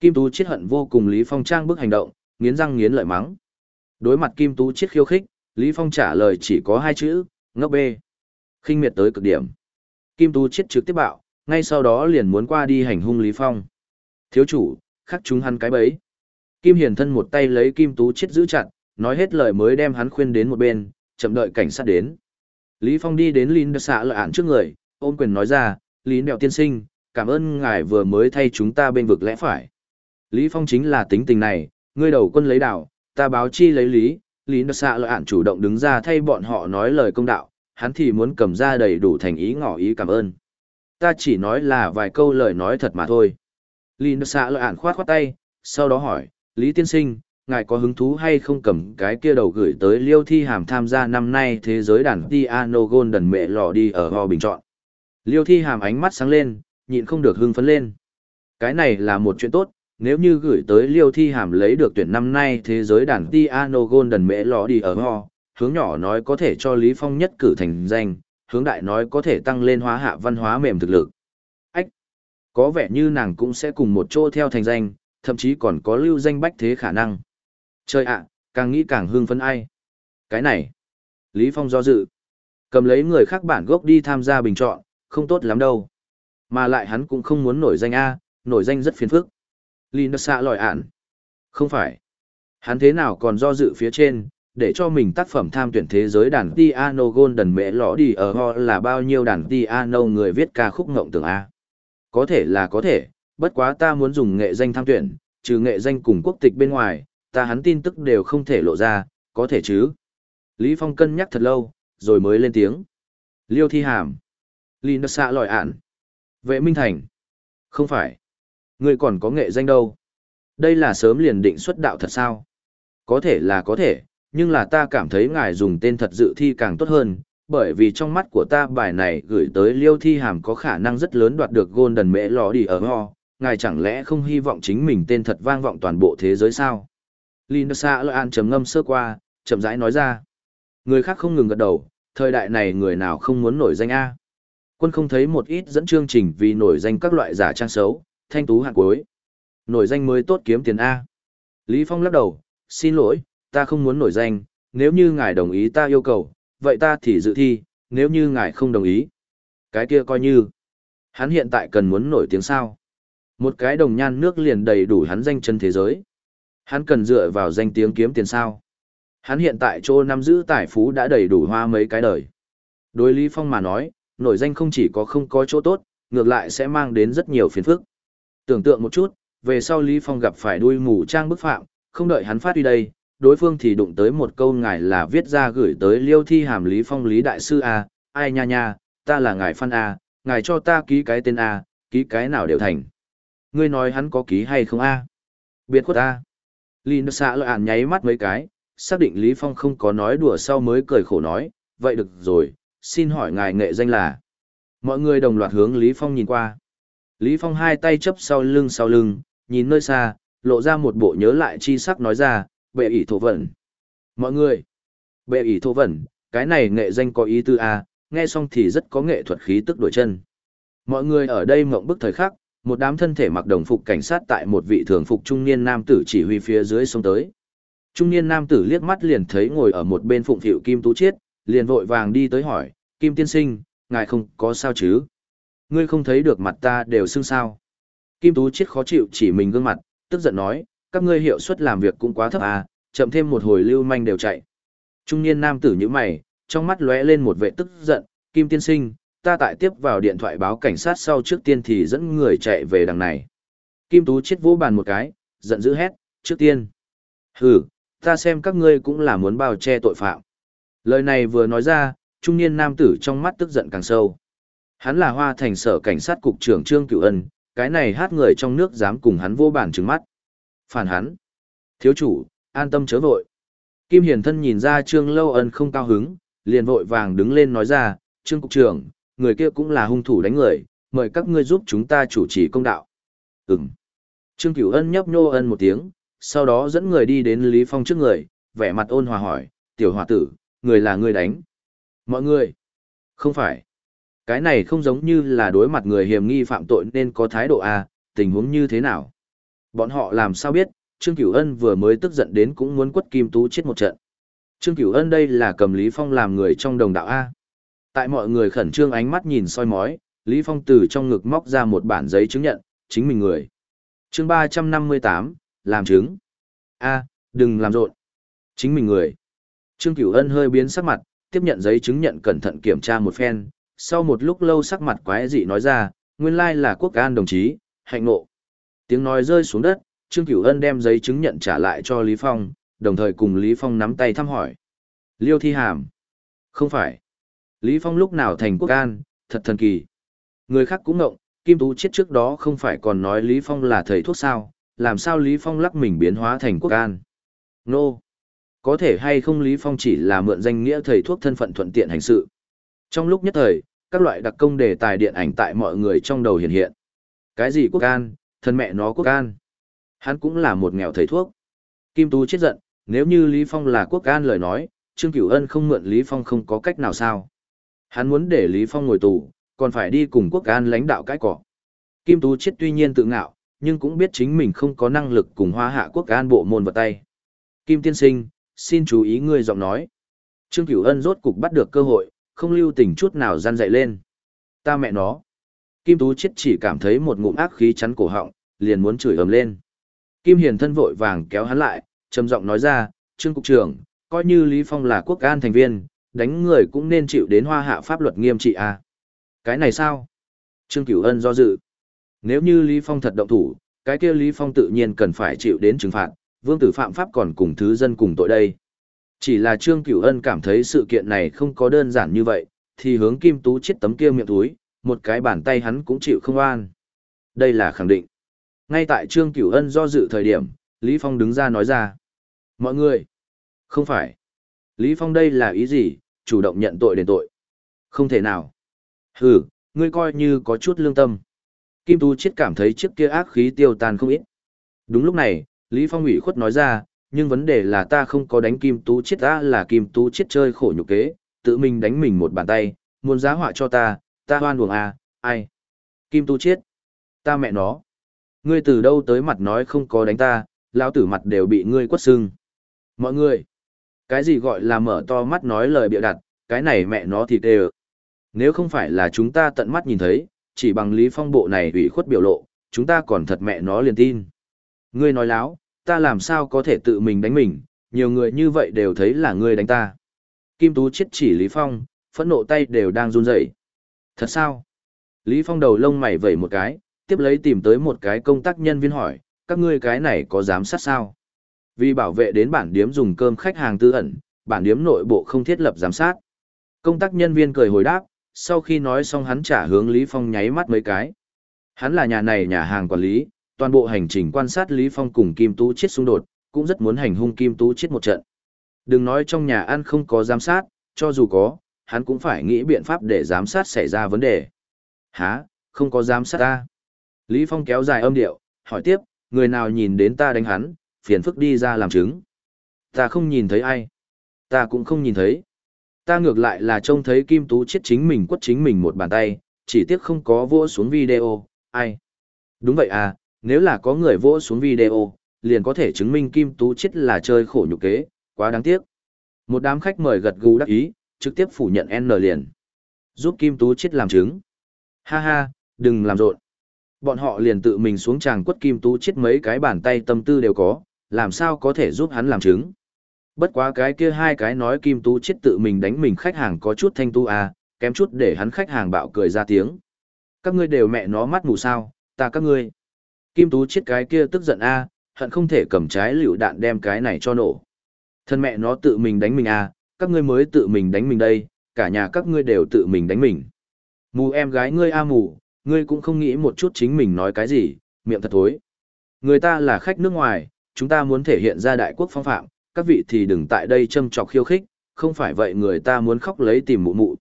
Kim Tú Chiết hận vô cùng Lý Phong trang bức hành động, nghiến răng nghiến lợi mắng. Đối mặt Kim Tú Chiết khiêu khích, Lý Phong trả lời chỉ có hai chữ, ngốc bê. khinh miệt tới cực điểm. Kim Tú Chiết trực tiếp bạo, ngay sau đó liền muốn qua đi hành hung Lý Phong. Thiếu chủ, khắc chúng hắn cái bấy. Kim Hiền thân một tay lấy Kim Tú Chiết giữ chặt, nói hết lời mới đem hắn khuyên đến một bên, chậm đợi cảnh sát đến. Lý Phong đi đến Linh xạ lợi ản trước người, ôm quyền nói ra, Lý Mèo tiên sinh, cảm ơn ngài vừa mới thay chúng ta bên vực lẽ phải. Lý Phong chính là tính tình này, ngươi đầu quân lấy đảo, ta báo chi lấy lý, Lý Nơ Xạ lợi ản chủ động đứng ra thay bọn họ nói lời công đạo, hắn thì muốn cầm ra đầy đủ thành ý ngỏ ý cảm ơn. Ta chỉ nói là vài câu lời nói thật mà thôi. Lý Nơ Xạ lợi ản khoát khoát tay, sau đó hỏi, Lý Tiên Sinh, ngài có hứng thú hay không cầm cái kia đầu gửi tới Liêu Thi Hàm tham gia năm nay thế giới đàn piano golden mẹ lò đi ở ho bình chọn. Liêu Thi Hàm ánh mắt sáng lên, nhịn không được hưng phấn lên. Cái này là một chuyện tốt, nếu như gửi tới Liêu Thi Hàm lấy được tuyển năm nay thế giới đàn piano golden mẹ lò đi ở ho, hướng nhỏ nói có thể cho Lý Phong nhất cử thành danh, hướng đại nói có thể tăng lên hóa hạ văn hóa mềm thực lực. Ách! Có vẻ như nàng cũng sẽ cùng một chỗ theo thành danh, thậm chí còn có lưu danh bách thế khả năng. Chơi ạ, càng nghĩ càng hưng phấn ai. Cái này. Lý Phong do dự. Cầm lấy người khác bản gốc đi tham gia bình chọn, không tốt lắm đâu. Mà lại hắn cũng không muốn nổi danh A, nổi danh rất phiền phức. Lý nó xạ lòi ản. Không phải. Hắn thế nào còn do dự phía trên, để cho mình tác phẩm tham tuyển thế giới đàn piano golden mẹ lõ đi ở ho là bao nhiêu đàn piano người viết ca khúc ngộng tưởng A. Có thể là có thể, bất quá ta muốn dùng nghệ danh tham tuyển, trừ nghệ danh cùng quốc tịch bên ngoài, ta hắn tin tức đều không thể lộ ra, có thể chứ. Lý Phong cân nhắc thật lâu, rồi mới lên tiếng. Liêu thi hàm. Lý nó xạ lòi ản. Vệ Minh Thành. Không phải. Người còn có nghệ danh đâu. Đây là sớm liền định xuất đạo thật sao? Có thể là có thể, nhưng là ta cảm thấy ngài dùng tên thật dự thi càng tốt hơn, bởi vì trong mắt của ta bài này gửi tới liêu thi hàm có khả năng rất lớn đoạt được Golden Mễ Lò đi ở ho, ngài chẳng lẽ không hy vọng chính mình tên thật vang vọng toàn bộ thế giới sao? Linda Lợi An chấm ngâm sơ qua, chậm rãi nói ra. Người khác không ngừng gật đầu, thời đại này người nào không muốn nổi danh A. Quân không thấy một ít dẫn chương trình vì nổi danh các loại giả trang xấu, thanh tú hạng cuối. Nổi danh mới tốt kiếm tiền A. Lý Phong lắc đầu, xin lỗi, ta không muốn nổi danh, nếu như ngài đồng ý ta yêu cầu, vậy ta thì dự thi, nếu như ngài không đồng ý. Cái kia coi như, hắn hiện tại cần muốn nổi tiếng sao. Một cái đồng nhan nước liền đầy đủ hắn danh chân thế giới. Hắn cần dựa vào danh tiếng kiếm tiền sao. Hắn hiện tại chỗ nắm giữ tài phú đã đầy đủ hoa mấy cái đời. Đối Lý Phong mà nói, nổi danh không chỉ có không có chỗ tốt, ngược lại sẽ mang đến rất nhiều phiền phức. Tưởng tượng một chút, về sau Lý Phong gặp phải đuôi mù trang bức phạm, không đợi hắn phát đi đây, đối phương thì đụng tới một câu ngài là viết ra gửi tới liêu thi hàm Lý Phong Lý Đại Sư A, ai nha nha, ta là ngài Phan A, ngài cho ta ký cái tên A, ký cái nào đều thành. Ngươi nói hắn có ký hay không A? Biệt khuất A. Linh xạ lợi ản nháy mắt mấy cái, xác định Lý Phong không có nói đùa sau mới cười khổ nói, vậy được rồi, xin hỏi ngài nghệ danh là. Mọi người đồng loạt hướng Lý Phong nhìn qua. Lý Phong hai tay chấp sau lưng sau lưng, nhìn nơi xa, lộ ra một bộ nhớ lại chi sắc nói ra, bệ ỷ thổ vẩn. Mọi người, bệ ỷ thổ vẩn, cái này nghệ danh có ý tư A, nghe xong thì rất có nghệ thuật khí tức đổi chân. Mọi người ở đây mộng bức thời khắc, một đám thân thể mặc đồng phục cảnh sát tại một vị thường phục trung niên nam tử chỉ huy phía dưới sông tới. Trung niên nam tử liếc mắt liền thấy ngồi ở một bên phụng phịu Kim Tú Chiết, liền vội vàng đi tới hỏi, Kim Tiên Sinh, ngài không có sao chứ? Ngươi không thấy được mặt ta đều sưng sao? Kim Tú Chiết khó chịu chỉ mình gương mặt, tức giận nói, các ngươi hiệu suất làm việc cũng quá thấp à, chậm thêm một hồi lưu manh đều chạy. Trung niên nam tử như mày, trong mắt lóe lên một vệ tức giận, Kim Tiên Sinh, ta tại tiếp vào điện thoại báo cảnh sát sau trước tiên thì dẫn người chạy về đằng này. Kim Tú chết vỗ bàn một cái, giận dữ hét, trước tiên. Hừ, ta xem các ngươi cũng là muốn bao che tội phạm. Lời này vừa nói ra, trung niên nam tử trong mắt tức giận càng sâu. Hắn là hoa thành sở cảnh sát cục trưởng Trương Cửu Ân, cái này hát người trong nước dám cùng hắn vô bản trừng mắt. Phản hắn. Thiếu chủ, an tâm chớ vội. Kim Hiền Thân nhìn ra Trương Lâu Ân không cao hứng, liền vội vàng đứng lên nói ra, Trương Cục trưởng, người kia cũng là hung thủ đánh người, mời các ngươi giúp chúng ta chủ trì công đạo. Ừm. Trương Cửu Ân nhấp nhô ân một tiếng, sau đó dẫn người đi đến Lý Phong trước người, vẻ mặt ôn hòa hỏi, tiểu hòa tử, người là người đánh. Mọi người. Không phải. Cái này không giống như là đối mặt người hiểm nghi phạm tội nên có thái độ A, tình huống như thế nào. Bọn họ làm sao biết, Trương Cửu Ân vừa mới tức giận đến cũng muốn quất Kim Tú chết một trận. Trương Cửu Ân đây là cầm Lý Phong làm người trong đồng đạo A. Tại mọi người khẩn trương ánh mắt nhìn soi mói, Lý Phong từ trong ngực móc ra một bản giấy chứng nhận, chính mình người. Chương 358, làm chứng. A, đừng làm rộn. Chính mình người. Trương Cửu Ân hơi biến sắc mặt, tiếp nhận giấy chứng nhận cẩn thận kiểm tra một phen, sau một lúc lâu sắc mặt quái dị nói ra, nguyên lai là quốc an đồng chí, hạnh nộ. Tiếng nói rơi xuống đất, Trương Cửu Ân đem giấy chứng nhận trả lại cho Lý Phong, đồng thời cùng Lý Phong nắm tay thăm hỏi. Liêu Thi Hàm. Không phải. Lý Phong lúc nào thành quốc an, thật thần kỳ. Người khác cũng ngộng, Kim Tú chết trước đó không phải còn nói Lý Phong là thầy thuốc sao, làm sao Lý Phong lắc mình biến hóa thành quốc an. Nô! No. Có thể hay không Lý Phong chỉ là mượn danh nghĩa thầy thuốc thân phận thuận tiện hành sự. Trong lúc nhất thời, các loại đặc công đề tài điện ảnh tại mọi người trong đầu hiện hiện. Cái gì quốc an, thân mẹ nó quốc an. Hắn cũng là một nghèo thầy thuốc. Kim Tú chết giận, nếu như Lý Phong là quốc an lời nói, Trương Cửu Ân không mượn Lý Phong không có cách nào sao. Hắn muốn để Lý Phong ngồi tù, còn phải đi cùng quốc an lãnh đạo cái cỏ. Kim Tú chết tuy nhiên tự ngạo, nhưng cũng biết chính mình không có năng lực cùng hoa hạ quốc an bộ môn vào tay. Kim Tiên Sinh, xin chú ý ngươi giọng nói. Trương Cửu Ân rốt cục bắt được cơ hội, không lưu tình chút nào gian dậy lên. Ta mẹ nó. Kim Tú chết chỉ cảm thấy một ngụm ác khí chắn cổ họng, liền muốn chửi ầm lên. Kim Hiền thân vội vàng kéo hắn lại, trầm giọng nói ra, Trương Cục trưởng, coi như Lý Phong là quốc an thành viên, đánh người cũng nên chịu đến hoa hạ pháp luật nghiêm trị à. Cái này sao? Trương Cửu Ân do dự. Nếu như Lý Phong thật động thủ, cái kia Lý Phong tự nhiên cần phải chịu đến trừng phạt, vương tử phạm pháp còn cùng thứ dân cùng tội đây. Chỉ là Trương Cửu Ân cảm thấy sự kiện này không có đơn giản như vậy, thì hướng Kim Tú chết tấm kia miệng túi, một cái bàn tay hắn cũng chịu không an. Đây là khẳng định. Ngay tại Trương Cửu Ân do dự thời điểm, Lý Phong đứng ra nói ra. Mọi người, không phải. Lý Phong đây là ý gì, chủ động nhận tội đền tội. Không thể nào. Hừ, ngươi coi như có chút lương tâm. Kim tu chết cảm thấy chiếc kia ác khí tiêu tan không ít. Đúng lúc này, Lý Phong ủy khuất nói ra, nhưng vấn đề là ta không có đánh Kim tu chết ta là Kim tu chết chơi khổ nhục kế, tự mình đánh mình một bàn tay, muốn giá họa cho ta, ta hoan buồng à, ai? Kim Tu Chiết. Ta mẹ nó. Ngươi từ đâu tới mặt nói không có đánh ta, lão tử mặt đều bị ngươi quất sưng. Mọi người. Cái gì gọi là mở to mắt nói lời bịa đặt, cái này mẹ nó thì tê Nếu không phải là chúng ta tận mắt nhìn thấy, chỉ bằng Lý Phong bộ này ủy khuất biểu lộ, chúng ta còn thật mẹ nó liền tin. Ngươi nói láo, ta làm sao có thể tự mình đánh mình, nhiều người như vậy đều thấy là ngươi đánh ta. Kim Tú chết chỉ Lý Phong, phẫn nộ tay đều đang run rẩy. Thật sao? Lý Phong đầu lông mày vẩy một cái, tiếp lấy tìm tới một cái công tác nhân viên hỏi, các ngươi cái này có giám sát sao? Vì bảo vệ đến bản điếm dùng cơm khách hàng tư ẩn, bản điếm nội bộ không thiết lập giám sát. Công tác nhân viên cười hồi đáp, sau khi nói xong hắn trả hướng Lý Phong nháy mắt mấy cái. Hắn là nhà này nhà hàng quản lý, toàn bộ hành trình quan sát Lý Phong cùng Kim Tú chết xung đột, cũng rất muốn hành hung Kim Tú chết một trận. Đừng nói trong nhà ăn không có giám sát, cho dù có, hắn cũng phải nghĩ biện pháp để giám sát xảy ra vấn đề. Hả, không có giám sát ta. Lý Phong kéo dài âm điệu, hỏi tiếp, người nào nhìn đến ta đánh hắn, phiền phức đi ra làm chứng. Ta không nhìn thấy ai. Ta cũng không nhìn thấy. Ta ngược lại là trông thấy Kim Tú chết chính mình quất chính mình một bàn tay, chỉ tiếc không có vỗ xuống video, ai. Đúng vậy à, nếu là có người vỗ xuống video, liền có thể chứng minh Kim Tú chết là chơi khổ nhục kế, quá đáng tiếc. Một đám khách mời gật gù đắc ý, trực tiếp phủ nhận N liền. Giúp Kim Tú chết làm chứng. Ha ha, đừng làm rộn. Bọn họ liền tự mình xuống tràng quất Kim Tú chết mấy cái bàn tay tâm tư đều có, làm sao có thể giúp hắn làm chứng. Bất quá cái kia hai cái nói Kim Tú chết tự mình đánh mình khách hàng có chút thanh tu à, kém chút để hắn khách hàng bạo cười ra tiếng. Các ngươi đều mẹ nó mắt mù sao, ta các ngươi. Kim Tú chết cái kia tức giận a, à, hận không thể cầm trái lựu đạn đem cái này cho nổ. Thân mẹ nó tự mình đánh mình à, các ngươi mới tự mình đánh mình đây, cả nhà các ngươi đều tự mình đánh mình. Mù em gái ngươi a mù, ngươi cũng không nghĩ một chút chính mình nói cái gì, miệng thật thối. Người ta là khách nước ngoài, chúng ta muốn thể hiện ra đại quốc phong phạm, các vị thì đừng tại đây châm trọc khiêu khích, không phải vậy người ta muốn khóc lấy tìm mụ mụ.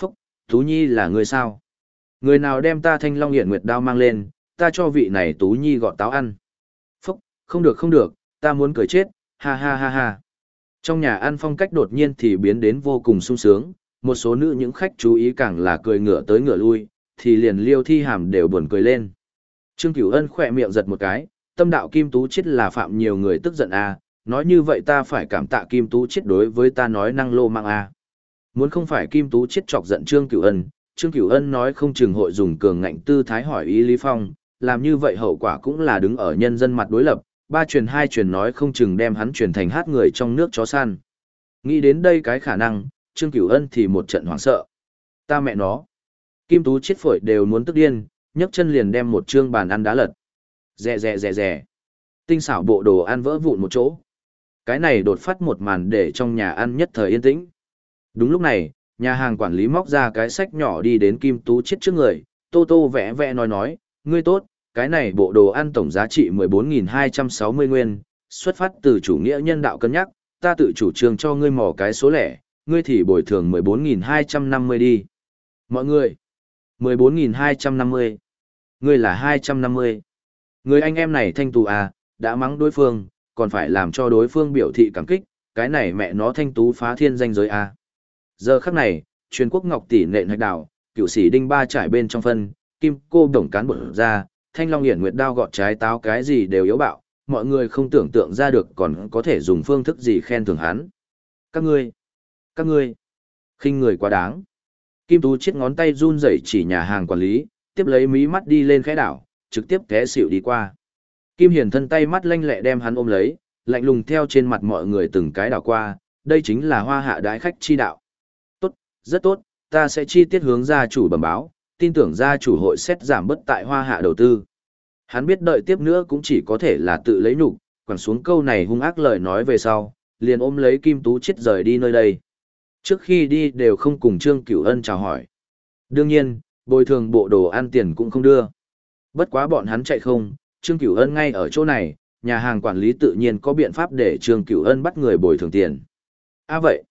Phúc, Tú Nhi là người sao? Người nào đem ta thanh long hiển nguyệt đao mang lên, ta cho vị này Tú Nhi gọt táo ăn. Phúc, không được không được, ta muốn cười chết, ha ha ha ha. Trong nhà ăn phong cách đột nhiên thì biến đến vô cùng sung sướng, một số nữ những khách chú ý càng là cười ngửa tới ngửa lui, thì liền liêu thi hàm đều buồn cười lên. Trương Cửu Ân khỏe miệng giật một cái, tâm đạo Kim Tú chết là phạm nhiều người tức giận à, nói như vậy ta phải cảm tạ Kim Tú chết đối với ta nói năng lô mạng à. Muốn không phải Kim Tú chết chọc giận Trương Cửu Ân, Trương Cửu Ân nói không chừng hội dùng cường ngạnh tư thái hỏi ý Lý Phong, làm như vậy hậu quả cũng là đứng ở nhân dân mặt đối lập, ba truyền hai truyền nói không chừng đem hắn truyền thành hát người trong nước chó săn. Nghĩ đến đây cái khả năng, Trương Cửu Ân thì một trận hoảng sợ. Ta mẹ nó. Kim Tú chết phổi đều muốn tức điên, nhấc chân liền đem một trương bàn ăn đá lật. Rè rè rè rè. Tinh xảo bộ đồ ăn vỡ vụn một chỗ. Cái này đột phát một màn để trong nhà ăn nhất thời yên tĩnh. Đúng lúc này, nhà hàng quản lý móc ra cái sách nhỏ đi đến Kim Tú chết trước người, tô tô vẽ vẽ nói nói, ngươi tốt, cái này bộ đồ ăn tổng giá trị 14.260 nguyên, xuất phát từ chủ nghĩa nhân đạo cân nhắc, ta tự chủ trương cho ngươi mỏ cái số lẻ, ngươi thì bồi thường 14.250 đi. Mọi người, 14.250. Ngươi là 250. Người anh em này thanh tù à, đã mắng đối phương, còn phải làm cho đối phương biểu thị cảm kích, cái này mẹ nó thanh tú phá thiên danh giới à. Giờ khắc này, truyền quốc ngọc tỷ nện hạch đảo, cựu sĩ đinh ba trải bên trong phân, kim cô đồng cán bột ra, thanh long hiển nguyệt đao gọt trái táo cái gì đều yếu bạo, mọi người không tưởng tượng ra được còn có thể dùng phương thức gì khen thưởng hắn. Các ngươi, các ngươi, khinh người quá đáng. Kim Tú chiếc ngón tay run rẩy chỉ nhà hàng quản lý, tiếp lấy mí mắt đi lên khẽ đảo, trực tiếp té xỉu đi qua. Kim Hiền thân tay mắt lanh lẹ đem hắn ôm lấy, lạnh lùng theo trên mặt mọi người từng cái đảo qua, đây chính là hoa hạ đái khách chi đạo. Tốt, rất tốt, ta sẽ chi tiết hướng gia chủ bẩm báo, tin tưởng gia chủ hội xét giảm bất tại hoa hạ đầu tư. Hắn biết đợi tiếp nữa cũng chỉ có thể là tự lấy nhục, quẳng xuống câu này hung ác lời nói về sau, liền ôm lấy Kim Tú chết rời đi nơi đây. Trước khi đi đều không cùng Trương Cửu Ân chào hỏi. Đương nhiên, bồi thường bộ đồ ăn tiền cũng không đưa. Bất quá bọn hắn chạy không, Trương Cửu Ân ngay ở chỗ này, nhà hàng quản lý tự nhiên có biện pháp để Trương Cửu Ân bắt người bồi thường tiền. À vậy,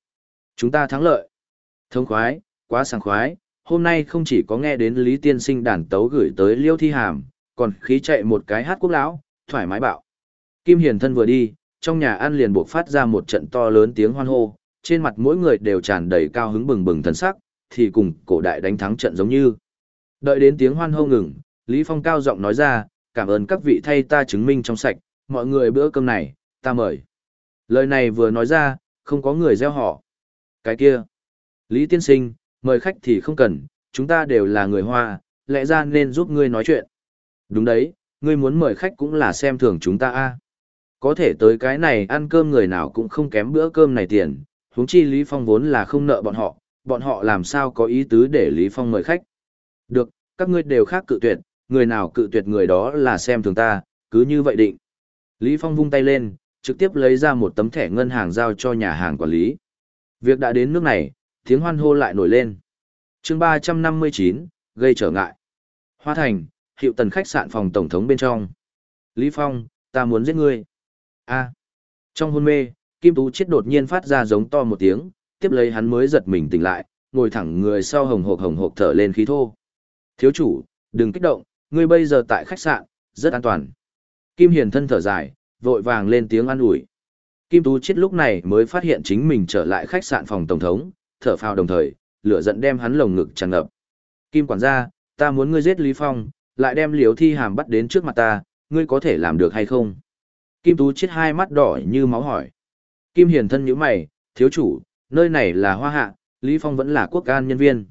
chúng ta thắng lợi. Thông khoái, quá sảng khoái, hôm nay không chỉ có nghe đến Lý Tiên Sinh đàn tấu gửi tới Liêu Thi Hàm, còn khí chạy một cái hát quốc lão, thoải mái bạo. Kim Hiền thân vừa đi, trong nhà ăn liền buộc phát ra một trận to lớn tiếng hoan hô, trên mặt mỗi người đều tràn đầy cao hứng bừng bừng thần sắc, thì cùng cổ đại đánh thắng trận giống như. Đợi đến tiếng hoan hô ngừng, Lý Phong cao giọng nói ra, cảm ơn các vị thay ta chứng minh trong sạch, mọi người bữa cơm này, ta mời. Lời này vừa nói ra, không có người gieo họ. Cái kia, Lý Tiên Sinh, mời khách thì không cần, chúng ta đều là người Hoa, lẽ ra nên giúp ngươi nói chuyện. Đúng đấy, ngươi muốn mời khách cũng là xem thường chúng ta a. Có thể tới cái này ăn cơm người nào cũng không kém bữa cơm này tiền, huống chi Lý Phong vốn là không nợ bọn họ, bọn họ làm sao có ý tứ để Lý Phong mời khách. Được, các ngươi đều khác cự tuyệt, người nào cự tuyệt người đó là xem thường ta, cứ như vậy định. Lý Phong vung tay lên, trực tiếp lấy ra một tấm thẻ ngân hàng giao cho nhà hàng quản lý. Việc đã đến nước này, tiếng hoan hô lại nổi lên. chương 359, gây trở ngại. Hoa Thành, hiệu tần khách sạn phòng tổng thống bên trong. Lý Phong, ta muốn giết ngươi. A. Trong hôn mê, Kim Tú Chiết đột nhiên phát ra giống to một tiếng, tiếp lấy hắn mới giật mình tỉnh lại, ngồi thẳng người sau hồng hộc hồng hộc thở lên khí thô. Thiếu chủ, đừng kích động, ngươi bây giờ tại khách sạn, rất an toàn. Kim Hiền thân thở dài, vội vàng lên tiếng an ủi. Kim Tú Chiết lúc này mới phát hiện chính mình trở lại khách sạn phòng tổng thống, thở phào đồng thời, lửa giận đem hắn lồng ngực tràn ngập. Kim quản gia, ta muốn ngươi giết Lý Phong, lại đem Liễu thi hàm bắt đến trước mặt ta, ngươi có thể làm được hay không? Kim Tú Chiết hai mắt đỏ như máu hỏi. Kim Hiền thân nhíu mày, thiếu chủ, nơi này là hoa hạ, Lý Phong vẫn là quốc an nhân viên.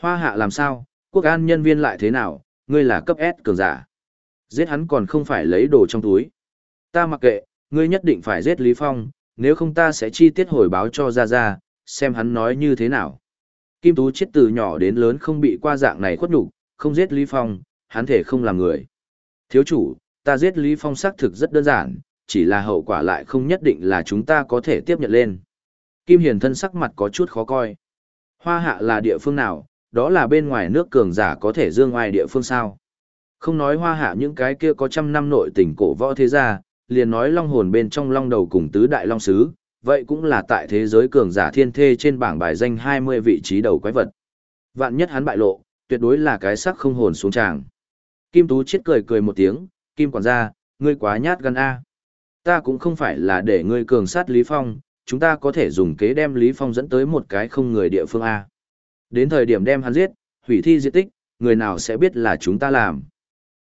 Hoa hạ làm sao, quốc an nhân viên lại thế nào, ngươi là cấp S cường giả. Giết hắn còn không phải lấy đồ trong túi. Ta mặc kệ, ngươi nhất định phải giết Lý Phong, nếu không ta sẽ chi tiết hồi báo cho Gia Gia, xem hắn nói như thế nào. Kim Tú chết từ nhỏ đến lớn không bị qua dạng này khuất nhục, không giết Lý Phong, hắn thể không làm người. Thiếu chủ, ta giết Lý Phong xác thực rất đơn giản, chỉ là hậu quả lại không nhất định là chúng ta có thể tiếp nhận lên. Kim Hiền thân sắc mặt có chút khó coi. Hoa hạ là địa phương nào, đó là bên ngoài nước cường giả có thể dương ngoài địa phương sao. Không nói hoa hạ những cái kia có trăm năm nội tình cổ võ thế gia, liền nói long hồn bên trong long đầu cùng tứ đại long sứ, vậy cũng là tại thế giới cường giả thiên thê trên bảng bài danh 20 vị trí đầu quái vật. Vạn nhất hắn bại lộ, tuyệt đối là cái sắc không hồn xuống tràng. Kim Tú chết cười cười một tiếng, Kim quản gia, ngươi quá nhát gan A. Ta cũng không phải là để ngươi cường sát Lý Phong, chúng ta có thể dùng kế đem Lý Phong dẫn tới một cái không người địa phương A. Đến thời điểm đem hắn giết, hủy thi diệt tích, người nào sẽ biết là chúng ta làm.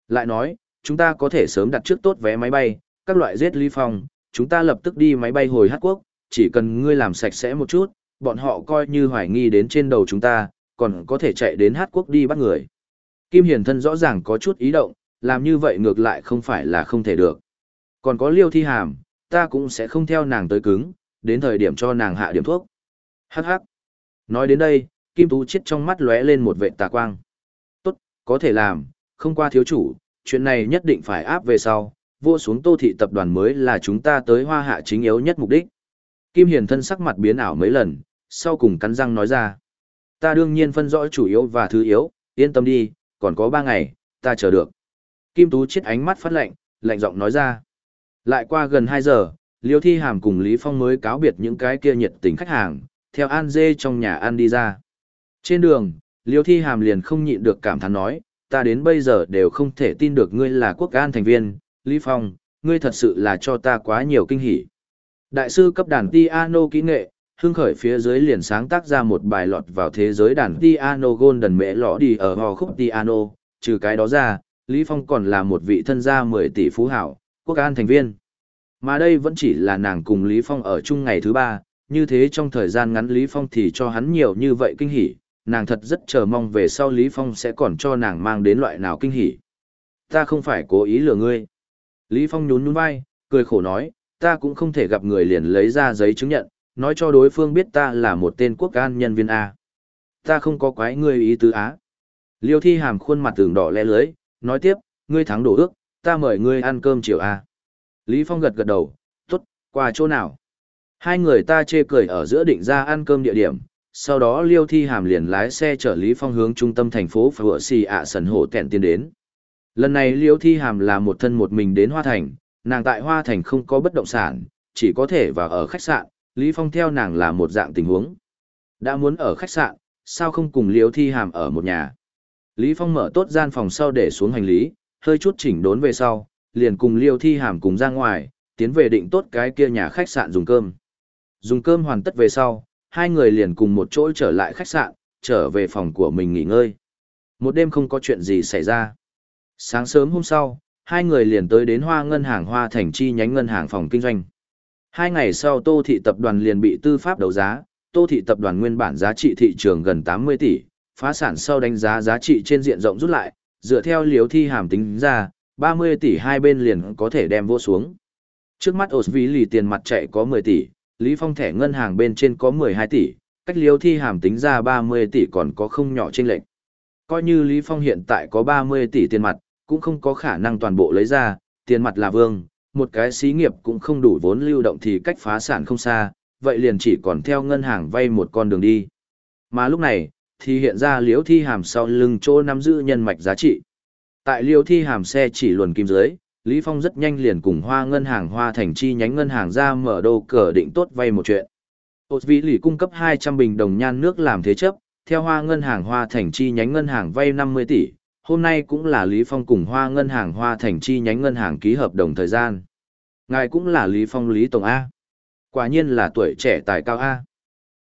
Lại nói, chúng ta có thể sớm đặt trước tốt vé máy bay, các loại giết Lý Phong, chúng ta lập tức đi máy bay hồi Hát Quốc, chỉ cần ngươi làm sạch sẽ một chút, bọn họ coi như hoài nghi đến trên đầu chúng ta, còn có thể chạy đến Hát Quốc đi bắt người. Kim Hiền thân rõ ràng có chút ý động, làm như vậy ngược lại không phải là không thể được. Còn có liêu thi hàm, ta cũng sẽ không theo nàng tới cứng, đến thời điểm cho nàng hạ điểm thuốc. Hắc hắc. Nói đến đây, Kim Tú chết trong mắt lóe lên một vệ tà quang. Tốt, có thể làm, không qua thiếu chủ, chuyện này nhất định phải áp về sau, vô xuống tô thị tập đoàn mới là chúng ta tới hoa hạ chính yếu nhất mục đích. Kim Hiền thân sắc mặt biến ảo mấy lần, sau cùng cắn răng nói ra. Ta đương nhiên phân rõ chủ yếu và thứ yếu, yên tâm đi, còn có ba ngày, ta chờ được. Kim Tú chết ánh mắt phát lạnh, lạnh giọng nói ra. Lại qua gần 2 giờ, Liêu Thi Hàm cùng Lý Phong mới cáo biệt những cái kia nhiệt tình khách hàng, theo An Dê trong nhà An đi ra. Trên đường, Liêu Thi Hàm liền không nhịn được cảm thán nói, ta đến bây giờ đều không thể tin được ngươi là quốc an thành viên, Lý Phong, ngươi thật sự là cho ta quá nhiều kinh hỉ. Đại sư cấp đàn piano kỹ nghệ, hương khởi phía dưới liền sáng tác ra một bài lọt vào thế giới đàn piano golden mẹ lọ đi ở hò khúc piano, trừ cái đó ra, Lý Phong còn là một vị thân gia 10 tỷ phú hảo, quốc an thành viên. Mà đây vẫn chỉ là nàng cùng Lý Phong ở chung ngày thứ ba, như thế trong thời gian ngắn Lý Phong thì cho hắn nhiều như vậy kinh hỉ, nàng thật rất chờ mong về sau Lý Phong sẽ còn cho nàng mang đến loại nào kinh hỉ. Ta không phải cố ý lừa ngươi. Lý Phong nhún nhún vai, cười khổ nói, ta cũng không thể gặp người liền lấy ra giấy chứng nhận, nói cho đối phương biết ta là một tên quốc an nhân viên A. Ta không có quái ngươi ý tứ á. Liêu thi hàm khuôn mặt tường đỏ le lưới, nói tiếp, ngươi thắng đổ ước, ta mời ngươi ăn cơm chiều A. Lý Phong gật gật đầu, tốt, qua chỗ nào. Hai người ta chê cười ở giữa định ra ăn cơm địa điểm, sau đó Liêu Thi Hàm liền lái xe chở Lý Phong hướng trung tâm thành phố Phở Xì ạ sần hổ tẹn tiến đến. Lần này Liêu Thi Hàm là một thân một mình đến Hoa Thành, nàng tại Hoa Thành không có bất động sản, chỉ có thể vào ở khách sạn, Lý Phong theo nàng là một dạng tình huống. Đã muốn ở khách sạn, sao không cùng Liêu Thi Hàm ở một nhà? Lý Phong mở tốt gian phòng sau để xuống hành lý, hơi chút chỉnh đốn về sau, liền cùng Liêu Thi Hàm cùng ra ngoài, tiến về định tốt cái kia nhà khách sạn dùng cơm. Dùng cơm hoàn tất về sau, hai người liền cùng một chỗ trở lại khách sạn, trở về phòng của mình nghỉ ngơi. Một đêm không có chuyện gì xảy ra. Sáng sớm hôm sau, hai người liền tới đến Hoa Ngân hàng Hoa Thành chi nhánh ngân hàng phòng kinh doanh. Hai ngày sau Tô Thị Tập đoàn liền bị tư pháp đấu giá, Tô Thị Tập đoàn nguyên bản giá trị thị trường gần 80 tỷ, phá sản sau đánh giá giá trị trên diện rộng rút lại, dựa theo liếu thi hàm tính ra, 30 tỷ hai bên liền có thể đem vô xuống. Trước mắt Osvi ví lì tiền mặt chạy có 10 tỷ, Lý Phong thẻ ngân hàng bên trên có 12 tỷ, cách liêu thi hàm tính ra 30 tỷ còn có không nhỏ trên lệnh. Coi như Lý Phong hiện tại có 30 tỷ tiền mặt, cũng không có khả năng toàn bộ lấy ra, tiền mặt là vương, một cái xí nghiệp cũng không đủ vốn lưu động thì cách phá sản không xa, vậy liền chỉ còn theo ngân hàng vay một con đường đi. Mà lúc này, thì hiện ra Liễu thi hàm sau lưng chỗ nắm giữ nhân mạch giá trị. Tại Liễu thi hàm xe chỉ luồn kim dưới, Lý Phong rất nhanh liền cùng hoa ngân hàng hoa thành chi nhánh ngân hàng ra mở đô cờ định tốt vay một chuyện. Hột vĩ lì cung cấp 200 bình đồng nhan nước làm thế chấp, theo hoa ngân hàng hoa thành chi nhánh ngân hàng vay 50 tỷ, hôm nay cũng là Lý Phong cùng hoa ngân hàng hoa thành chi nhánh ngân hàng ký hợp đồng thời gian. Ngài cũng là Lý Phong Lý Tổng A. Quả nhiên là tuổi trẻ tài cao A.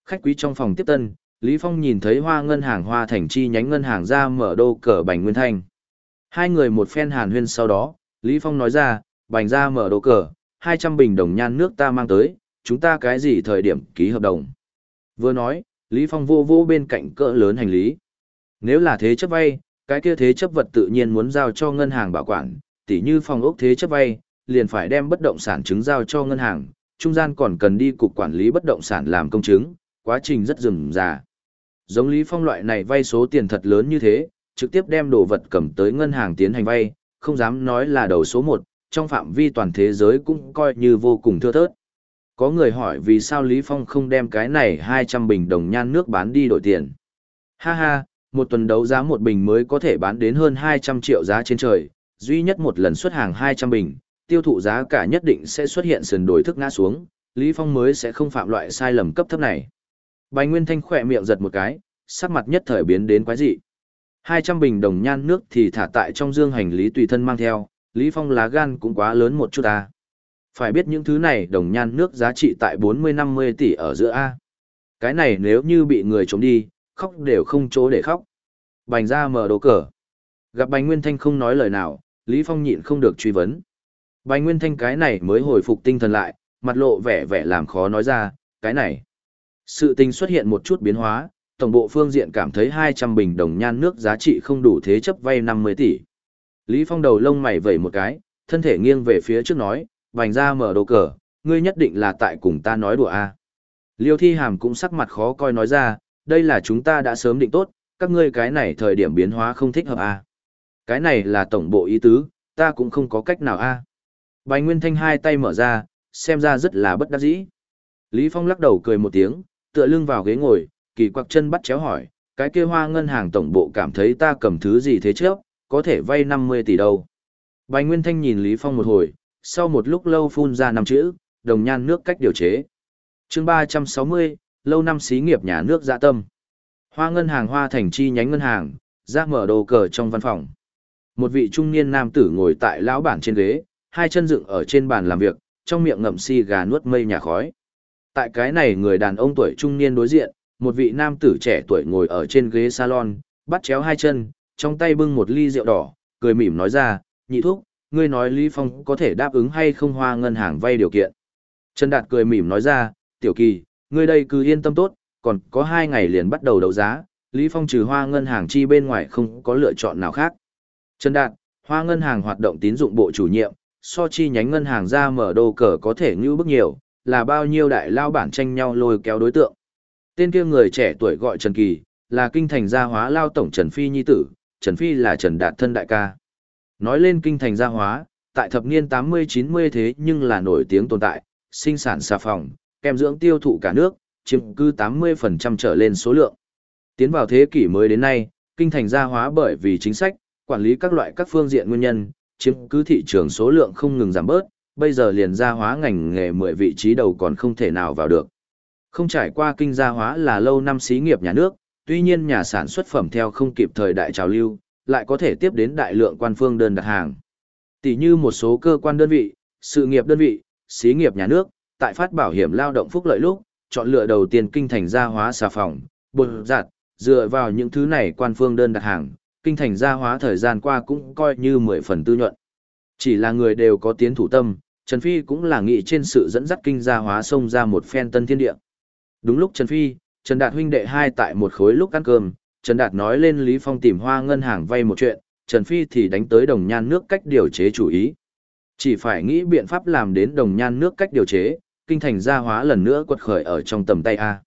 Khách quý trong phòng tiếp tân, Lý Phong nhìn thấy hoa ngân hàng hoa thành chi nhánh ngân hàng ra mở đô cờ bành nguyên thanh. Hai người một phen hàn huyên sau đó, Lý Phong nói ra, bành ra mở đồ cờ, 200 bình đồng nhan nước ta mang tới, chúng ta cái gì thời điểm ký hợp đồng. Vừa nói, Lý Phong vô vô bên cạnh cỡ lớn hành lý. Nếu là thế chấp vay, cái kia thế chấp vật tự nhiên muốn giao cho ngân hàng bảo quản, tỉ như phòng ốc thế chấp vay, liền phải đem bất động sản chứng giao cho ngân hàng, trung gian còn cần đi cục quản lý bất động sản làm công chứng, quá trình rất rườm rà. Giống Lý Phong loại này vay số tiền thật lớn như thế, trực tiếp đem đồ vật cầm tới ngân hàng tiến hành vay, không dám nói là đầu số một trong phạm vi toàn thế giới cũng coi như vô cùng thưa thớt. Có người hỏi vì sao Lý Phong không đem cái này 200 bình đồng nhan nước bán đi đổi tiền. Ha ha, một tuần đấu giá một bình mới có thể bán đến hơn 200 triệu giá trên trời, duy nhất một lần xuất hàng 200 bình, tiêu thụ giá cả nhất định sẽ xuất hiện sườn đổi thức ngã xuống, Lý Phong mới sẽ không phạm loại sai lầm cấp thấp này. Bạch Nguyên Thanh khỏe miệng giật một cái, sắc mặt nhất thời biến đến quái dị. 200 bình đồng nhan nước thì thả tại trong dương hành lý tùy thân mang theo, Lý Phong lá gan cũng quá lớn một chút à. Phải biết những thứ này đồng nhan nước giá trị tại 40-50 tỷ ở giữa A. Cái này nếu như bị người trộm đi, khóc đều không chỗ để khóc. Bành ra mở đồ cờ. Gặp Bành Nguyên Thanh không nói lời nào, Lý Phong nhịn không được truy vấn. Bành Nguyên Thanh cái này mới hồi phục tinh thần lại, mặt lộ vẻ vẻ làm khó nói ra, cái này. Sự tình xuất hiện một chút biến hóa, tổng bộ phương diện cảm thấy 200 bình đồng nhan nước giá trị không đủ thế chấp vay 50 tỷ. Lý Phong đầu lông mày vẩy một cái, thân thể nghiêng về phía trước nói, vành ra mở đồ cờ, ngươi nhất định là tại cùng ta nói đùa a. À. Liêu thi hàm cũng sắc mặt khó coi nói ra, đây là chúng ta đã sớm định tốt, các ngươi cái này thời điểm biến hóa không thích hợp a. À. Cái này là tổng bộ ý tứ, ta cũng không có cách nào a. À. Bành Nguyên Thanh hai tay mở ra, xem ra rất là bất đắc dĩ. Lý Phong lắc đầu cười một tiếng, tựa lưng vào ghế ngồi, kỳ quặc chân bắt chéo hỏi, cái kia hoa ngân hàng tổng bộ cảm thấy ta cầm thứ gì thế trước, có thể vay 50 tỷ đâu. Bành Nguyên Thanh nhìn Lý Phong một hồi, sau một lúc lâu phun ra năm chữ, đồng nhan nước cách điều chế. chương 360, lâu năm xí nghiệp nhà nước dạ tâm. Hoa ngân hàng hoa thành chi nhánh ngân hàng, ra mở đồ cờ trong văn phòng. Một vị trung niên nam tử ngồi tại lão bản trên ghế, hai chân dựng ở trên bàn làm việc, trong miệng ngậm si gà nuốt mây nhà khói. Tại cái này người đàn ông tuổi trung niên đối diện, một vị nam tử trẻ tuổi ngồi ở trên ghế salon, bắt chéo hai chân, trong tay bưng một ly rượu đỏ, cười mỉm nói ra, nhị thúc, ngươi nói Lý Phong có thể đáp ứng hay không hoa ngân hàng vay điều kiện. Trần Đạt cười mỉm nói ra, tiểu kỳ, ngươi đây cứ yên tâm tốt, còn có hai ngày liền bắt đầu đấu giá, Lý Phong trừ hoa ngân hàng chi bên ngoài không có lựa chọn nào khác. Trần Đạt, hoa ngân hàng hoạt động tín dụng bộ chủ nhiệm, so chi nhánh ngân hàng ra mở đồ cờ có thể như bức nhiều, là bao nhiêu đại lao bản tranh nhau lôi kéo đối tượng. Tên kia người trẻ tuổi gọi Trần Kỳ, là kinh thành gia hóa lao tổng Trần Phi Nhi Tử, Trần Phi là Trần Đạt thân đại ca. Nói lên kinh thành gia hóa, tại thập niên 80-90 thế nhưng là nổi tiếng tồn tại, sinh sản xà phòng, kèm dưỡng tiêu thụ cả nước, chiếm cư 80% trở lên số lượng. Tiến vào thế kỷ mới đến nay, kinh thành gia hóa bởi vì chính sách, quản lý các loại các phương diện nguyên nhân, chiếm cứ thị trường số lượng không ngừng giảm bớt, bây giờ liền gia hóa ngành nghề 10 vị trí đầu còn không thể nào vào được. Không trải qua kinh gia hóa là lâu năm xí nghiệp nhà nước, tuy nhiên nhà sản xuất phẩm theo không kịp thời đại trào lưu, lại có thể tiếp đến đại lượng quan phương đơn đặt hàng. Tỷ như một số cơ quan đơn vị, sự nghiệp đơn vị, xí nghiệp nhà nước, tại phát bảo hiểm lao động phúc lợi lúc, chọn lựa đầu tiên kinh thành gia hóa xà phòng, bột giặt, dựa vào những thứ này quan phương đơn đặt hàng, kinh thành gia hóa thời gian qua cũng coi như mười phần tư nhuận. Chỉ là người đều có tiến thủ tâm, Trần Phi cũng là nghĩ trên sự dẫn dắt kinh gia hóa xông ra một phen tân thiên địa. Đúng lúc Trần Phi, Trần Đạt huynh đệ hai tại một khối lúc ăn cơm, Trần Đạt nói lên Lý Phong tìm hoa ngân hàng vay một chuyện, Trần Phi thì đánh tới đồng nhan nước cách điều chế chủ ý. Chỉ phải nghĩ biện pháp làm đến đồng nhan nước cách điều chế, kinh thành gia hóa lần nữa quật khởi ở trong tầm tay A.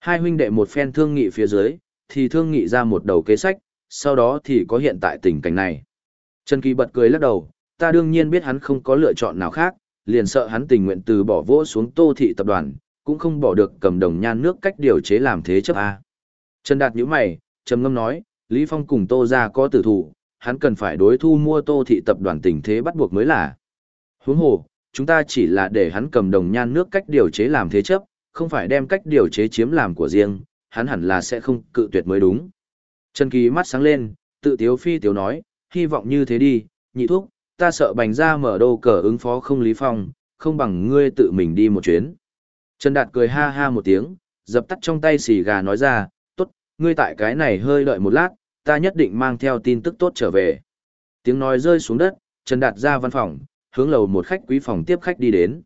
Hai huynh đệ một phen thương nghị phía dưới, thì thương nghị ra một đầu kế sách, sau đó thì có hiện tại tình cảnh này. Trần Kỳ bật cười lắc đầu, ta đương nhiên biết hắn không có lựa chọn nào khác, liền sợ hắn tình nguyện từ bỏ vỗ xuống tô thị tập đoàn, cũng không bỏ được cầm đồng nhan nước cách điều chế làm thế chấp A. Trần Đạt nhíu mày, trầm ngâm nói, Lý Phong cùng tô ra có tử thủ, hắn cần phải đối thu mua tô thị tập đoàn tình thế bắt buộc mới là. Huống hồ, chúng ta chỉ là để hắn cầm đồng nhan nước cách điều chế làm thế chấp, không phải đem cách điều chế chiếm làm của riêng, hắn hẳn là sẽ không cự tuyệt mới đúng. Trần Kỳ mắt sáng lên, tự tiếu phi tiếu nói, hy vọng như thế đi, nhị thúc, ta sợ bành ra mở đô cờ ứng phó không lý phong, không bằng ngươi tự mình đi một chuyến. Trần Đạt cười ha ha một tiếng, dập tắt trong tay xì gà nói ra, tốt, ngươi tại cái này hơi đợi một lát, ta nhất định mang theo tin tức tốt trở về. Tiếng nói rơi xuống đất, Trần Đạt ra văn phòng, hướng lầu một khách quý phòng tiếp khách đi đến.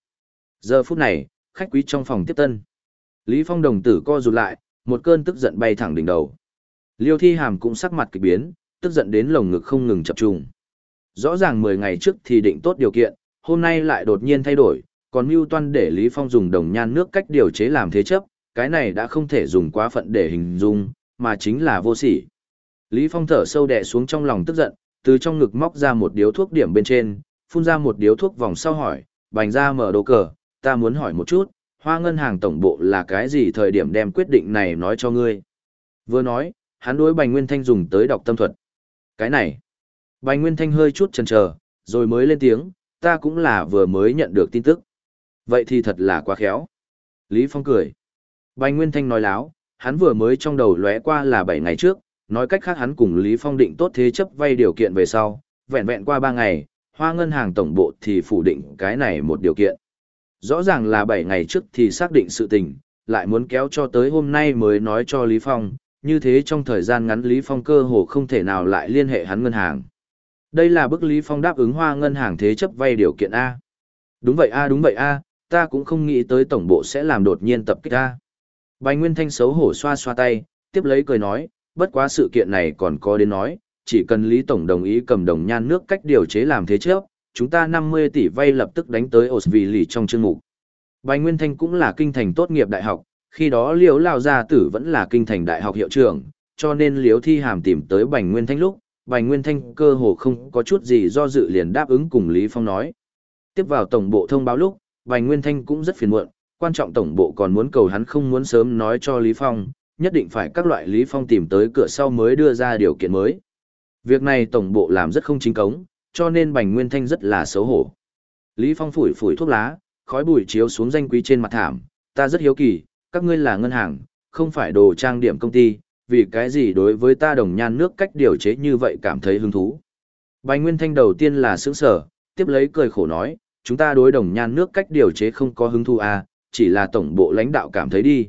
Giờ phút này, khách quý trong phòng tiếp tân. Lý Phong đồng tử co rụt lại, một cơn tức giận bay thẳng đỉnh đầu. Liêu Thi Hàm cũng sắc mặt kỳ biến, tức giận đến lồng ngực không ngừng chập trùng. Rõ ràng 10 ngày trước thì định tốt điều kiện, hôm nay lại đột nhiên thay đổi, còn mưu toan để Lý Phong dùng đồng nhan nước cách điều chế làm thế chấp, cái này đã không thể dùng quá phận để hình dung, mà chính là vô sỉ. Lý Phong thở sâu đè xuống trong lòng tức giận, từ trong ngực móc ra một điếu thuốc điểm bên trên, phun ra một điếu thuốc vòng sau hỏi, bành ra mở đồ cờ, ta muốn hỏi một chút, hoa ngân hàng tổng bộ là cái gì thời điểm đem quyết định này nói cho ngươi. Vừa nói, hắn đối bành nguyên thanh dùng tới đọc tâm thuật. Cái này, bành nguyên thanh hơi chút chần chờ, rồi mới lên tiếng, ta cũng là vừa mới nhận được tin tức. Vậy thì thật là quá khéo. Lý Phong cười. Bành Nguyên Thanh nói láo, hắn vừa mới trong đầu lóe qua là 7 ngày trước, nói cách khác hắn cùng Lý Phong định tốt thế chấp vay điều kiện về sau, vẹn vẹn qua 3 ngày, hoa ngân hàng tổng bộ thì phủ định cái này một điều kiện. Rõ ràng là 7 ngày trước thì xác định sự tình, lại muốn kéo cho tới hôm nay mới nói cho Lý Phong, như thế trong thời gian ngắn Lý Phong cơ hồ không thể nào lại liên hệ hắn ngân hàng. Đây là bức Lý Phong đáp ứng hoa ngân hàng thế chấp vay điều kiện A. Đúng vậy A đúng vậy A, ta cũng không nghĩ tới tổng bộ sẽ làm đột nhiên tập kích ta. Bành Nguyên Thanh xấu hổ xoa xoa tay, tiếp lấy cười nói, bất quá sự kiện này còn có đến nói, chỉ cần Lý Tổng đồng ý cầm đồng nhan nước cách điều chế làm thế trước, chúng ta 50 tỷ vay lập tức đánh tới Osvili trong chương mục. Bành Nguyên Thanh cũng là kinh thành tốt nghiệp đại học, khi đó Liễu Lao Gia Tử vẫn là kinh thành đại học hiệu trưởng, cho nên Liễu Thi Hàm tìm tới Bành Nguyên Thanh lúc, Bành Nguyên Thanh cơ hồ không có chút gì do dự liền đáp ứng cùng Lý Phong nói. Tiếp vào tổng bộ thông báo lúc, Bành Nguyên Thanh cũng rất phiền muộn, quan trọng tổng bộ còn muốn cầu hắn không muốn sớm nói cho Lý Phong, nhất định phải các loại Lý Phong tìm tới cửa sau mới đưa ra điều kiện mới. Việc này tổng bộ làm rất không chính cống, cho nên Bành Nguyên Thanh rất là xấu hổ. Lý Phong phủi phủi thuốc lá, khói bụi chiếu xuống danh quý trên mặt thảm, ta rất hiếu kỳ, các ngươi là ngân hàng, không phải đồ trang điểm công ty, vì cái gì đối với ta đồng nhan nước cách điều chế như vậy cảm thấy hứng thú. Bành Nguyên Thanh đầu tiên là sững sở, tiếp lấy cười khổ nói, chúng ta đối đồng nhan nước cách điều chế không có hứng thú à, chỉ là tổng bộ lãnh đạo cảm thấy đi.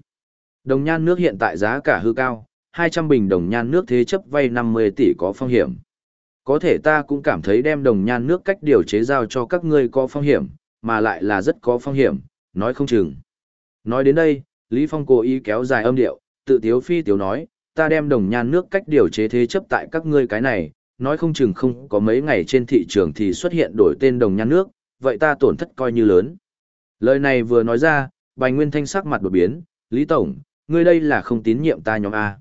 Đồng nhan nước hiện tại giá cả hư cao, 200 bình đồng nhan nước thế chấp vay 50 tỷ có phong hiểm. Có thể ta cũng cảm thấy đem đồng nhan nước cách điều chế giao cho các ngươi có phong hiểm, mà lại là rất có phong hiểm, nói không chừng. Nói đến đây, Lý Phong cố ý kéo dài âm điệu, tự tiếu phi tiếu nói, ta đem đồng nhan nước cách điều chế thế chấp tại các ngươi cái này, nói không chừng không có mấy ngày trên thị trường thì xuất hiện đổi tên đồng nhan nước, vậy ta tổn thất coi như lớn. Lời này vừa nói ra, Bành Nguyên Thanh sắc mặt đột biến, Lý Tổng, ngươi đây là không tín nhiệm ta nhóm A.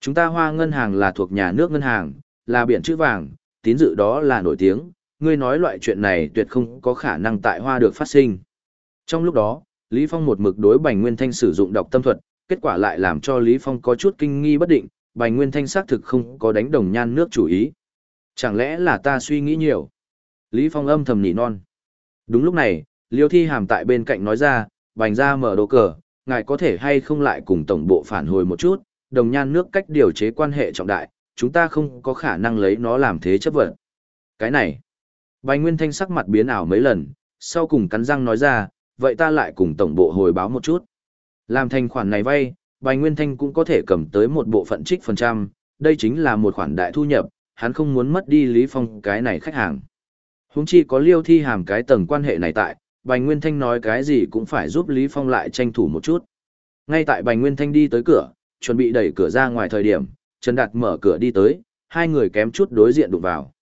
Chúng ta hoa ngân hàng là thuộc nhà nước ngân hàng, là biển chữ vàng, tín dự đó là nổi tiếng, ngươi nói loại chuyện này tuyệt không có khả năng tại hoa được phát sinh. Trong lúc đó, Lý Phong một mực đối Bành Nguyên Thanh sử dụng độc tâm thuật, kết quả lại làm cho Lý Phong có chút kinh nghi bất định, Bành Nguyên Thanh xác thực không có đánh đồng nhan nước chủ ý. Chẳng lẽ là ta suy nghĩ nhiều? Lý Phong âm thầm nỉ non. Đúng lúc này, Liêu Thi Hàm tại bên cạnh nói ra, Bành ra mở đồ cờ, ngài có thể hay không lại cùng tổng bộ phản hồi một chút, đồng nhan nước cách điều chế quan hệ trọng đại, chúng ta không có khả năng lấy nó làm thế chấp vật. Cái này, Bành Nguyên Thanh sắc mặt biến ảo mấy lần, sau cùng cắn răng nói ra, vậy ta lại cùng tổng bộ hồi báo một chút. Làm thành khoản này vay, Bành Nguyên Thanh cũng có thể cầm tới một bộ phận trích phần trăm, đây chính là một khoản đại thu nhập, hắn không muốn mất đi Lý Phong cái này khách hàng. Huống chi có liêu thi hàm cái tầng quan hệ này tại, Bành Nguyên Thanh nói cái gì cũng phải giúp Lý Phong lại tranh thủ một chút. Ngay tại Bành Nguyên Thanh đi tới cửa, chuẩn bị đẩy cửa ra ngoài thời điểm, Trần Đạt mở cửa đi tới, hai người kém chút đối diện đụng vào.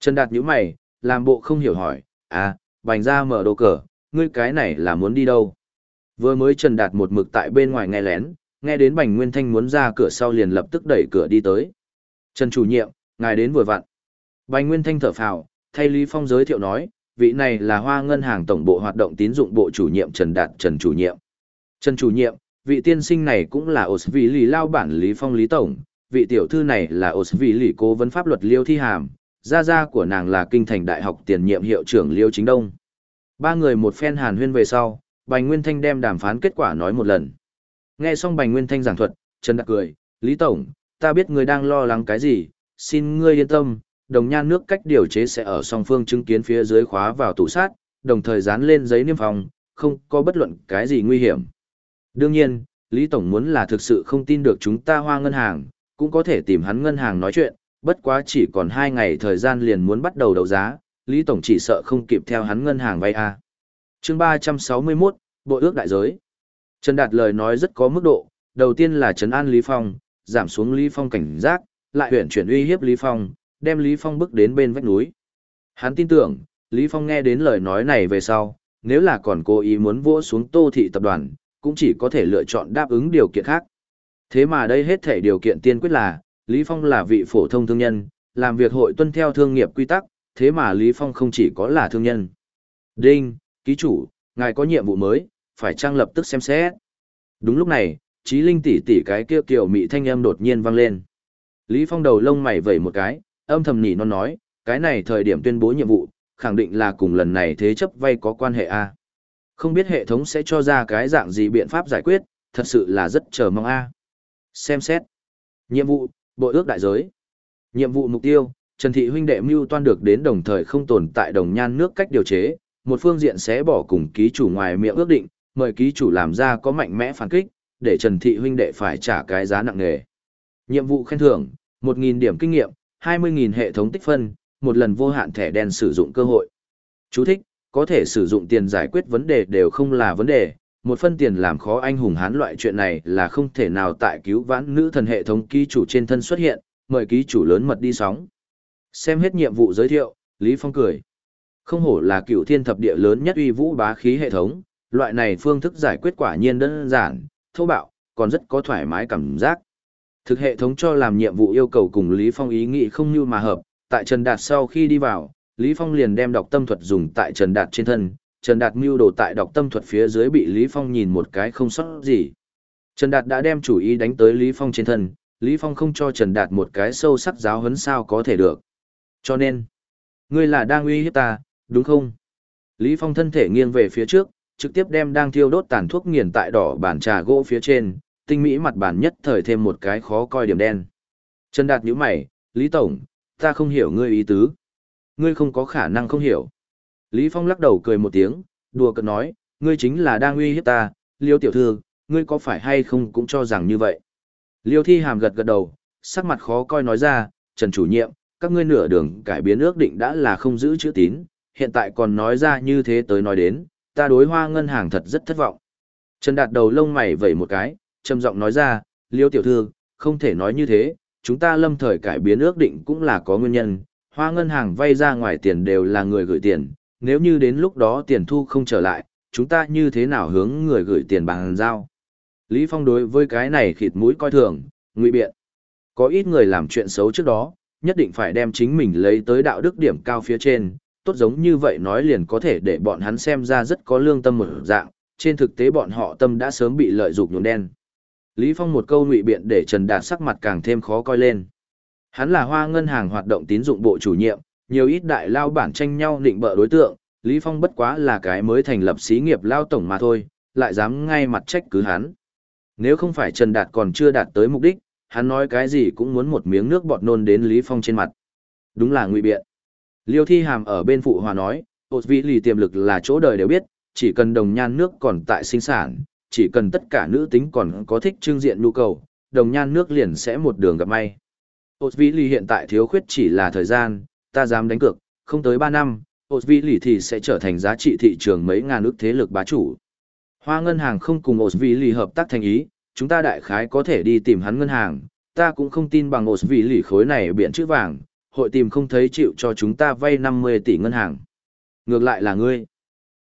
Trần Đạt nhíu mày, làm bộ không hiểu hỏi, à, Bành ra mở đồ cờ, ngươi cái này là muốn đi đâu? Vừa mới Trần Đạt một mực tại bên ngoài nghe lén, nghe đến Bành Nguyên Thanh muốn ra cửa sau liền lập tức đẩy cửa đi tới. Trần chủ nhiệm, ngài đến vừa vặn. Bành Nguyên Thanh thở phào, thay Lý Phong giới thiệu nói, vị này là Hoa Ngân hàng tổng bộ hoạt động tín dụng bộ chủ nhiệm Trần Đạt Trần chủ nhiệm. Trần chủ nhiệm, vị tiên sinh này cũng là Osvi Lý lao bản Lý Phong Lý tổng, vị tiểu thư này là Osvi Lý cố vấn pháp luật Liêu Thi Hàm, gia gia của nàng là kinh thành đại học tiền nhiệm hiệu trưởng Liêu Chính Đông. Ba người một phen hàn huyên về sau, Bành Nguyên Thanh đem đàm phán kết quả nói một lần. Nghe xong Bành Nguyên Thanh giảng thuật, Trần Đạt cười, Lý Tổng, ta biết người đang lo lắng cái gì, xin ngươi yên tâm, đồng nhan nước cách điều chế sẽ ở song phương chứng kiến phía dưới khóa vào tủ sát, đồng thời dán lên giấy niêm phong, không có bất luận cái gì nguy hiểm. Đương nhiên, Lý Tổng muốn là thực sự không tin được chúng ta hoa ngân hàng, cũng có thể tìm hắn ngân hàng nói chuyện, bất quá chỉ còn 2 ngày thời gian liền muốn bắt đầu đấu giá, Lý Tổng chỉ sợ không kịp theo hắn ngân hàng vay a. À. chương 361, Bộ ước đại giới. Trần Đạt lời nói rất có mức độ, đầu tiên là trấn an Lý Phong, giảm xuống Lý Phong cảnh giác, lại huyển chuyển uy hiếp Lý Phong, đem Lý Phong bước đến bên vách núi. Hắn tin tưởng, Lý Phong nghe đến lời nói này về sau, nếu là còn cố ý muốn vỗ xuống Tô thị tập đoàn, cũng chỉ có thể lựa chọn đáp ứng điều kiện khác. Thế mà đây hết thể điều kiện tiên quyết là, Lý Phong là vị phổ thông thương nhân, làm việc hội tuân theo thương nghiệp quy tắc, thế mà Lý Phong không chỉ có là thương nhân. Đinh, ký chủ, ngài có nhiệm vụ mới, phải trang lập tức xem xét. Đúng lúc này, trí linh tỷ tỷ cái kia kiểu mị thanh âm đột nhiên vang lên. Lý Phong đầu lông mày vẩy một cái, âm thầm nhỉ non nói, cái này thời điểm tuyên bố nhiệm vụ, khẳng định là cùng lần này thế chấp vay có quan hệ a. Không biết hệ thống sẽ cho ra cái dạng gì biện pháp giải quyết, thật sự là rất chờ mong a. Xem xét. Nhiệm vụ, bộ ước đại giới. Nhiệm vụ mục tiêu, Trần Thị huynh đệ mưu toan được đến đồng thời không tồn tại đồng nhan nước cách điều chế, một phương diện sẽ bỏ cùng ký chủ ngoài miệng ước định, mời ký chủ làm ra có mạnh mẽ phản kích, để Trần Thị huynh đệ phải trả cái giá nặng nề. Nhiệm vụ khen thưởng, 1.000 điểm kinh nghiệm, 20.000 hệ thống tích phân, một lần vô hạn thẻ đen sử dụng cơ hội. Chú thích, có thể sử dụng tiền giải quyết vấn đề đều không là vấn đề, một phân tiền làm khó anh hùng hán loại chuyện này là không thể nào tại cứu vãn nữ thần hệ thống ký chủ trên thân xuất hiện, mời ký chủ lớn mật đi sóng. Xem hết nhiệm vụ giới thiệu, Lý Phong cười. Không hổ là cựu thiên thập địa lớn nhất uy vũ bá khí hệ thống, loại này phương thức giải quyết quả nhiên đơn giản, thô bạo, còn rất có thoải mái cảm giác. Thực hệ thống cho làm nhiệm vụ yêu cầu cùng Lý Phong ý nghĩ không như mà hợp, tại Trần Đạt sau khi đi vào, Lý Phong liền đem đọc tâm thuật dùng tại Trần Đạt trên thân, Trần Đạt mưu đồ tại đọc tâm thuật phía dưới bị Lý Phong nhìn một cái không sót gì. Trần Đạt đã đem chủ ý đánh tới Lý Phong trên thân, Lý Phong không cho Trần Đạt một cái sâu sắc giáo huấn sao có thể được. Cho nên, ngươi là đang uy hiếp ta, đúng không? Lý Phong thân thể nghiêng về phía trước, trực tiếp đem đang thiêu đốt tàn thuốc nghiền tại đỏ bàn trà gỗ phía trên, tinh mỹ mặt bản nhất thời thêm một cái khó coi điểm đen. Trần Đạt nhíu mày, Lý Tổng, ta không hiểu ngươi ý tứ. Ngươi không có khả năng không hiểu. Lý Phong lắc đầu cười một tiếng, đùa cợt nói, ngươi chính là đang uy hiếp ta, Liêu tiểu thư, ngươi có phải hay không cũng cho rằng như vậy. Liêu thi hàm gật gật đầu, sắc mặt khó coi nói ra, Trần chủ nhiệm, các ngươi nửa đường cải biến ước định đã là không giữ chữ tín, hiện tại còn nói ra như thế tới nói đến, ta đối hoa ngân hàng thật rất thất vọng. Trần Đạt đầu lông mày vẩy một cái, trầm giọng nói ra, Liêu tiểu thư, không thể nói như thế, chúng ta lâm thời cải biến ước định cũng là có nguyên nhân, hoa ngân hàng vay ra ngoài tiền đều là người gửi tiền, nếu như đến lúc đó tiền thu không trở lại, chúng ta như thế nào hướng người gửi tiền bằng giao. Lý Phong đối với cái này khịt mũi coi thường, ngụy biện. Có ít người làm chuyện xấu trước đó, nhất định phải đem chính mình lấy tới đạo đức điểm cao phía trên, tốt giống như vậy nói liền có thể để bọn hắn xem ra rất có lương tâm một dạng, trên thực tế bọn họ tâm đã sớm bị lợi dụng nhuộm đen. Lý Phong một câu ngụy biện để Trần Đạt sắc mặt càng thêm khó coi lên. Hắn là hoa ngân hàng hoạt động tín dụng bộ chủ nhiệm, nhiều ít đại lao bản tranh nhau định bợ đối tượng, Lý Phong bất quá là cái mới thành lập xí nghiệp lao tổng mà thôi, lại dám ngay mặt trách cứ hắn. Nếu không phải Trần Đạt còn chưa đạt tới mục đích, hắn nói cái gì cũng muốn một miếng nước bọt nôn đến Lý Phong trên mặt. Đúng là ngụy biện. Liêu Thi Hàm ở bên phụ hòa nói, ột vị lì tiềm lực là chỗ đời đều biết, chỉ cần đồng nhan nước còn tại sinh sản, chỉ cần tất cả nữ tính còn có thích trưng diện nhu cầu, đồng nhan nước liền sẽ một đường gặp may.Ổn vĩ lì hiện tại thiếu khuyết chỉ là thời gian, ta dám đánh cược, không tới 3 năm, ổn vĩ lì thì sẽ trở thành giá trị thị trường mấy ngàn ước thế lực bá chủ. Hoa ngân hàng không cùng ổn vĩ lì hợp tác thành ý, chúng ta đại khái có thể đi tìm hắn ngân hàng, ta cũng không tin bằng ổn vĩ lì khối này biển chữ vàng, hội tìm không thấy chịu cho chúng ta vay 50 tỷ ngân hàng. Ngược lại là ngươi.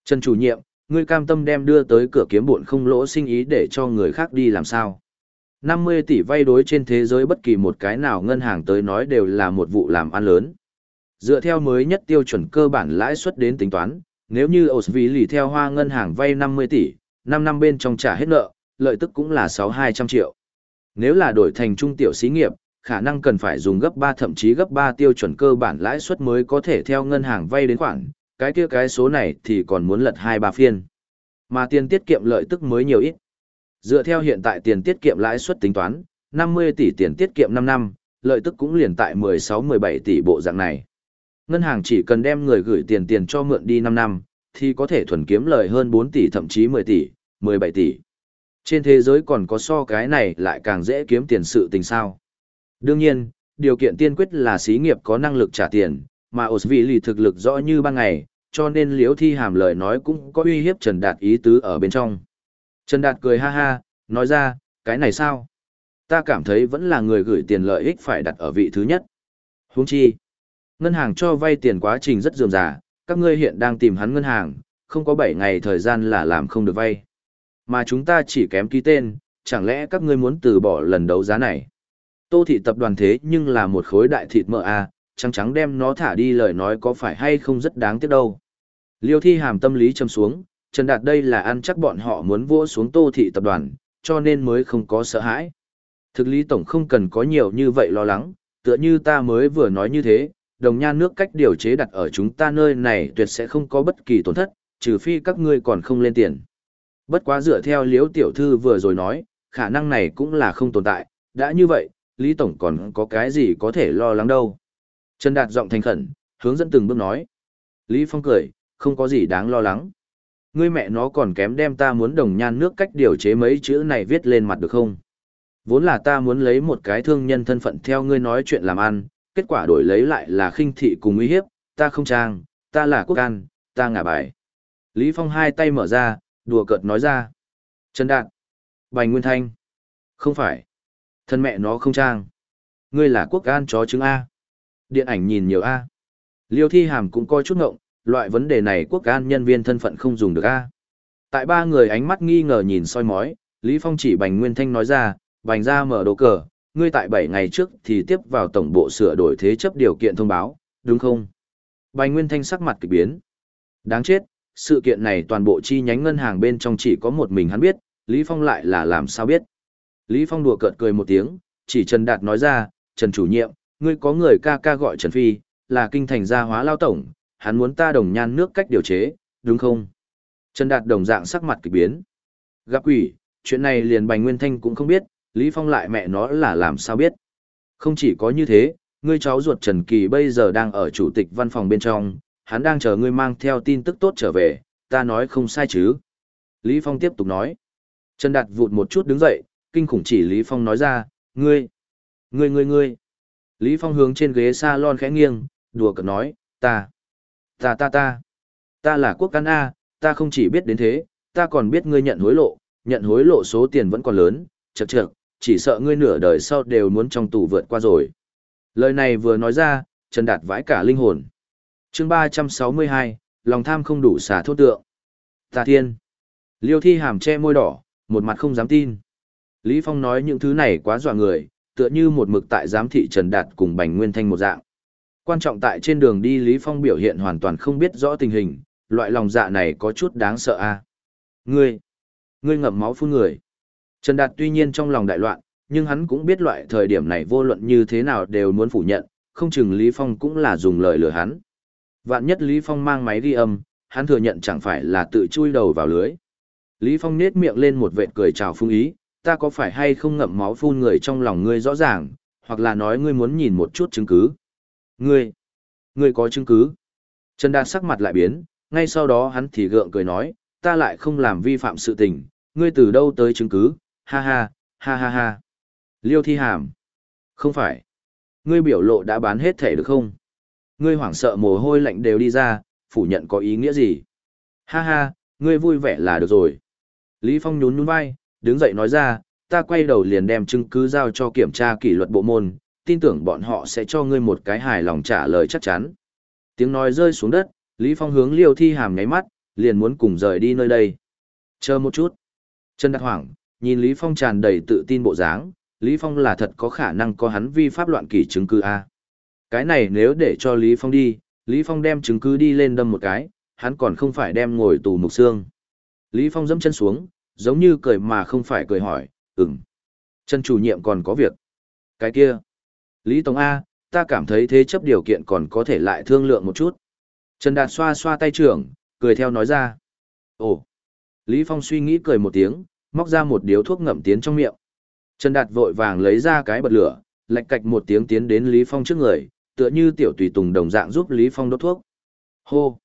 Trần chủ nhiệm, ngươi cam tâm đem đưa tới cửa kiếm bộn không lỗ sinh ý để cho người khác đi làm sao. 50 tỷ vay đối trên thế giới bất kỳ một cái nào ngân hàng tới nói đều là một vụ làm ăn lớn. Dựa theo mới nhất tiêu chuẩn cơ bản lãi suất đến tính toán, nếu như Osvili theo hoa ngân hàng vay 50 tỷ, 5 năm bên trong trả hết nợ, lợi tức cũng là 6-200 triệu. Nếu là đổi thành trung tiểu xí nghiệp, khả năng cần phải dùng gấp 3 thậm chí gấp 3 tiêu chuẩn cơ bản lãi suất mới có thể theo ngân hàng vay đến khoản, cái kia cái số này thì còn muốn lật 2-3 phiên. Mà tiền tiết kiệm lợi tức mới nhiều ít. Dựa theo hiện tại tiền tiết kiệm lãi suất tính toán, 50 tỷ tiền tiết kiệm 5 năm, lợi tức cũng liền tại 16-17 tỷ bộ dạng này. Ngân hàng chỉ cần đem người gửi tiền tiền cho mượn đi 5 năm, thì có thể thuần kiếm lời hơn 4 tỷ thậm chí 10 tỷ, 17 tỷ. Trên thế giới còn có so cái này lại càng dễ kiếm tiền sự tình sao. Đương nhiên, điều kiện tiên quyết là xí nghiệp có năng lực trả tiền, mà Osvili thực lực rõ như ban ngày, cho nên Liễu thi hàm lời nói cũng có uy hiếp Trần Đạt ý tứ ở bên trong. Trần Đạt cười ha ha, nói ra, cái này sao? Ta cảm thấy vẫn là người gửi tiền lợi ích phải đặt ở vị thứ nhất. Huống chi, ngân hàng cho vay tiền quá trình rất dườm rà, các ngươi hiện đang tìm hắn ngân hàng, không có 7 ngày thời gian là làm không được vay. Mà chúng ta chỉ kém ký tên, chẳng lẽ các ngươi muốn từ bỏ lần đấu giá này? Tô thị tập đoàn thế nhưng là một khối đại thịt mỡ à, trắng trắng đem nó thả đi lời nói có phải hay không rất đáng tiếc đâu. Liêu thi hàm tâm lý châm xuống, Trần Đạt đây là ăn chắc bọn họ muốn vua xuống tô thị tập đoàn, cho nên mới không có sợ hãi. Thực lý tổng không cần có nhiều như vậy lo lắng, tựa như ta mới vừa nói như thế, đồng nhan nước cách điều chế đặt ở chúng ta nơi này tuyệt sẽ không có bất kỳ tổn thất, trừ phi các ngươi còn không lên tiền. Bất quá dựa theo liễu tiểu thư vừa rồi nói, khả năng này cũng là không tồn tại, đã như vậy, Lý Tổng còn có cái gì có thể lo lắng đâu. Trần Đạt giọng thành khẩn, hướng dẫn từng bước nói. Lý Phong cười, không có gì đáng lo lắng. Ngươi mẹ nó còn kém đem ta muốn đồng nhan nước cách điều chế mấy chữ này viết lên mặt được không? Vốn là ta muốn lấy một cái thương nhân thân phận theo ngươi nói chuyện làm ăn, kết quả đổi lấy lại là khinh thị cùng uy hiếp, ta không trang, ta là quốc an, ta ngả bài. Lý Phong hai tay mở ra, đùa cợt nói ra. Trần Đạt. Bành Nguyên Thanh. Không phải. Thân mẹ nó không trang. Ngươi là quốc an chó chứng A. Điện ảnh nhìn nhiều A. Liêu thi hàm cũng coi chút ngộng, loại vấn đề này quốc an nhân viên thân phận không dùng được A. Tại ba người ánh mắt nghi ngờ nhìn soi mói, Lý Phong chỉ Bành Nguyên Thanh nói ra, Bành ra mở đồ cờ, ngươi tại 7 ngày trước thì tiếp vào tổng bộ sửa đổi thế chấp điều kiện thông báo, đúng không? Bành Nguyên Thanh sắc mặt kỳ biến. Đáng chết, sự kiện này toàn bộ chi nhánh ngân hàng bên trong chỉ có một mình hắn biết, Lý Phong lại là làm sao biết. Lý Phong đùa cợt cười một tiếng, chỉ Trần Đạt nói ra, Trần chủ nhiệm, ngươi có người ca ca gọi Trần Phi, là kinh thành gia hóa lao tổng, hắn muốn ta đồng nhan nước cách điều chế, đúng không? Trần Đạt đồng dạng sắc mặt kỳ biến. Gặp quỷ, chuyện này liền Bành Nguyên Thanh cũng không biết, Lý Phong lại mẹ nó là làm sao biết. Không chỉ có như thế, ngươi cháu ruột Trần Kỳ bây giờ đang ở chủ tịch văn phòng bên trong, hắn đang chờ ngươi mang theo tin tức tốt trở về, ta nói không sai chứ. Lý Phong tiếp tục nói. Trần Đạt vụt một chút đứng dậy, kinh khủng chỉ Lý Phong nói ra, ngươi, ngươi ngươi ngươi. Lý Phong hướng trên ghế salon khẽ nghiêng, đùa cợt nói, ta, ta ta ta, ta là quốc căn A, ta không chỉ biết đến thế, ta còn biết ngươi nhận hối lộ, nhận hối lộ số tiền vẫn còn lớn, chật chật, chỉ sợ ngươi nửa đời sau đều muốn trong tù vượt qua rồi. Lời này vừa nói ra, Trần Đạt vãi cả linh hồn. chương 362, lòng tham không đủ xả thốt tượng. Tà thiên. Liêu thi hàm che môi đỏ, một mặt không dám tin. Lý Phong nói những thứ này quá dọa người, tựa như một mực tại giám thị Trần Đạt cùng Bành Nguyên Thanh một dạng. Quan trọng tại trên đường đi Lý Phong biểu hiện hoàn toàn không biết rõ tình hình, loại lòng dạ này có chút đáng sợ a. À? Ngươi, ngươi ngậm máu phun người. Trần Đạt tuy nhiên trong lòng đại loạn, nhưng hắn cũng biết loại thời điểm này vô luận như thế nào đều muốn phủ nhận, không chừng Lý Phong cũng là dùng lời lừa hắn. Vạn nhất Lý Phong mang máy ghi âm, hắn thừa nhận chẳng phải là tự chui đầu vào lưới. Lý Phong nết miệng lên một vệt cười chào phung ý, ta có phải hay không ngậm máu phun người trong lòng ngươi rõ ràng, hoặc là nói ngươi muốn nhìn một chút chứng cứ. Ngươi, ngươi có chứng cứ. Trần Đạt sắc mặt lại biến, ngay sau đó hắn thì gượng cười nói, ta lại không làm vi phạm sự tình, ngươi từ đâu tới chứng cứ, ha ha, ha ha ha. Liêu thi hàm. Không phải. Ngươi biểu lộ đã bán hết thể được không? Ngươi hoảng sợ mồ hôi lạnh đều đi ra, phủ nhận có ý nghĩa gì? Ha ha, ngươi vui vẻ là được rồi. Lý Phong nhún nhún vai, đứng dậy nói ra, ta quay đầu liền đem chứng cứ giao cho kiểm tra kỷ luật bộ môn, tin tưởng bọn họ sẽ cho ngươi một cái hài lòng trả lời chắc chắn. Tiếng nói rơi xuống đất, Lý Phong hướng Liêu Thi Hàm nháy mắt, liền muốn cùng rời đi nơi đây. Chờ một chút. Trần Đạt Hoảng, nhìn Lý Phong tràn đầy tự tin bộ dáng, Lý Phong là thật có khả năng có hắn vi pháp loạn kỷ chứng cứ A. Cái này nếu để cho Lý Phong đi, Lý Phong đem chứng cứ đi lên đâm một cái, hắn còn không phải đem ngồi tù mục xương. Lý Phong dẫm chân xuống, giống như cười mà không phải cười hỏi, ừm. Trần chủ nhiệm còn có việc. Cái kia. Lý Tống A, ta cảm thấy thế chấp điều kiện còn có thể lại thương lượng một chút. Trần Đạt xoa xoa tay trưởng, cười theo nói ra. Ồ. Lý Phong suy nghĩ cười một tiếng, móc ra một điếu thuốc ngậm tiến trong miệng. Trần Đạt vội vàng lấy ra cái bật lửa, lạch cạch một tiếng tiến đến Lý Phong trước người, tựa như tiểu tùy tùng đồng dạng giúp Lý Phong đốt thuốc. Hô!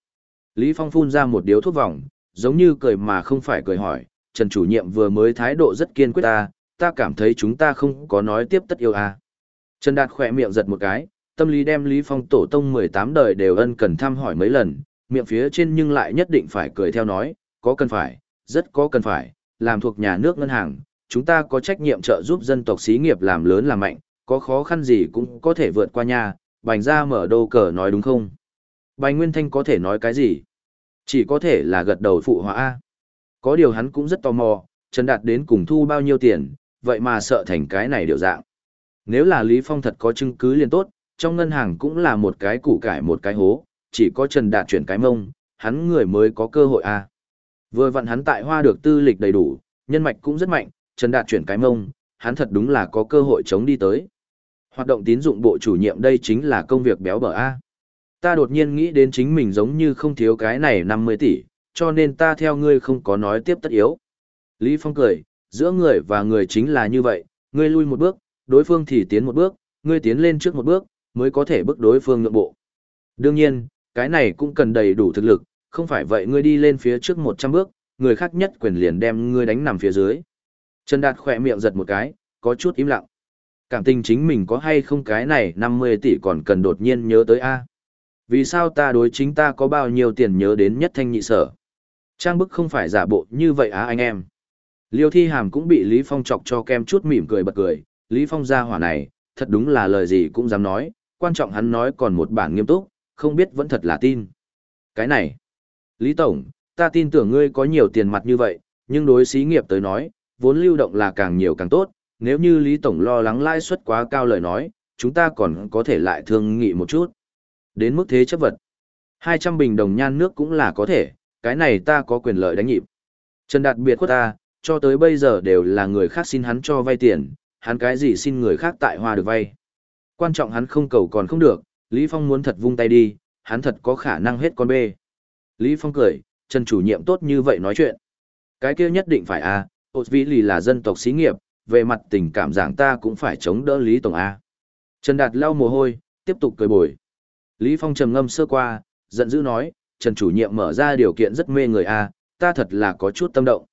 Lý Phong phun ra một điếu thuốc vòng, giống như cười mà không phải cười hỏi, Trần chủ nhiệm vừa mới thái độ rất kiên quyết ta, ta cảm thấy chúng ta không có nói tiếp tất yêu à. Trần Đạt khỏe miệng giật một cái, tâm lý đem Lý Phong tổ tông 18 đời đều ân cần thăm hỏi mấy lần, miệng phía trên nhưng lại nhất định phải cười theo nói, có cần phải, rất có cần phải, làm thuộc nhà nước ngân hàng, chúng ta có trách nhiệm trợ giúp dân tộc xí nghiệp làm lớn làm mạnh, có khó khăn gì cũng có thể vượt qua nhà, bành ra mở đô cờ nói đúng không? Bành Nguyên Thanh có thể nói cái gì? Chỉ có thể là gật đầu phụ họa A. Có điều hắn cũng rất tò mò, Trần Đạt đến cùng thu bao nhiêu tiền, vậy mà sợ thành cái này điều dạng. Nếu là Lý Phong thật có chứng cứ liền tốt, trong ngân hàng cũng là một cái củ cải một cái hố, chỉ có Trần Đạt chuyển cái mông, hắn người mới có cơ hội A. Vừa vặn hắn tại hoa được tư lịch đầy đủ, nhân mạch cũng rất mạnh, Trần Đạt chuyển cái mông, hắn thật đúng là có cơ hội chống đi tới. Hoạt động tín dụng bộ chủ nhiệm đây chính là công việc béo bở A. Ta đột nhiên nghĩ đến chính mình giống như không thiếu cái này 50 tỷ, cho nên ta theo ngươi không có nói tiếp tất yếu. Lý Phong cười, giữa người và người chính là như vậy, ngươi lui một bước, đối phương thì tiến một bước, ngươi tiến lên trước một bước, mới có thể bước đối phương nhượng bộ. Đương nhiên, cái này cũng cần đầy đủ thực lực, không phải vậy ngươi đi lên phía trước 100 bước, người khác nhất quyền liền đem ngươi đánh nằm phía dưới. Trần Đạt khỏe miệng giật một cái, có chút im lặng. Cảm tình chính mình có hay không cái này 50 tỷ còn cần đột nhiên nhớ tới A. Vì sao ta đối chính ta có bao nhiêu tiền nhớ đến nhất thanh nhị sở? Trang bức không phải giả bộ như vậy á anh em. Liêu thi hàm cũng bị Lý Phong chọc cho kem chút mỉm cười bật cười. Lý Phong ra hỏa này, thật đúng là lời gì cũng dám nói, quan trọng hắn nói còn một bản nghiêm túc, không biết vẫn thật là tin. Cái này, Lý Tổng, ta tin tưởng ngươi có nhiều tiền mặt như vậy, nhưng đối xí nghiệp tới nói, vốn lưu động là càng nhiều càng tốt, nếu như Lý Tổng lo lắng lãi suất quá cao lời nói, chúng ta còn có thể lại thương nghị một chút. Đến mức thế chấp vật. 200 bình đồng nhan nước cũng là có thể, cái này ta có quyền lợi đánh nhịp. Trần Đạt biệt khuất ta, cho tới bây giờ đều là người khác xin hắn cho vay tiền, hắn cái gì xin người khác tại hoa được vay. Quan trọng hắn không cầu còn không được, Lý Phong muốn thật vung tay đi, hắn thật có khả năng hết con bê. Lý Phong cười, Trần chủ nhiệm tốt như vậy nói chuyện. Cái kia nhất định phải à, ột vĩ lì là dân tộc xí nghiệp, về mặt tình cảm giảng ta cũng phải chống đỡ Lý Tổng A. Trần Đạt lau mồ hôi, tiếp tục cười bồi. Lý Phong trầm ngâm sơ qua, giận dữ nói, Trần chủ nhiệm mở ra điều kiện rất mê người A, ta thật là có chút tâm động.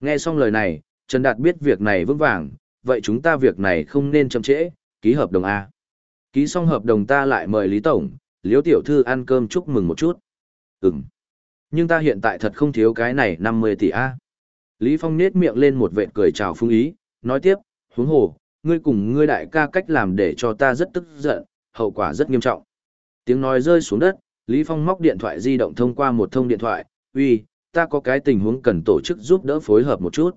Nghe xong lời này, Trần Đạt biết việc này vững vàng, vậy chúng ta việc này không nên chậm trễ, ký hợp đồng A. Ký xong hợp đồng ta lại mời Lý Tổng, Liễu Tiểu Thư ăn cơm chúc mừng một chút. Ừm. Nhưng ta hiện tại thật không thiếu cái này 50 tỷ A. Lý Phong nết miệng lên một vệt cười chào Phương ý, nói tiếp, huống hồ, ngươi cùng ngươi đại ca cách làm để cho ta rất tức giận, hậu quả rất nghiêm trọng. Tiếng nói rơi xuống đất, Lý Phong móc điện thoại di động thông qua một thông điện thoại, uy, ta có cái tình huống cần tổ chức giúp đỡ phối hợp một chút.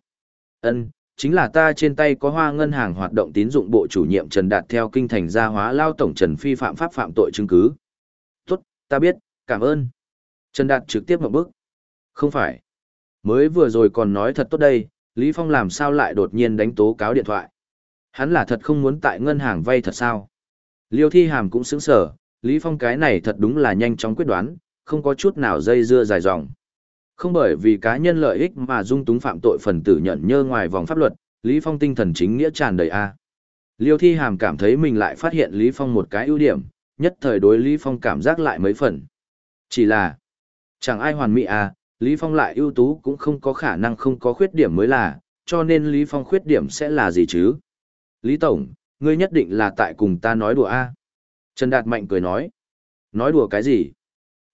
Ân, chính là ta trên tay có hoa ngân hàng hoạt động tín dụng bộ chủ nhiệm Trần Đạt theo kinh thành gia hóa lao tổng Trần Phi phạm pháp phạm tội chứng cứ. Tốt, ta biết, cảm ơn. Trần Đạt trực tiếp một bước. Không phải. Mới vừa rồi còn nói thật tốt đây, Lý Phong làm sao lại đột nhiên đánh tố cáo điện thoại. Hắn là thật không muốn tại ngân hàng vay thật sao. Liêu Thi Hàm cũng sững sờ, Lý Phong cái này thật đúng là nhanh chóng quyết đoán, không có chút nào dây dưa dài dòng. Không bởi vì cá nhân lợi ích mà dung túng phạm tội phần tử nhận nhơ ngoài vòng pháp luật, Lý Phong tinh thần chính nghĩa tràn đầy A. Liêu Thi Hàm cảm thấy mình lại phát hiện Lý Phong một cái ưu điểm, nhất thời đối Lý Phong cảm giác lại mấy phần. Chỉ là, chẳng ai hoàn mỹ A, Lý Phong lại ưu tú cũng không có khả năng không có khuyết điểm mới là, cho nên Lý Phong khuyết điểm sẽ là gì chứ? Lý Tổng, ngươi nhất định là tại cùng ta nói đùa a Trần Đạt Mạnh cười nói. Nói đùa cái gì?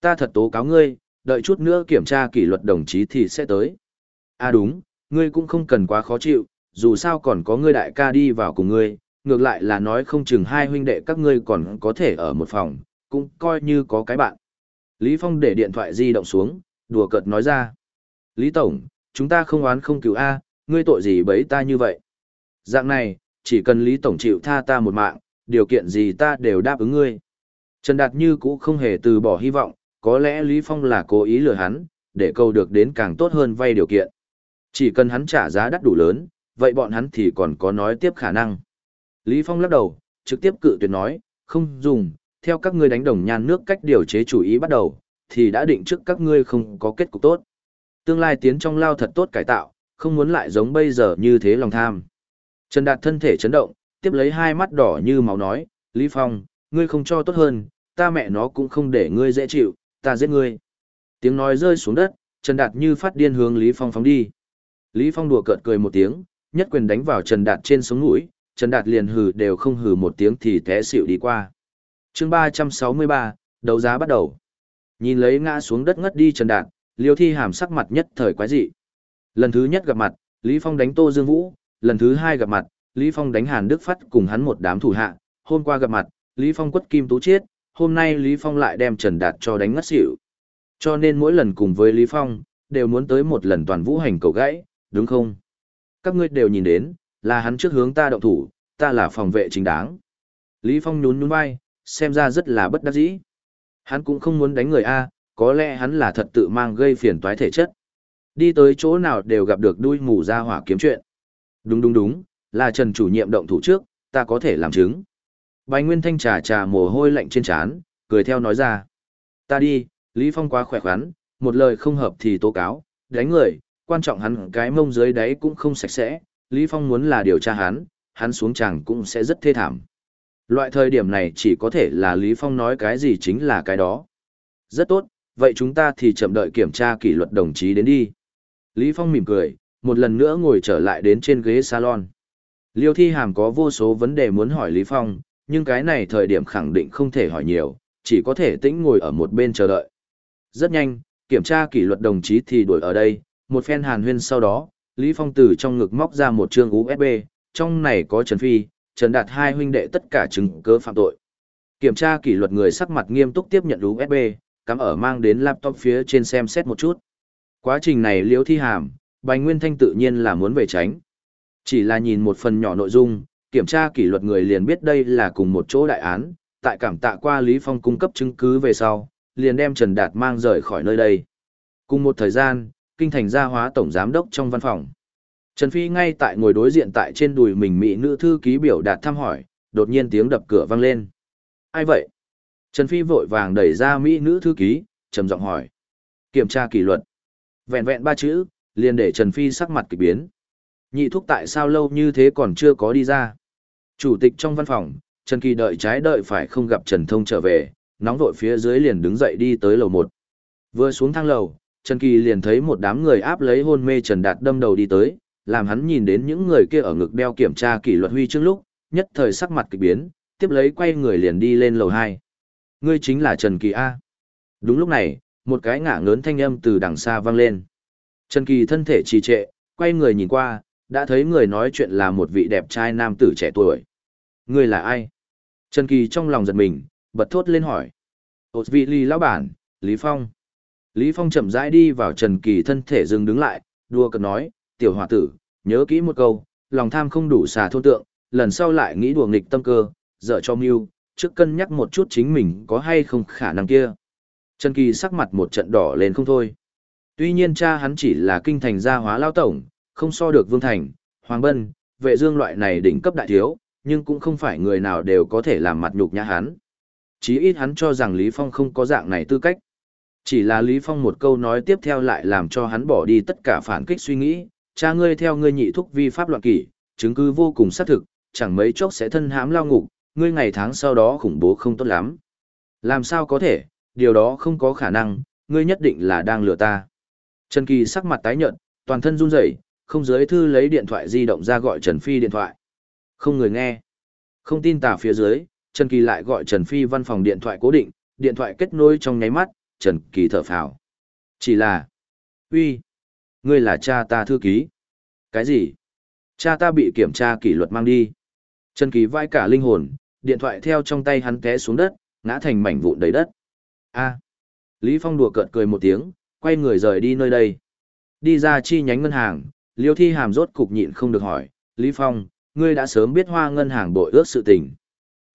Ta thật tố cáo ngươi, đợi chút nữa kiểm tra kỷ luật đồng chí thì sẽ tới. À đúng, ngươi cũng không cần quá khó chịu, dù sao còn có ngươi đại ca đi vào cùng ngươi, ngược lại là nói không chừng hai huynh đệ các ngươi còn có thể ở một phòng, cũng coi như có cái bạn. Lý Phong để điện thoại di động xuống, đùa cợt nói ra. Lý Tổng, chúng ta không oán không cứu A, ngươi tội gì bấy ta như vậy? Dạng này, chỉ cần Lý Tổng chịu tha ta một mạng, điều kiện gì ta đều đáp ứng ngươi. Trần Đạt Như cũng không hề từ bỏ hy vọng, có lẽ Lý Phong là cố ý lừa hắn, để câu được đến càng tốt hơn vay điều kiện. Chỉ cần hắn trả giá đắt đủ lớn, vậy bọn hắn thì còn có nói tiếp khả năng. Lý Phong lắc đầu, trực tiếp cự tuyệt nói, không dùng, theo các ngươi đánh đồng nhan nước cách điều chế chủ ý bắt đầu, thì đã định trước các ngươi không có kết cục tốt. Tương lai tiến trong lao thật tốt cải tạo, không muốn lại giống bây giờ như thế lòng tham. Trần Đạt thân thể chấn động, tiếp lấy hai mắt đỏ như máu nói, Lý Phong, ngươi không cho tốt hơn, ta mẹ nó cũng không để ngươi dễ chịu, ta giết ngươi. Tiếng nói rơi xuống đất, Trần Đạt như phát điên hướng Lý Phong phóng đi. Lý Phong đùa cợt cười một tiếng, nhất quyền đánh vào Trần Đạt trên sống mũi, Trần Đạt liền hừ đều không hừ một tiếng thì té xỉu đi qua. Chương 363, đấu giá bắt đầu. Nhìn lấy ngã xuống đất ngất đi Trần Đạt, Liêu Thi Hàm sắc mặt nhất thời quái dị. Lần thứ nhất gặp mặt, Lý Phong đánh Tô Dương Vũ, lần thứ hai gặp mặt, Lý Phong đánh Hàn Đức Phát cùng hắn một đám thủ hạ, hôm qua gặp mặt, Lý Phong quất kim tú chiết, hôm nay Lý Phong lại đem Trần Đạt cho đánh ngất xỉu. Cho nên mỗi lần cùng với Lý Phong, đều muốn tới một lần toàn vũ hành cầu gãy, đúng không? Các ngươi đều nhìn đến, là hắn trước hướng ta động thủ, ta là phòng vệ chính đáng. Lý Phong nhún nhún vai, xem ra rất là bất đắc dĩ. Hắn cũng không muốn đánh người A, có lẽ hắn là thật tự mang gây phiền toái thể chất. Đi tới chỗ nào đều gặp được đuôi mù ra hỏa kiếm chuyện. Đúng đúng đúng, là Trần chủ nhiệm động thủ trước, ta có thể làm chứng. Bạch Nguyên Thanh trà trà mồ hôi lạnh trên trán, cười theo nói ra. Ta đi, Lý Phong quá khỏe khoắn, một lời không hợp thì tố cáo, đánh người, quan trọng hắn cái mông dưới đáy cũng không sạch sẽ, Lý Phong muốn là điều tra hắn, hắn xuống chàng cũng sẽ rất thê thảm. Loại thời điểm này chỉ có thể là Lý Phong nói cái gì chính là cái đó. Rất tốt, vậy chúng ta thì chậm đợi kiểm tra kỷ luật đồng chí đến đi. Lý Phong mỉm cười, một lần nữa ngồi trở lại đến trên ghế salon. Liêu Thi Hàm có vô số vấn đề muốn hỏi Lý Phong, nhưng cái này thời điểm khẳng định không thể hỏi nhiều, chỉ có thể tĩnh ngồi ở một bên chờ đợi. Rất nhanh, kiểm tra kỷ luật đồng chí thì đuổi ở đây, một phen hàn huyên sau đó, Lý Phong từ trong ngực móc ra một chương USB, trong này có Trần Phi, Trần Đạt hai huynh đệ tất cả chứng cứ phạm tội. Kiểm tra kỷ luật người sắc mặt nghiêm túc tiếp nhận USB, cắm ở mang đến laptop phía trên xem xét một chút. Quá trình này liễu thi hàm, Bành Nguyên Thanh tự nhiên là muốn về tránh. Chỉ là nhìn một phần nhỏ nội dung, kiểm tra kỷ luật người liền biết đây là cùng một chỗ đại án, tại cảm tạ qua Lý Phong cung cấp chứng cứ về sau, liền đem Trần Đạt mang rời khỏi nơi đây. Cùng một thời gian, kinh thành gia hóa tổng giám đốc trong văn phòng. Trần Phi ngay tại ngồi đối diện tại trên đùi mình mỹ nữ thư ký biểu đạt thăm hỏi, đột nhiên tiếng đập cửa vang lên. Ai vậy? Trần Phi vội vàng đẩy ra mỹ nữ thư ký, trầm giọng hỏi. Kiểm tra kỷ luật. Vẹn vẹn ba chữ, liền để Trần Phi sắc mặt kỳ biến. Nhị thúc tại sao lâu như thế còn chưa có đi ra? Chủ tịch trong văn phòng, Trần Kỳ đợi trái đợi phải không gặp Trần Thông trở về, nóng vội phía dưới liền đứng dậy đi tới lầu một. Vừa xuống thang lầu, Trần Kỳ liền thấy một đám người áp lấy hôn mê Trần Đạt đâm đầu đi tới, làm hắn nhìn đến những người kia ở ngực đeo kiểm tra kỷ luật huy chương lúc, nhất thời sắc mặt kỳ biến, tiếp lấy quay người liền đi lên lầu 2. Ngươi chính là Trần Kỳ A. Đúng lúc này, một cái ngả ngớn thanh âm từ đằng xa vang lên. Trần Kỳ thân thể trì trệ, quay người nhìn qua, đã thấy người nói chuyện là một vị đẹp trai nam tử trẻ tuổi. người là ai? Trần Kỳ trong lòng giật mình, bật thốt lên hỏi. Ôt vị Lý lão bản, Lý Phong. Lý Phong chậm rãi đi vào Trần Kỳ thân thể dừng đứng lại, đua cợt nói, tiểu hòa tử, nhớ kỹ một câu, lòng tham không đủ xà thôn tượng, lần sau lại nghĩ đùa nghịch tâm cơ, dở cho mưu, trước cân nhắc một chút chính mình có hay không khả năng kia. Trần Kỳ sắc mặt một trận đỏ lên không thôi. Tuy nhiên cha hắn chỉ là kinh thành gia hóa lao tổng, không so được Vương Thành, Hoàng Bân, vệ dương loại này đỉnh cấp đại thiếu, nhưng cũng không phải người nào đều có thể làm mặt nhục nhã hắn. Chí ít hắn cho rằng Lý Phong không có dạng này tư cách. Chỉ là Lý Phong một câu nói tiếp theo lại làm cho hắn bỏ đi tất cả phản kích suy nghĩ, cha ngươi theo ngươi nhị thúc vi pháp loạn kỷ, chứng cứ vô cùng xác thực, chẳng mấy chốc sẽ thân hãm lao ngục, ngươi ngày tháng sau đó khủng bố không tốt lắm. Làm sao có thể, điều đó không có khả năng, ngươi nhất định là đang lừa ta. Trần Kỳ sắc mặt tái nhợt, toàn thân run rẩy, không giới thư lấy điện thoại di động ra gọi Trần Phi điện thoại. Không người nghe. Không tin tả phía dưới, Trần Kỳ lại gọi Trần Phi văn phòng điện thoại cố định, điện thoại kết nối trong nháy mắt, Trần Kỳ thở phào. Chỉ là, uy, ngươi là cha ta thư ký. Cái gì? Cha ta bị kiểm tra kỷ luật mang đi. Trần Kỳ vai cả linh hồn, điện thoại theo trong tay hắn té xuống đất, ngã thành mảnh vụn đầy đất. A. Lý Phong đùa cợt cười một tiếng, quay người rời đi nơi đây. Đi ra chi nhánh ngân hàng, Liêu Thi Hàm rốt cục nhịn không được hỏi, Lý Phong, ngươi đã sớm biết hoa ngân hàng bội ước sự tình.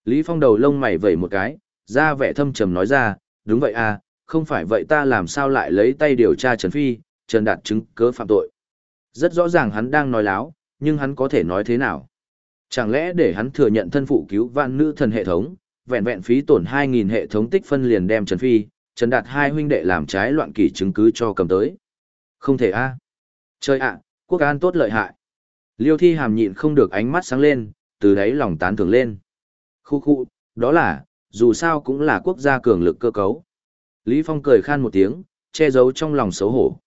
Lý Phong đầu lông mày vẩy một cái, ra vẻ thâm trầm nói ra, đúng vậy à, không phải vậy ta làm sao lại lấy tay điều tra Trần Phi, Trần Đạt chứng cớ phạm tội. Rất rõ ràng hắn đang nói láo, nhưng hắn có thể nói thế nào? Chẳng lẽ để hắn thừa nhận thân phụ cứu vạn nữ thần hệ thống, vẹn vẹn phí tổn 2.000 hệ thống tích phân liền đem Trần Phi, Trần Đạt hai huynh đệ làm trái loạn kỷ chứng cứ cho cầm tới. Không thể a à. Chơi ạ, quốc an tốt lợi hại. Liêu thi hàm nhịn không được ánh mắt sáng lên, từ đấy lòng tán thưởng lên. Khu khu, đó là, dù sao cũng là quốc gia cường lực cơ cấu. Lý Phong cười khan một tiếng, che giấu trong lòng xấu hổ.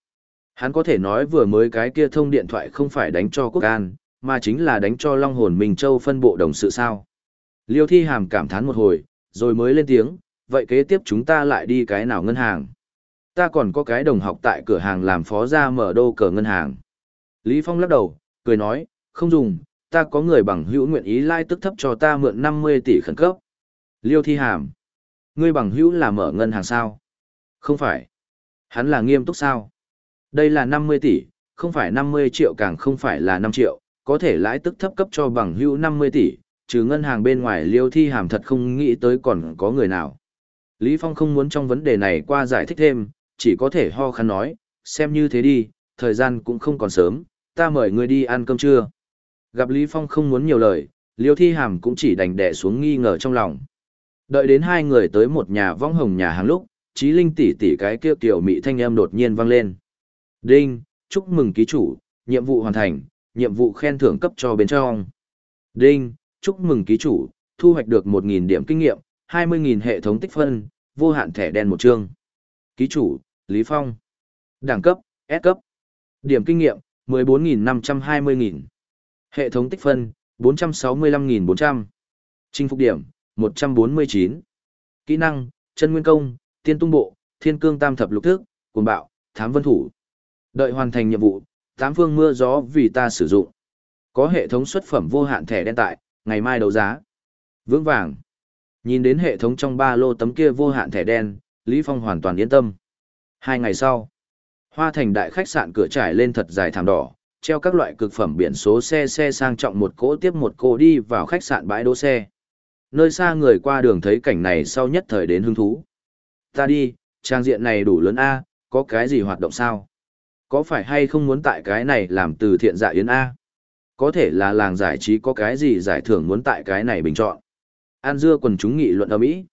Hắn có thể nói vừa mới cái kia thông điện thoại không phải đánh cho quốc an, mà chính là đánh cho Long Hồn Minh Châu phân bộ đồng sự sao. Liêu Thi Hàm cảm thán một hồi, rồi mới lên tiếng, vậy kế tiếp chúng ta lại đi cái nào ngân hàng? Ta còn có cái đồng học tại cửa hàng làm phó ra mở đô cờ ngân hàng. Lý Phong lắc đầu, cười nói, không dùng, ta có người bằng hữu nguyện ý lai tức thấp cho ta mượn 50 tỷ khẩn cấp. Liêu Thi Hàm, ngươi bằng hữu là mở ngân hàng sao? Không phải. Hắn là nghiêm túc sao? Đây là 50 tỷ, không phải 50 triệu càng không phải là 5 triệu, có thể lãi tức thấp cấp cho bằng hữu 50 tỷ, trừ ngân hàng bên ngoài liêu thi hàm thật không nghĩ tới còn có người nào. Lý Phong không muốn trong vấn đề này qua giải thích thêm, chỉ có thể ho khăn nói, xem như thế đi, thời gian cũng không còn sớm, ta mời ngươi đi ăn cơm trưa. Gặp Lý Phong không muốn nhiều lời, liêu thi hàm cũng chỉ đành đẻ xuống nghi ngờ trong lòng. Đợi đến hai người tới một nhà vong hồng nhà hàng lúc, Chí linh tỷ tỷ cái kia tiểu mị thanh âm đột nhiên vang lên. Đinh, chúc mừng ký chủ, nhiệm vụ hoàn thành, nhiệm vụ khen thưởng cấp cho bên trong. Đinh, chúc mừng ký chủ, thu hoạch được 1.000 điểm kinh nghiệm, 20.000 hệ thống tích phân, vô hạn thẻ đen một chương. Ký chủ, Lý Phong. Đẳng cấp, S cấp. Điểm kinh nghiệm, 14.520.000. Hệ thống tích phân, 465.400. Chinh phục điểm, 149. Kỹ năng, chân nguyên công, tiên tung bộ, thiên cương tam thập lục thức, cuồng bạo, thám vân thủ. Đợi hoàn thành nhiệm vụ, tám phương mưa gió vì ta sử dụng. Có hệ thống xuất phẩm vô hạn thẻ đen tại, ngày mai đấu giá. Vững vàng. Nhìn đến hệ thống trong ba lô tấm kia vô hạn thẻ đen, Lý Phong hoàn toàn yên tâm. Hai ngày sau, Hoa Thành đại khách sạn cửa trải lên thật dài thảm đỏ, treo các loại cực phẩm biển số xe xe sang trọng một cỗ tiếp một cỗ đi vào khách sạn bãi đỗ xe. Nơi xa người qua đường thấy cảnh này sau nhất thời đến hứng thú. Ta đi, trang diện này đủ lớn A, có cái gì hoạt động sao? Có phải hay không muốn tại cái này làm từ thiện dạ yến A? Có thể là làng giải trí có cái gì giải thưởng muốn tại cái này bình chọn. An dưa quần chúng nghị luận ở Mỹ.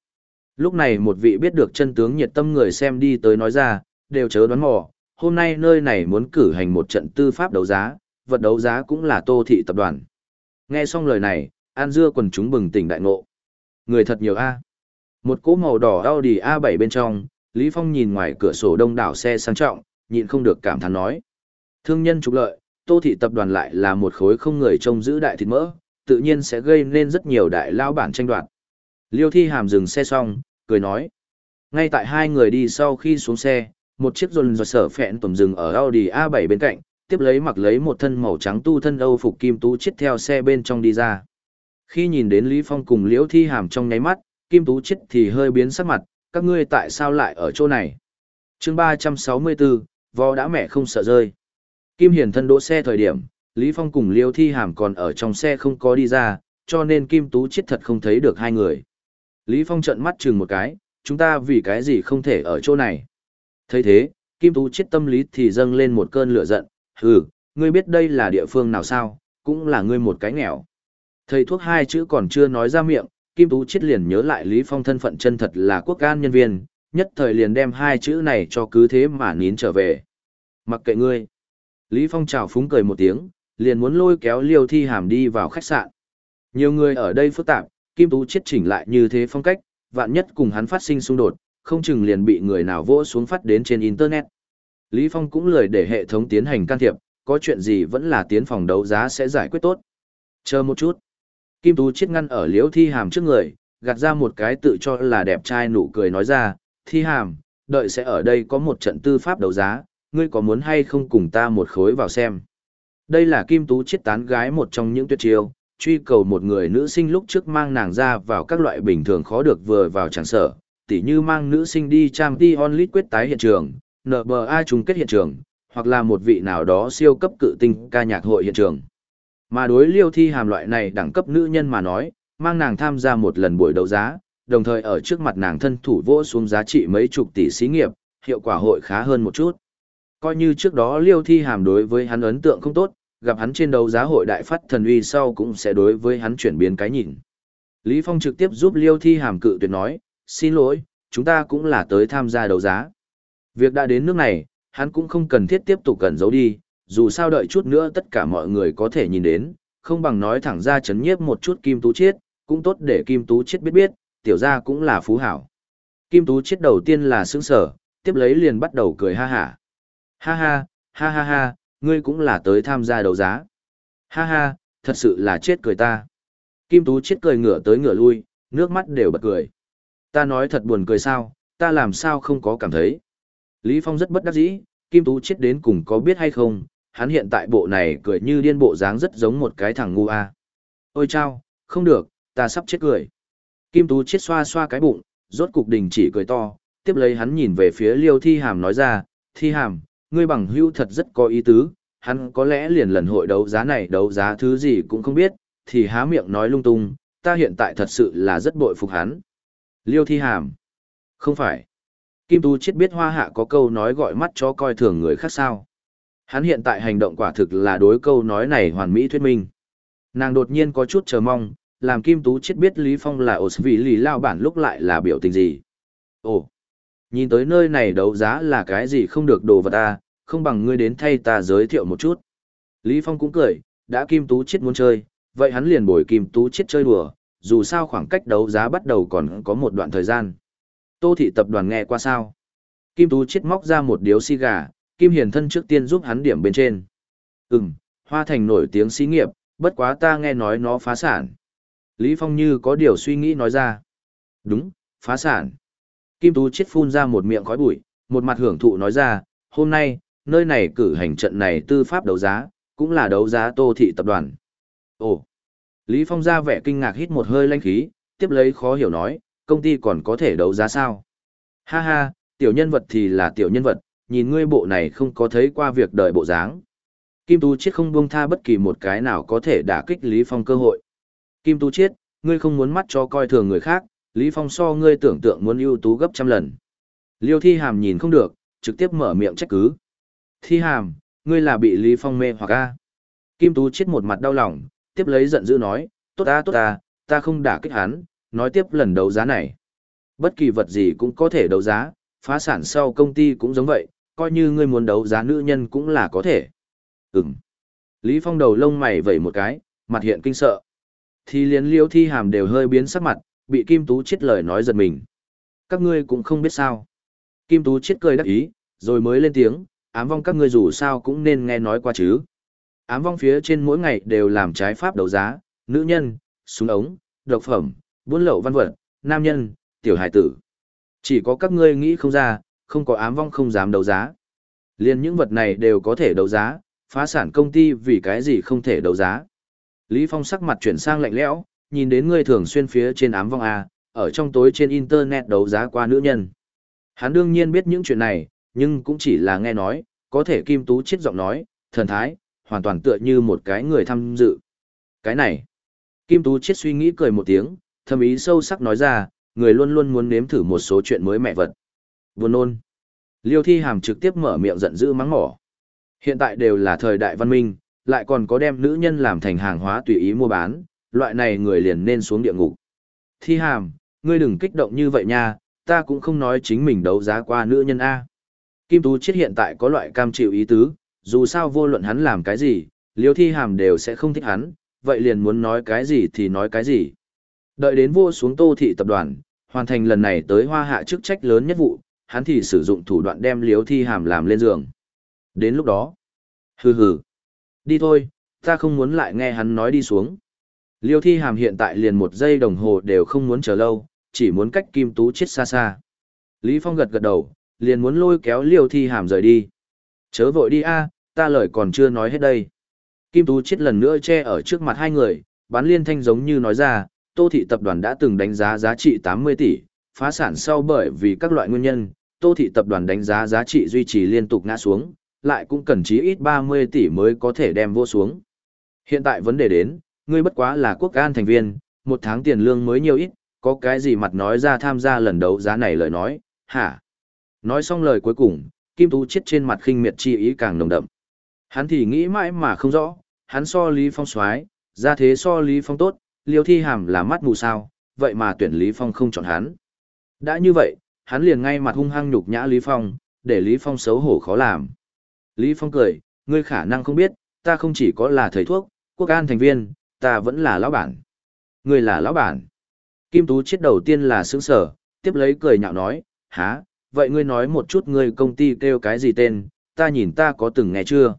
Lúc này một vị biết được chân tướng nhiệt tâm người xem đi tới nói ra, đều chớ đoán mò, hôm nay nơi này muốn cử hành một trận tư pháp đấu giá, vật đấu giá cũng là tô thị tập đoàn. Nghe xong lời này, An dưa quần chúng bừng tỉnh đại ngộ. Người thật nhiều A. Một cỗ màu đỏ Audi A7 bên trong, Lý Phong nhìn ngoài cửa sổ đông đảo xe sang trọng, nhịn không được cảm thán nói. Thương nhân trục lợi, Tô Thị Tập đoàn lại là một khối không người trông giữ đại thịt mỡ, tự nhiên sẽ gây nên rất nhiều đại lao bản tranh đoạt. Liêu Thi Hàm dừng xe xong, cười nói. Ngay tại hai người đi sau khi xuống xe, một chiếc rồn dò sở phẹn tổm dừng ở Audi A7 bên cạnh, tiếp lấy mặc lấy một thân màu trắng tu thân Âu phục kim tú chết theo xe bên trong đi ra. Khi nhìn đến Lý Phong cùng Liễu Thi Hàm trong nháy mắt, kim tú chết thì hơi biến sắc mặt, các ngươi tại sao lại ở chỗ này? Chương 364, vò đã mẹ không sợ rơi. Kim Hiền thân đỗ xe thời điểm, Lý Phong cùng Liêu Thi Hàm còn ở trong xe không có đi ra, cho nên Kim Tú chết thật không thấy được hai người. Lý Phong trợn mắt chừng một cái, chúng ta vì cái gì không thể ở chỗ này thấy thế, Kim Tú chết tâm lý thì dâng lên một cơn lửa giận, hừ, ngươi biết đây là địa phương nào sao, cũng là ngươi một cái nghèo. Thầy thuốc hai chữ còn chưa nói ra miệng, Kim Tú chết liền nhớ lại Lý Phong thân phận chân thật là quốc can nhân viên, nhất thời liền đem hai chữ này cho cứ thế mà nín trở về. Mặc kệ ngươi. Lý Phong chào phúng cười một tiếng, liền muốn lôi kéo Liêu Thi Hàm đi vào khách sạn. Nhiều người ở đây phức tạp, Kim Tú chết chỉnh lại như thế phong cách, vạn nhất cùng hắn phát sinh xung đột, không chừng liền bị người nào vỗ xuống phát đến trên Internet. Lý Phong cũng lười để hệ thống tiến hành can thiệp, có chuyện gì vẫn là tiến phòng đấu giá sẽ giải quyết tốt. Chờ một chút. Kim Tú chết ngăn ở liễu thi hàm trước người, gạt ra một cái tự cho là đẹp trai nụ cười nói ra, thi hàm, đợi sẽ ở đây có một trận tư pháp đấu giá, ngươi có muốn hay không cùng ta một khối vào xem. Đây là Kim Tú chết tán gái một trong những tuyệt chiêu, truy cầu một người nữ sinh lúc trước mang nàng ra vào các loại bình thường khó được vừa vào chẳng sở, tỉ như mang nữ sinh đi trang ti onlit quyết tái hiện trường, NBA chung kết hiện trường, hoặc là một vị nào đó siêu cấp cự tinh ca nhạc hội hiện trường. Mà đối liêu thi hàm loại này đẳng cấp nữ nhân mà nói, mang nàng tham gia một lần buổi đấu giá, đồng thời ở trước mặt nàng thân thủ vỗ xuống giá trị mấy chục tỷ xí nghiệp, hiệu quả hội khá hơn một chút. Coi như trước đó liêu thi hàm đối với hắn ấn tượng không tốt, gặp hắn trên đấu giá hội đại phát thần uy sau cũng sẽ đối với hắn chuyển biến cái nhìn. Lý Phong trực tiếp giúp liêu thi hàm cự tuyệt nói, xin lỗi, chúng ta cũng là tới tham gia đấu giá. Việc đã đến nước này, hắn cũng không cần thiết tiếp tục cần giấu đi, dù sao đợi chút nữa tất cả mọi người có thể nhìn đến, không bằng nói thẳng ra chấn nhiếp một chút Kim Tú Chiết, cũng tốt để Kim Tú Chiết biết biết, tiểu gia cũng là phú hảo. Kim Tú Chiết đầu tiên là sững sở, tiếp lấy liền bắt đầu cười ha ha. Ha ha, ha ha ha, ngươi cũng là tới tham gia đấu giá. Ha ha, thật sự là chết cười ta. Kim Tú Chiết cười ngửa tới ngửa lui, nước mắt đều bật cười. Ta nói thật buồn cười sao, ta làm sao không có cảm thấy. Lý Phong rất bất đắc dĩ, Kim Tú chết đến cùng có biết hay không, hắn hiện tại bộ này cười như điên bộ dáng rất giống một cái thằng ngu a. Ôi chao, không được, ta sắp chết cười. Kim Tú chết xoa xoa cái bụng, rốt cục đình chỉ cười to, tiếp lấy hắn nhìn về phía Liêu Thi Hàm nói ra, Thi Hàm, ngươi bằng hữu thật rất có ý tứ, hắn có lẽ liền lần hội đấu giá này đấu giá thứ gì cũng không biết, thì há miệng nói lung tung, ta hiện tại thật sự là rất bội phục hắn. Liêu Thi Hàm. Không phải. Kim Tú chết biết hoa hạ có câu nói gọi mắt cho coi thường người khác sao. Hắn hiện tại hành động quả thực là đối câu nói này hoàn mỹ thuyết minh. Nàng đột nhiên có chút chờ mong, làm Kim Tú chết biết Lý Phong là ổ vì Lý lao bản lúc lại là biểu tình gì. Ồ, nhìn tới nơi này đấu giá là cái gì không được đồ vật ta, không bằng ngươi đến thay ta giới thiệu một chút. Lý Phong cũng cười, đã Kim Tú chết muốn chơi, vậy hắn liền bồi Kim Tú chết chơi đùa, dù sao khoảng cách đấu giá bắt đầu còn có một đoạn thời gian. Tô thị tập đoàn nghe qua sao? Kim Tú chết móc ra một điếu xi gà, Kim Hiền thân trước tiên giúp hắn điểm bên trên. Ừm, Hoa Thành nổi tiếng xí nghiệp, bất quá ta nghe nói nó phá sản. Lý Phong như có điều suy nghĩ nói ra. Đúng, phá sản. Kim Tú chết phun ra một miệng khói bụi, một mặt hưởng thụ nói ra, hôm nay, nơi này cử hành trận này tư pháp đấu giá, cũng là đấu giá tô thị tập đoàn. Ồ! Lý Phong ra vẻ kinh ngạc hít một hơi lanh khí, tiếp lấy khó hiểu nói, công ty còn có thể đấu giá sao? Ha ha, tiểu nhân vật thì là tiểu nhân vật, nhìn ngươi bộ này không có thấy qua việc đời bộ dáng. Kim Tú Chiết không buông tha bất kỳ một cái nào có thể đả kích Lý Phong cơ hội. Kim Tú Chiết, ngươi không muốn mắt cho coi thường người khác, Lý Phong so ngươi tưởng tượng muốn ưu tú gấp trăm lần. Liêu Thi Hàm nhìn không được, trực tiếp mở miệng trách cứ. Thi Hàm, ngươi là bị Lý Phong mê hoặc a? Kim Tú Chiết một mặt đau lòng, tiếp lấy giận dữ nói, tốt ta tốt ta, ta không đả kích hắn, nói tiếp lần đấu giá này. Bất kỳ vật gì cũng có thể đấu giá, phá sản sau công ty cũng giống vậy, coi như ngươi muốn đấu giá nữ nhân cũng là có thể. Ừm. Lý Phong đầu lông mày vẩy một cái, mặt hiện kinh sợ. Thì liên liêu thi hàm đều hơi biến sắc mặt, bị Kim Tú chết lời nói giật mình. Các ngươi cũng không biết sao. Kim Tú chết cười đắc ý, rồi mới lên tiếng, ám vong các ngươi dù sao cũng nên nghe nói qua chứ. Ám vong phía trên mỗi ngày đều làm trái pháp đấu giá, nữ nhân, súng ống, độc phẩm, buôn lậu văn vật, nam nhân, tiểu hải tử. Chỉ có các ngươi nghĩ không ra, không có ám vong không dám đấu giá. Liên những vật này đều có thể đấu giá, phá sản công ty vì cái gì không thể đấu giá. Lý Phong sắc mặt chuyển sang lạnh lẽo, nhìn đến ngươi thường xuyên phía trên ám vong A, ở trong tối trên internet đấu giá qua nữ nhân. Hắn đương nhiên biết những chuyện này, nhưng cũng chỉ là nghe nói, có thể Kim Tú chết giọng nói, thần thái, hoàn toàn tựa như một cái người tham dự. Cái này, Kim Tú chết suy nghĩ cười một tiếng, thầm ý sâu sắc nói ra, người luôn luôn muốn nếm thử một số chuyện mới mẹ vật. Buồn nôn. Liêu thi hàm trực tiếp mở miệng giận dữ mắng mỏ. Hiện tại đều là thời đại văn minh, lại còn có đem nữ nhân làm thành hàng hóa tùy ý mua bán, loại này người liền nên xuống địa ngục. Thi hàm, ngươi đừng kích động như vậy nha, ta cũng không nói chính mình đấu giá qua nữ nhân A. Kim Tú chết hiện tại có loại cam chịu ý tứ, dù sao vô luận hắn làm cái gì, liêu thi hàm đều sẽ không thích hắn, vậy liền muốn nói cái gì thì nói cái gì. Đợi đến vua xuống tô thị tập đoàn, hoàn thành lần này tới hoa hạ chức trách lớn nhất vụ, hắn thì sử dụng thủ đoạn đem liêu thi hàm làm lên giường. Đến lúc đó, hừ hừ, đi thôi, ta không muốn lại nghe hắn nói đi xuống. Liêu thi hàm hiện tại liền một giây đồng hồ đều không muốn chờ lâu, chỉ muốn cách kim tú chết xa xa. Lý Phong gật gật đầu, liền muốn lôi kéo liêu thi hàm rời đi. Chớ vội đi a, ta lời còn chưa nói hết đây. Kim tú chết lần nữa che ở trước mặt hai người, bán liên thanh giống như nói ra, tô thị tập đoàn đã từng đánh giá giá trị 80 tỷ, phá sản sau bởi vì các loại nguyên nhân, tô thị tập đoàn đánh giá giá trị duy trì liên tục ngã xuống, lại cũng cần chí ít 30 tỷ mới có thể đem vô xuống. Hiện tại vấn đề đến, ngươi bất quá là quốc an thành viên, một tháng tiền lương mới nhiều ít, có cái gì mặt nói ra tham gia lần đấu giá này lời nói, hả? Nói xong lời cuối cùng, Kim Tú chết trên mặt khinh miệt chi ý càng nồng đậm. Hắn thì nghĩ mãi mà không rõ, hắn so Lý Phong xoái, ra thế so Lý Phong tốt, liêu thi hàm là mắt mù sao, vậy mà tuyển Lý Phong không chọn hắn. Đã như vậy, hắn liền ngay mặt hung hăng nhục nhã Lý Phong, để Lý Phong xấu hổ khó làm. Lý Phong cười, ngươi khả năng không biết, ta không chỉ có là thầy thuốc, quốc an thành viên, ta vẫn là lão bản. Ngươi là lão bản. Kim Tú chết đầu tiên là sướng sở, tiếp lấy cười nhạo nói, há, vậy ngươi nói một chút ngươi công ty kêu cái gì tên, ta nhìn ta có từng nghe chưa?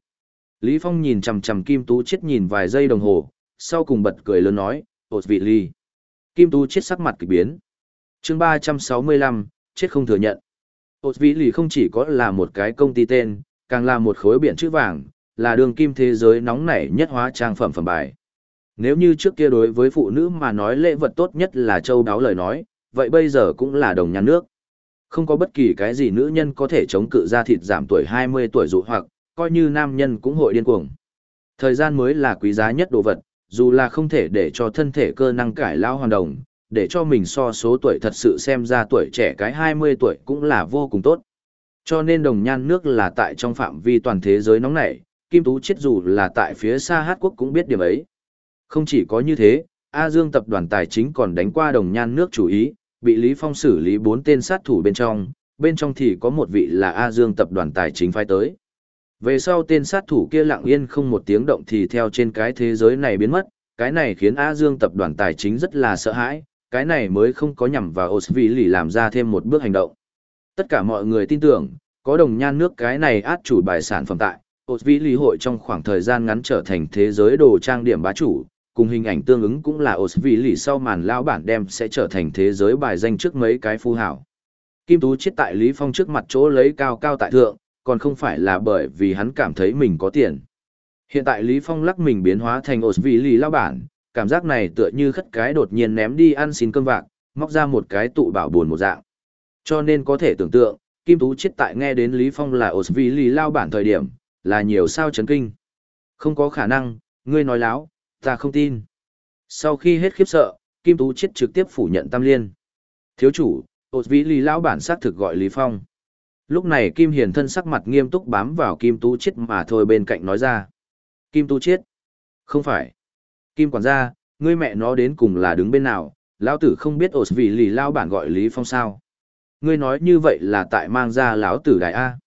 Lý Phong nhìn chằm chằm Kim Tú chết nhìn vài giây đồng hồ, sau cùng bật cười lớn nói, ột vị ly. Kim Tú chết sắc mặt kỳ biến. chương 365, chết không thừa nhận. Ột vị ly không chỉ có là một cái công ty tên, càng là một khối biển chữ vàng, là đường kim thế giới nóng nảy nhất hóa trang phẩm phẩm bài. Nếu như trước kia đối với phụ nữ mà nói lễ vật tốt nhất là châu đáo lời nói, vậy bây giờ cũng là đồng nhà nước. Không có bất kỳ cái gì nữ nhân có thể chống cự ra thịt giảm tuổi 20 tuổi dụ hoặc, coi như nam nhân cũng hội điên cuồng. Thời gian mới là quý giá nhất đồ vật, dù là không thể để cho thân thể cơ năng cải lao hoàn đồng, để cho mình so số tuổi thật sự xem ra tuổi trẻ cái 20 tuổi cũng là vô cùng tốt. Cho nên đồng nhan nước là tại trong phạm vi toàn thế giới nóng nảy, Kim Tú chết dù là tại phía xa Hát Quốc cũng biết điểm ấy. Không chỉ có như thế, A Dương tập đoàn tài chính còn đánh qua đồng nhan nước chủ ý, bị Lý Phong xử lý bốn tên sát thủ bên trong, bên trong thì có một vị là A Dương tập đoàn tài chính phái tới. Về sau tên sát thủ kia lặng yên không một tiếng động thì theo trên cái thế giới này biến mất, cái này khiến A Dương tập đoàn tài chính rất là sợ hãi, cái này mới không có nhằm vào Osvili làm ra thêm một bước hành động. Tất cả mọi người tin tưởng, có đồng nhan nước cái này át chủ bài sản phẩm tại, Osvili hội trong khoảng thời gian ngắn trở thành thế giới đồ trang điểm bá chủ, cùng hình ảnh tương ứng cũng là Osvili sau màn lão bản đem sẽ trở thành thế giới bài danh trước mấy cái phu hảo. Kim Tú chết tại Lý Phong trước mặt chỗ lấy cao cao tại thượng, còn không phải là bởi vì hắn cảm thấy mình có tiền. Hiện tại Lý Phong lắc mình biến hóa thành ổ vì lì lao bản, cảm giác này tựa như khất cái đột nhiên ném đi ăn xin cơm vạc, móc ra một cái tụ bảo buồn một dạng. Cho nên có thể tưởng tượng, Kim Tú chết tại nghe đến Lý Phong là ổ vì lì lao bản thời điểm, là nhiều sao chấn kinh. Không có khả năng, ngươi nói láo, ta không tin. Sau khi hết khiếp sợ, Kim Tú chết trực tiếp phủ nhận Tam Liên. Thiếu chủ, ổ vì lì lao bản xác thực gọi Lý Phong. Lúc này Kim Hiền thân sắc mặt nghiêm túc bám vào Kim Tú Chiết mà thôi bên cạnh nói ra. Kim Tú Chiết? Không phải. Kim quản gia, ngươi mẹ nó đến cùng là đứng bên nào, lão tử không biết ổ vì lì lao bản gọi Lý Phong sao. Ngươi nói như vậy là tại mang ra lão tử đại A.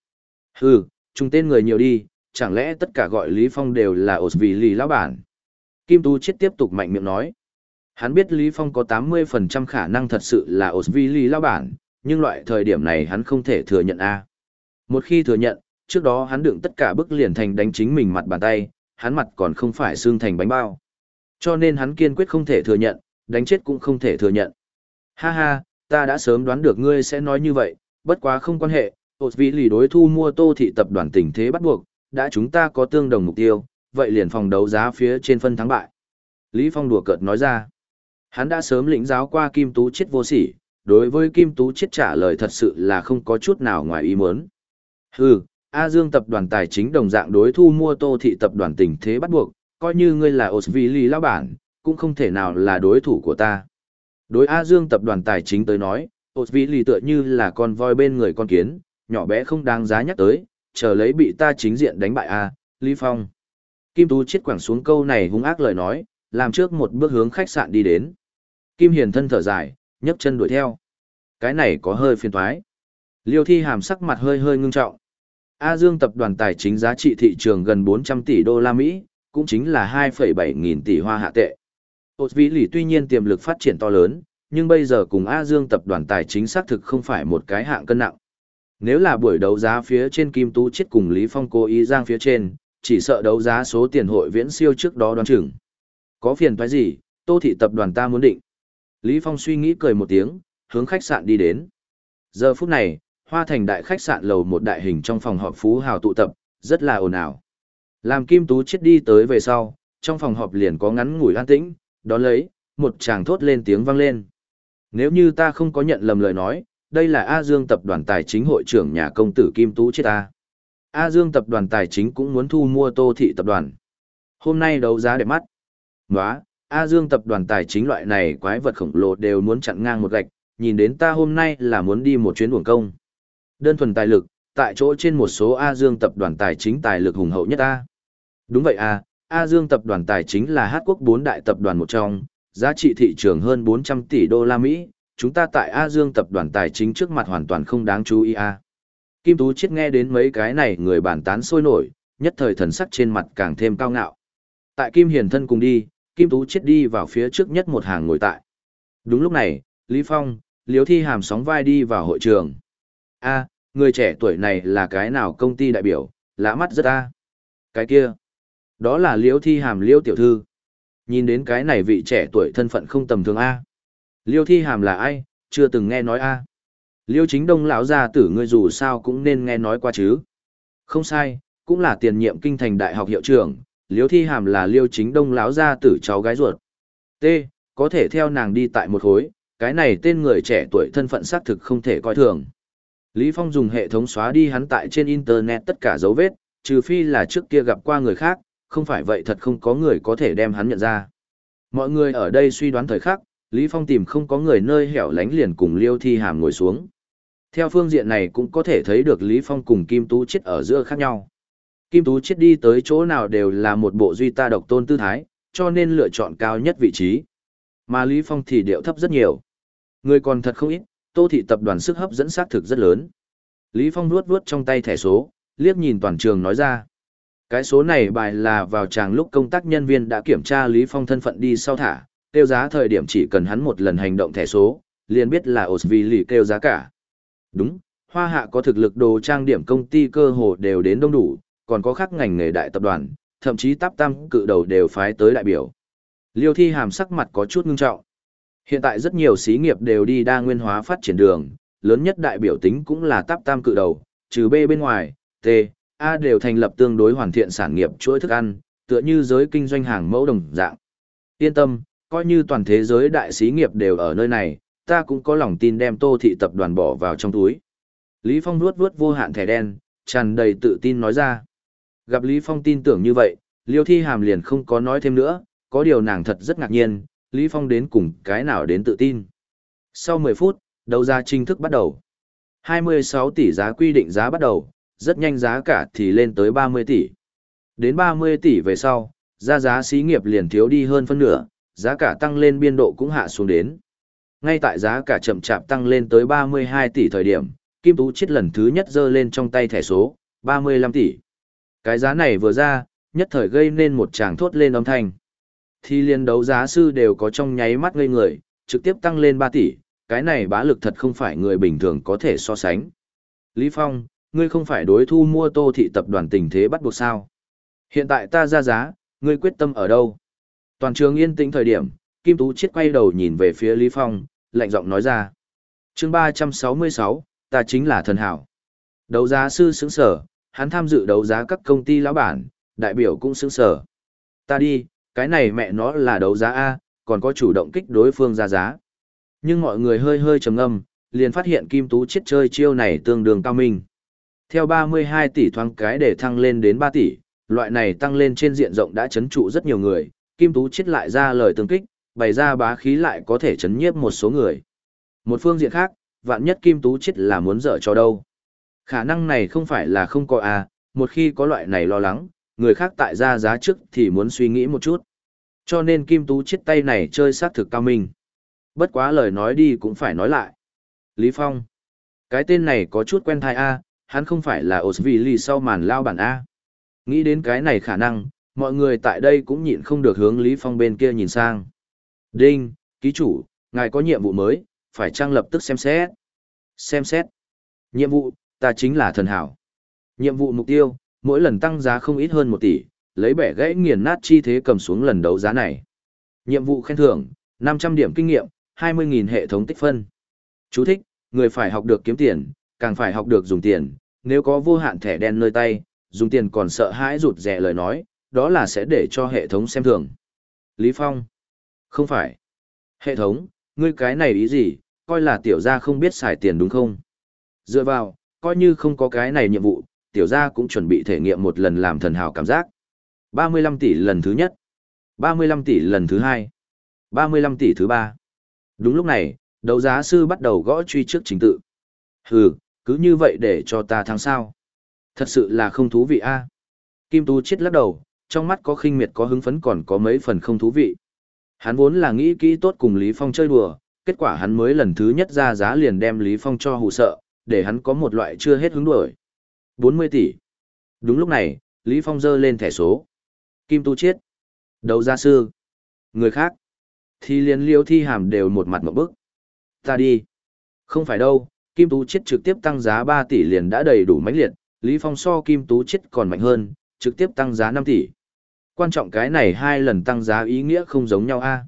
Hừ, chúng tên người nhiều đi, chẳng lẽ tất cả gọi Lý Phong đều là ổ vì lì lao bản. Kim Tú Chiết tiếp tục mạnh miệng nói. Hắn biết Lý Phong có 80% khả năng thật sự là ổ vì lì lao bản, nhưng loại thời điểm này hắn không thể thừa nhận a. À. Một khi thừa nhận, trước đó hắn đựng tất cả bức liền thành đánh chính mình mặt bàn tay, hắn mặt còn không phải xương thành bánh bao. Cho nên hắn kiên quyết không thể thừa nhận, đánh chết cũng không thể thừa nhận. Ha ha, ta đã sớm đoán được ngươi sẽ nói như vậy, bất quá không quan hệ, ột vị lì đối thu mua tô thị tập đoàn tình thế bắt buộc, đã chúng ta có tương đồng mục tiêu, vậy liền phòng đấu giá phía trên phân thắng bại. Lý Phong đùa cợt nói ra, hắn đã sớm lĩnh giáo qua kim tú chết vô sỉ, đối với Kim Tú chết trả lời thật sự là không có chút nào ngoài ý muốn. Hừ, A Dương tập đoàn tài chính đồng dạng đối thu mua Tô thị tập đoàn tình thế bắt buộc, coi như ngươi là Osvili lão bản, cũng không thể nào là đối thủ của ta. Đối A Dương tập đoàn tài chính tới nói, Osvili tựa như là con voi bên người con kiến, nhỏ bé không đáng giá nhắc tới, chờ lấy bị ta chính diện đánh bại A, Lý Phong. Kim Tú chết quẳng xuống câu này hung ác lời nói, làm trước một bước hướng khách sạn đi đến. Kim Hiền thân thở dài, nhấc chân đuổi theo. Cái này có hơi phiền toái. Liêu thi hàm sắc mặt hơi hơi ngưng trọng. A Dương tập đoàn tài chính giá trị thị trường gần 400 tỷ đô la Mỹ, cũng chính là 2,7 nghìn tỷ hoa hạ tệ. Ôt vĩ Lỷ tuy nhiên tiềm lực phát triển to lớn, nhưng bây giờ cùng A Dương tập đoàn tài chính xác thực không phải một cái hạng cân nặng. Nếu là buổi đấu giá phía trên Kim Tú chết cùng Lý Phong cố ý giang phía trên, chỉ sợ đấu giá số tiền hội viễn siêu trước đó đoán chừng. Có phiền phải gì, Tô thị tập đoàn ta muốn định. Lý Phong suy nghĩ cười một tiếng, hướng khách sạn đi đến. Giờ phút này, Hoa Thành đại khách sạn lầu một đại hình trong phòng họp phú hào tụ tập, rất là ồn ào. Làm Kim Tú chết đi tới về sau, trong phòng họp liền có ngắn ngủi an tĩnh, đó lấy, một chàng thốt lên tiếng vang lên. Nếu như ta không có nhận lầm lời nói, đây là A Dương tập đoàn tài chính hội trưởng nhà công tử Kim Tú chết ta. A Dương tập đoàn tài chính cũng muốn thu mua Tô thị tập đoàn. Hôm nay đấu giá đẹp mắt. Nóa, A Dương tập đoàn tài chính loại này quái vật khổng lồ đều muốn chặn ngang một gạch, nhìn đến ta hôm nay là muốn đi một chuyến uổng công. Đơn thuần tài lực, tại chỗ trên một số A Dương tập đoàn tài chính tài lực hùng hậu nhất A. Đúng vậy A, A Dương tập đoàn tài chính là Hát quốc bốn đại tập đoàn một trong, giá trị thị trường hơn 400 tỷ đô la Mỹ, chúng ta tại A Dương tập đoàn tài chính trước mặt hoàn toàn không đáng chú ý A. Kim Tú chết nghe đến mấy cái này người bàn tán sôi nổi, nhất thời thần sắc trên mặt càng thêm cao ngạo. Tại Kim Hiền thân cùng đi, Kim Tú chết đi vào phía trước nhất một hàng ngồi tại. Đúng lúc này, Lý Phong, Liếu Thi Hàm sóng vai đi vào hội trường. A, người trẻ tuổi này là cái nào công ty đại biểu, lạ mắt rất a. Cái kia, đó là Liếu Thi Hàm Liêu tiểu thư. Nhìn đến cái này vị trẻ tuổi thân phận không tầm thường a. Liêu Thi Hàm là ai, chưa từng nghe nói a. Liêu Chính Đông lão gia tử ngươi dù sao cũng nên nghe nói qua chứ. Không sai, cũng là tiền nhiệm kinh thành đại học hiệu trưởng, Liêu Thi Hàm là Liêu Chính Đông lão gia tử cháu gái ruột. T, có thể theo nàng đi tại một khối, cái này tên người trẻ tuổi thân phận xác thực không thể coi thường. Lý Phong dùng hệ thống xóa đi hắn tại trên internet tất cả dấu vết, trừ phi là trước kia gặp qua người khác, không phải vậy thật không có người có thể đem hắn nhận ra. Mọi người ở đây suy đoán thời khắc, Lý Phong tìm không có người nơi hẻo lánh liền cùng Liêu Thi Hàm ngồi xuống. Theo phương diện này cũng có thể thấy được Lý Phong cùng Kim Tú chết ở giữa khác nhau. Kim Tú chết đi tới chỗ nào đều là một bộ duy ta độc tôn tư thái, cho nên lựa chọn cao nhất vị trí. Mà Lý Phong thì điệu thấp rất nhiều. Người còn thật không ít, Tô thị tập đoàn sức hấp dẫn xác thực rất lớn. Lý Phong nuốt vuốt trong tay thẻ số, liếc nhìn toàn trường nói ra. Cái số này bài là vào chàng lúc công tác nhân viên đã kiểm tra Lý Phong thân phận đi sau thả, tiêu giá thời điểm chỉ cần hắn một lần hành động thẻ số, liền biết là Osvili kêu giá cả. Đúng, hoa hạ có thực lực đồ trang điểm công ty cơ hồ đều đến đông đủ, còn có khác ngành nghề đại tập đoàn, thậm chí táp tam cự đầu đều phái tới đại biểu. Liêu thi hàm sắc mặt có chút ngưng trọng. Hiện tại rất nhiều xí nghiệp đều đi đa nguyên hóa phát triển đường, lớn nhất đại biểu tính cũng là táp tam cự đầu, trừ B bên ngoài, T, A đều thành lập tương đối hoàn thiện sản nghiệp chuỗi thức ăn, tựa như giới kinh doanh hàng mẫu đồng dạng. Yên tâm, coi như toàn thế giới đại xí nghiệp đều ở nơi này, ta cũng có lòng tin đem tô thị tập đoàn bỏ vào trong túi. Lý Phong nuốt vuốt vô hạn thẻ đen, tràn đầy tự tin nói ra. Gặp Lý Phong tin tưởng như vậy, Liêu Thi Hàm liền không có nói thêm nữa, có điều nàng thật rất ngạc nhiên, Lý Phong đến cùng cái nào đến tự tin. Sau 10 phút, đấu giá chính thức bắt đầu. 26 tỷ giá quy định giá bắt đầu, rất nhanh giá cả thì lên tới 30 tỷ. Đến 30 tỷ về sau, giá giá xí nghiệp liền thiếu đi hơn phân nửa, giá cả tăng lên biên độ cũng hạ xuống đến. Ngay tại giá cả chậm chạp tăng lên tới 32 tỷ thời điểm, Kim Tú chết lần thứ nhất giơ lên trong tay thẻ số, 35 tỷ. Cái giá này vừa ra, nhất thời gây nên một tràng thốt lên âm thanh. Thì liên đấu giá sư đều có trong nháy mắt ngây người, trực tiếp tăng lên 3 tỷ, cái này bá lực thật không phải người bình thường có thể so sánh. Lý Phong, ngươi không phải đối thu mua tô thị tập đoàn tình thế bắt buộc sao. Hiện tại ta ra giá, ngươi quyết tâm ở đâu? Toàn trường yên tĩnh thời điểm, Kim Tú Chiết quay đầu nhìn về phía Lý Phong, lạnh giọng nói ra. chương 366, ta chính là thần hảo. Đấu giá sư sững sở, hắn tham dự đấu giá các công ty lão bản, đại biểu cũng sững sở. Ta đi, cái này mẹ nó là đấu giá A, còn có chủ động kích đối phương ra giá. Nhưng mọi người hơi hơi trầm ngâm, liền phát hiện Kim Tú Chiết chơi chiêu này tương đương cao minh. Theo 32 tỷ thoáng cái để thăng lên đến 3 tỷ, loại này tăng lên trên diện rộng đã chấn trụ rất nhiều người, Kim Tú chết lại ra lời tương kích, bày ra bá khí lại có thể chấn nhiếp một số người. Một phương diện khác, vạn nhất Kim Tú chết là muốn dở cho đâu. Khả năng này không phải là không có à, một khi có loại này lo lắng, người khác tại ra giá trước thì muốn suy nghĩ một chút. Cho nên Kim Tú chết tay này chơi sát thực cao minh. Bất quá lời nói đi cũng phải nói lại. Lý Phong. Cái tên này có chút quen thai A, hắn không phải là Osvili sau màn lao bản A. Nghĩ đến cái này khả năng, mọi người tại đây cũng nhịn không được hướng Lý Phong bên kia nhìn sang. Đinh, ký chủ, ngài có nhiệm vụ mới, phải trang lập tức xem xét. Xem xét. Nhiệm vụ, ta chính là thần hảo. Nhiệm vụ mục tiêu, mỗi lần tăng giá không ít hơn 1 tỷ, lấy bẻ gãy nghiền nát chi thế cầm xuống lần đấu giá này. Nhiệm vụ khen thưởng, 500 điểm kinh nghiệm, 20.000 hệ thống tích phân. Chú thích, người phải học được kiếm tiền, càng phải học được dùng tiền, nếu có vô hạn thẻ đen nơi tay, dùng tiền còn sợ hãi rụt rẻ lời nói, đó là sẽ để cho hệ thống xem thường. Lý Phong. Không phải. Hệ thống, ngươi cái này ý gì, coi là tiểu gia không biết xài tiền đúng không? Dựa vào, coi như không có cái này nhiệm vụ, tiểu gia cũng chuẩn bị thể nghiệm một lần làm thần hào cảm giác. 35 tỷ lần thứ nhất, 35 tỷ lần thứ hai, 35 tỷ thứ ba. Đúng lúc này, đấu giá sư bắt đầu gõ truy trước chính tự. Hừ, cứ như vậy để cho ta thắng sao. Thật sự là không thú vị a. Kim Tú chết lắc đầu, trong mắt có khinh miệt có hứng phấn còn có mấy phần không thú vị. Hắn vốn là nghĩ kỹ tốt cùng Lý Phong chơi đùa, kết quả hắn mới lần thứ nhất ra giá liền đem Lý Phong cho hù sợ, để hắn có một loại chưa hết hứng đuổi. 40 tỷ. Đúng lúc này, Lý Phong giơ lên thẻ số. Kim Tu Chiết. Đầu gia sư. Người khác. Thì liền liêu thi hàm đều một mặt một bức. Ta đi. Không phải đâu, Kim Tú Chiết trực tiếp tăng giá 3 tỷ liền đã đầy đủ mãnh liệt, Lý Phong so Kim Tú Chiết còn mạnh hơn, trực tiếp tăng giá 5 tỷ. Quan trọng cái này hai lần tăng giá ý nghĩa không giống nhau a.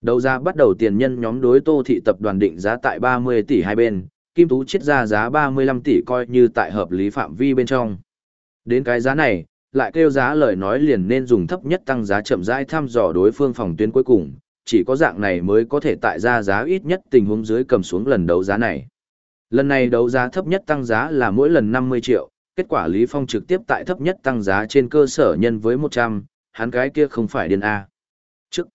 Đầu Ra bắt đầu tiền nhân nhóm đối Tô thị tập đoàn định giá tại 30 tỷ hai bên, Kim Tú chiết ra giá 35 tỷ coi như tại hợp lý phạm vi bên trong. Đến cái giá này, lại kêu giá lời nói liền nên dùng thấp nhất tăng giá chậm rãi thăm dò đối phương phòng tuyến cuối cùng, chỉ có dạng này mới có thể tại ra giá ít nhất tình huống dưới cầm xuống lần đấu giá này. Lần này đấu giá thấp nhất tăng giá là mỗi lần 50 triệu, kết quả Lý Phong trực tiếp tại thấp nhất tăng giá trên cơ sở nhân với 100, hắn cái kia không phải điên A. Trước,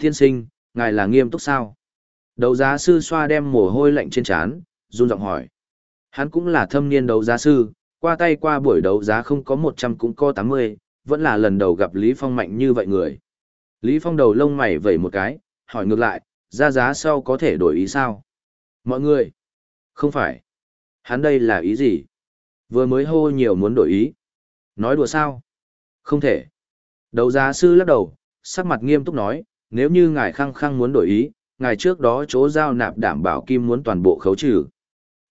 tiên sinh, ngài là nghiêm túc sao? Đấu giá sư xoa đem mồ hôi lạnh trên trán, run giọng hỏi. Hắn cũng là thâm niên đấu giá sư, qua tay qua buổi đấu giá không có 100 cũng có 80, vẫn là lần đầu gặp Lý Phong mạnh như vậy người. Lý Phong đầu lông mày vẩy một cái, hỏi ngược lại, ra giá sau có thể đổi ý sao? Mọi người, không phải. Hắn đây là ý gì? Vừa mới hô nhiều muốn đổi ý. Nói đùa sao? Không thể. Đấu giá sư lắc đầu, sắc mặt nghiêm túc nói, nếu như ngài khăng khăng muốn đổi ý, ngài trước đó chỗ giao nạp đảm bảo kim muốn toàn bộ khấu trừ.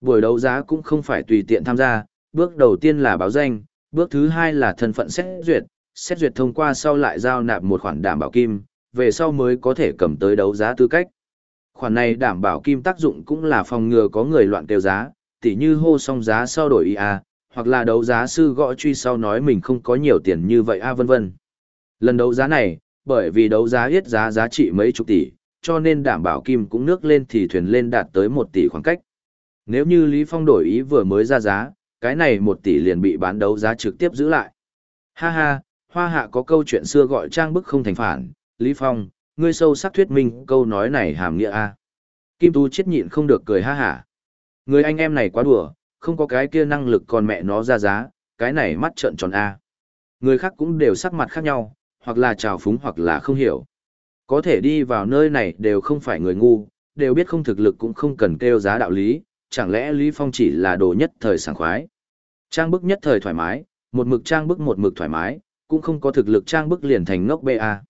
Buổi đấu giá cũng không phải tùy tiện tham gia, bước đầu tiên là báo danh, bước thứ hai là thân phận xét duyệt, xét duyệt thông qua sau lại giao nạp một khoản đảm bảo kim, về sau mới có thể cầm tới đấu giá tư cách. Khoản này đảm bảo kim tác dụng cũng là phòng ngừa có người loạn tiêu giá, tỉ như hô xong giá sau đổi ý à, hoặc là đấu giá sư gõ truy sau nói mình không có nhiều tiền như vậy a vân vân. Lần đấu giá này, bởi vì đấu giá yết giá giá trị mấy chục tỷ, cho nên đảm bảo kim cũng nước lên thì thuyền lên đạt tới 1 tỷ khoảng cách. Nếu như Lý Phong đổi ý vừa mới ra giá, cái này một tỷ liền bị bán đấu giá trực tiếp giữ lại. Ha ha, hoa hạ có câu chuyện xưa gọi trang bức không thành phản, Lý Phong, ngươi sâu sắc thuyết minh câu nói này hàm nghĩa a. Kim Tú chết nhịn không được cười ha hả. Người anh em này quá đùa, không có cái kia năng lực còn mẹ nó ra giá, cái này mắt trợn tròn a. Người khác cũng đều sắc mặt khác nhau, hoặc là trào phúng hoặc là không hiểu. Có thể đi vào nơi này đều không phải người ngu, đều biết không thực lực cũng không cần kêu giá đạo lý, chẳng lẽ Lý Phong chỉ là đồ nhất thời sảng khoái. Trang bức nhất thời thoải mái, một mực trang bức một mực thoải mái, cũng không có thực lực trang bức liền thành ngốc BA.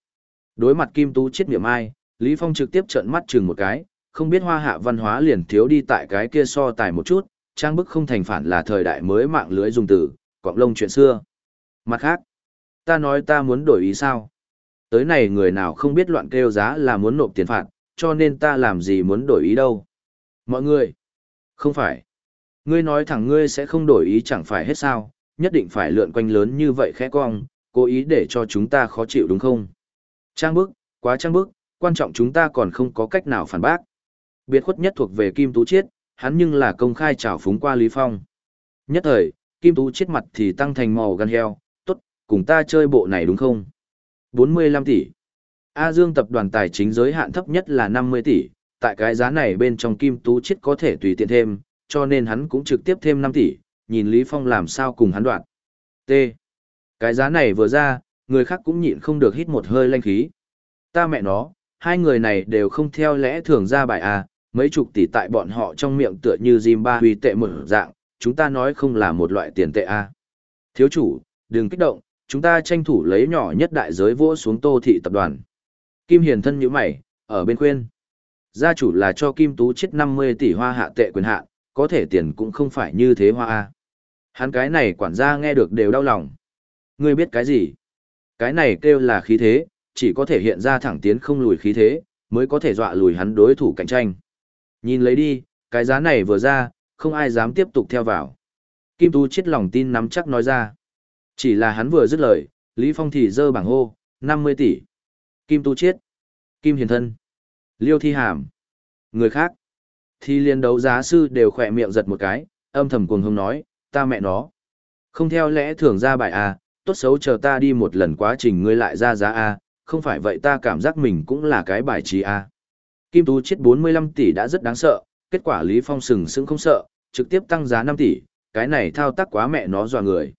Đối mặt Kim Tú chết niệm ai, Lý Phong trực tiếp trợn mắt chừng một cái, không biết hoa hạ văn hóa liền thiếu đi tại cái kia so tài một chút, trang bức không thành phản là thời đại mới mạng lưới dùng từ, quạng lông chuyện xưa. Mặt khác, Ta nói ta muốn đổi ý sao? Tới này người nào không biết loạn kêu giá là muốn nộp tiền phạt, cho nên ta làm gì muốn đổi ý đâu. Mọi người, không phải. Ngươi nói thẳng ngươi sẽ không đổi ý chẳng phải hết sao, nhất định phải lượn quanh lớn như vậy khẽ cong, cố ý để cho chúng ta khó chịu đúng không? Trang bức, quá trang bức, quan trọng chúng ta còn không có cách nào phản bác. Biệt khuất nhất thuộc về Kim Tú Chiết, hắn nhưng là công khai trào phúng qua Lý Phong. Nhất thời, Kim Tú Chiết mặt thì tăng thành màu gan heo, cùng ta chơi bộ này đúng không? 45 tỷ. A Dương tập đoàn tài chính giới hạn thấp nhất là 50 tỷ, tại cái giá này bên trong kim tú chết có thể tùy tiện thêm, cho nên hắn cũng trực tiếp thêm 5 tỷ, nhìn Lý Phong làm sao cùng hắn đoạn. T. Cái giá này vừa ra, người khác cũng nhịn không được hít một hơi lanh khí. Ta mẹ nó, hai người này đều không theo lẽ thường ra bài à? mấy chục tỷ tại bọn họ trong miệng tựa như Zimbabwe tệ một dạng, chúng ta nói không là một loại tiền tệ à? Thiếu chủ, đừng kích động, chúng ta tranh thủ lấy nhỏ nhất đại giới vỗ xuống tô thị tập đoàn. Kim Hiền thân như mày, ở bên khuyên. Gia chủ là cho Kim Tú chết 50 tỷ hoa hạ tệ quyền hạn, có thể tiền cũng không phải như thế hoa a. Hắn cái này quản gia nghe được đều đau lòng. Ngươi biết cái gì? Cái này kêu là khí thế, chỉ có thể hiện ra thẳng tiến không lùi khí thế, mới có thể dọa lùi hắn đối thủ cạnh tranh. Nhìn lấy đi, cái giá này vừa ra, không ai dám tiếp tục theo vào. Kim Tú chết lòng tin nắm chắc nói ra. Chỉ là hắn vừa dứt lời, Lý Phong thì dơ bảng hô, 50 tỷ. Kim tú chết Kim Hiền Thân, Liêu Thi Hàm, người khác. Thì liên đấu giá sư đều khỏe miệng giật một cái, âm thầm cuồng hông nói, ta mẹ nó. Không theo lẽ thường ra bài A, tốt xấu chờ ta đi một lần quá trình ngươi lại ra giá A, không phải vậy ta cảm giác mình cũng là cái bài trí A. Kim Tú Chiết 45 tỷ đã rất đáng sợ, kết quả Lý Phong sừng sững không sợ, trực tiếp tăng giá 5 tỷ, cái này thao tác quá mẹ nó dọa người.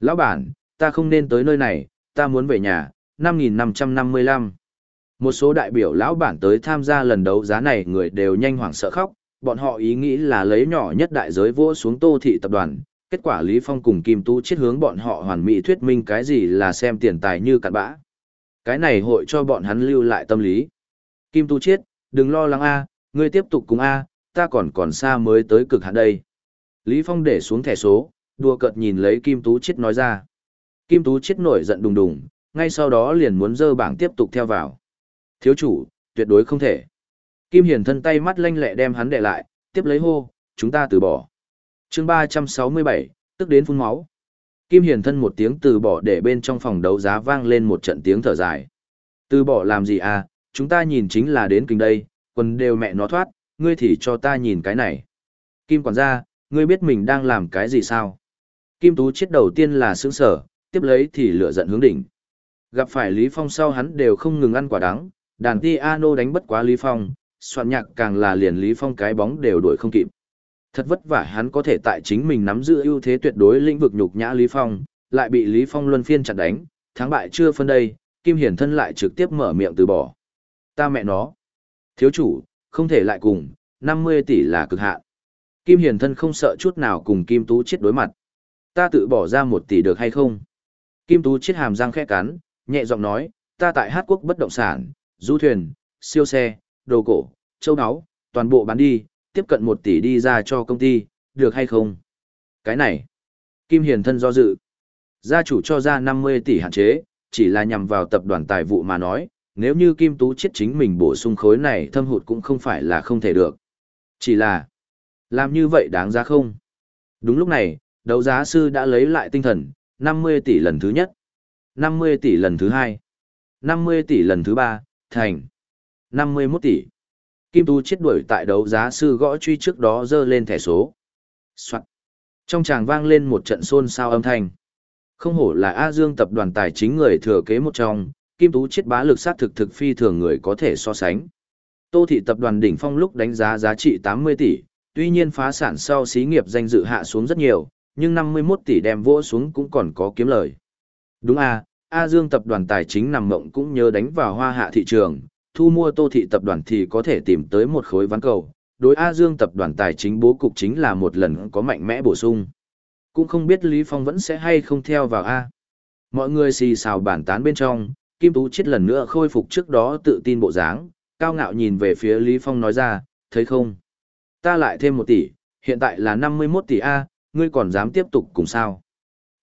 Lão bản, ta không nên tới nơi này, ta muốn về nhà, 5.555. Một số đại biểu lão bản tới tham gia lần đấu giá này người đều nhanh hoảng sợ khóc, bọn họ ý nghĩ là lấy nhỏ nhất đại giới vỗ xuống tô thị tập đoàn. Kết quả Lý Phong cùng Kim Tú chết hướng bọn họ hoàn mỹ thuyết minh cái gì là xem tiền tài như cặn bã. Cái này hội cho bọn hắn lưu lại tâm lý. Kim Tú chết, đừng lo lắng A, ngươi tiếp tục cùng A, ta còn còn xa mới tới cực hạn đây. Lý Phong để xuống thẻ số, đùa cợt nhìn lấy Kim Tú chết nói ra. Kim Tú chết nổi giận đùng đùng, ngay sau đó liền muốn dơ bảng tiếp tục theo vào. Thiếu chủ, tuyệt đối không thể. Kim Hiền thân tay mắt lanh lẹ đem hắn để lại, tiếp lấy hô, chúng ta từ bỏ. chương 367, tức đến phun máu. Kim Hiền thân một tiếng từ bỏ để bên trong phòng đấu giá vang lên một trận tiếng thở dài. Từ bỏ làm gì à, chúng ta nhìn chính là đến kinh đây, quần đều mẹ nó thoát, ngươi thì cho ta nhìn cái này. Kim quản gia, ngươi biết mình đang làm cái gì sao? Kim Tú chết đầu tiên là sướng sở, tiếp lấy thì lửa giận hướng đỉnh. Gặp phải Lý Phong sau hắn đều không ngừng ăn quả đắng, đàn piano đánh bất quá Lý Phong, soạn nhạc càng là liền Lý Phong cái bóng đều đuổi không kịp. Thật vất vả hắn có thể tại chính mình nắm giữ ưu thế tuyệt đối lĩnh vực nhục nhã Lý Phong, lại bị Lý Phong luân phiên chặn đánh, thắng bại chưa phân đây, Kim Hiển thân lại trực tiếp mở miệng từ bỏ. Ta mẹ nó. Thiếu chủ, không thể lại cùng, 50 tỷ là cực hạn. Kim Hiển thân không sợ chút nào cùng Kim Tú chết đối mặt. Ta tự bỏ ra một tỷ được hay không? Kim Tú chết hàm răng khẽ cắn, nhẹ giọng nói, ta tại Hát Quốc bất động sản, du thuyền, siêu xe, đồ cổ, châu áo, toàn bộ bán đi, tiếp cận một tỷ đi ra cho công ty, được hay không? Cái này, Kim Hiền thân do dự. Gia chủ cho ra 50 tỷ hạn chế, chỉ là nhằm vào tập đoàn tài vụ mà nói, nếu như Kim Tú chết chính mình bổ sung khối này thâm hụt cũng không phải là không thể được. Chỉ là, làm như vậy đáng giá không? Đúng lúc này, đấu giá sư đã lấy lại tinh thần, 50 tỷ lần thứ nhất, 50 tỷ lần thứ hai, 50 tỷ lần thứ ba, thành 51 tỷ. Kim Tu chết đuổi tại đấu giá sư gõ truy trước đó dơ lên thẻ số. Soạn. Trong tràng vang lên một trận xôn xao âm thanh. Không hổ là A Dương tập đoàn tài chính người thừa kế một trong, Kim Tú chết bá lực sát thực thực phi thường người có thể so sánh. Tô thị tập đoàn đỉnh phong lúc đánh giá giá trị 80 tỷ, tuy nhiên phá sản sau xí nghiệp danh dự hạ xuống rất nhiều, nhưng 51 tỷ đem vỗ xuống cũng còn có kiếm lời. Đúng à, A Dương tập đoàn tài chính nằm mộng cũng nhớ đánh vào hoa hạ thị trường, thu mua tô thị tập đoàn thì có thể tìm tới một khối ván cầu. Đối A Dương tập đoàn tài chính bố cục chính là một lần có mạnh mẽ bổ sung. Cũng không biết Lý Phong vẫn sẽ hay không theo vào A. Mọi người xì xào bản tán bên trong, Kim Tú chết lần nữa khôi phục trước đó tự tin bộ dáng, cao ngạo nhìn về phía Lý Phong nói ra, thấy không? Ta lại thêm một tỷ, hiện tại là 51 tỷ A, ngươi còn dám tiếp tục cùng sao?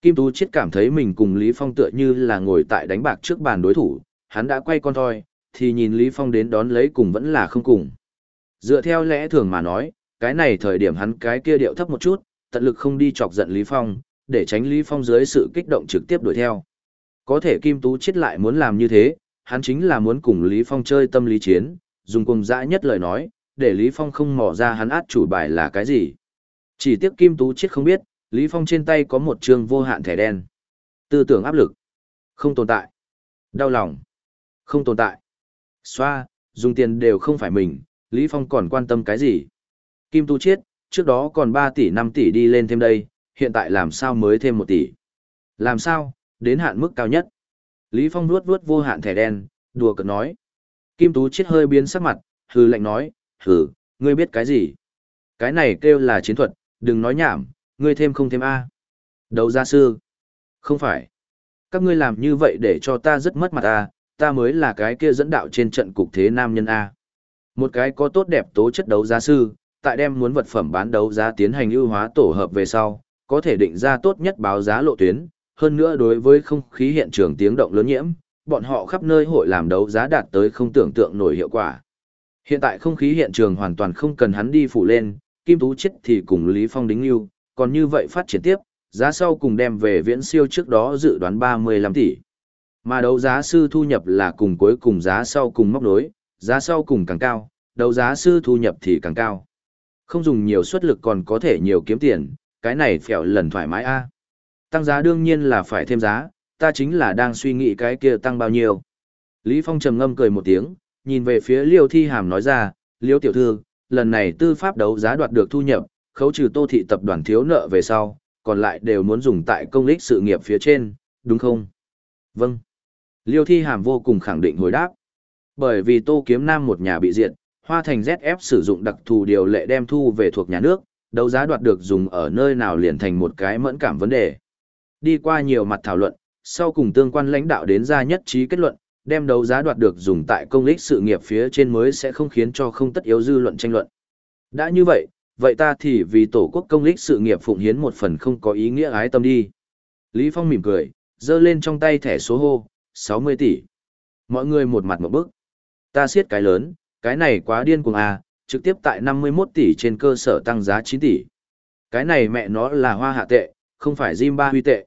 Kim Tú Chiết cảm thấy mình cùng Lý Phong tựa như là ngồi tại đánh bạc trước bàn đối thủ, hắn đã quay con thoi, thì nhìn Lý Phong đến đón lấy cùng vẫn là không cùng. Dựa theo lẽ thường mà nói, cái này thời điểm hắn cái kia điệu thấp một chút, tận lực không đi chọc giận Lý Phong, để tránh Lý Phong dưới sự kích động trực tiếp đuổi theo. Có thể Kim Tú Chiết lại muốn làm như thế, hắn chính là muốn cùng Lý Phong chơi tâm lý chiến, dùng cùng dã nhất lời nói, để Lý Phong không mò ra hắn át chủ bài là cái gì. Chỉ tiếc Kim Tú Chiết không biết, Lý Phong trên tay có một trường vô hạn thẻ đen. Tư tưởng áp lực. Không tồn tại. Đau lòng. Không tồn tại. Xoa, dùng tiền đều không phải mình, Lý Phong còn quan tâm cái gì? Kim Tu Chiết, trước đó còn 3 tỷ 5 tỷ đi lên thêm đây, hiện tại làm sao mới thêm 1 tỷ? Làm sao, đến hạn mức cao nhất? Lý Phong vuốt vuốt vô hạn thẻ đen, đùa cợt nói. Kim Tú Chiết hơi biến sắc mặt, hừ lạnh nói, hừ, ngươi biết cái gì? Cái này kêu là chiến thuật, đừng nói nhảm, ngươi thêm không thêm A. Đấu gia sư. Không phải. Các ngươi làm như vậy để cho ta rất mất mặt A, ta mới là cái kia dẫn đạo trên trận cục thế nam nhân A. Một cái có tốt đẹp tố chất đấu gia sư, tại đem muốn vật phẩm bán đấu giá tiến hành ưu hóa tổ hợp về sau, có thể định ra tốt nhất báo giá lộ tuyến, hơn nữa đối với không khí hiện trường tiếng động lớn nhiễm, bọn họ khắp nơi hội làm đấu giá đạt tới không tưởng tượng nổi hiệu quả. Hiện tại không khí hiện trường hoàn toàn không cần hắn đi phủ lên, Kim Tú chết thì cùng Lý Phong đính lưu, còn như vậy phát triển tiếp, giá sau cùng đem về viễn siêu trước đó dự đoán 35 tỷ. Mà đấu giá sư thu nhập là cùng cuối cùng giá sau cùng móc nối, giá sau cùng càng cao, đấu giá sư thu nhập thì càng cao. Không dùng nhiều suất lực còn có thể nhiều kiếm tiền, cái này phèo lần thoải mái a. Tăng giá đương nhiên là phải thêm giá, ta chính là đang suy nghĩ cái kia tăng bao nhiêu. Lý Phong trầm ngâm cười một tiếng, nhìn về phía Liêu Thi Hàm nói ra, Liêu tiểu thư, lần này tư pháp đấu giá đoạt được thu nhập, khấu trừ tô thị tập đoàn thiếu nợ về sau, còn lại đều muốn dùng tại công lích sự nghiệp phía trên, đúng không? Vâng. Liêu Thi Hàm vô cùng khẳng định hồi đáp. Bởi vì Tô Kiếm Nam một nhà bị diệt, Hoa Thành ZF sử dụng đặc thù điều lệ đem thu về thuộc nhà nước, đấu giá đoạt được dùng ở nơi nào liền thành một cái mẫn cảm vấn đề. Đi qua nhiều mặt thảo luận, sau cùng tương quan lãnh đạo đến ra nhất trí kết luận, đem đấu giá đoạt được dùng tại công lích sự nghiệp phía trên mới sẽ không khiến cho không tất yếu dư luận tranh luận. Đã như vậy, vậy ta thì vì tổ quốc công lích sự nghiệp phụng hiến một phần không có ý nghĩa ái tâm đi. Lý Phong mỉm cười, giơ lên trong tay thẻ số hô, 60 tỷ. Mọi người một mặt một bức. Ta siết cái lớn, cái này quá điên cuồng à, trực tiếp tại 51 tỷ trên cơ sở tăng giá 9 tỷ. Cái này mẹ nó là hoa hạ tệ, không phải Zimba huy tệ.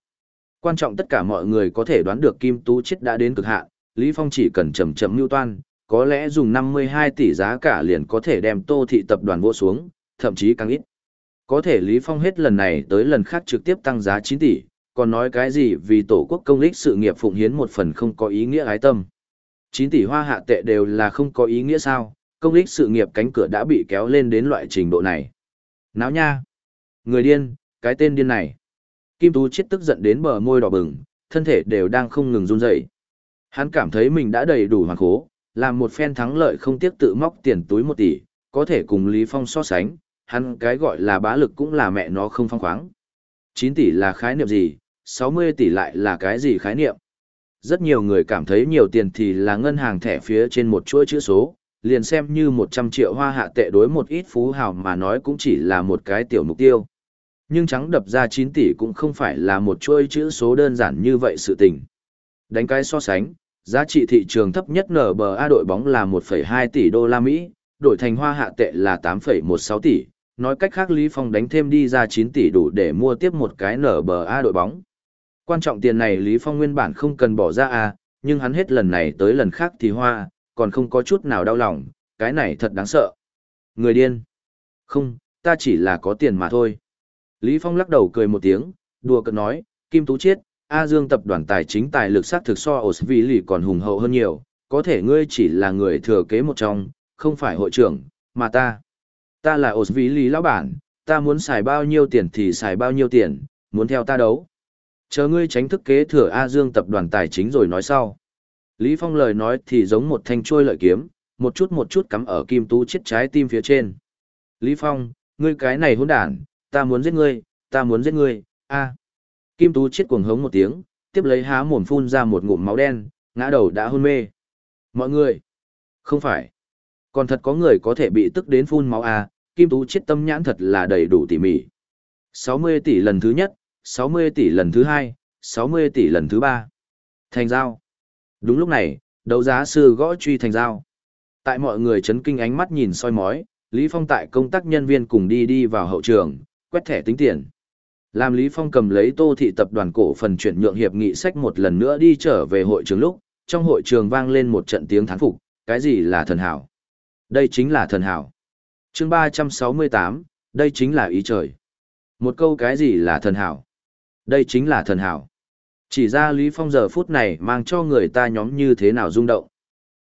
Quan trọng tất cả mọi người có thể đoán được Kim Tú chết đã đến cực hạn, Lý Phong chỉ cần chậm chậm mưu toan, có lẽ dùng 52 tỷ giá cả liền có thể đem Tô thị tập đoàn vô xuống, thậm chí càng ít. Có thể Lý Phong hết lần này tới lần khác trực tiếp tăng giá 9 tỷ, còn nói cái gì vì tổ quốc công lích sự nghiệp phụng hiến một phần không có ý nghĩa ái tâm. 9 tỷ hoa hạ tệ đều là không có ý nghĩa sao, công lích sự nghiệp cánh cửa đã bị kéo lên đến loại trình độ này. Náo nha! Người điên, cái tên điên này. Kim Tú chết tức giận đến bờ môi đỏ bừng, thân thể đều đang không ngừng run rẩy. Hắn cảm thấy mình đã đầy đủ hoàn khố, làm một phen thắng lợi không tiếc tự móc tiền túi một tỷ, có thể cùng Lý Phong so sánh, hắn cái gọi là bá lực cũng là mẹ nó không phong khoáng. 9 tỷ là khái niệm gì, 60 tỷ lại là cái gì khái niệm? Rất nhiều người cảm thấy nhiều tiền thì là ngân hàng thẻ phía trên một chuỗi chữ số, liền xem như 100 triệu hoa hạ tệ đối một ít phú hào mà nói cũng chỉ là một cái tiểu mục tiêu. Nhưng trắng đập ra 9 tỷ cũng không phải là một chuỗi chữ số đơn giản như vậy sự tình. Đánh cái so sánh, giá trị thị trường thấp nhất NBA đội bóng là 1,2 tỷ đô la Mỹ, đổi thành hoa hạ tệ là 8,16 tỷ, nói cách khác Lý Phong đánh thêm đi ra 9 tỷ đủ để mua tiếp một cái NBA đội bóng. Quan trọng tiền này Lý Phong nguyên bản không cần bỏ ra à, nhưng hắn hết lần này tới lần khác thì hoa, còn không có chút nào đau lòng, cái này thật đáng sợ. Người điên. Không, ta chỉ là có tiền mà thôi. Lý Phong lắc đầu cười một tiếng, đùa cợt nói, Kim Tú Chiết, A Dương tập đoàn tài chính tài lực sát thực so Osvili còn hùng hậu hơn nhiều, có thể ngươi chỉ là người thừa kế một trong, không phải hội trưởng, mà ta. Ta là ổng vĩ lý lão bản, ta muốn xài bao nhiêu tiền thì xài bao nhiêu tiền, muốn theo ta đấu. Chờ ngươi tránh thức kế thừa A Dương tập đoàn tài chính rồi nói sau. Lý Phong lời nói thì giống một thanh trôi lợi kiếm, một chút một chút cắm ở kim tú chết trái tim phía trên. Lý Phong, ngươi cái này hỗn đản, ta muốn giết ngươi, ta muốn giết ngươi, a. Kim tú chết cuồng hống một tiếng, tiếp lấy há mồm phun ra một ngụm máu đen, ngã đầu đã hôn mê. Mọi người, không phải, còn thật có người có thể bị tức đến phun máu a, kim tú chết tâm nhãn thật là đầy đủ tỉ mỉ. 60 tỷ lần thứ nhất, 60 tỷ lần thứ hai, 60 tỷ lần thứ ba. Thành giao. Đúng lúc này, đấu giá sư gõ truy thành giao. Tại mọi người chấn kinh ánh mắt nhìn soi mói, Lý Phong tại công tác nhân viên cùng đi đi vào hậu trường, quét thẻ tính tiền. Làm Lý Phong cầm lấy tô thị tập đoàn cổ phần chuyển nhượng hiệp nghị sách một lần nữa đi trở về hội trường lúc, trong hội trường vang lên một trận tiếng thán phục, cái gì là thần hảo? Đây chính là thần hảo chương 368, đây chính là ý trời. Một câu cái gì là thần hảo? Đây chính là thần hảo. Chỉ ra Lý Phong giờ phút này mang cho người ta nhóm như thế nào rung động.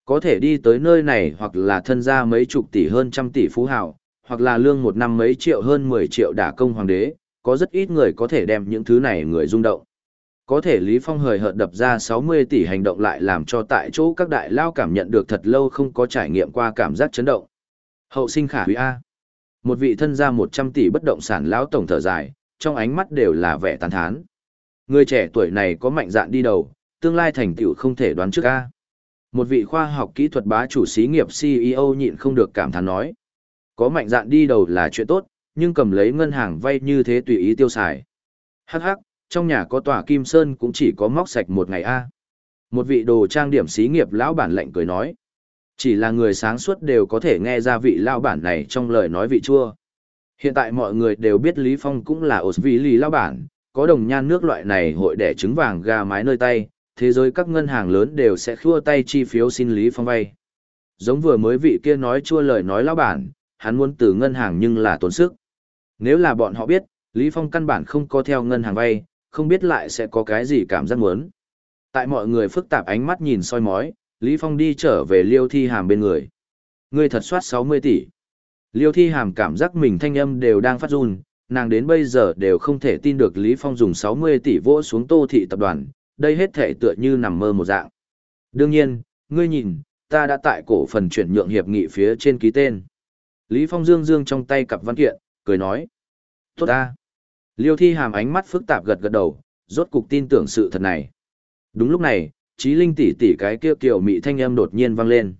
Có thể đi tới nơi này hoặc là thân gia mấy chục tỷ hơn trăm tỷ phú hảo, hoặc là lương một năm mấy triệu hơn 10 triệu đả công hoàng đế, có rất ít người có thể đem những thứ này người rung động. Có thể Lý Phong hời hợt đập ra 60 tỷ hành động lại làm cho tại chỗ các đại lao cảm nhận được thật lâu không có trải nghiệm qua cảm giác chấn động. Hậu sinh khả hủy A. Một vị thân gia 100 tỷ bất động sản lão tổng thở dài, trong ánh mắt đều là vẻ tán thán. Người trẻ tuổi này có mạnh dạn đi đầu, tương lai thành tựu không thể đoán trước a. Một vị khoa học kỹ thuật bá chủ xí nghiệp CEO nhịn không được cảm thán nói. Có mạnh dạn đi đầu là chuyện tốt, nhưng cầm lấy ngân hàng vay như thế tùy ý tiêu xài. Hắc hắc, trong nhà có tòa kim sơn cũng chỉ có móc sạch một ngày a. Một vị đồ trang điểm xí nghiệp lão bản lệnh cười nói. Chỉ là người sáng suốt đều có thể nghe ra vị lao bản này trong lời nói vị chua. Hiện tại mọi người đều biết Lý Phong cũng là ổ vị lý lao bản, có đồng nhan nước loại này hội đẻ trứng vàng gà mái nơi tay, thế giới các ngân hàng lớn đều sẽ khua tay chi phiếu xin Lý Phong vay. Giống vừa mới vị kia nói chua lời nói lao bản, hắn muốn từ ngân hàng nhưng là tốn sức. Nếu là bọn họ biết, Lý Phong căn bản không có theo ngân hàng vay, không biết lại sẽ có cái gì cảm giác muốn. Tại mọi người phức tạp ánh mắt nhìn soi mói, Lý Phong đi trở về Liêu Thi Hàm bên người. Ngươi thật soát 60 tỷ. Liêu Thi Hàm cảm giác mình thanh âm đều đang phát run, nàng đến bây giờ đều không thể tin được Lý Phong dùng 60 tỷ vỗ xuống tô thị tập đoàn, đây hết thể tựa như nằm mơ một dạng. Đương nhiên, ngươi nhìn, ta đã tại cổ phần chuyển nhượng hiệp nghị phía trên ký tên. Lý Phong dương dương trong tay cặp văn kiện, cười nói. Tốt ta. Liêu thi hàm ánh mắt phức tạp gật gật đầu, rốt cục tin tưởng sự thật này. Đúng lúc này, trí linh tỷ tỷ cái kia kiểu mị thanh âm đột nhiên vang lên.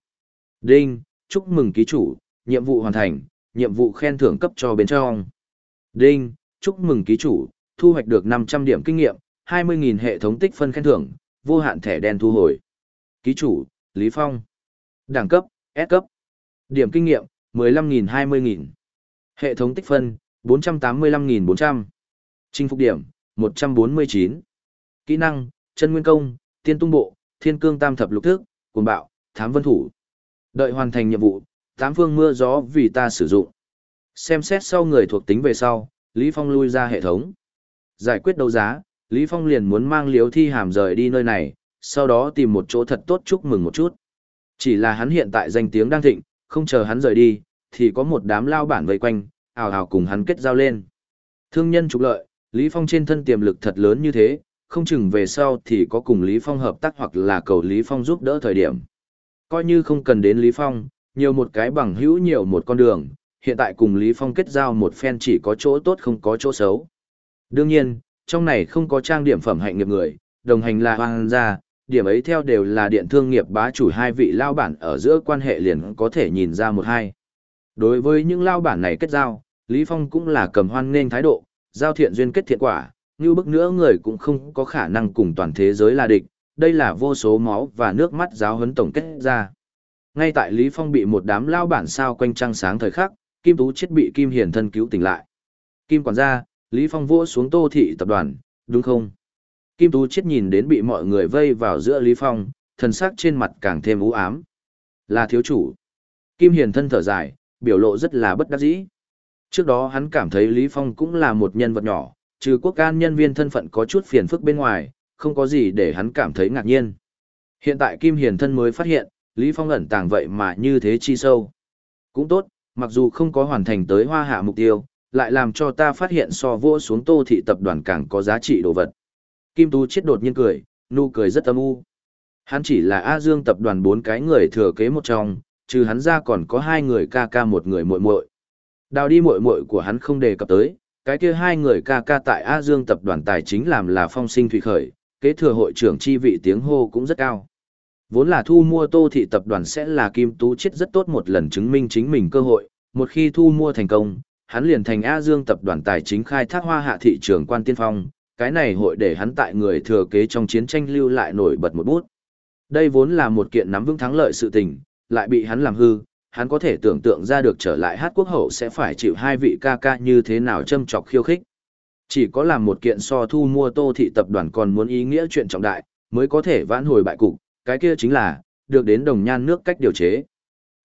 Đinh, chúc mừng ký chủ, nhiệm vụ hoàn thành, nhiệm vụ khen thưởng cấp cho bên trong. Đinh, chúc mừng ký chủ, thu hoạch được 500 điểm kinh nghiệm, 20.000 hệ thống tích phân khen thưởng, vô hạn thẻ đen thu hồi. Ký chủ, Lý Phong. Đẳng cấp, S cấp. Điểm kinh nghiệm, 15.000 20.000. Hệ thống tích phân, 485.400. Chinh phục điểm, 149. Kỹ năng, chân nguyên công, tiên tung bộ, thiên cương tam thập lục thức, cuồng bạo, thám vân thủ. Đợi hoàn thành nhiệm vụ, tám phương mưa gió vì ta sử dụng. Xem xét sau người thuộc tính về sau, Lý Phong lui ra hệ thống. Giải quyết đấu giá, Lý Phong liền muốn mang liếu thi hàm rời đi nơi này, sau đó tìm một chỗ thật tốt chúc mừng một chút. Chỉ là hắn hiện tại danh tiếng đang thịnh, không chờ hắn rời đi, thì có một đám lao bản vây quanh, ào ào cùng hắn kết giao lên. Thương nhân trục lợi, Lý Phong trên thân tiềm lực thật lớn như thế, không chừng về sau thì có cùng Lý Phong hợp tác hoặc là cầu Lý Phong giúp đỡ thời điểm. Coi như không cần đến Lý Phong, nhiều một cái bằng hữu nhiều một con đường, hiện tại cùng Lý Phong kết giao một phen chỉ có chỗ tốt không có chỗ xấu. Đương nhiên, trong này không có trang điểm phẩm hạnh nghiệp người, đồng hành là hoàng gia, điểm ấy theo đều là điện thương nghiệp bá chủ hai vị lao bản ở giữa quan hệ liền có thể nhìn ra một hai. Đối với những lao bản này kết giao, Lý Phong cũng là cầm hoan nên thái độ, giao thiện duyên kết thiện quả, như bức nữa người cũng không có khả năng cùng toàn thế giới là địch, đây là vô số máu và nước mắt giáo huấn tổng kết ra. Ngay tại Lý Phong bị một đám lao bản sao quanh trăng sáng thời khắc, Kim Tú chết bị Kim Hiền thân cứu tỉnh lại. Kim quản gia, Lý Phong vỗ xuống Tô thị tập đoàn, đúng không? Kim Tú chết nhìn đến bị mọi người vây vào giữa Lý Phong, thần sắc trên mặt càng thêm u ám. Là thiếu chủ. Kim Hiền thân thở dài, biểu lộ rất là bất đắc dĩ. Trước đó hắn cảm thấy Lý Phong cũng là một nhân vật nhỏ, trừ quốc can nhân viên thân phận có chút phiền phức bên ngoài, không có gì để hắn cảm thấy ngạc nhiên. Hiện tại Kim Hiền thân mới phát hiện, Lý Phong ẩn tàng vậy mà như thế chi sâu. Cũng tốt, mặc dù không có hoàn thành tới hoa hạ mục tiêu, lại làm cho ta phát hiện so vua xuống tô thị tập đoàn càng có giá trị đồ vật. Kim Tú chết đột nhiên cười, nụ cười rất âm u. Hắn chỉ là A Dương tập đoàn bốn cái người thừa kế một trong, trừ hắn ra còn có hai người ca ca một người muội muội. Đào đi muội muội của hắn không đề cập tới, cái kia hai người ca ca tại A Dương tập đoàn tài chính làm là phong sinh thủy khởi, kế thừa hội trưởng chi vị tiếng hô cũng rất cao. Vốn là thu mua Tô thị tập đoàn sẽ là Kim Tú chết rất tốt một lần chứng minh chính mình cơ hội, một khi thu mua thành công, hắn liền thành A Dương tập đoàn tài chính khai thác hoa hạ thị trường quan tiên phong, cái này hội để hắn tại người thừa kế trong chiến tranh lưu lại nổi bật một bút. Đây vốn là một kiện nắm vững thắng lợi sự tình, lại bị hắn làm hư, hắn có thể tưởng tượng ra được trở lại hát quốc hậu sẽ phải chịu hai vị ca ca như thế nào châm chọc khiêu khích. Chỉ có làm một kiện so thu mua tô thị tập đoàn còn muốn ý nghĩa chuyện trọng đại, mới có thể vãn hồi bại cục, cái kia chính là, được đến đồng nhan nước cách điều chế.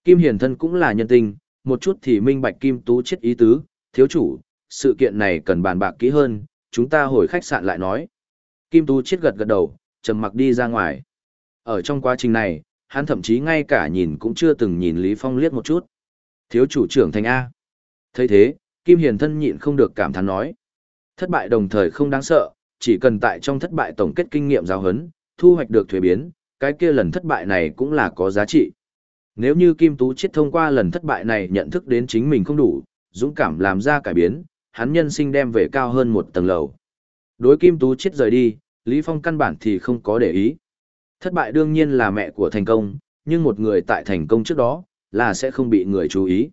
Kim Hiền Thân cũng là nhân tình, một chút thì minh bạch Kim Tú chết ý tứ, thiếu chủ, sự kiện này cần bàn bạc kỹ hơn, chúng ta hồi khách sạn lại nói. Kim Tú chết gật gật đầu, trầm mặc đi ra ngoài. Ở trong quá trình này, hắn thậm chí ngay cả nhìn cũng chưa từng nhìn Lý Phong liếc một chút. Thiếu chủ trưởng thành A. thấy thế, Kim Hiền thân nhịn không được cảm thán nói. Thất bại đồng thời không đáng sợ, chỉ cần tại trong thất bại tổng kết kinh nghiệm giáo huấn, thu hoạch được thuế biến, cái kia lần thất bại này cũng là có giá trị. Nếu như Kim Tú chết thông qua lần thất bại này nhận thức đến chính mình không đủ, dũng cảm làm ra cải biến, hắn nhân sinh đem về cao hơn một tầng lầu. Đối Kim Tú chết rời đi, Lý Phong căn bản thì không có để ý. Thất bại đương nhiên là mẹ của thành công, nhưng một người tại thành công trước đó, là sẽ không bị người chú ý.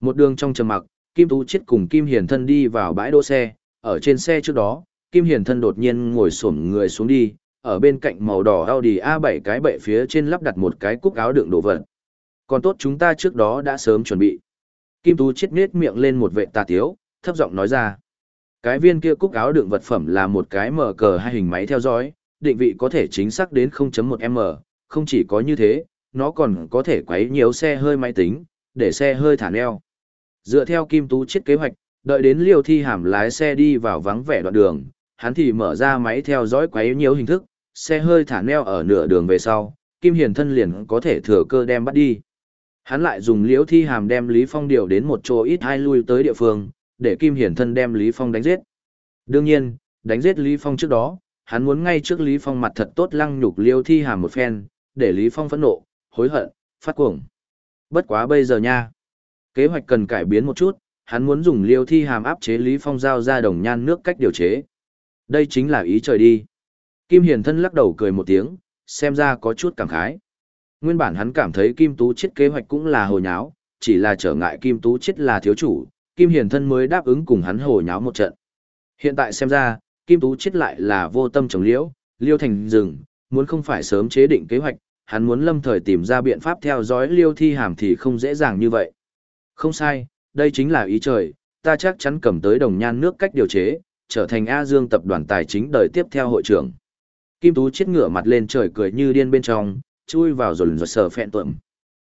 Một đường trong trầm mặc, Kim Tú Chiết cùng Kim Hiền Thân đi vào bãi đỗ xe, ở trên xe trước đó, Kim Hiền Thân đột nhiên ngồi xổm người xuống đi, ở bên cạnh màu đỏ Audi A7 cái bệ phía trên lắp đặt một cái cúc áo đựng đồ vật. Còn tốt chúng ta trước đó đã sớm chuẩn bị. Kim Tú Chiết nết miệng lên một vệ tà tiếu, thấp giọng nói ra. Cái viên kia cúc áo đựng vật phẩm là một cái mở cờ hai hình máy theo dõi, định vị có thể chính xác đến 0.1m, không chỉ có như thế, nó còn có thể quấy nhiều xe hơi máy tính, để xe hơi thả neo. Dựa theo Kim Tú Chiết kế hoạch, đợi đến Liêu Thi Hàm lái xe đi vào vắng vẻ đoạn đường, hắn thì mở ra máy theo dõi quấy nhiều hình thức, xe hơi thả neo ở nửa đường về sau, Kim Hiền thân liền có thể thừa cơ đem bắt đi. Hắn lại dùng liễu thi hàm đem Lý Phong điều đến một chỗ ít hai lui tới địa phương, để Kim Hiền thân đem Lý Phong đánh giết. Đương nhiên, đánh giết Lý Phong trước đó, hắn muốn ngay trước Lý Phong mặt thật tốt lăng nhục Liêu thi hàm một phen, để Lý Phong phẫn nộ, hối hận, phát cuồng. Bất quá bây giờ nha. Kế hoạch cần cải biến một chút, hắn muốn dùng liêu thi hàm áp chế Lý Phong giao ra đồng nhan nước cách điều chế. Đây chính là ý trời đi. Kim Hiền thân lắc đầu cười một tiếng, xem ra có chút cảm khái. Nguyên bản hắn cảm thấy Kim Tú Chết kế hoạch cũng là hồ nháo, chỉ là trở ngại Kim Tú Chết là thiếu chủ, Kim Hiền thân mới đáp ứng cùng hắn hồ nháo một trận. Hiện tại xem ra, Kim Tú Chết lại là vô tâm trồng liễu, liêu thành rừng, muốn không phải sớm chế định kế hoạch, hắn muốn lâm thời tìm ra biện pháp theo dõi liêu thi hàm thì không dễ dàng như vậy. Không sai, đây chính là ý trời, ta chắc chắn cầm tới đồng nhan nước cách điều chế, trở thành A Dương tập đoàn tài chính đời tiếp theo hội trưởng. Kim Tú chết ngửa mặt lên trời cười như điên bên trong, chui vào rồi rồi sờ phẹn tuẩm.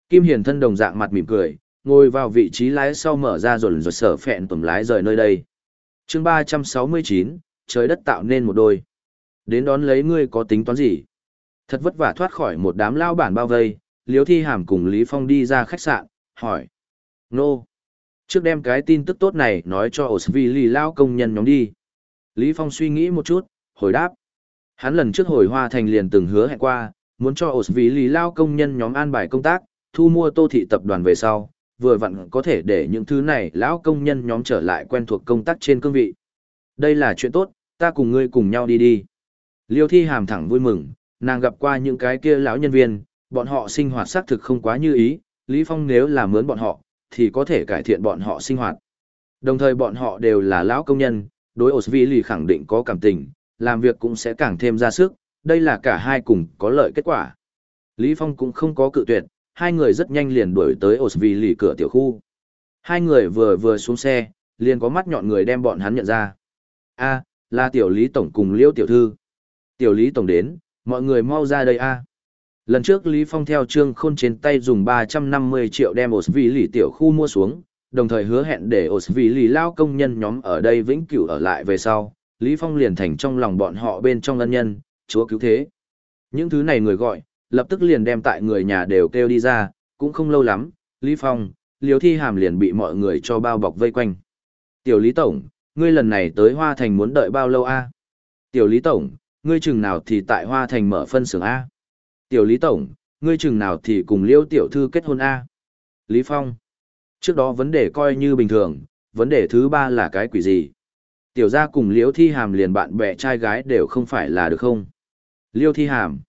Kim Hiền thân đồng dạng mặt mỉm cười, ngồi vào vị trí lái sau mở ra rồi rồi sờ phẹn tuẩm lái rời nơi đây. chương 369, trời đất tạo nên một đôi. Đến đón lấy ngươi có tính toán gì? Thật vất vả thoát khỏi một đám lao bản bao vây, Liêu Thi Hàm cùng Lý Phong đi ra khách sạn, hỏi. Nô. Trước đem cái tin tức tốt này nói cho Osvili lao công nhân nhóm đi. Lý Phong suy nghĩ một chút, hồi đáp. Hắn lần trước hồi hoa thành liền từng hứa hẹn qua, muốn cho Osvili lao công nhân nhóm an bài công tác, thu mua tô thị tập đoàn về sau, vừa vặn có thể để những thứ này lão công nhân nhóm trở lại quen thuộc công tác trên cương vị. Đây là chuyện tốt, ta cùng ngươi cùng nhau đi đi. Liêu thi hàm thẳng vui mừng, nàng gặp qua những cái kia lão nhân viên, bọn họ sinh hoạt xác thực không quá như ý, Lý Phong nếu là mướn bọn họ, thì có thể cải thiện bọn họ sinh hoạt. Đồng thời bọn họ đều là lão công nhân, đối Osvili khẳng định có cảm tình, làm việc cũng sẽ càng thêm ra sức, đây là cả hai cùng có lợi kết quả. Lý Phong cũng không có cự tuyệt, hai người rất nhanh liền đuổi tới Osvili cửa tiểu khu. Hai người vừa vừa xuống xe, liền có mắt nhọn người đem bọn hắn nhận ra. A, là tiểu Lý Tổng cùng Liêu Tiểu Thư. Tiểu Lý Tổng đến, mọi người mau ra đây a. Lần trước Lý Phong theo Trương Khôn trên tay dùng 350 triệu đem Osvili tiểu khu mua xuống, đồng thời hứa hẹn để Osvili lao công nhân nhóm ở đây vĩnh cửu ở lại về sau, Lý Phong liền thành trong lòng bọn họ bên trong ân nhân, chúa cứu thế. Những thứ này người gọi, lập tức liền đem tại người nhà đều kêu đi ra, cũng không lâu lắm, Lý Phong, Liêu Thi Hàm liền bị mọi người cho bao bọc vây quanh. Tiểu Lý Tổng, ngươi lần này tới Hoa Thành muốn đợi bao lâu a? Tiểu Lý Tổng, ngươi chừng nào thì tại Hoa Thành mở phân xưởng A? Tiểu Lý Tổng, ngươi chừng nào thì cùng Liêu Tiểu Thư kết hôn A? Lý Phong, trước đó vấn đề coi như bình thường, vấn đề thứ ba là cái quỷ gì? Tiểu gia cùng Liêu Thi Hàm liền bạn bè trai gái đều không phải là được không? Liêu thi hàm.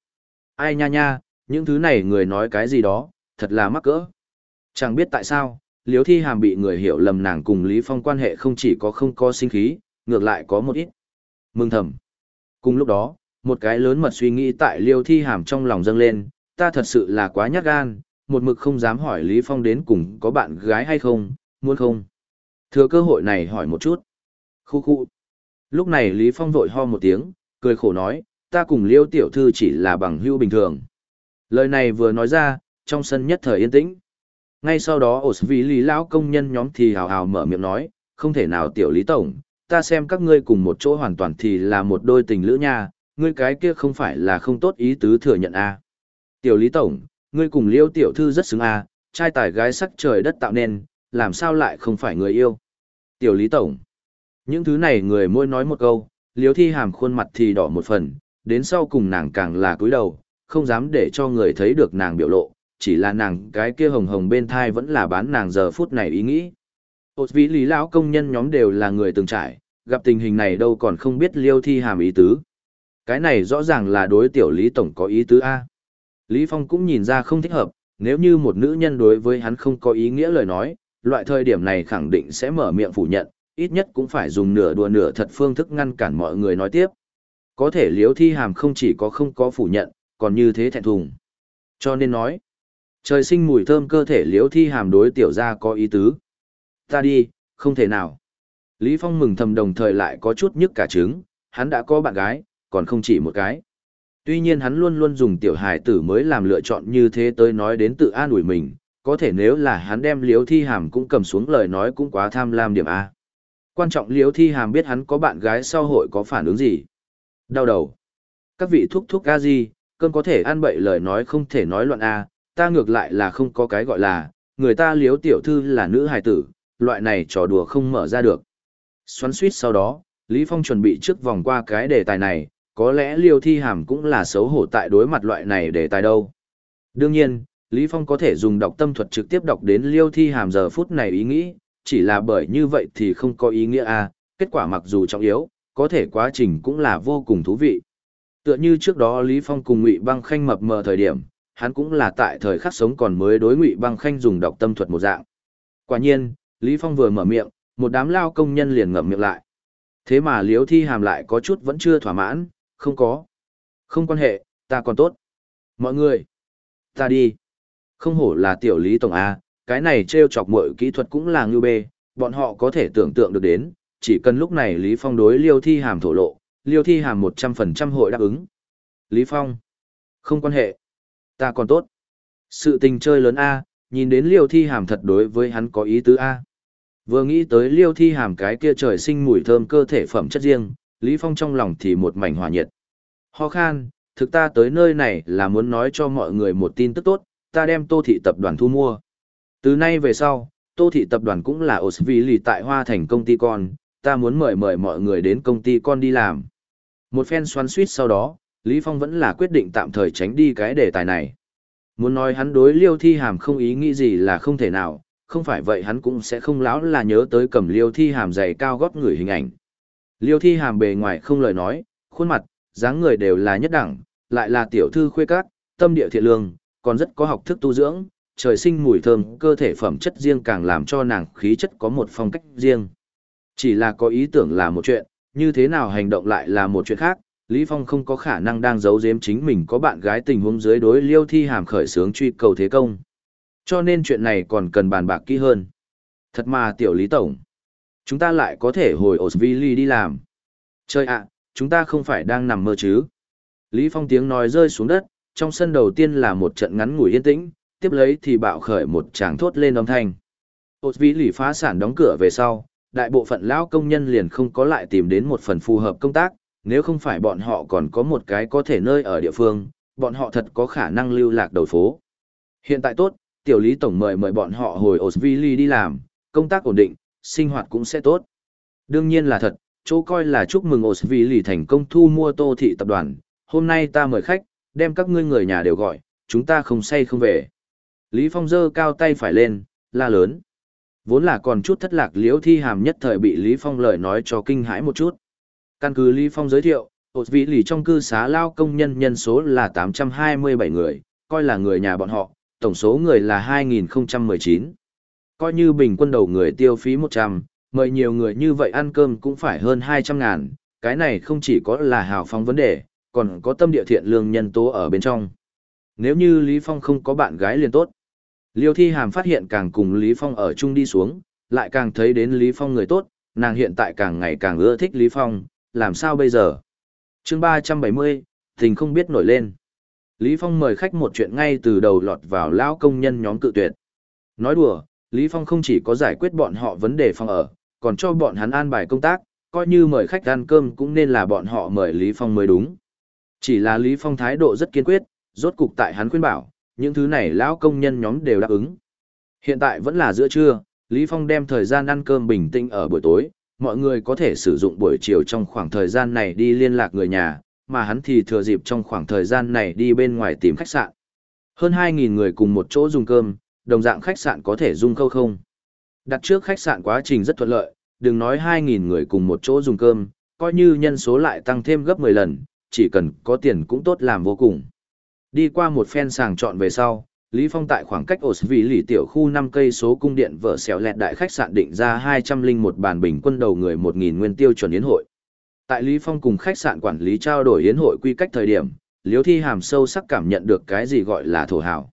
Ai nha nha, những thứ này người nói cái gì đó, thật là mắc cỡ. Chẳng biết tại sao, Liêu thi hàm bị người hiểu lầm nàng cùng Lý Phong quan hệ không chỉ có không có sinh khí, ngược lại có một ít. Mừng thầm. Cùng lúc đó, một cái lớn mật suy nghĩ tại Liêu thi hàm trong lòng dâng lên, ta thật sự là quá nhát gan, một mực không dám hỏi Lý Phong đến cùng có bạn gái hay không, muốn không. Thừa cơ hội này hỏi một chút. Khu khu. Lúc này Lý Phong vội ho một tiếng, cười khổ nói, ta cùng liêu tiểu thư chỉ là bằng hữu bình thường. Lời này vừa nói ra, trong sân nhất thời yên tĩnh. Ngay sau đó ổ vì lý lão công nhân nhóm thì hào hào mở miệng nói, không thể nào tiểu lý tổng, ta xem các ngươi cùng một chỗ hoàn toàn thì là một đôi tình lữ nha, ngươi cái kia không phải là không tốt ý tứ thừa nhận a à. Tiểu lý tổng, ngươi cùng liêu tiểu thư rất xứng a à, trai tài gái sắc trời đất tạo nên, làm sao lại không phải người yêu. Tiểu lý tổng, những thứ này người môi nói một câu, liêu thi hàm khuôn mặt thì đỏ một phần, đến sau cùng nàng càng là cúi đầu, không dám để cho người thấy được nàng biểu lộ, chỉ là nàng cái kia hồng hồng bên thai vẫn là bán nàng giờ phút này ý nghĩ. Hột vĩ lý lão công nhân nhóm đều là người từng trải, gặp tình hình này đâu còn không biết liêu thi hàm ý tứ. Cái này rõ ràng là đối tiểu Lý Tổng có ý tứ A. Lý Phong cũng nhìn ra không thích hợp, nếu như một nữ nhân đối với hắn không có ý nghĩa lời nói, loại thời điểm này khẳng định sẽ mở miệng phủ nhận, ít nhất cũng phải dùng nửa đùa nửa thật phương thức ngăn cản mọi người nói tiếp. Có thể liếu thi hàm không chỉ có không có phủ nhận, còn như thế thẹn thùng. Cho nên nói, trời sinh mùi thơm cơ thể liễu thi hàm đối tiểu gia có ý tứ. Ta đi, không thể nào. Lý Phong mừng thầm đồng thời lại có chút nhức cả trứng, hắn đã có bạn gái, còn không chỉ một cái. Tuy nhiên hắn luôn luôn dùng tiểu hài tử mới làm lựa chọn như thế tới nói đến tự an ủi mình, có thể nếu là hắn đem liễu thi hàm cũng cầm xuống lời nói cũng quá tham lam điểm A. Quan trọng liễu thi hàm biết hắn có bạn gái sau hội có phản ứng gì. Đau đầu. Các vị thúc thúc a gì, cơn có thể ăn bậy lời nói không thể nói loạn A, ta ngược lại là không có cái gọi là, người ta liếu tiểu thư là nữ hài tử, loại này trò đùa không mở ra được. Xoắn suýt sau đó, Lý Phong chuẩn bị trước vòng qua cái đề tài này, có lẽ liêu thi hàm cũng là xấu hổ tại đối mặt loại này đề tài đâu. Đương nhiên, Lý Phong có thể dùng đọc tâm thuật trực tiếp đọc đến liêu thi hàm giờ phút này ý nghĩ, chỉ là bởi như vậy thì không có ý nghĩa a à, kết quả mặc dù trọng yếu, có thể quá trình cũng là vô cùng thú vị. Tựa như trước đó Lý Phong cùng Ngụy Băng Khanh mập mờ thời điểm, hắn cũng là tại thời khắc sống còn mới đối Ngụy Băng Khanh dùng đọc tâm thuật một dạng. Quả nhiên, Lý Phong vừa mở miệng, một đám lao công nhân liền ngậm miệng lại. Thế mà liếu Thi Hàm lại có chút vẫn chưa thỏa mãn, không có. Không quan hệ, ta còn tốt. Mọi người, ta đi. Không hổ là tiểu Lý Tổng A, cái này treo chọc mọi kỹ thuật cũng là ngưu bê, bọn họ có thể tưởng tượng được đến, chỉ cần lúc này Lý Phong đối Liêu Thi Hàm thổ lộ, Liêu Thi Hàm 100% hội đáp ứng. Lý Phong, không quan hệ, ta còn tốt. Sự tình chơi lớn A, nhìn đến Liêu Thi Hàm thật đối với hắn có ý tứ A. Vừa nghĩ tới Liêu Thi Hàm cái kia trời sinh mùi thơm cơ thể phẩm chất riêng, Lý Phong trong lòng thì một mảnh hòa nhiệt. Ho khan, thực ta tới nơi này là muốn nói cho mọi người một tin tức tốt, ta đem tô thị tập đoàn thu mua. Từ nay về sau, tô thị tập đoàn cũng là Osvili tại Hoa Thành công ty con, ta muốn mời mời mọi người đến công ty con đi làm. Một phen xoắn suýt sau đó, Lý Phong vẫn là quyết định tạm thời tránh đi cái đề tài này. Muốn nói hắn đối liêu thi hàm không ý nghĩ gì là không thể nào, không phải vậy hắn cũng sẽ không lão là nhớ tới cầm liêu thi hàm dày cao gót người hình ảnh. Liêu thi hàm bề ngoài không lời nói, khuôn mặt, dáng người đều là nhất đẳng, lại là tiểu thư khuê cát, tâm địa thiện lương, còn rất có học thức tu dưỡng, trời sinh mùi thơm, cơ thể phẩm chất riêng càng làm cho nàng khí chất có một phong cách riêng. Chỉ là có ý tưởng là một chuyện, như thế nào hành động lại là một chuyện khác, Lý Phong không có khả năng đang giấu giếm chính mình có bạn gái tình huống dưới đối liêu thi hàm khởi sướng truy cầu thế công. Cho nên chuyện này còn cần bàn bạc kỹ hơn. Thật mà tiểu Lý Tổng. Chúng ta lại có thể hồi Osvili đi làm. Chơi ạ, chúng ta không phải đang nằm mơ chứ. Lý Phong tiếng nói rơi xuống đất, trong sân đầu tiên là một trận ngắn ngủi yên tĩnh, tiếp lấy thì bạo khởi một tràng thốt lên âm thanh. Osvili phá sản đóng cửa về sau, đại bộ phận lão công nhân liền không có lại tìm đến một phần phù hợp công tác, nếu không phải bọn họ còn có một cái có thể nơi ở địa phương, bọn họ thật có khả năng lưu lạc đầu phố. Hiện tại tốt, tiểu lý tổng mời mời bọn họ hồi Osvili đi làm, công tác ổn định, sinh hoạt cũng sẽ tốt. Đương nhiên là thật, chỗ coi là chúc mừng Osvili thành công thu mua tô thị tập đoàn, hôm nay ta mời khách, đem các ngươi người nhà đều gọi, chúng ta không say không về. Lý Phong giơ cao tay phải lên, la lớn. Vốn là còn chút thất lạc liễu thi hàm nhất thời bị Lý Phong lời nói cho kinh hãi một chút. Căn cứ Lý Phong giới thiệu, ột vị lì trong cư xá lao công nhân nhân số là 827 người, coi là người nhà bọn họ, tổng số người là 2019. Coi như bình quân đầu người tiêu phí 100, mời nhiều người như vậy ăn cơm cũng phải hơn 200 ngàn, cái này không chỉ có là hào phóng vấn đề, còn có tâm địa thiện lương nhân tố ở bên trong. Nếu như Lý Phong không có bạn gái liền tốt. Liêu Thi Hàm phát hiện càng cùng Lý Phong ở chung đi xuống, lại càng thấy đến Lý Phong người tốt, nàng hiện tại càng ngày càng ưa thích Lý Phong, làm sao bây giờ? chương 370, tình không biết nổi lên. Lý Phong mời khách một chuyện ngay từ đầu lọt vào lão công nhân nhóm cự tuyệt. Nói đùa, Lý Phong không chỉ có giải quyết bọn họ vấn đề phòng ở, còn cho bọn hắn an bài công tác, coi như mời khách ăn cơm cũng nên là bọn họ mời Lý Phong mới đúng. Chỉ là Lý Phong thái độ rất kiên quyết, rốt cục tại hắn khuyên bảo, những thứ này lão công nhân nhóm đều đáp ứng. Hiện tại vẫn là giữa trưa, Lý Phong đem thời gian ăn cơm bình tĩnh ở buổi tối, mọi người có thể sử dụng buổi chiều trong khoảng thời gian này đi liên lạc người nhà, mà hắn thì thừa dịp trong khoảng thời gian này đi bên ngoài tìm khách sạn. Hơn 2.000 người cùng một chỗ dùng cơm, đồng dạng khách sạn có thể dung khâu không. Đặt trước khách sạn quá trình rất thuận lợi, đừng nói 2.000 người cùng một chỗ dùng cơm, coi như nhân số lại tăng thêm gấp 10 lần, chỉ cần có tiền cũng tốt làm vô cùng. Đi qua một phen sàng chọn về sau, Lý Phong tại khoảng cách ổ lì tiểu khu 5 cây số cung điện vợ xèo lẹt đại khách sạn định ra 201 bàn bình quân đầu người 1.000 nguyên tiêu chuẩn yến hội. Tại Lý Phong cùng khách sạn quản lý trao đổi yến hội quy cách thời điểm, Liễu Thi Hàm sâu sắc cảm nhận được cái gì gọi là thổ hào.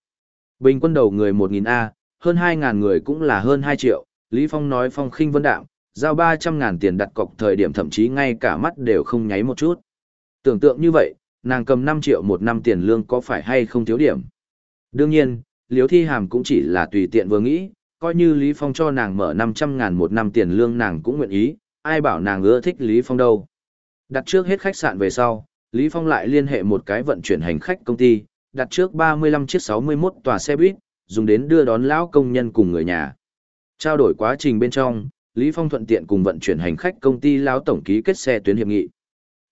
Bình quân đầu người 1.000 A, hơn 2.000 người cũng là hơn 2 triệu, Lý Phong nói phong khinh vân đạm, giao 300.000 tiền đặt cọc thời điểm thậm chí ngay cả mắt đều không nháy một chút. Tưởng tượng như vậy, nàng cầm 5 triệu một năm tiền lương có phải hay không thiếu điểm. Đương nhiên, Liễu Thi Hàm cũng chỉ là tùy tiện vừa nghĩ, coi như Lý Phong cho nàng mở 500 ngàn một năm tiền lương nàng cũng nguyện ý, ai bảo nàng ưa thích Lý Phong đâu. Đặt trước hết khách sạn về sau, Lý Phong lại liên hệ một cái vận chuyển hành khách công ty, đặt trước 35 chiếc 61 tòa xe buýt, dùng đến đưa đón lão công nhân cùng người nhà. Trao đổi quá trình bên trong, Lý Phong thuận tiện cùng vận chuyển hành khách công ty lão tổng ký kết xe tuyến hiệp nghị.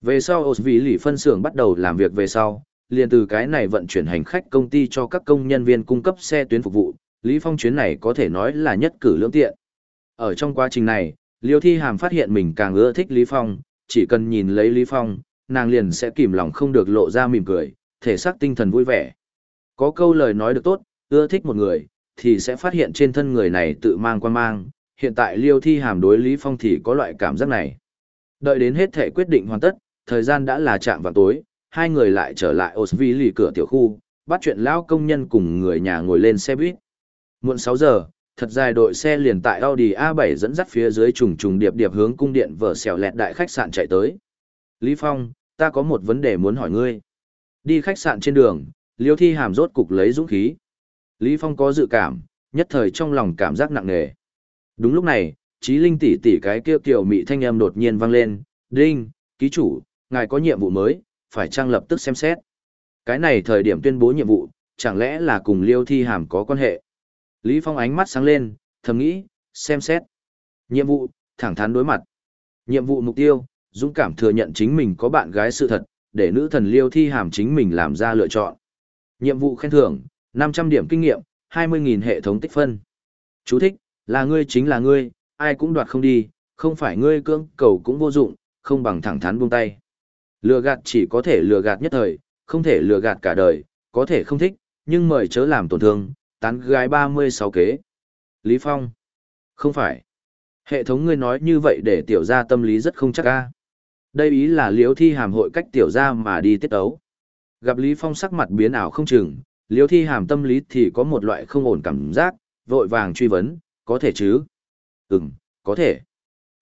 Về sau Osvi lì phân xưởng bắt đầu làm việc về sau, liền từ cái này vận chuyển hành khách công ty cho các công nhân viên cung cấp xe tuyến phục vụ, Lý Phong chuyến này có thể nói là nhất cử lưỡng tiện. Ở trong quá trình này, Liêu Thi Hàm phát hiện mình càng ưa thích Lý Phong, chỉ cần nhìn lấy Lý Phong, nàng liền sẽ kìm lòng không được lộ ra mỉm cười, thể xác tinh thần vui vẻ. Có câu lời nói được tốt, ưa thích một người, thì sẽ phát hiện trên thân người này tự mang quan mang, hiện tại Liêu Thi Hàm đối Lý Phong thì có loại cảm giác này. Đợi đến hết thể quyết định hoàn tất, thời gian đã là chạm vào tối, hai người lại trở lại Osvi lì cửa tiểu khu, bắt chuyện lão công nhân cùng người nhà ngồi lên xe buýt. Muộn 6 giờ, thật dài đội xe liền tại Audi A7 dẫn dắt phía dưới trùng trùng điệp điệp hướng cung điện vở xèo lẹt đại khách sạn chạy tới. Lý Phong, ta có một vấn đề muốn hỏi ngươi. Đi khách sạn trên đường, Liêu Thi Hàm rốt cục lấy dũng khí. Lý Phong có dự cảm, nhất thời trong lòng cảm giác nặng nề. Đúng lúc này, Chí Linh tỷ tỷ cái kia kiểu mị thanh âm đột nhiên vang lên, "Đinh, ký chủ, ngài có nhiệm vụ mới, phải trang lập tức xem xét." Cái này thời điểm tuyên bố nhiệm vụ, chẳng lẽ là cùng Liêu Thi Hàm có quan hệ? Lý Phong ánh mắt sáng lên, thầm nghĩ, xem xét. Nhiệm vụ, thẳng thắn đối mặt. Nhiệm vụ mục tiêu, dũng cảm thừa nhận chính mình có bạn gái sự thật, để nữ thần Liêu Thi Hàm chính mình làm ra lựa chọn. Nhiệm vụ khen thưởng, 500 điểm kinh nghiệm, 20.000 hệ thống tích phân. Chú thích, là ngươi chính là ngươi, ai cũng đoạt không đi, không phải ngươi cưỡng cầu cũng vô dụng, không bằng thẳng thắn buông tay. Lừa gạt chỉ có thể lừa gạt nhất thời, không thể lừa gạt cả đời, có thể không thích, nhưng mời chớ làm tổn thương, tán gái 36 kế. Lý Phong. Không phải. Hệ thống ngươi nói như vậy để tiểu gia tâm lý rất không chắc ca. Đây ý là liếu thi hàm hội cách tiểu gia mà đi tiết ấu. Gặp Lý Phong sắc mặt biến ảo không chừng, liếu thi hàm tâm lý thì có một loại không ổn cảm giác, vội vàng truy vấn, có thể chứ? Ừm, có thể.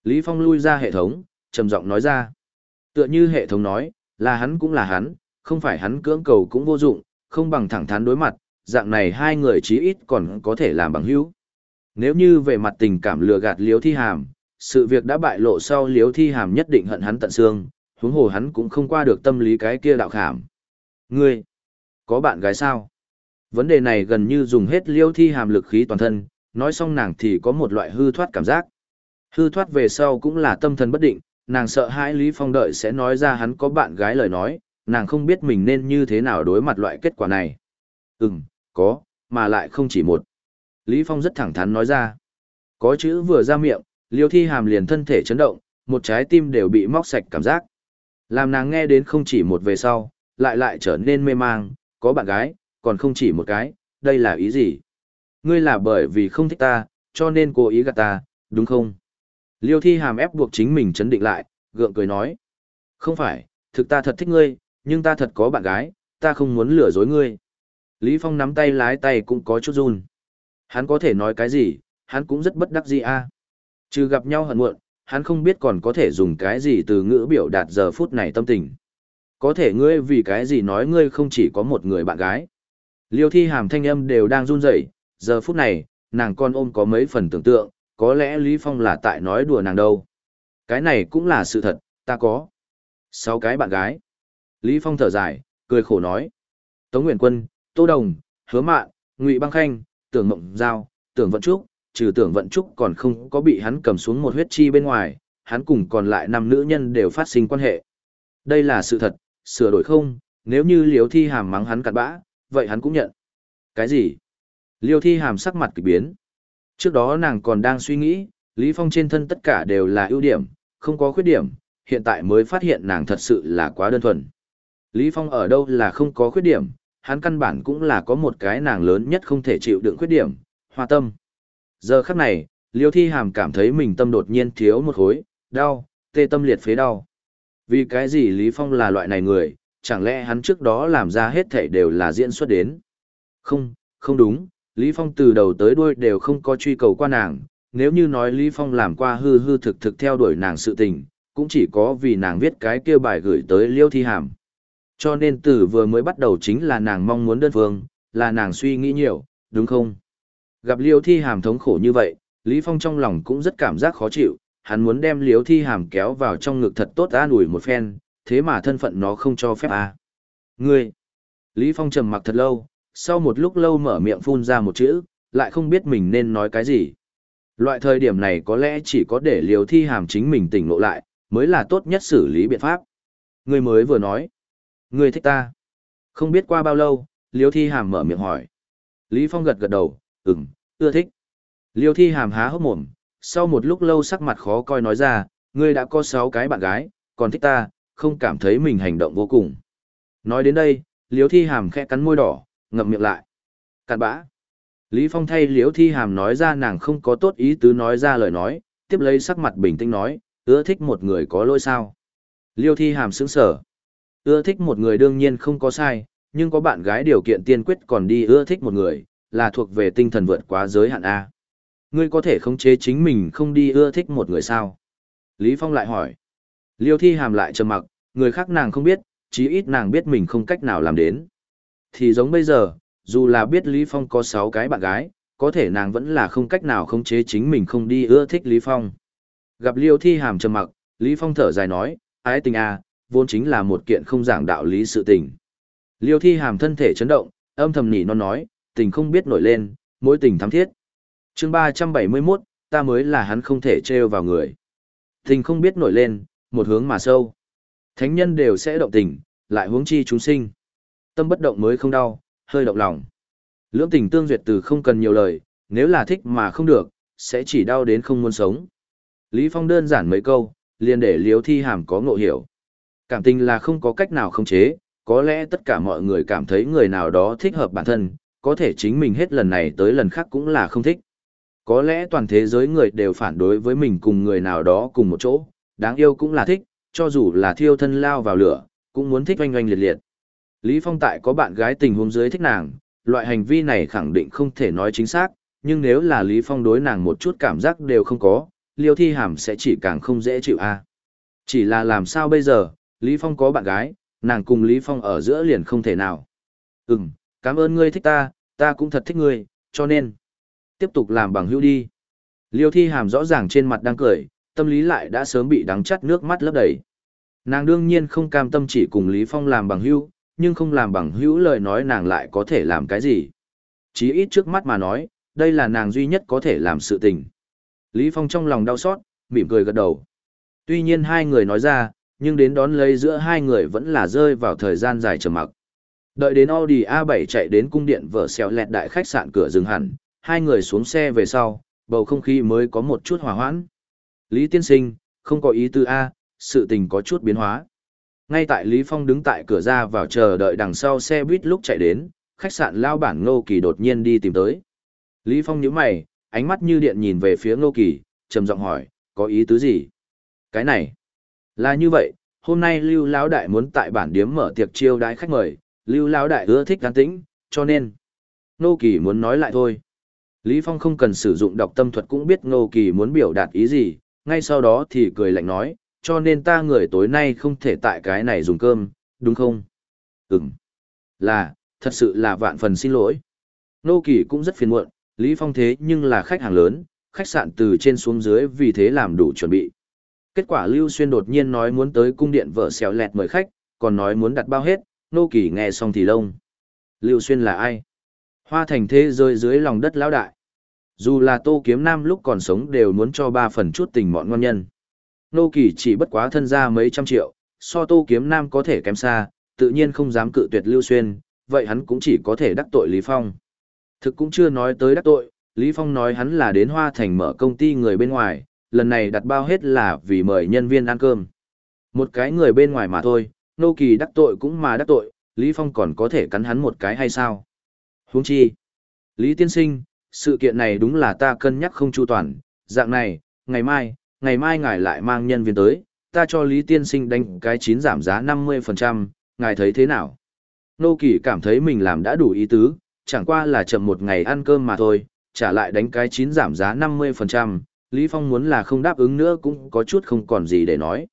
Lý Phong lui ra hệ thống, trầm giọng nói ra. Tựa như hệ thống nói, là hắn cũng là hắn, không phải hắn cưỡng cầu cũng vô dụng, không bằng thẳng thắn đối mặt, dạng này hai người chí ít còn có thể làm bằng hữu. Nếu như về mặt tình cảm lừa gạt Liễu Thi Hàm, sự việc đã bại lộ sau Liễu Thi Hàm nhất định hận hắn tận xương, huống hồ hắn cũng không qua được tâm lý cái kia đạo khảm. Ngươi, có bạn gái sao? Vấn đề này gần như dùng hết Liễu Thi Hàm lực khí toàn thân, nói xong nàng thì có một loại hư thoát cảm giác. Hư thoát về sau cũng là tâm thần bất định, nàng sợ hãi Lý Phong đợi sẽ nói ra hắn có bạn gái lời nói, nàng không biết mình nên như thế nào đối mặt loại kết quả này. Ừm, có, mà lại không chỉ một. Lý Phong rất thẳng thắn nói ra. Có chữ vừa ra miệng, liêu thi hàm liền thân thể chấn động, một trái tim đều bị móc sạch cảm giác. Làm nàng nghe đến không chỉ một về sau, lại lại trở nên mê mang, có bạn gái, còn không chỉ một cái, đây là ý gì? Ngươi là bởi vì không thích ta, cho nên cố ý gạt ta, đúng không? Liêu thi hàm ép buộc chính mình chấn định lại, gượng cười nói. Không phải, thực ta thật thích ngươi, nhưng ta thật có bạn gái, ta không muốn lừa dối ngươi. Lý Phong nắm tay lái tay cũng có chút run. Hắn có thể nói cái gì, hắn cũng rất bất đắc dĩ a. Trừ gặp nhau hận muộn, hắn không biết còn có thể dùng cái gì từ ngữ biểu đạt giờ phút này tâm tình. Có thể ngươi vì cái gì nói ngươi không chỉ có một người bạn gái. Liêu thi hàm thanh âm đều đang run rẩy, giờ phút này, nàng con ôm có mấy phần tưởng tượng, có lẽ Lý Phong là tại nói đùa nàng đâu. Cái này cũng là sự thật, ta có. Sáu cái bạn gái. Lý Phong thở dài, cười khổ nói. Tống Nguyễn Quân, Tô Đồng, Hứa Mạn, Ngụy Băng Khanh, Tưởng Mộng Giao, Tưởng Vận Trúc, trừ Tưởng Vận Trúc còn không có bị hắn cầm xuống một huyết chi bên ngoài, hắn cùng còn lại năm nữ nhân đều phát sinh quan hệ. Đây là sự thật, sửa đổi không, nếu như Liêu Thi Hàm mắng hắn cặn bã, vậy hắn cũng nhận. Cái gì? Liêu Thi Hàm sắc mặt kỳ biến. Trước đó nàng còn đang suy nghĩ, Lý Phong trên thân tất cả đều là ưu điểm, không có khuyết điểm, hiện tại mới phát hiện nàng thật sự là quá đơn thuần. Lý Phong ở đâu là không có khuyết điểm, hắn căn bản cũng là có một cái nàng lớn nhất không thể chịu đựng khuyết điểm, hoa tâm. Giờ khắc này, liêu thi hàm cảm thấy mình tâm đột nhiên thiếu một khối, đau, tê tâm liệt phế đau. Vì cái gì Lý Phong là loại này người, chẳng lẽ hắn trước đó làm ra hết thảy đều là diễn xuất đến? Không, không đúng, Lý Phong từ đầu tới đuôi đều không có truy cầu qua nàng, nếu như nói Lý Phong làm qua hư hư thực thực theo đuổi nàng sự tình, cũng chỉ có vì nàng viết cái kia bài gửi tới Liêu Thi Hàm. Cho nên từ vừa mới bắt đầu chính là nàng mong muốn đơn phương, là nàng suy nghĩ nhiều, đúng không? Gặp Liêu Thi Hàm thống khổ như vậy, Lý Phong trong lòng cũng rất cảm giác khó chịu, hắn muốn đem Liêu Thi Hàm kéo vào trong ngực thật tốt an ủi một phen, thế mà thân phận nó không cho phép à. Ngươi! Lý Phong trầm mặc thật lâu, sau một lúc lâu mở miệng phun ra một chữ, lại không biết mình nên nói cái gì. Loại thời điểm này có lẽ chỉ có để liều thi hàm chính mình tỉnh ngộ lại, mới là tốt nhất xử lý biện pháp. Người mới vừa nói. Người thích ta. Không biết qua bao lâu, liều thi hàm mở miệng hỏi. Lý Phong gật gật đầu, ừm, ưa thích. Liêu thi hàm há hốc mồm, sau một lúc lâu sắc mặt khó coi nói ra, ngươi đã có sáu cái bạn gái, còn thích ta, không cảm thấy mình hành động vô cùng. Nói đến đây, liêu thi hàm khẽ cắn môi đỏ, ngậm miệng lại. Cạn bã. Lý Phong thay liễu thi hàm nói ra nàng không có tốt ý tứ nói ra lời nói, tiếp lấy sắc mặt bình tĩnh nói, ưa thích một người có lỗi sao. Liêu thi hàm sững sở. Ưa thích một người đương nhiên không có sai, nhưng có bạn gái điều kiện tiên quyết còn đi ưa thích một người, là thuộc về tinh thần vượt quá giới hạn A. Ngươi có thể khống chế chính mình không đi ưa thích một người sao? Lý Phong lại hỏi. Liêu thi hàm lại trầm mặc, người khác nàng không biết, chí ít nàng biết mình không cách nào làm đến. Thì giống bây giờ, dù là biết Lý Phong có 6 cái bạn gái, có thể nàng vẫn là không cách nào khống chế chính mình không đi ưa thích Lý Phong. Gặp Liêu Thi Hàm trầm mặc, Lý Phong thở dài nói, ái tình à, vốn chính là một kiện không giảng đạo lý sự tình. Liêu Thi Hàm thân thể chấn động, âm thầm nỉ non nói, tình không biết nổi lên, mối tình thắm thiết. Chương 371, ta mới là hắn không thể trêu vào người. Tình không biết nổi lên, một hướng mà sâu. Thánh nhân đều sẽ động tình, lại hướng chi chúng sinh. Tâm bất động mới không đau, hơi động lòng. Lưỡng tình tương duyệt từ không cần nhiều lời, nếu là thích mà không được, sẽ chỉ đau đến không muốn sống. Lý Phong đơn giản mấy câu, liền để Liêu Thi Hàm có ngộ hiểu. Cảm tình là không có cách nào không chế, có lẽ tất cả mọi người cảm thấy người nào đó thích hợp bản thân, có thể chính mình hết lần này tới lần khác cũng là không thích. Có lẽ toàn thế giới người đều phản đối với mình cùng người nào đó cùng một chỗ, đáng yêu cũng là thích, cho dù là thiêu thân lao vào lửa, cũng muốn thích oanh oanh liệt liệt. Lý Phong tại có bạn gái tình huống dưới thích nàng, loại hành vi này khẳng định không thể nói chính xác, nhưng nếu là Lý Phong đối nàng một chút cảm giác đều không có, Liêu Thi Hàm sẽ chỉ càng không dễ chịu a. Chỉ là làm sao bây giờ, Lý Phong có bạn gái, nàng cùng Lý Phong ở giữa liền không thể nào. Ừm, cảm ơn ngươi thích ta, ta cũng thật thích ngươi, cho nên, tiếp tục làm bằng hữu đi. Liêu Thi Hàm rõ ràng trên mặt đang cười, tâm lý lại đã sớm bị đắng chắt nước mắt lấp đầy. Nàng đương nhiên không cam tâm chỉ cùng Lý Phong làm bằng hữu, nhưng không làm bằng hữu lời nói nàng lại có thể làm cái gì. Chí ít trước mắt mà nói, đây là nàng duy nhất có thể làm sự tình. Lý Phong trong lòng đau xót, mỉm cười gật đầu. Tuy nhiên hai người nói ra, nhưng đến đón lấy giữa hai người vẫn là rơi vào thời gian dài trầm mặc. Đợi đến Audi A7 chạy đến cung điện vở xèo lẹt đại khách sạn cửa dừng hẳn, hai người xuống xe về sau, bầu không khí mới có một chút hòa hoãn. Lý tiên sinh, không có ý tư A, sự tình có chút biến hóa. Ngay tại Lý Phong đứng tại cửa ra vào chờ đợi đằng sau xe buýt lúc chạy đến, khách sạn lao bản Ngô Kỳ đột nhiên đi tìm tới. Lý Phong nhíu mày, ánh mắt như điện nhìn về phía Ngô Kỳ, trầm giọng hỏi, có ý tứ gì? Cái này, là như vậy, hôm nay Lưu Lão Đại muốn tại bản điếm mở tiệc chiêu đãi khách mời, Lưu Lão Đại ưa thích an tĩnh, cho nên, Ngô Kỳ muốn nói lại thôi. Lý Phong không cần sử dụng đọc tâm thuật cũng biết Ngô Kỳ muốn biểu đạt ý gì, ngay sau đó thì cười lạnh nói, cho nên ta người tối nay không thể tại cái này dùng cơm, đúng không? Ừm. Là, thật sự là vạn phần xin lỗi. Nô Kỳ cũng rất phiền muộn, Lý Phong thế nhưng là khách hàng lớn, khách sạn từ trên xuống dưới vì thế làm đủ chuẩn bị. Kết quả Lưu Xuyên đột nhiên nói muốn tới cung điện vợ xéo lẹt mời khách, còn nói muốn đặt bao hết, Nô Kỳ nghe xong thì lông. Lưu Xuyên là ai? Hoa thành thế rơi dưới lòng đất lão đại. Dù là Tô Kiếm Nam lúc còn sống đều muốn cho ba phần chút tình mọn ngon nhân. Nô Kỳ chỉ bất quá thân ra mấy trăm triệu, so Tô Kiếm Nam có thể kém xa, tự nhiên không dám cự tuyệt Lưu Xuyên, vậy hắn cũng chỉ có thể đắc tội Lý Phong. Thực cũng chưa nói tới đắc tội, Lý Phong nói hắn là đến Hoa Thành mở công ty người bên ngoài, lần này đặt bao hết là vì mời nhân viên ăn cơm. Một cái người bên ngoài mà thôi, Nô Kỳ đắc tội cũng mà đắc tội, Lý Phong còn có thể cắn hắn một cái hay sao? Huống chi. Lý Tiên Sinh, sự kiện này đúng là ta cân nhắc không chu toàn, dạng này, ngày mai, ngày mai ngài lại mang nhân viên tới, ta cho Lý Tiên Sinh đánh cái chín giảm giá 50%, ngài thấy thế nào? Nô Kỳ cảm thấy mình làm đã đủ ý tứ, chẳng qua là chậm một ngày ăn cơm mà thôi, trả lại đánh cái chín giảm giá 50%, Lý Phong muốn là không đáp ứng nữa cũng có chút không còn gì để nói.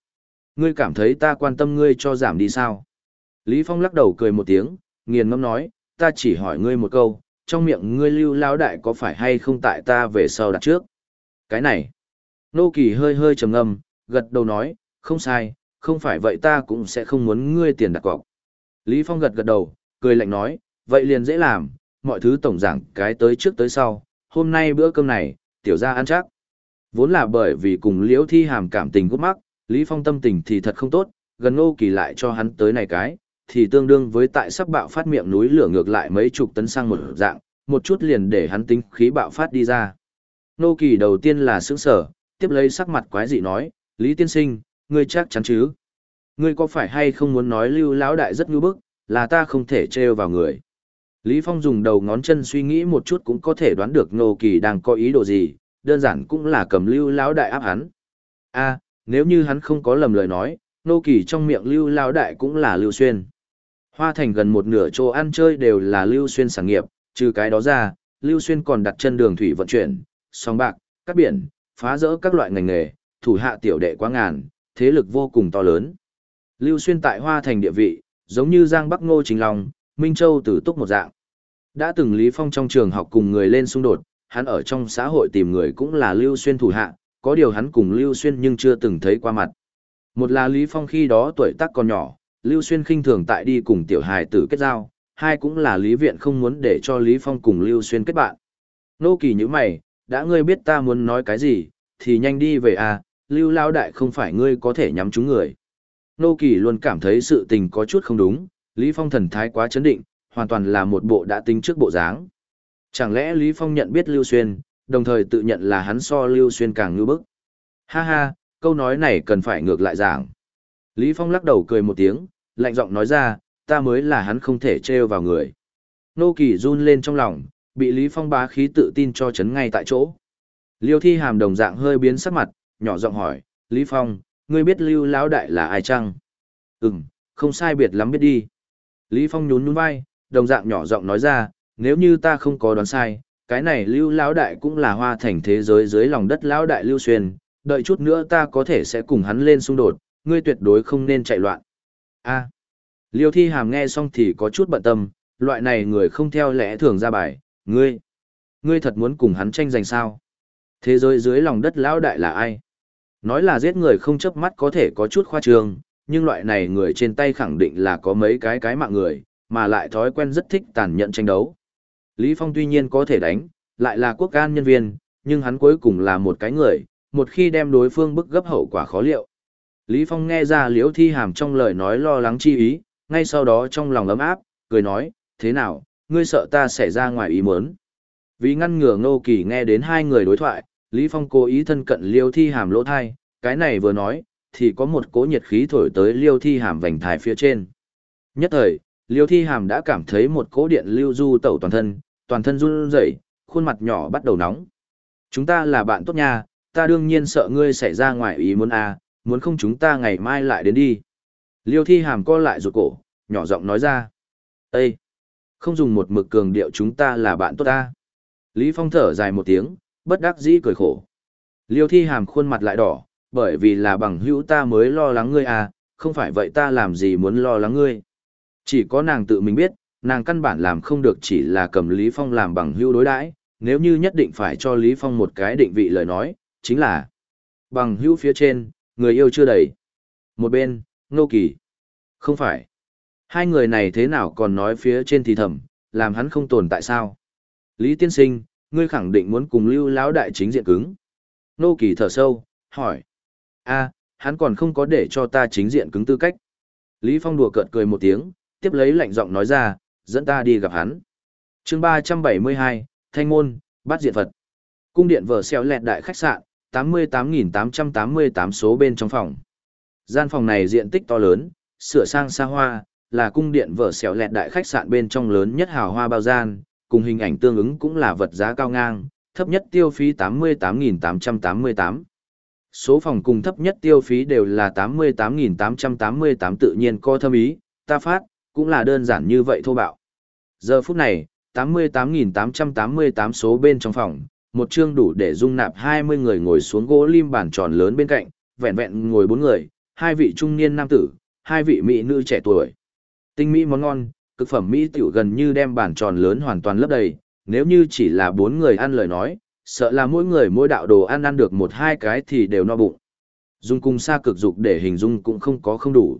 Ngươi cảm thấy ta quan tâm ngươi cho giảm đi sao? Lý Phong lắc đầu cười một tiếng, nghiền ngẫm nói, ta chỉ hỏi ngươi một câu, trong miệng ngươi lưu lao đại có phải hay không tại ta về sau đặt trước? Cái này. Nô Kỳ hơi hơi trầm ngâm, gật đầu nói, không sai, không phải vậy ta cũng sẽ không muốn ngươi tiền đặt cọc. Lý Phong gật gật đầu, cười lạnh nói, vậy liền dễ làm, mọi thứ tổng giảng cái tới trước tới sau, hôm nay bữa cơm này, tiểu gia ăn chắc. Vốn là bởi vì cùng liễu thi hàm cảm tình gút mắc, Lý Phong tâm tình thì thật không tốt, gần ngô kỳ lại cho hắn tới này cái, thì tương đương với tại sắp bạo phát miệng núi lửa ngược lại mấy chục tấn sang một dạng, một chút liền để hắn tính khí bạo phát đi ra. Nô kỳ đầu tiên là sững sở, tiếp lấy sắc mặt quái dị nói, Lý Tiên Sinh, ngươi chắc chắn chứ? Ngươi có phải hay không muốn nói lưu lão đại rất ngư bức, là ta không thể trêu vào người. Lý Phong dùng đầu ngón chân suy nghĩ một chút cũng có thể đoán được Nô Kỳ đang có ý đồ gì, đơn giản cũng là cầm lưu lão đại áp hắn. A, nếu như hắn không có lầm lời nói, Nô Kỳ trong miệng lưu lão đại cũng là lưu xuyên. Hoa thành gần một nửa chỗ ăn chơi đều là lưu xuyên sản nghiệp, trừ cái đó ra, lưu xuyên còn đặt chân đường thủy vận chuyển, song bạc, cắt biển, phá rỡ các loại ngành nghề, thủ hạ tiểu đệ quá ngàn, thế lực vô cùng to lớn. Lưu xuyên tại Hoa thành địa vị, giống như Giang Bắc Ngô Chính Long, Minh Châu Tử Túc một dạng. Đã từng Lý Phong trong trường học cùng người lên xung đột, hắn ở trong xã hội tìm người cũng là Lưu Xuyên thủ hạ, có điều hắn cùng Lưu Xuyên nhưng chưa từng thấy qua mặt. Một là Lý Phong khi đó tuổi tác còn nhỏ, Lưu Xuyên khinh thường tại đi cùng tiểu hài tử kết giao, hai cũng là Lý Viện không muốn để cho Lý Phong cùng Lưu Xuyên kết bạn. Nô kỳ như mày, đã ngươi biết ta muốn nói cái gì, thì nhanh đi về à, Lưu Lao Đại không phải ngươi có thể nhắm trúng người. Nô kỳ luôn cảm thấy sự tình có chút không đúng, Lý Phong thần thái quá chấn định, hoàn toàn là một bộ đã tính trước bộ dáng. Chẳng lẽ Lý Phong nhận biết Lưu Xuyên, đồng thời tự nhận là hắn so Lưu Xuyên càng ngư bức. Ha ha, câu nói này cần phải ngược lại giảng. Lý Phong lắc đầu cười một tiếng, lạnh giọng nói ra, ta mới là hắn không thể trêu vào người. Nô Kỳ run lên trong lòng, bị Lý Phong bá khí tự tin cho chấn ngay tại chỗ. Liêu Thi Hàm đồng dạng hơi biến sắc mặt, nhỏ giọng hỏi, Lý Phong, ngươi biết Lưu Lão Đại là ai chăng? Ừm, không sai biệt lắm biết đi. Lý Phong nhún nhún vai, đồng dạng nhỏ giọng nói ra, nếu như ta không có đoán sai, cái này Lưu Lão Đại cũng là hoa thành thế giới dưới lòng đất Lão Đại Lưu Xuyên, đợi chút nữa ta có thể sẽ cùng hắn lên xung đột, ngươi tuyệt đối không nên chạy loạn. A. Liêu Thi Hàm nghe xong thì có chút bận tâm, loại này người không theo lẽ thường ra bài, ngươi, ngươi thật muốn cùng hắn tranh giành sao? Thế giới dưới lòng đất lão đại là ai? Nói là giết người không chớp mắt có thể có chút khoa trương, nhưng loại này người trên tay khẳng định là có mấy cái cái mạng người, mà lại thói quen rất thích tàn nhẫn tranh đấu. Lý Phong tuy nhiên có thể đánh, lại là quốc can nhân viên, nhưng hắn cuối cùng là một cái người, một khi đem đối phương bức gấp hậu quả khó liệu. Lý Phong nghe ra liễu thi hàm trong lời nói lo lắng chi ý, ngay sau đó trong lòng ấm áp, cười nói, thế nào, ngươi sợ ta sẽ ra ngoài ý muốn. Vì ngăn ngừa ngô kỳ nghe đến hai người đối thoại, Lý Phong cố ý thân cận liêu thi hàm lỗ thai, cái này vừa nói, thì có một cỗ nhiệt khí thổi tới liêu thi hàm vành thai phía trên. Nhất thời, liêu thi hàm đã cảm thấy một cỗ điện lưu du tẩu toàn thân, toàn thân run rẩy, khuôn mặt nhỏ bắt đầu nóng. Chúng ta là bạn tốt nha, ta đương nhiên sợ ngươi xảy ra ngoài ý muốn à, muốn không chúng ta ngày mai lại đến đi. Liêu thi hàm co lại rụt cổ, nhỏ giọng nói ra. Ê! Không dùng một mực cường điệu chúng ta là bạn tốt ta. Lý Phong thở dài một tiếng, bất đắc dĩ cười khổ. Liêu thi hàm khuôn mặt lại đỏ, bởi vì là bằng hữu ta mới lo lắng ngươi à, không phải vậy ta làm gì muốn lo lắng ngươi. Chỉ có nàng tự mình biết, nàng căn bản làm không được chỉ là cầm Lý Phong làm bằng hữu đối đãi, nếu như nhất định phải cho Lý Phong một cái định vị lời nói, chính là bằng hữu phía trên, người yêu chưa đầy. Một bên, Nô Kỳ. Không phải. Hai người này thế nào còn nói phía trên thì thầm, làm hắn không tồn tại sao? Lý Tiên Sinh, ngươi khẳng định muốn cùng lưu lão đại chính diện cứng. Nô Kỳ thở sâu, hỏi. a hắn còn không có để cho ta chính diện cứng tư cách. Lý Phong đùa cợt cười một tiếng, tiếp lấy lạnh giọng nói ra, dẫn ta đi gặp hắn. chương ba trăm bảy mươi hai, Thanh Môn, Bát Diện Phật. Cung điện vở xeo lẹt đại khách sạn, tám mươi tám nghìn tám trăm tám mươi tám số bên trong phòng. Gian phòng này diện tích to lớn, sửa sang xa hoa, là cung điện vở xẻo lẹt đại khách sạn bên trong lớn nhất hào hoa bao gian, cùng hình ảnh tương ứng cũng là vật giá cao ngang, thấp nhất tiêu phí 88.888. Số phòng cùng thấp nhất tiêu phí đều là 88.888 tự nhiên co thâm ý, ta phát, cũng là đơn giản như vậy thô bạo. Giờ phút này, 88.888 số bên trong phòng, một chương đủ để dung nạp 20 người ngồi xuống gỗ lim bàn tròn lớn bên cạnh, vẹn vẹn ngồi bốn người, hai vị trung niên nam tử, hai vị mỹ nữ trẻ tuổi. Tinh mỹ món ngon, cực phẩm mỹ tiểu gần như đem bản tròn lớn hoàn toàn lấp đầy, nếu như chỉ là bốn người ăn lời nói, sợ là mỗi người mỗi đạo đồ ăn ăn được một hai cái thì đều no bụng. Dung cung xa cực dục để hình dung cũng không có không đủ.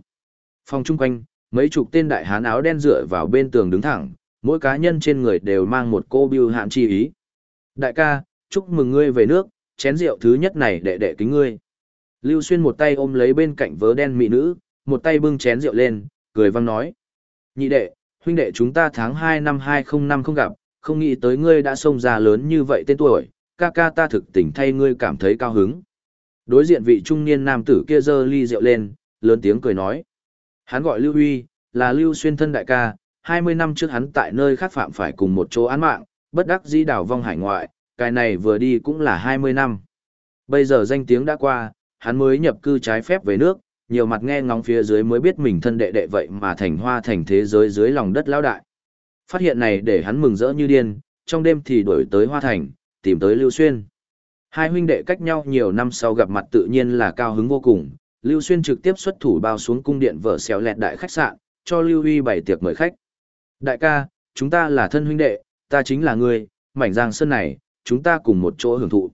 Phòng chung quanh, mấy chục tên đại hán áo đen dựa vào bên tường đứng thẳng, mỗi cá nhân trên người đều mang một cô biêu hạn chi ý. Đại ca, chúc mừng ngươi về nước, chén rượu thứ nhất này đệ đệ kính ngươi. Lưu Xuyên một tay ôm lấy bên cạnh vớ đen mỹ nữ, một tay bưng chén rượu lên, cười vang nói. Nhị đệ, huynh đệ chúng ta tháng 2 năm 2005 không gặp, không nghĩ tới ngươi đã xông ra lớn như vậy tên tuổi, ca ca ta thực tình thay ngươi cảm thấy cao hứng. Đối diện vị trung niên nam tử kia giơ ly rượu lên, lớn tiếng cười nói. Hắn gọi Lưu Huy, là Lưu Xuyên thân đại ca, 20 năm trước hắn tại nơi khác phạm phải cùng một chỗ án mạng, bất đắc dĩ đảo vong hải ngoại, cái này vừa đi cũng là 20 năm. Bây giờ danh tiếng đã qua, hắn mới nhập cư trái phép về nước, nhiều mặt nghe ngóng phía dưới mới biết mình thân đệ đệ vậy mà thành hoa thành thế giới dưới lòng đất lão đại. Phát hiện này để hắn mừng rỡ như điên, trong đêm thì đổi tới hoa thành, tìm tới Lưu Xuyên. Hai huynh đệ cách nhau nhiều năm sau gặp mặt tự nhiên là cao hứng vô cùng, Lưu Xuyên trực tiếp xuất thủ bao xuống cung điện vợ xéo lẹt đại khách sạn, cho Lưu Huy bày tiệc mời khách. Đại ca, chúng ta là thân huynh đệ, ta chính là người, mảnh giang sơn này, chúng ta cùng một chỗ hưởng thụ.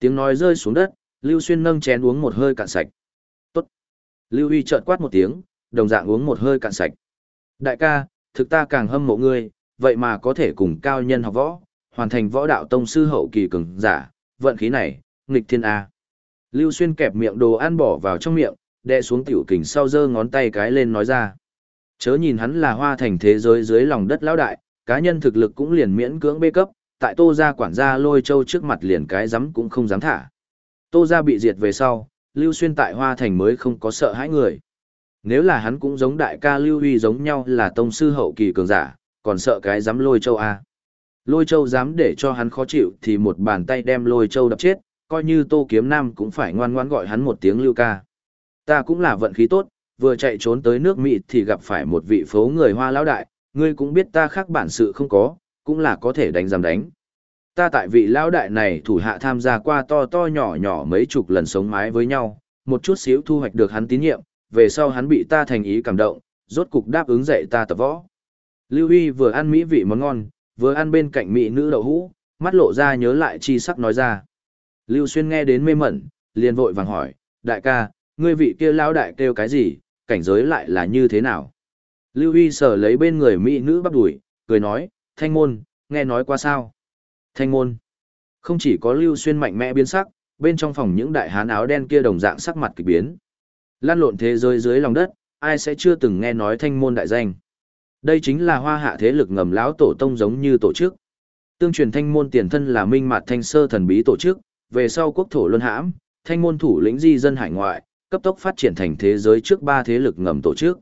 Tiếng nói rơi xuống đất, Lưu Xuyên nâng chén uống một hơi cạn sạch. Lưu Huy chợt quát một tiếng, đồng dạng uống một hơi cạn sạch. Đại ca, thực ta càng hâm mộ ngươi, vậy mà có thể cùng cao nhân học võ, hoàn thành võ đạo tông sư hậu kỳ cường giả, vận khí này, nghịch thiên A. Lưu Xuyên kẹp miệng đồ ăn bỏ vào trong miệng, đè xuống tiểu kình sau giơ ngón tay cái lên nói ra. Chớ nhìn hắn là hoa thành thế giới dưới lòng đất lão đại, cá nhân thực lực cũng liền miễn cưỡng bê cấp, tại tô gia quản gia lôi châu trước mặt liền cái dám cũng không dám thả. Tô gia bị diệt về sau, Lưu Xuyên tại hoa thành mới không có sợ hãi người. Nếu là hắn cũng giống đại ca Lưu Huy giống nhau là tông sư hậu kỳ cường giả, còn sợ cái dám lôi châu A. Lôi châu dám để cho hắn khó chịu thì một bàn tay đem lôi châu đập chết, coi như tô kiếm nam cũng phải ngoan ngoãn gọi hắn một tiếng lưu ca. Ta cũng là vận khí tốt, vừa chạy trốn tới nước Mỹ thì gặp phải một vị phố người hoa lão đại, ngươi cũng biết ta khác bản sự không có, cũng là có thể đánh giảm đánh. Ta tại vị lão đại này thủ hạ tham gia qua to to nhỏ nhỏ mấy chục lần sống mái với nhau, một chút xíu thu hoạch được hắn tín nhiệm, về sau hắn bị ta thành ý cảm động, rốt cục đáp ứng dạy ta tập võ. Lưu Huy vừa ăn mỹ vị món ngon, vừa ăn bên cạnh mỹ nữ đậu hũ, mắt lộ ra nhớ lại chi sắc nói ra. Lưu Xuyên nghe đến mê mẩn, liền vội vàng hỏi, đại ca, ngươi vị kia lão đại kêu cái gì, cảnh giới lại là như thế nào? Lưu Huy sở lấy bên người mỹ nữ bắt đuổi, cười nói, thanh môn, nghe nói qua sao? Thanh môn. Không chỉ có Lưu Xuyên mạnh mẽ biến sắc, bên trong phòng những đại hán áo đen kia đồng dạng sắc mặt kỳ biến. Lan lộn thế giới dưới lòng đất, ai sẽ chưa từng nghe nói thanh môn đại danh. Đây chính là hoa hạ thế lực ngầm lão tổ tông giống như tổ chức. Tương truyền thanh môn tiền thân là minh mạt thanh sơ thần bí tổ chức, về sau quốc thổ luân hãm, thanh môn thủ lĩnh di dân hải ngoại, cấp tốc phát triển thành thế giới trước ba thế lực ngầm tổ chức.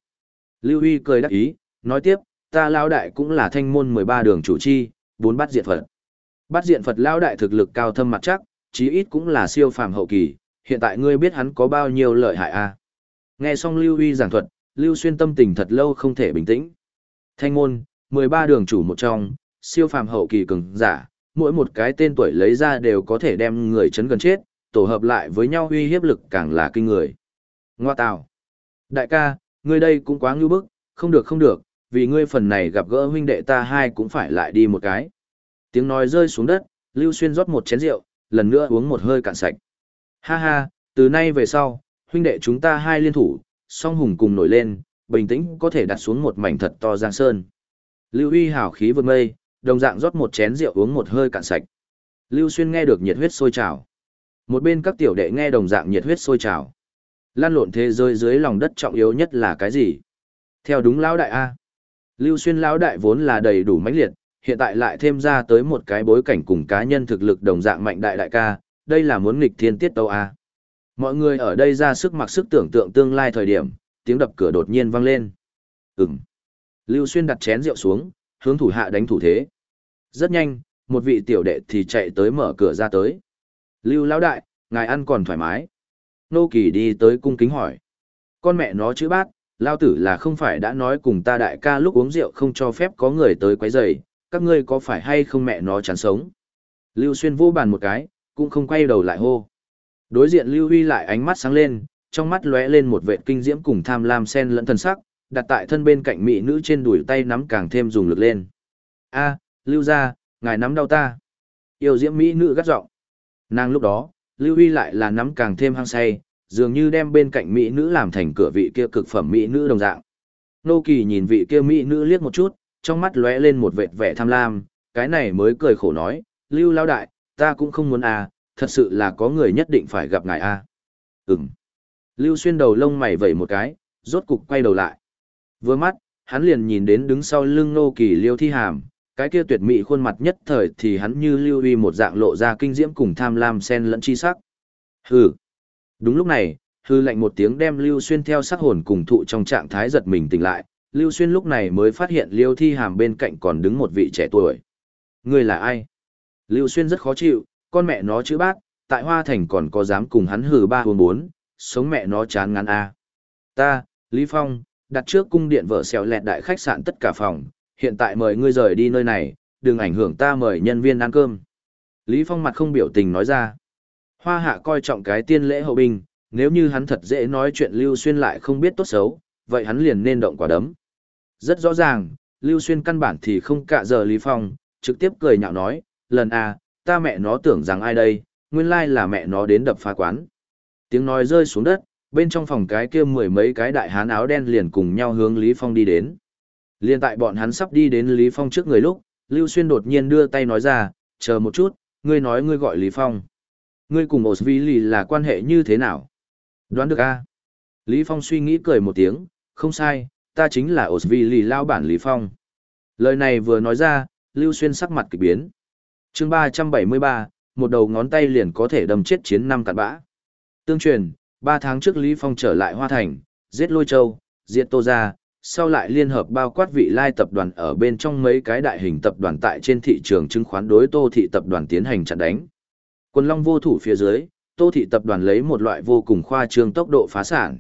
Lưu Huy cười đắc ý, nói tiếp, ta lao đại cũng là thanh môn 13 đường chủ chi, bốn bát diệt Phật. Bát diện Phật lão đại thực lực cao thâm mặt chắc, chí ít cũng là siêu phàm hậu kỳ, hiện tại ngươi biết hắn có bao nhiêu lợi hại a? À? Nghe xong Lưu Huy giảng thuật, Lưu Xuyên tâm tình thật lâu không thể bình tĩnh. Thanh môn, 13 đường chủ một trong, siêu phàm hậu kỳ cường giả, mỗi một cái tên tuổi lấy ra đều có thể đem người chấn gần chết, tổ hợp lại với nhau uy hiếp lực càng là kinh người. Ngoa tào. Đại ca, ngươi đây cũng quá ngu bức, không được không được, vì ngươi phần này gặp gỡ huynh đệ ta hai cũng phải lại đi một cái. Tiếng nói rơi xuống đất, Lưu Xuyên rót một chén rượu, lần nữa uống một hơi cạn sạch. Ha ha, từ nay về sau, huynh đệ chúng ta hai liên thủ, song hùng cùng nổi lên, bình tĩnh có thể đặt xuống một mảnh thật to giang sơn. Lưu Huy hào khí vượt mây, đồng dạng rót một chén rượu uống một hơi cạn sạch. Lưu Xuyên nghe được nhiệt huyết sôi trào. Một bên các tiểu đệ nghe đồng dạng nhiệt huyết sôi trào. Lan lộn thế giới dưới lòng đất trọng yếu nhất là cái gì? Theo đúng lão đại A. Lưu Xuyên lão đại vốn là đầy đủ mãnh liệt, hiện tại lại thêm ra tới một cái bối cảnh cùng cá nhân thực lực đồng dạng mạnh đại đại ca, đây là muốn nghịch thiên tiết tâu A. Mọi người ở đây ra sức mặc sức tưởng tượng tương lai thời điểm, tiếng đập cửa đột nhiên vang lên. Ừm. Lưu Xuyên đặt chén rượu xuống, hướng thủ hạ đánh thủ thế. Rất nhanh, một vị tiểu đệ thì chạy tới mở cửa ra tới. Lưu lão đại, ngài ăn còn thoải mái. Nô Kỳ đi tới cung kính hỏi. Con mẹ nó chữ bát, lao tử là không phải đã nói cùng ta đại ca lúc uống rượu không cho phép có người tới quấy rầy, các ngươi có phải hay không mẹ nó chán sống. Lưu Xuyên vô bàn một cái, cũng không quay đầu lại hô. Đối diện Lưu Huy lại ánh mắt sáng lên, trong mắt lóe lên một vệt kinh diễm cùng tham lam sen lẫn thần sắc, đặt tại thân bên cạnh mỹ nữ trên đùi tay nắm càng thêm dùng lực lên. A, Lưu gia, ngài nắm đau ta. Yêu diễm mỹ nữ gắt giọng. Nàng lúc đó, Lưu Huy lại là nắm càng thêm hăng say, dường như đem bên cạnh mỹ nữ làm thành cửa vị kia cực phẩm mỹ nữ đồng dạng. Nô Kỳ nhìn vị kia mỹ nữ liếc một chút, trong mắt lóe lên một vệt vẻ tham lam, cái này mới cười khổ nói, Lưu Lao Đại, ta cũng không muốn à, thật sự là có người nhất định phải gặp ngài à. Ừm. Lưu Xuyên đầu lông mày vẩy một cái, rốt cục quay đầu lại. Vừa mắt, hắn liền nhìn đến đứng sau lưng Nô Kỳ Liêu Thi Hàm, cái kia tuyệt mỹ khuôn mặt nhất thời thì hắn như lưu uy một dạng lộ ra kinh diễm cùng tham lam sen lẫn chi sắc. Hừ. Đúng lúc này, hư lạnh một tiếng đem Lưu Xuyên theo sắc hồn cùng thụ trong trạng thái giật mình tỉnh lại, Lưu Xuyên lúc này mới phát hiện Liêu Thi Hàm bên cạnh còn đứng một vị trẻ tuổi. Người là ai? Lưu Xuyên rất khó chịu, con mẹ nó chữ bác, tại Hoa Thành còn có dám cùng hắn hừ ba hồn bốn, sống mẹ nó chán ngắn a. Ta, Lý Phong, đặt trước cung điện vợ xèo lẹt đại khách sạn tất cả phòng, hiện tại mời ngươi rời đi nơi này, đừng ảnh hưởng ta mời nhân viên ăn cơm. Lý Phong mặt không biểu tình nói ra. Hoa hạ coi trọng cái tiên lễ hậu binh, nếu như hắn thật dễ nói chuyện Lưu Xuyên lại không biết tốt xấu, vậy hắn liền nên động quả đấm. Rất rõ ràng, Lưu Xuyên căn bản thì không cạ giờ Lý Phong, trực tiếp cười nhạo nói, lần à, ta mẹ nó tưởng rằng ai đây, nguyên lai là mẹ nó đến đập phá quán. Tiếng nói rơi xuống đất, bên trong phòng cái kia mười mấy cái đại hán áo đen liền cùng nhau hướng Lý Phong đi đến. Liên tại bọn hắn sắp đi đến Lý Phong trước người lúc, Lưu Xuyên đột nhiên đưa tay nói ra, chờ một chút, ngươi nói ngươi gọi Lý Phong. Ngươi cùng Osvili là quan hệ như thế nào? Đoán được a? Lý Phong suy nghĩ cười một tiếng, không sai, ta chính là Osvili lao bản Lý Phong. Lời này vừa nói ra, Lưu Xuyên sắc mặt kỳ biến. chương 373, một đầu ngón tay liền có thể đâm chết chiến năm cạn bã. Tương truyền, ba tháng trước Lý Phong trở lại Hoa Thành, giết lôi châu, diệt tô gia, sau lại liên hợp bao quát vị lai tập đoàn ở bên trong mấy cái đại hình tập đoàn tại trên thị trường chứng khoán đối tô thị tập đoàn tiến hành chặn đánh. Quân long vô thủ phía dưới, tô thị tập đoàn lấy một loại vô cùng khoa trương tốc độ phá sản.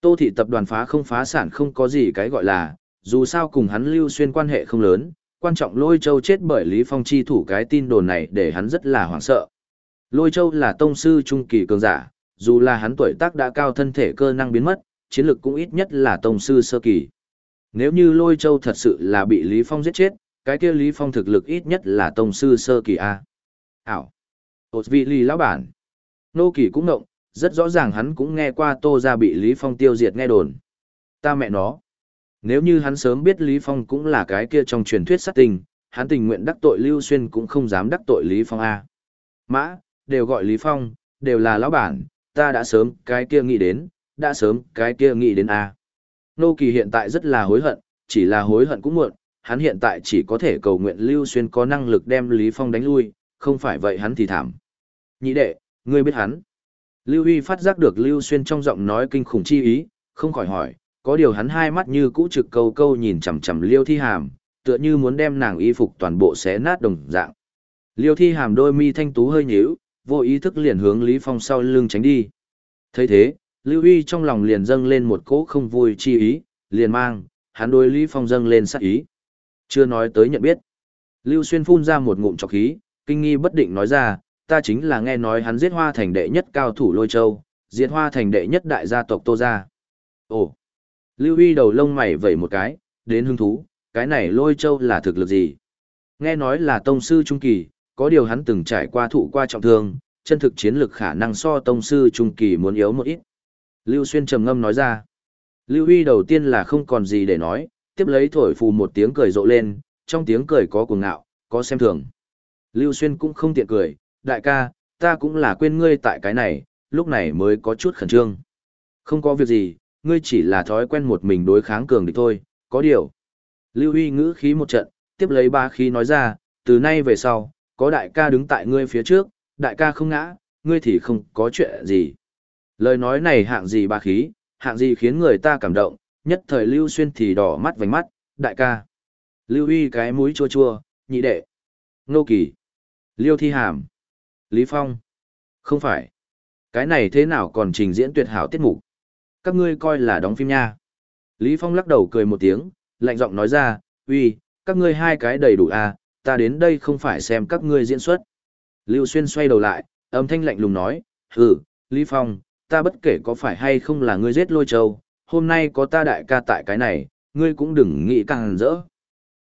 Tô thị tập đoàn phá không phá sản không có gì cái gọi là, dù sao cùng hắn lưu xuyên quan hệ không lớn, quan trọng lôi châu chết bởi Lý Phong chi thủ cái tin đồn này để hắn rất là hoảng sợ. Lôi châu là tông sư trung kỳ cường giả, dù là hắn tuổi tác đã cao thân thể cơ năng biến mất, chiến lực cũng ít nhất là tông sư sơ kỳ. Nếu như lôi châu thật sự là bị Lý Phong giết chết, cái kia Lý Phong thực lực ít nhất là tông sư sơ kỳ A. Ảo. Ôt vị lì lão bản. Nô kỳ cũng ngộng, rất rõ ràng hắn cũng nghe qua tô ra bị Lý Phong tiêu diệt nghe đồn. Ta mẹ nó. Nếu như hắn sớm biết Lý Phong cũng là cái kia trong truyền thuyết sát tình, hắn tình nguyện đắc tội Lưu Xuyên cũng không dám đắc tội Lý Phong A. Mã, đều gọi Lý Phong, đều là lão bản, ta đã sớm cái kia nghĩ đến, đã sớm cái kia nghĩ đến A. Nô Kỳ hiện tại rất là hối hận, chỉ là hối hận cũng muộn, hắn hiện tại chỉ có thể cầu nguyện Lưu Xuyên có năng lực đem Lý Phong đánh lui, không phải vậy hắn thì thảm. Nhị đệ, ngươi biết hắn. Lưu Huy phát giác được Lưu Xuyên trong giọng nói kinh khủng chi ý, không khỏi hỏi, có điều hắn hai mắt như cũ trực câu câu nhìn chằm chằm Liêu Thi Hàm, tựa như muốn đem nàng y phục toàn bộ xé nát đồng dạng. Liêu Thi Hàm đôi mi thanh tú hơi nhíu, vô ý thức liền hướng Lý Phong sau lưng tránh đi. thấy thế, Lưu Huy trong lòng liền dâng lên một cỗ không vui chi ý, liền mang, hắn đối Lý Phong dâng lên sát ý. Chưa nói tới nhận biết. Lưu Xuyên phun ra một ngụm trọc khí, kinh nghi bất định nói ra, ta chính là nghe nói hắn giết hoa thành đệ nhất cao thủ lôi châu, diệt hoa thành đệ nhất đại gia tộc Tô Gia. Ồ! Lưu Huy đầu lông mày vẩy một cái, đến hứng thú, cái này lôi châu là thực lực gì? Nghe nói là tông sư trung kỳ, có điều hắn từng trải qua thụ qua trọng thương, chân thực chiến lực khả năng so tông sư trung kỳ muốn yếu một ít. Lưu Xuyên trầm ngâm nói ra. Lưu Huy đầu tiên là không còn gì để nói, tiếp lấy thổi phù một tiếng cười rộ lên, trong tiếng cười có cuồng ngạo, có xem thường. Lưu Xuyên cũng không tiện cười, đại ca, ta cũng là quên ngươi tại cái này, lúc này mới có chút khẩn trương. Không có việc gì, ngươi chỉ là thói quen một mình đối kháng cường địch thôi, có điều. Lưu Huy ngữ khí một trận, tiếp lấy ba khí nói ra, từ nay về sau, có đại ca đứng tại ngươi phía trước, đại ca không ngã, ngươi thì không có chuyện gì. Lời nói này hạng gì ba khí, hạng gì khiến người ta cảm động, nhất thời Lưu Xuyên thì đỏ mắt vành mắt, đại ca. Lưu Huy cái mũi chua chua, nhị đệ. Nô Kỳ. Liêu Thi Hàm. Lý Phong. Không phải. Cái này thế nào còn trình diễn tuyệt hảo tiết mục? Các ngươi coi là đóng phim nha. Lý Phong lắc đầu cười một tiếng, lạnh giọng nói ra, uy, các ngươi hai cái đầy đủ à, ta đến đây không phải xem các ngươi diễn xuất. Lưu Xuyên xoay đầu lại, âm thanh lạnh lùng nói, hừ, Lý Phong, ta bất kể có phải hay không là ngươi giết lôi châu, hôm nay có ta đại ca tại cái này, ngươi cũng đừng nghĩ càng rỡ.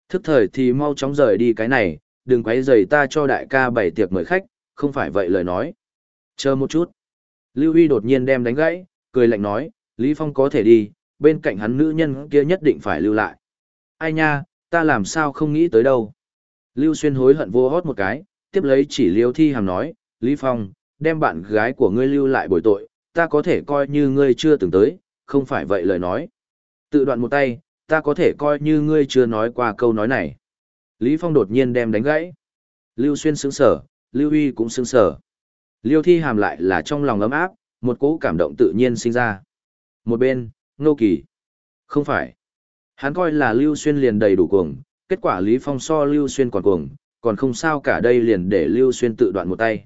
Thức thời thì mau chóng rời đi cái này, đừng quấy rầy ta cho đại ca bày tiệc mời khách, không phải vậy lời nói. Chờ một chút. Lưu Huy đột nhiên đem đánh gãy, cười lạnh nói, Lý Phong có thể đi, bên cạnh hắn nữ nhân kia nhất định phải lưu lại. Ai nha, ta làm sao không nghĩ tới đâu. Lưu Xuyên hối hận vô hót một cái, tiếp lấy chỉ Liêu Thi Hàm nói, Lý Phong, đem bạn gái của ngươi lưu lại bồi tội, ta có thể coi như ngươi chưa từng tới, không phải vậy lời nói. Tự đoạn một tay, ta có thể coi như ngươi chưa nói qua câu nói này. Lý Phong đột nhiên đem đánh gãy. Lưu Xuyên sững sở, Lưu Huy cũng sững sờ, Liêu Thi Hàm lại là trong lòng ấm áp, một cỗ cảm động tự nhiên sinh ra. Một bên, Nô Kỳ. Không phải. Hắn coi là Lưu Xuyên liền đầy đủ cuồng, kết quả Lý Phong so Lưu Xuyên còn cuồng, còn không sao cả đây liền để Lưu Xuyên tự đoạn một tay.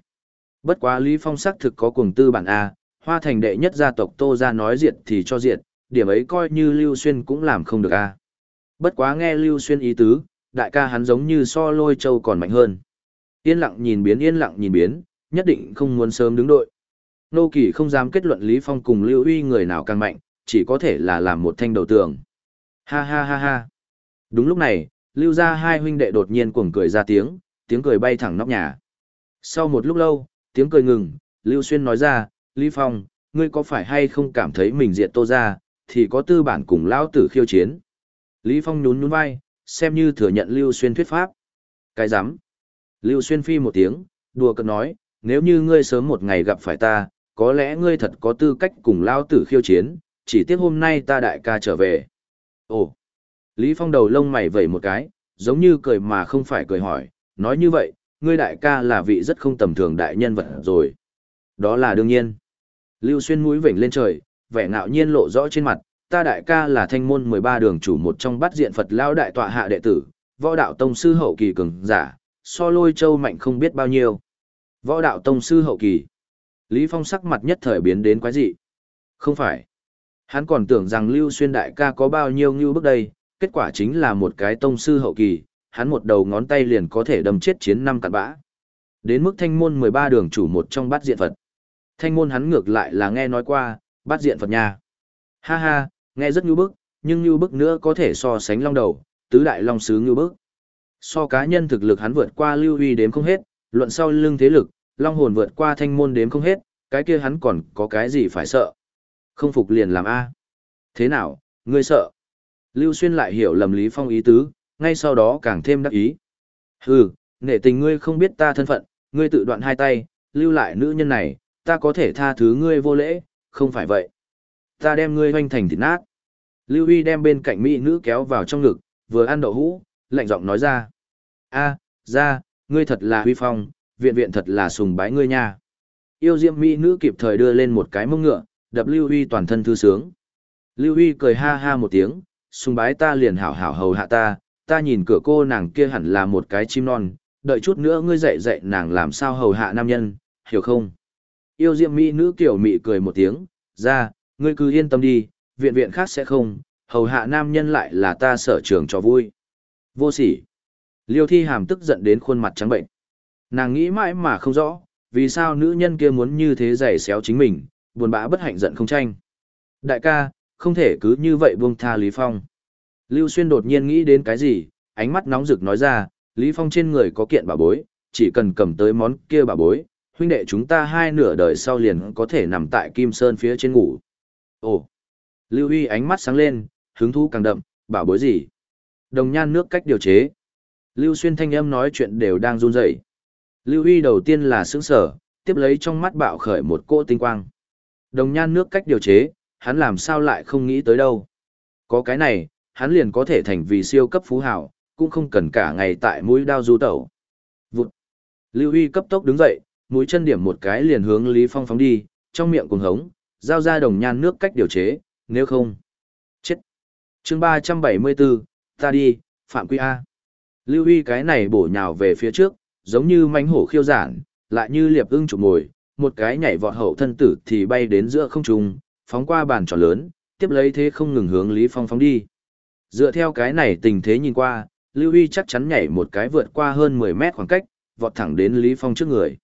Bất quá Lý Phong xác thực có cuồng tư bản A, hoa thành đệ nhất gia tộc Tô ra nói diệt thì cho diệt, điểm ấy coi như Lưu Xuyên cũng làm không được A. Bất quá nghe Lưu Xuyên ý tứ, đại ca hắn giống như so lôi châu còn mạnh hơn. Yên lặng nhìn biến yên lặng nhìn biến, nhất định không muốn sớm đứng đội. Nô Kỳ không dám kết luận Lý Phong cùng Lưu Uy người nào càng mạnh, chỉ có thể là làm một thanh đầu tường. Ha ha ha ha. Đúng lúc này, Lưu gia hai huynh đệ đột nhiên cuồng cười ra tiếng, tiếng cười bay thẳng nóc nhà. Sau một lúc lâu, tiếng cười ngừng, Lưu Xuyên nói ra, Lý Phong, ngươi có phải hay không cảm thấy mình diện tô ra, thì có tư bản cùng lão tử khiêu chiến. Lý Phong nhún nhún vai, xem như thừa nhận Lưu Xuyên thuyết pháp. Cái rắm Lưu Xuyên phi một tiếng, đùa cợt nói, nếu như ngươi sớm một ngày gặp phải ta, có lẽ ngươi thật có tư cách cùng lao tử khiêu chiến, chỉ tiếc hôm nay ta đại ca trở về. Ồ! Lý Phong đầu lông mày vẩy một cái, giống như cười mà không phải cười hỏi, nói như vậy, ngươi đại ca là vị rất không tầm thường đại nhân vật rồi. Đó là đương nhiên. Lưu Xuyên mũi vểnh lên trời, vẻ ngạo nhiên lộ rõ trên mặt, ta đại ca là thanh môn 13 đường chủ một trong bát diện Phật lao đại tọa hạ đệ tử, võ đạo tông sư hậu kỳ cường giả, so lôi châu mạnh không biết bao nhiêu. Võ đạo tông sư hậu kỳ. Lý Phong sắc mặt nhất thời biến đến quái dị. Không phải. Hắn còn tưởng rằng Lưu Xuyên đại ca có bao nhiêu như bước đây, kết quả chính là một cái tông sư hậu kỳ, hắn một đầu ngón tay liền có thể đâm chết chiến năm cặn bã. Đến mức thanh môn 13 đường chủ một trong bát diện Phật. Thanh môn hắn ngược lại là nghe nói qua, bát diện Phật nha. Ha ha, nghe rất như bức, nhưng như bức nữa có thể so sánh long đầu, tứ đại long sứ như bức. So cá nhân thực lực hắn vượt qua lưu Huy đếm không hết, luận sau lưng thế lực, long hồn vượt qua thanh môn đếm không hết, cái kia hắn còn có cái gì phải sợ. Không phục liền làm A. Thế nào, ngươi sợ? Lưu Xuyên lại hiểu lầm Lý Phong ý tứ, ngay sau đó càng thêm đắc ý. Hừ, nể tình ngươi không biết ta thân phận, ngươi tự đoạn hai tay, lưu lại nữ nhân này, ta có thể tha thứ ngươi vô lễ, không phải vậy. Ta đem ngươi hoanh thành thịt nát. Lưu Huy đem bên cạnh mỹ nữ kéo vào trong ngực, vừa ăn đậu hũ, lạnh giọng nói ra. a ra, ngươi thật là huy phong, viện viện thật là sùng bái ngươi nha. Yêu diệm mỹ nữ kịp thời đưa lên một cái mông ngựa, đập Lưu Huy toàn thân thư sướng. Lưu Huy cười ha ha một tiếng, sùng bái ta liền hảo hảo hầu hạ ta, ta nhìn cửa cô nàng kia hẳn là một cái chim non, đợi chút nữa ngươi dạy dạy nàng làm sao hầu hạ nam nhân, hiểu không? Yêu diệm mỹ nữ kiểu mị cười một tiếng, ra, ngươi cứ yên tâm đi, viện viện khác sẽ không, hầu hạ nam nhân lại là ta sở trường cho vui. Vô sỉ. Liêu thi hàm tức giận đến khuôn mặt trắng bệnh. Nàng nghĩ mãi mà không rõ, vì sao nữ nhân kia muốn như thế giày xéo chính mình, buồn bã bất hạnh giận không tranh. Đại ca, không thể cứ như vậy buông tha Lý Phong. Lưu Xuyên đột nhiên nghĩ đến cái gì, ánh mắt nóng rực nói ra, Lý Phong trên người có kiện bà bối, chỉ cần cầm tới món kia bà bối, huynh đệ chúng ta hai nửa đời sau liền có thể nằm tại Kim Sơn phía trên ngủ. Ồ! Lưu Huy ánh mắt sáng lên, hứng thú càng đậm, bảo bối gì? Đồng nhan nước cách điều chế. Lưu Xuyên thanh âm nói chuyện đều đang run rẩy. Lưu Huy đầu tiên là sững sở, tiếp lấy trong mắt bạo khởi một cỗ tinh quang. Đồng nhan nước cách điều chế, hắn làm sao lại không nghĩ tới đâu. Có cái này, hắn liền có thể thành vì siêu cấp phú hảo, cũng không cần cả ngày tại mũi đao du tẩu. Vụt. Lưu Huy cấp tốc đứng dậy, mũi chân điểm một cái liền hướng Lý Phong phóng đi, trong miệng cùng hống, giao ra đồng nhan nước cách điều chế, nếu không. Chết. chương 374, ta đi, Phạm Quy A. Lưu Huy cái này bổ nhào về phía trước, giống như mánh hổ khiêu giản, lại như liệp ưng chụp ngồi, một cái nhảy vọt hậu thân tử thì bay đến giữa không trung, phóng qua bàn tròn lớn, tiếp lấy thế không ngừng hướng Lý Phong phóng đi. Dựa theo cái này tình thế nhìn qua, Lưu Huy chắc chắn nhảy một cái vượt qua hơn 10 mét khoảng cách, vọt thẳng đến Lý Phong trước người.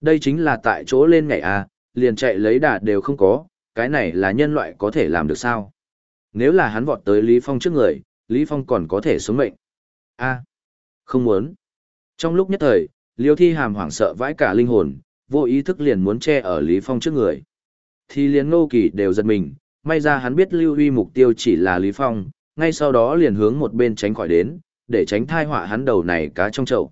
Đây chính là tại chỗ lên nhảy à, liền chạy lấy đà đều không có, cái này là nhân loại có thể làm được sao? Nếu là hắn vọt tới Lý Phong trước người, Lý Phong còn có thể sống mệnh. A, không muốn. Trong lúc nhất thời, Liêu Thi Hàm hoảng sợ vãi cả linh hồn, vô ý thức liền muốn che ở Lý Phong trước người. Thì liền Ngô Kỳ đều giật mình, may ra hắn biết Lưu Huy mục tiêu chỉ là Lý Phong, ngay sau đó liền hướng một bên tránh khỏi đến, để tránh thai họa hắn đầu này cá trong chậu.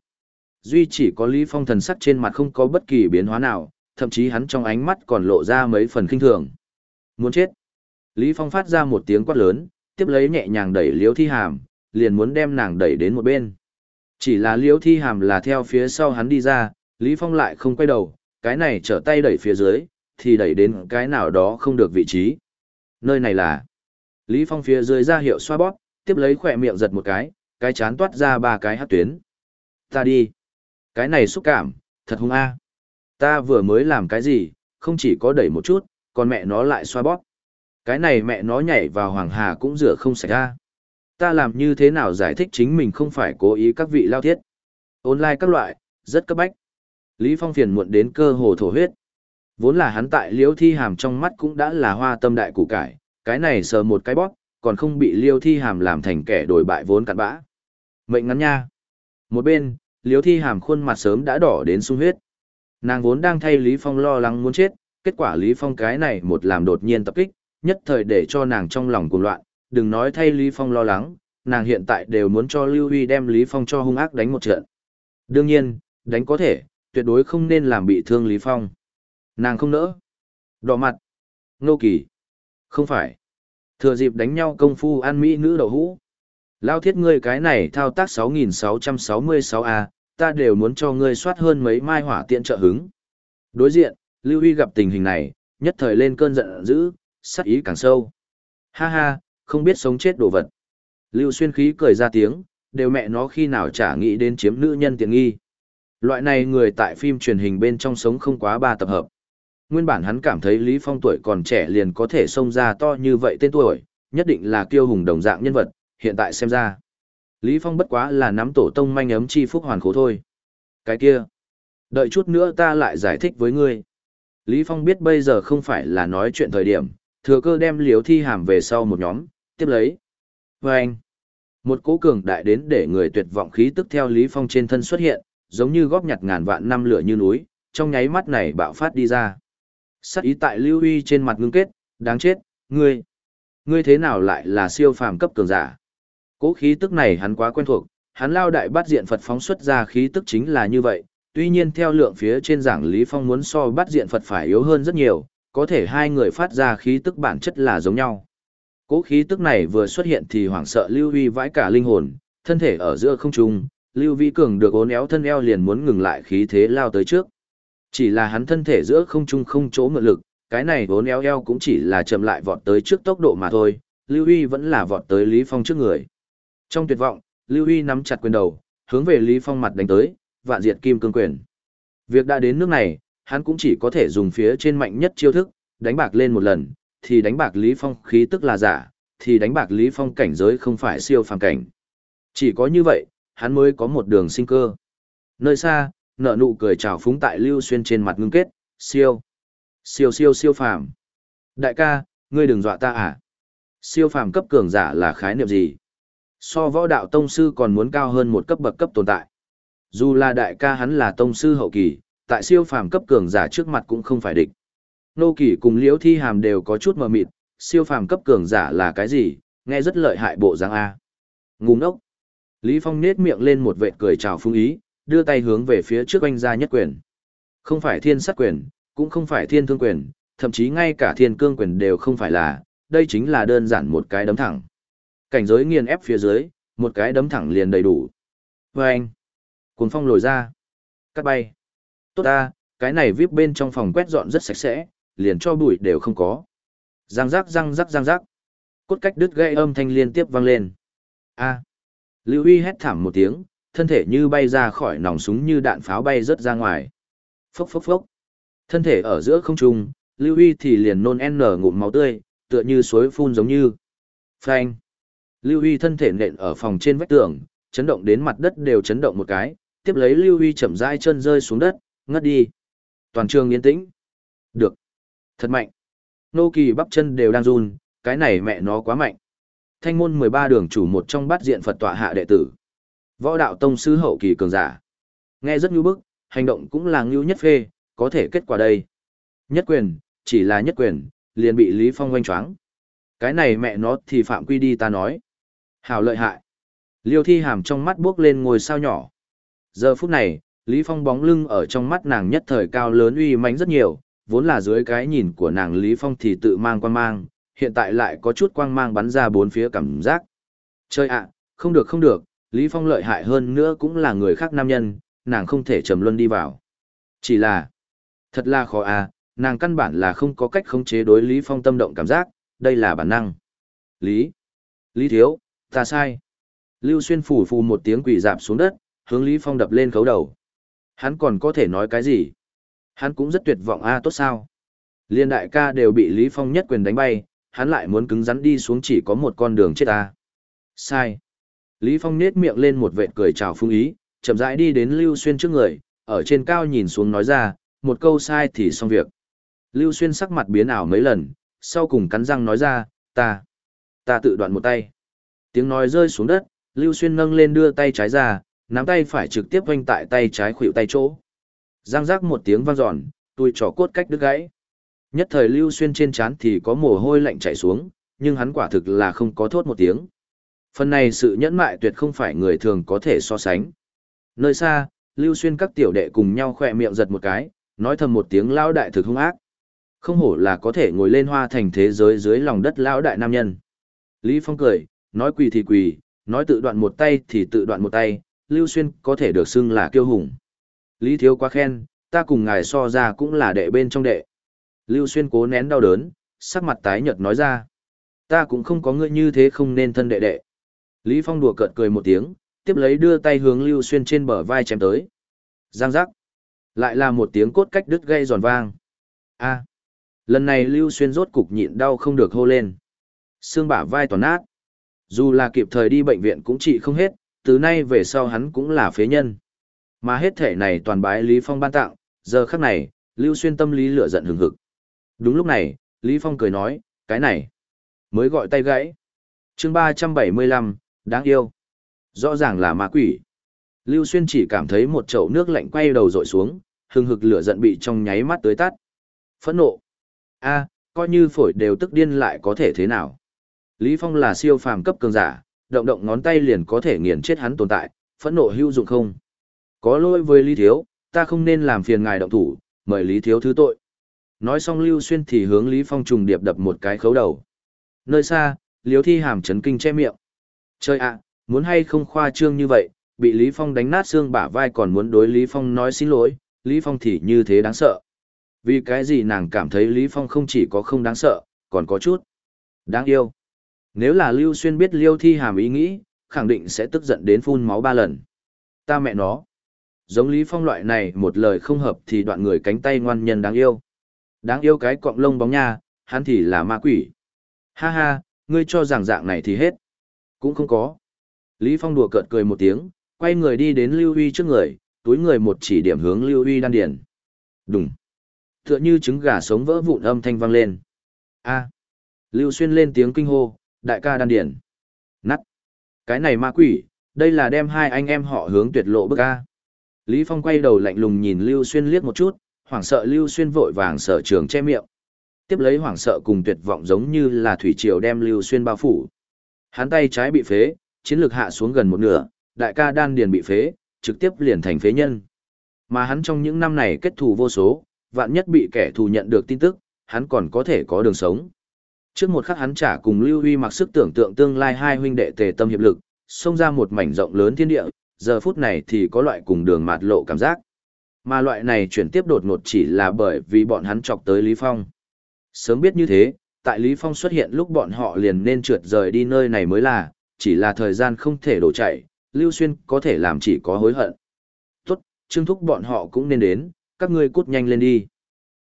Duy chỉ có Lý Phong thần sắc trên mặt không có bất kỳ biến hóa nào, thậm chí hắn trong ánh mắt còn lộ ra mấy phần kinh thường. Muốn chết. Lý Phong phát ra một tiếng quát lớn, tiếp lấy nhẹ nhàng đẩy Liễu Thi Hàm, liền muốn đem nàng đẩy đến một bên. Chỉ là Liễu Thi Hàm là theo phía sau hắn đi ra, Lý Phong lại không quay đầu, cái này trở tay đẩy phía dưới, thì đẩy đến cái nào đó không được vị trí. Nơi này là Lý Phong phía dưới ra hiệu xoa bóp, tiếp lấy khỏe miệng giật một cái, cái chán toát ra ba cái hát tuyến. Ta đi. Cái này xúc cảm, thật hung a. Ta vừa mới làm cái gì, không chỉ có đẩy một chút, còn mẹ nó lại xoa bóp. Cái này mẹ nó nhảy vào hoàng hà cũng rửa không sạch ra. Ta làm như thế nào giải thích chính mình không phải cố ý các vị lao thiết. Online các loại, rất cấp bách. Lý Phong phiền muộn đến cơ hồ thổ huyết. Vốn là hắn tại liễu thi hàm trong mắt cũng đã là hoa tâm đại củ cải, cái này sờ một cái bóp, còn không bị liêu thi hàm làm thành kẻ đổi bại vốn cặn bã. Mệnh ngắn nha. Một bên, liêu thi hàm khuôn mặt sớm đã đỏ đến sung huyết. Nàng vốn đang thay Lý Phong lo lắng muốn chết, kết quả Lý Phong cái này một làm đột nhiên tập kích, nhất thời để cho nàng trong lòng cuồng loạn, đừng nói thay Lý Phong lo lắng, nàng hiện tại đều muốn cho Lưu Huy đem Lý Phong cho hung ác đánh một trận. Đương nhiên, đánh có thể, tuyệt đối không nên làm bị thương Lý Phong. Nàng không nỡ. Đỏ mặt. Nô kỳ. Không phải. Thừa dịp đánh nhau công phu ăn mỹ nữ đậu hũ. Lao thiết ngươi cái này thao tác 6666A, ta đều muốn cho ngươi soát hơn mấy mai hỏa tiện trợ hứng. Đối diện, Lưu Huy gặp tình hình này, nhất thời lên cơn giận dữ, sắc ý càng sâu. Ha ha, không biết sống chết đồ vật. Lưu Xuyên khí cười ra tiếng, đều mẹ nó khi nào chả nghĩ đến chiếm nữ nhân tiện nghi. Loại này người tại phim truyền hình bên trong sống không quá ba tập hợp. Nguyên bản hắn cảm thấy Lý Phong tuổi còn trẻ liền có thể xông ra to như vậy tên tuổi, nhất định là kiêu hùng đồng dạng nhân vật, hiện tại xem ra. Lý Phong bất quá là nắm tổ tông manh ấm chi phúc hoàn khố thôi. Cái kia. Đợi chút nữa ta lại giải thích với ngươi. Lý Phong biết bây giờ không phải là nói chuyện thời điểm, thừa cơ đem liếu thi hàm về sau một nhóm, tiếp lấy. Và anh. Một cố cường đại đến để người tuyệt vọng khí tức theo Lý Phong trên thân xuất hiện, giống như góp nhặt ngàn vạn năm lửa như núi, trong nháy mắt này bạo phát đi ra. Sắc ý tại Lưu Huy trên mặt ngưng kết, đáng chết, ngươi. Ngươi thế nào lại là siêu phàm cấp cường giả? Cố khí tức này hắn quá quen thuộc, hắn lao đại bát diện Phật phóng xuất ra khí tức chính là như vậy, tuy nhiên theo lượng phía trên giảng Lý Phong muốn so bát diện Phật phải yếu hơn rất nhiều, có thể hai người phát ra khí tức bản chất là giống nhau. Cố khí tức này vừa xuất hiện thì hoảng sợ Lưu Vi vãi cả linh hồn, thân thể ở giữa không trung, Lưu Vi cường được ốn éo thân eo liền muốn ngừng lại khí thế lao tới trước. Chỉ là hắn thân thể giữa không trung không chỗ mượn lực, cái này ốn éo eo cũng chỉ là chậm lại vọt tới trước tốc độ mà thôi, Lưu Vi vẫn là vọt tới Lý Phong trước người. Trong tuyệt vọng, Lưu Huy nắm chặt quyền đầu, hướng về Lý Phong mặt đánh tới, vạn diệt kim cương quyền. Việc đã đến nước này, hắn cũng chỉ có thể dùng phía trên mạnh nhất chiêu thức, đánh bạc lên một lần, thì đánh bạc Lý Phong khí tức là giả, thì đánh bạc Lý Phong cảnh giới không phải siêu phàm cảnh. Chỉ có như vậy, hắn mới có một đường sinh cơ. Nơi xa, nợ nụ cười chào phúng tại Lưu Xuyên trên mặt ngưng kết, siêu, siêu siêu siêu phàm. Đại ca, ngươi đừng dọa ta à? Siêu phàm cấp cường giả là khái niệm gì? So võ đạo tông sư còn muốn cao hơn một cấp bậc cấp tồn tại. Dù là đại ca hắn là tông sư hậu kỳ, tại siêu phàm cấp cường giả trước mặt cũng không phải địch. Nô kỳ cùng liễu thi hàm đều có chút mờ mịt, siêu phàm cấp cường giả là cái gì, nghe rất lợi hại bộ dáng A. Ngu ngốc. Lý Phong nết miệng lên một vệt cười chào phương ý, đưa tay hướng về phía trước anh ra nhất quyền. Không phải thiên sát quyền, cũng không phải thiên thương quyền, thậm chí ngay cả thiên cương quyền đều không phải là, đây chính là đơn giản một cái đấm thẳng. Cảnh giới nghiền ép phía dưới, một cái đấm thẳng liền đầy đủ. Và anh, cuồng phong lồi ra, cắt bay. Tốt ta, cái này vip bên trong phòng quét dọn rất sạch sẽ, liền cho bụi đều không có. Giang rác răng rắc răng rác. Cốt cách đứt gãy âm thanh liên tiếp vang lên. A. Lưu Huy hét thảm một tiếng, thân thể như bay ra khỏi nòng súng như đạn pháo bay rớt ra ngoài. Phốc phốc phốc. Thân thể ở giữa không trung, Lưu Huy thì liền nôn n ngụm máu tươi, tựa như suối phun giống như. Phanh. Lưu Huy thân thể nện ở phòng trên vách tường, chấn động đến mặt đất đều chấn động một cái, tiếp lấy Lưu Huy chậm rãi chân rơi xuống đất, ngất đi. Toàn trường yên tĩnh. Được. Thật mạnh. Nô Kỳ bắp chân đều đang run, cái này mẹ nó quá mạnh. Thanh môn 13 đường chủ một trong bát diện Phật tọa hạ đệ tử. Võ đạo tông sư hậu kỳ cường giả. Nghe rất nhu bức, hành động cũng là nhu nhất phê, có thể kết quả đây. Nhất quyền, chỉ là nhất quyền, liền bị Lý Phong quanh choáng. Cái này mẹ nó thì phạm quy đi ta nói. Hảo lợi hại. Liêu thi hàm trong mắt bước lên ngồi sao nhỏ. Giờ phút này, Lý Phong bóng lưng ở trong mắt nàng nhất thời cao lớn uy mãnh rất nhiều, vốn là dưới cái nhìn của nàng Lý Phong thì tự mang quan mang, hiện tại lại có chút quang mang bắn ra bốn phía cảm giác. Chơi ạ, không được không được, Lý Phong lợi hại hơn nữa cũng là người khác nam nhân, nàng không thể trầm luân đi vào. Chỉ là, thật là khó à, nàng căn bản là không có cách khống chế đối Lý Phong tâm động cảm giác, đây là bản năng. Lý, Lý Thiếu, ta sai. Lưu Xuyên phủ phù một tiếng quỷ dạp xuống đất, hướng Lý Phong đập lên khấu đầu. Hắn còn có thể nói cái gì? Hắn cũng rất tuyệt vọng a tốt sao? Liên đại ca đều bị Lý Phong nhất quyền đánh bay, hắn lại muốn cứng rắn đi xuống chỉ có một con đường chết ta. Sai. Lý Phong nết miệng lên một vệt cười chào phương ý, chậm rãi đi đến Lưu Xuyên trước người, ở trên cao nhìn xuống nói ra, một câu sai thì xong việc. Lưu Xuyên sắc mặt biến ảo mấy lần, sau cùng cắn răng nói ra, ta, ta tự đoạn một tay. Tiếng nói rơi xuống đất, Lưu Xuyên nâng lên đưa tay trái ra, nắm tay phải trực tiếp vanh tại tay trái khuỷu tay chỗ. Giang rác một tiếng vang dọn, tôi trỏ cốt cách đứt gãy. Nhất thời Lưu Xuyên trên trán thì có mồ hôi lạnh chảy xuống, nhưng hắn quả thực là không có thốt một tiếng. Phần này sự nhẫn mại tuyệt không phải người thường có thể so sánh. Nơi xa, Lưu Xuyên các tiểu đệ cùng nhau khỏe miệng giật một cái, nói thầm một tiếng lao đại thực hung ác. Không hổ là có thể ngồi lên hoa thành thế giới dưới lòng đất lão đại nam nhân. Lý Phong cười, nói quỳ thì quỳ, nói tự đoạn một tay thì tự đoạn một tay, Lưu Xuyên có thể được xưng là kiêu hùng. Lý Thiếu quá khen, ta cùng ngài so ra cũng là đệ bên trong đệ. Lưu Xuyên cố nén đau đớn, sắc mặt tái nhợt nói ra. Ta cũng không có ngươi như thế không nên thân đệ đệ. Lý Phong đùa cợt cười một tiếng, tiếp lấy đưa tay hướng Lưu Xuyên trên bờ vai chém tới. Giang giác. Lại là một tiếng cốt cách đứt gây giòn vang. A. Lần này Lưu Xuyên rốt cục nhịn đau không được hô lên. Xương bả vai toàn nát. Dù là kịp thời đi bệnh viện cũng trị không hết, từ nay về sau hắn cũng là phế nhân. Mà hết thể này toàn bái Lý Phong ban tặng, giờ khắc này, Lưu Xuyên tâm lý lửa giận hừng hực. Đúng lúc này, Lý Phong cười nói, cái này, mới gọi tay gãy. chương 375, đáng yêu. Rõ ràng là ma quỷ. Lưu Xuyên chỉ cảm thấy một chậu nước lạnh quay đầu dội xuống, hừng hực lửa giận bị trong nháy mắt tới tắt. Phẫn nộ. a coi như phổi đều tức điên lại có thể thế nào. Lý Phong là siêu phàm cấp cường giả, động động ngón tay liền có thể nghiền chết hắn tồn tại, phẫn nộ hữu dụng không? Có lỗi với Lý Thiếu, ta không nên làm phiền ngài động thủ, mời Lý Thiếu thứ tội. Nói xong Lưu Xuyên thì hướng Lý Phong trùng điệp đập một cái khấu đầu. Nơi xa, Liếu Thi Hàm chấn kinh che miệng. Chơi ạ, muốn hay không khoa trương như vậy, bị Lý Phong đánh nát xương bả vai còn muốn đối Lý Phong nói xin lỗi, Lý Phong thì như thế đáng sợ. Vì cái gì nàng cảm thấy Lý Phong không chỉ có không đáng sợ, còn có chút đáng yêu. Nếu là Lưu Xuyên biết Liêu Thi Hàm ý nghĩ, khẳng định sẽ tức giận đến phun máu ba lần. Ta mẹ nó. Giống Lý Phong loại này một lời không hợp thì đoạn người cánh tay ngoan nhân đáng yêu. Đáng yêu cái cọng lông bóng nha, hắn thì là ma quỷ. Ha ha, ngươi cho rằng dạng này thì hết. Cũng không có. Lý Phong đùa cợt cười một tiếng, quay người đi đến Lưu Huy trước người, túi người một chỉ điểm hướng Lưu Huy đan điền. Đùng. Tựa như trứng gà sống vỡ vụn âm thanh vang lên. A. Lưu Xuyên lên tiếng kinh hô, đại ca đan điền. Nắt. Cái này ma quỷ, đây là đem hai anh em họ hướng tuyệt lộ bức a. Lý Phong quay đầu lạnh lùng nhìn Lưu Xuyên liếc một chút, hoảng sợ Lưu Xuyên vội vàng sở trường che miệng. Tiếp lấy hoảng sợ cùng tuyệt vọng giống như là thủy triều đem Lưu Xuyên bao phủ. Hắn tay trái bị phế, chiến lược hạ xuống gần một nửa, đại ca đan điền bị phế, trực tiếp liền thành phế nhân. Mà hắn trong những năm này kết thù vô số, vạn nhất bị kẻ thù nhận được tin tức, hắn còn có thể có đường sống. Trước một khắc hắn trả cùng Lưu Huy mặc sức tưởng tượng tương lai hai huynh đệ tề tâm hiệp lực, xông ra một mảnh rộng lớn thiên địa, giờ phút này thì có loại cùng đường mạt lộ cảm giác. Mà loại này chuyển tiếp đột ngột chỉ là bởi vì bọn hắn chọc tới Lý Phong. Sớm biết như thế, tại Lý Phong xuất hiện lúc bọn họ liền nên trượt rời đi nơi này mới là, chỉ là thời gian không thể đổ chạy, Lưu Xuyên có thể làm chỉ có hối hận. Tốt, Trương Thúc bọn họ cũng nên đến, các ngươi cút nhanh lên đi.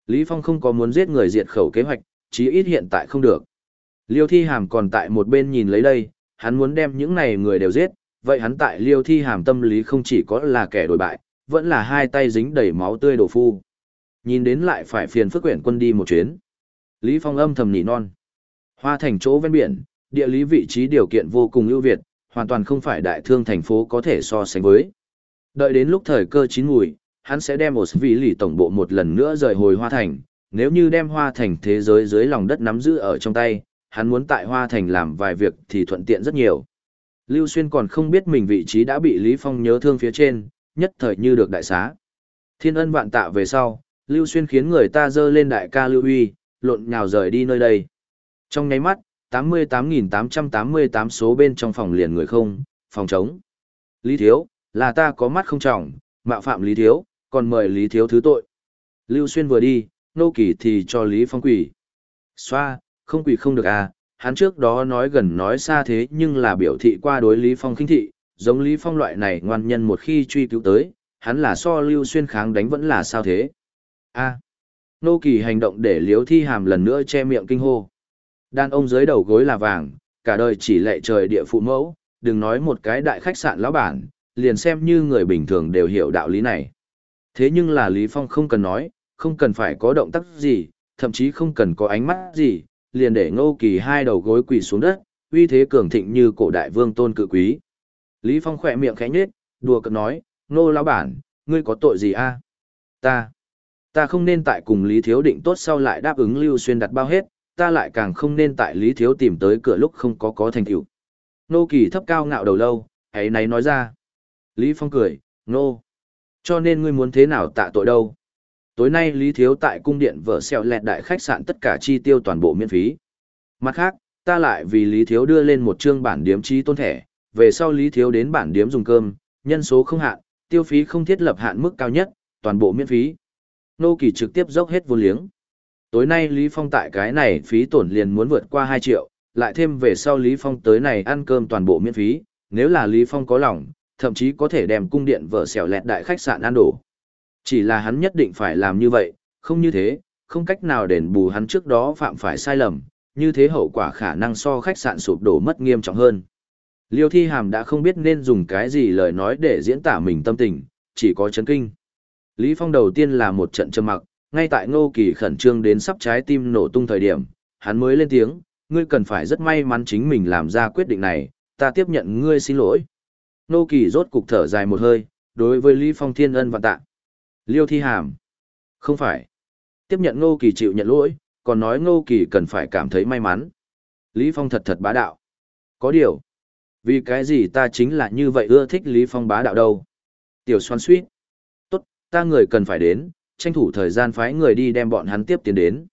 Lý Phong không có muốn giết người diệt khẩu kế hoạch, chí ít hiện tại không được. Liêu Thi Hàm còn tại một bên nhìn lấy đây, hắn muốn đem những này người đều giết, vậy hắn tại Liêu Thi Hàm tâm lý không chỉ có là kẻ đổi bại, vẫn là hai tay dính đầy máu tươi đổ phu. Nhìn đến lại phải phiền phức quyển quân đi một chuyến. Lý Phong âm thầm nỉ non. Hoa thành chỗ ven biển, địa lý vị trí điều kiện vô cùng ưu việt, hoàn toàn không phải đại thương thành phố có thể so sánh với. Đợi đến lúc thời cơ chín mùi, hắn sẽ đem một vị lì tổng bộ một lần nữa rời hồi Hoa Thành, nếu như đem Hoa Thành thế giới dưới lòng đất nắm giữ ở trong tay, hắn muốn tại Hoa Thành làm vài việc thì thuận tiện rất nhiều. Lưu Xuyên còn không biết mình vị trí đã bị Lý Phong nhớ thương phía trên, nhất thời như được đại xá. Thiên ân vạn tạ về sau, Lưu Xuyên khiến người ta dơ lên đại ca Lưu Huy, lộn nhào rời đi nơi đây. Trong nháy mắt, 88.888 số bên trong phòng liền người không, phòng trống. Lý Thiếu, là ta có mắt không trọng, mạo phạm Lý Thiếu, còn mời Lý Thiếu thứ tội. Lưu Xuyên vừa đi, nô kỳ thì cho Lý Phong quỳ, Xoa, không quỳ không được à, hắn trước đó nói gần nói xa thế nhưng là biểu thị qua đối Lý Phong khinh thị, giống Lý Phong loại này ngoan nhân một khi truy cứu tới, hắn là so Lưu Xuyên kháng đánh vẫn là sao thế. a nô kỳ hành động để Liếu Thi Hàm lần nữa che miệng kinh hô. Đàn ông dưới đầu gối là vàng, cả đời chỉ lệ trời địa phụ mẫu, đừng nói một cái đại khách sạn lão bản, liền xem như người bình thường đều hiểu đạo lý này. Thế nhưng là Lý Phong không cần nói, không cần phải có động tác gì, thậm chí không cần có ánh mắt gì, liền để ngô kỳ hai đầu gối quỳ xuống đất, uy thế cường thịnh như cổ đại vương tôn cự quý. Lý Phong khỏe miệng khẽ nhếch, đùa cợt nói, ngô lão bản, ngươi có tội gì a? Ta, ta không nên tại cùng Lý Thiếu định tốt sau lại đáp ứng Lưu Xuyên đặt bao hết, ta lại càng không nên tại Lý Thiếu tìm tới cửa lúc không có có thành tựu. Ngô kỳ thấp cao ngạo đầu lâu, ấy này nói ra. Lý Phong cười, nô. Cho nên ngươi muốn thế nào tạ tội đâu? Tối nay Lý Thiếu tại cung điện vợ xẹo lẹt đại khách sạn tất cả chi tiêu toàn bộ miễn phí. Mặt khác, ta lại vì Lý Thiếu đưa lên một chương bản điếm trí tôn thẻ, về sau Lý Thiếu đến bản điếm dùng cơm, nhân số không hạn, tiêu phí không thiết lập hạn mức cao nhất, toàn bộ miễn phí. Nô Kỳ trực tiếp dốc hết vô liếng. Tối nay Lý Phong tại cái này phí tổn liền muốn vượt qua 2 triệu, lại thêm về sau Lý Phong tới này ăn cơm toàn bộ miễn phí, nếu là Lý Phong có lòng, thậm chí có thể đem cung điện vợ xẻo lẹt đại khách sạn ăn đổ. Chỉ là hắn nhất định phải làm như vậy, không như thế, không cách nào đền bù hắn trước đó phạm phải sai lầm, như thế hậu quả khả năng so khách sạn sụp đổ mất nghiêm trọng hơn. Liêu Thi Hàm đã không biết nên dùng cái gì lời nói để diễn tả mình tâm tình, chỉ có chấn kinh. Lý Phong đầu tiên là một trận trầm mặc, ngay tại Ngô Kỳ khẩn trương đến sắp trái tim nổ tung thời điểm, hắn mới lên tiếng, ngươi cần phải rất may mắn chính mình làm ra quyết định này, ta tiếp nhận ngươi xin lỗi. Ngô Kỳ rốt cục thở dài một hơi, đối với Lý Phong thiên ân và tạ. Liêu Thi Hàm. Không phải. Tiếp nhận Ngô Kỳ chịu nhận lỗi, còn nói Ngô Kỳ cần phải cảm thấy may mắn. Lý Phong thật thật bá đạo. Có điều. Vì cái gì ta chính là như vậy ưa thích Lý Phong bá đạo đâu. Tiểu xoan suýt. Tốt, ta người cần phải đến, tranh thủ thời gian phái người đi đem bọn hắn tiếp tiến đến.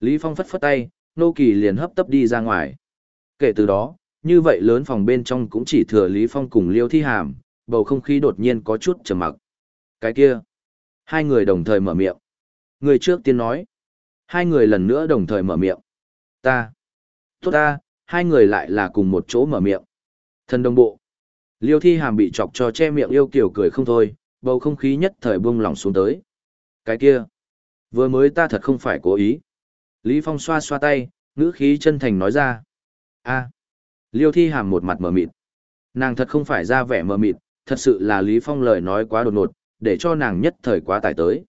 Lý Phong phất phất tay, Ngô Kỳ liền hấp tấp đi ra ngoài. Kể từ đó, như vậy lớn phòng bên trong cũng chỉ thừa Lý Phong cùng Liêu Thi Hàm, bầu không khí đột nhiên có chút trầm mặc. Cái kia, hai người đồng thời mở miệng. Người trước tiên nói. Hai người lần nữa đồng thời mở miệng. Ta. Tốt ta, hai người lại là cùng một chỗ mở miệng. Thần đồng bộ. Liêu Thi Hàm bị chọc cho che miệng yêu kiểu cười không thôi, bầu không khí nhất thời buông lỏng xuống tới. Cái kia, vừa mới ta thật không phải cố ý. Lý Phong xoa xoa tay, ngữ khí chân thành nói ra. a Liêu thi hàm một mặt mờ mịt. Nàng thật không phải ra vẻ mờ mịt, thật sự là Lý Phong lời nói quá đột ngột, để cho nàng nhất thời quá tải tới.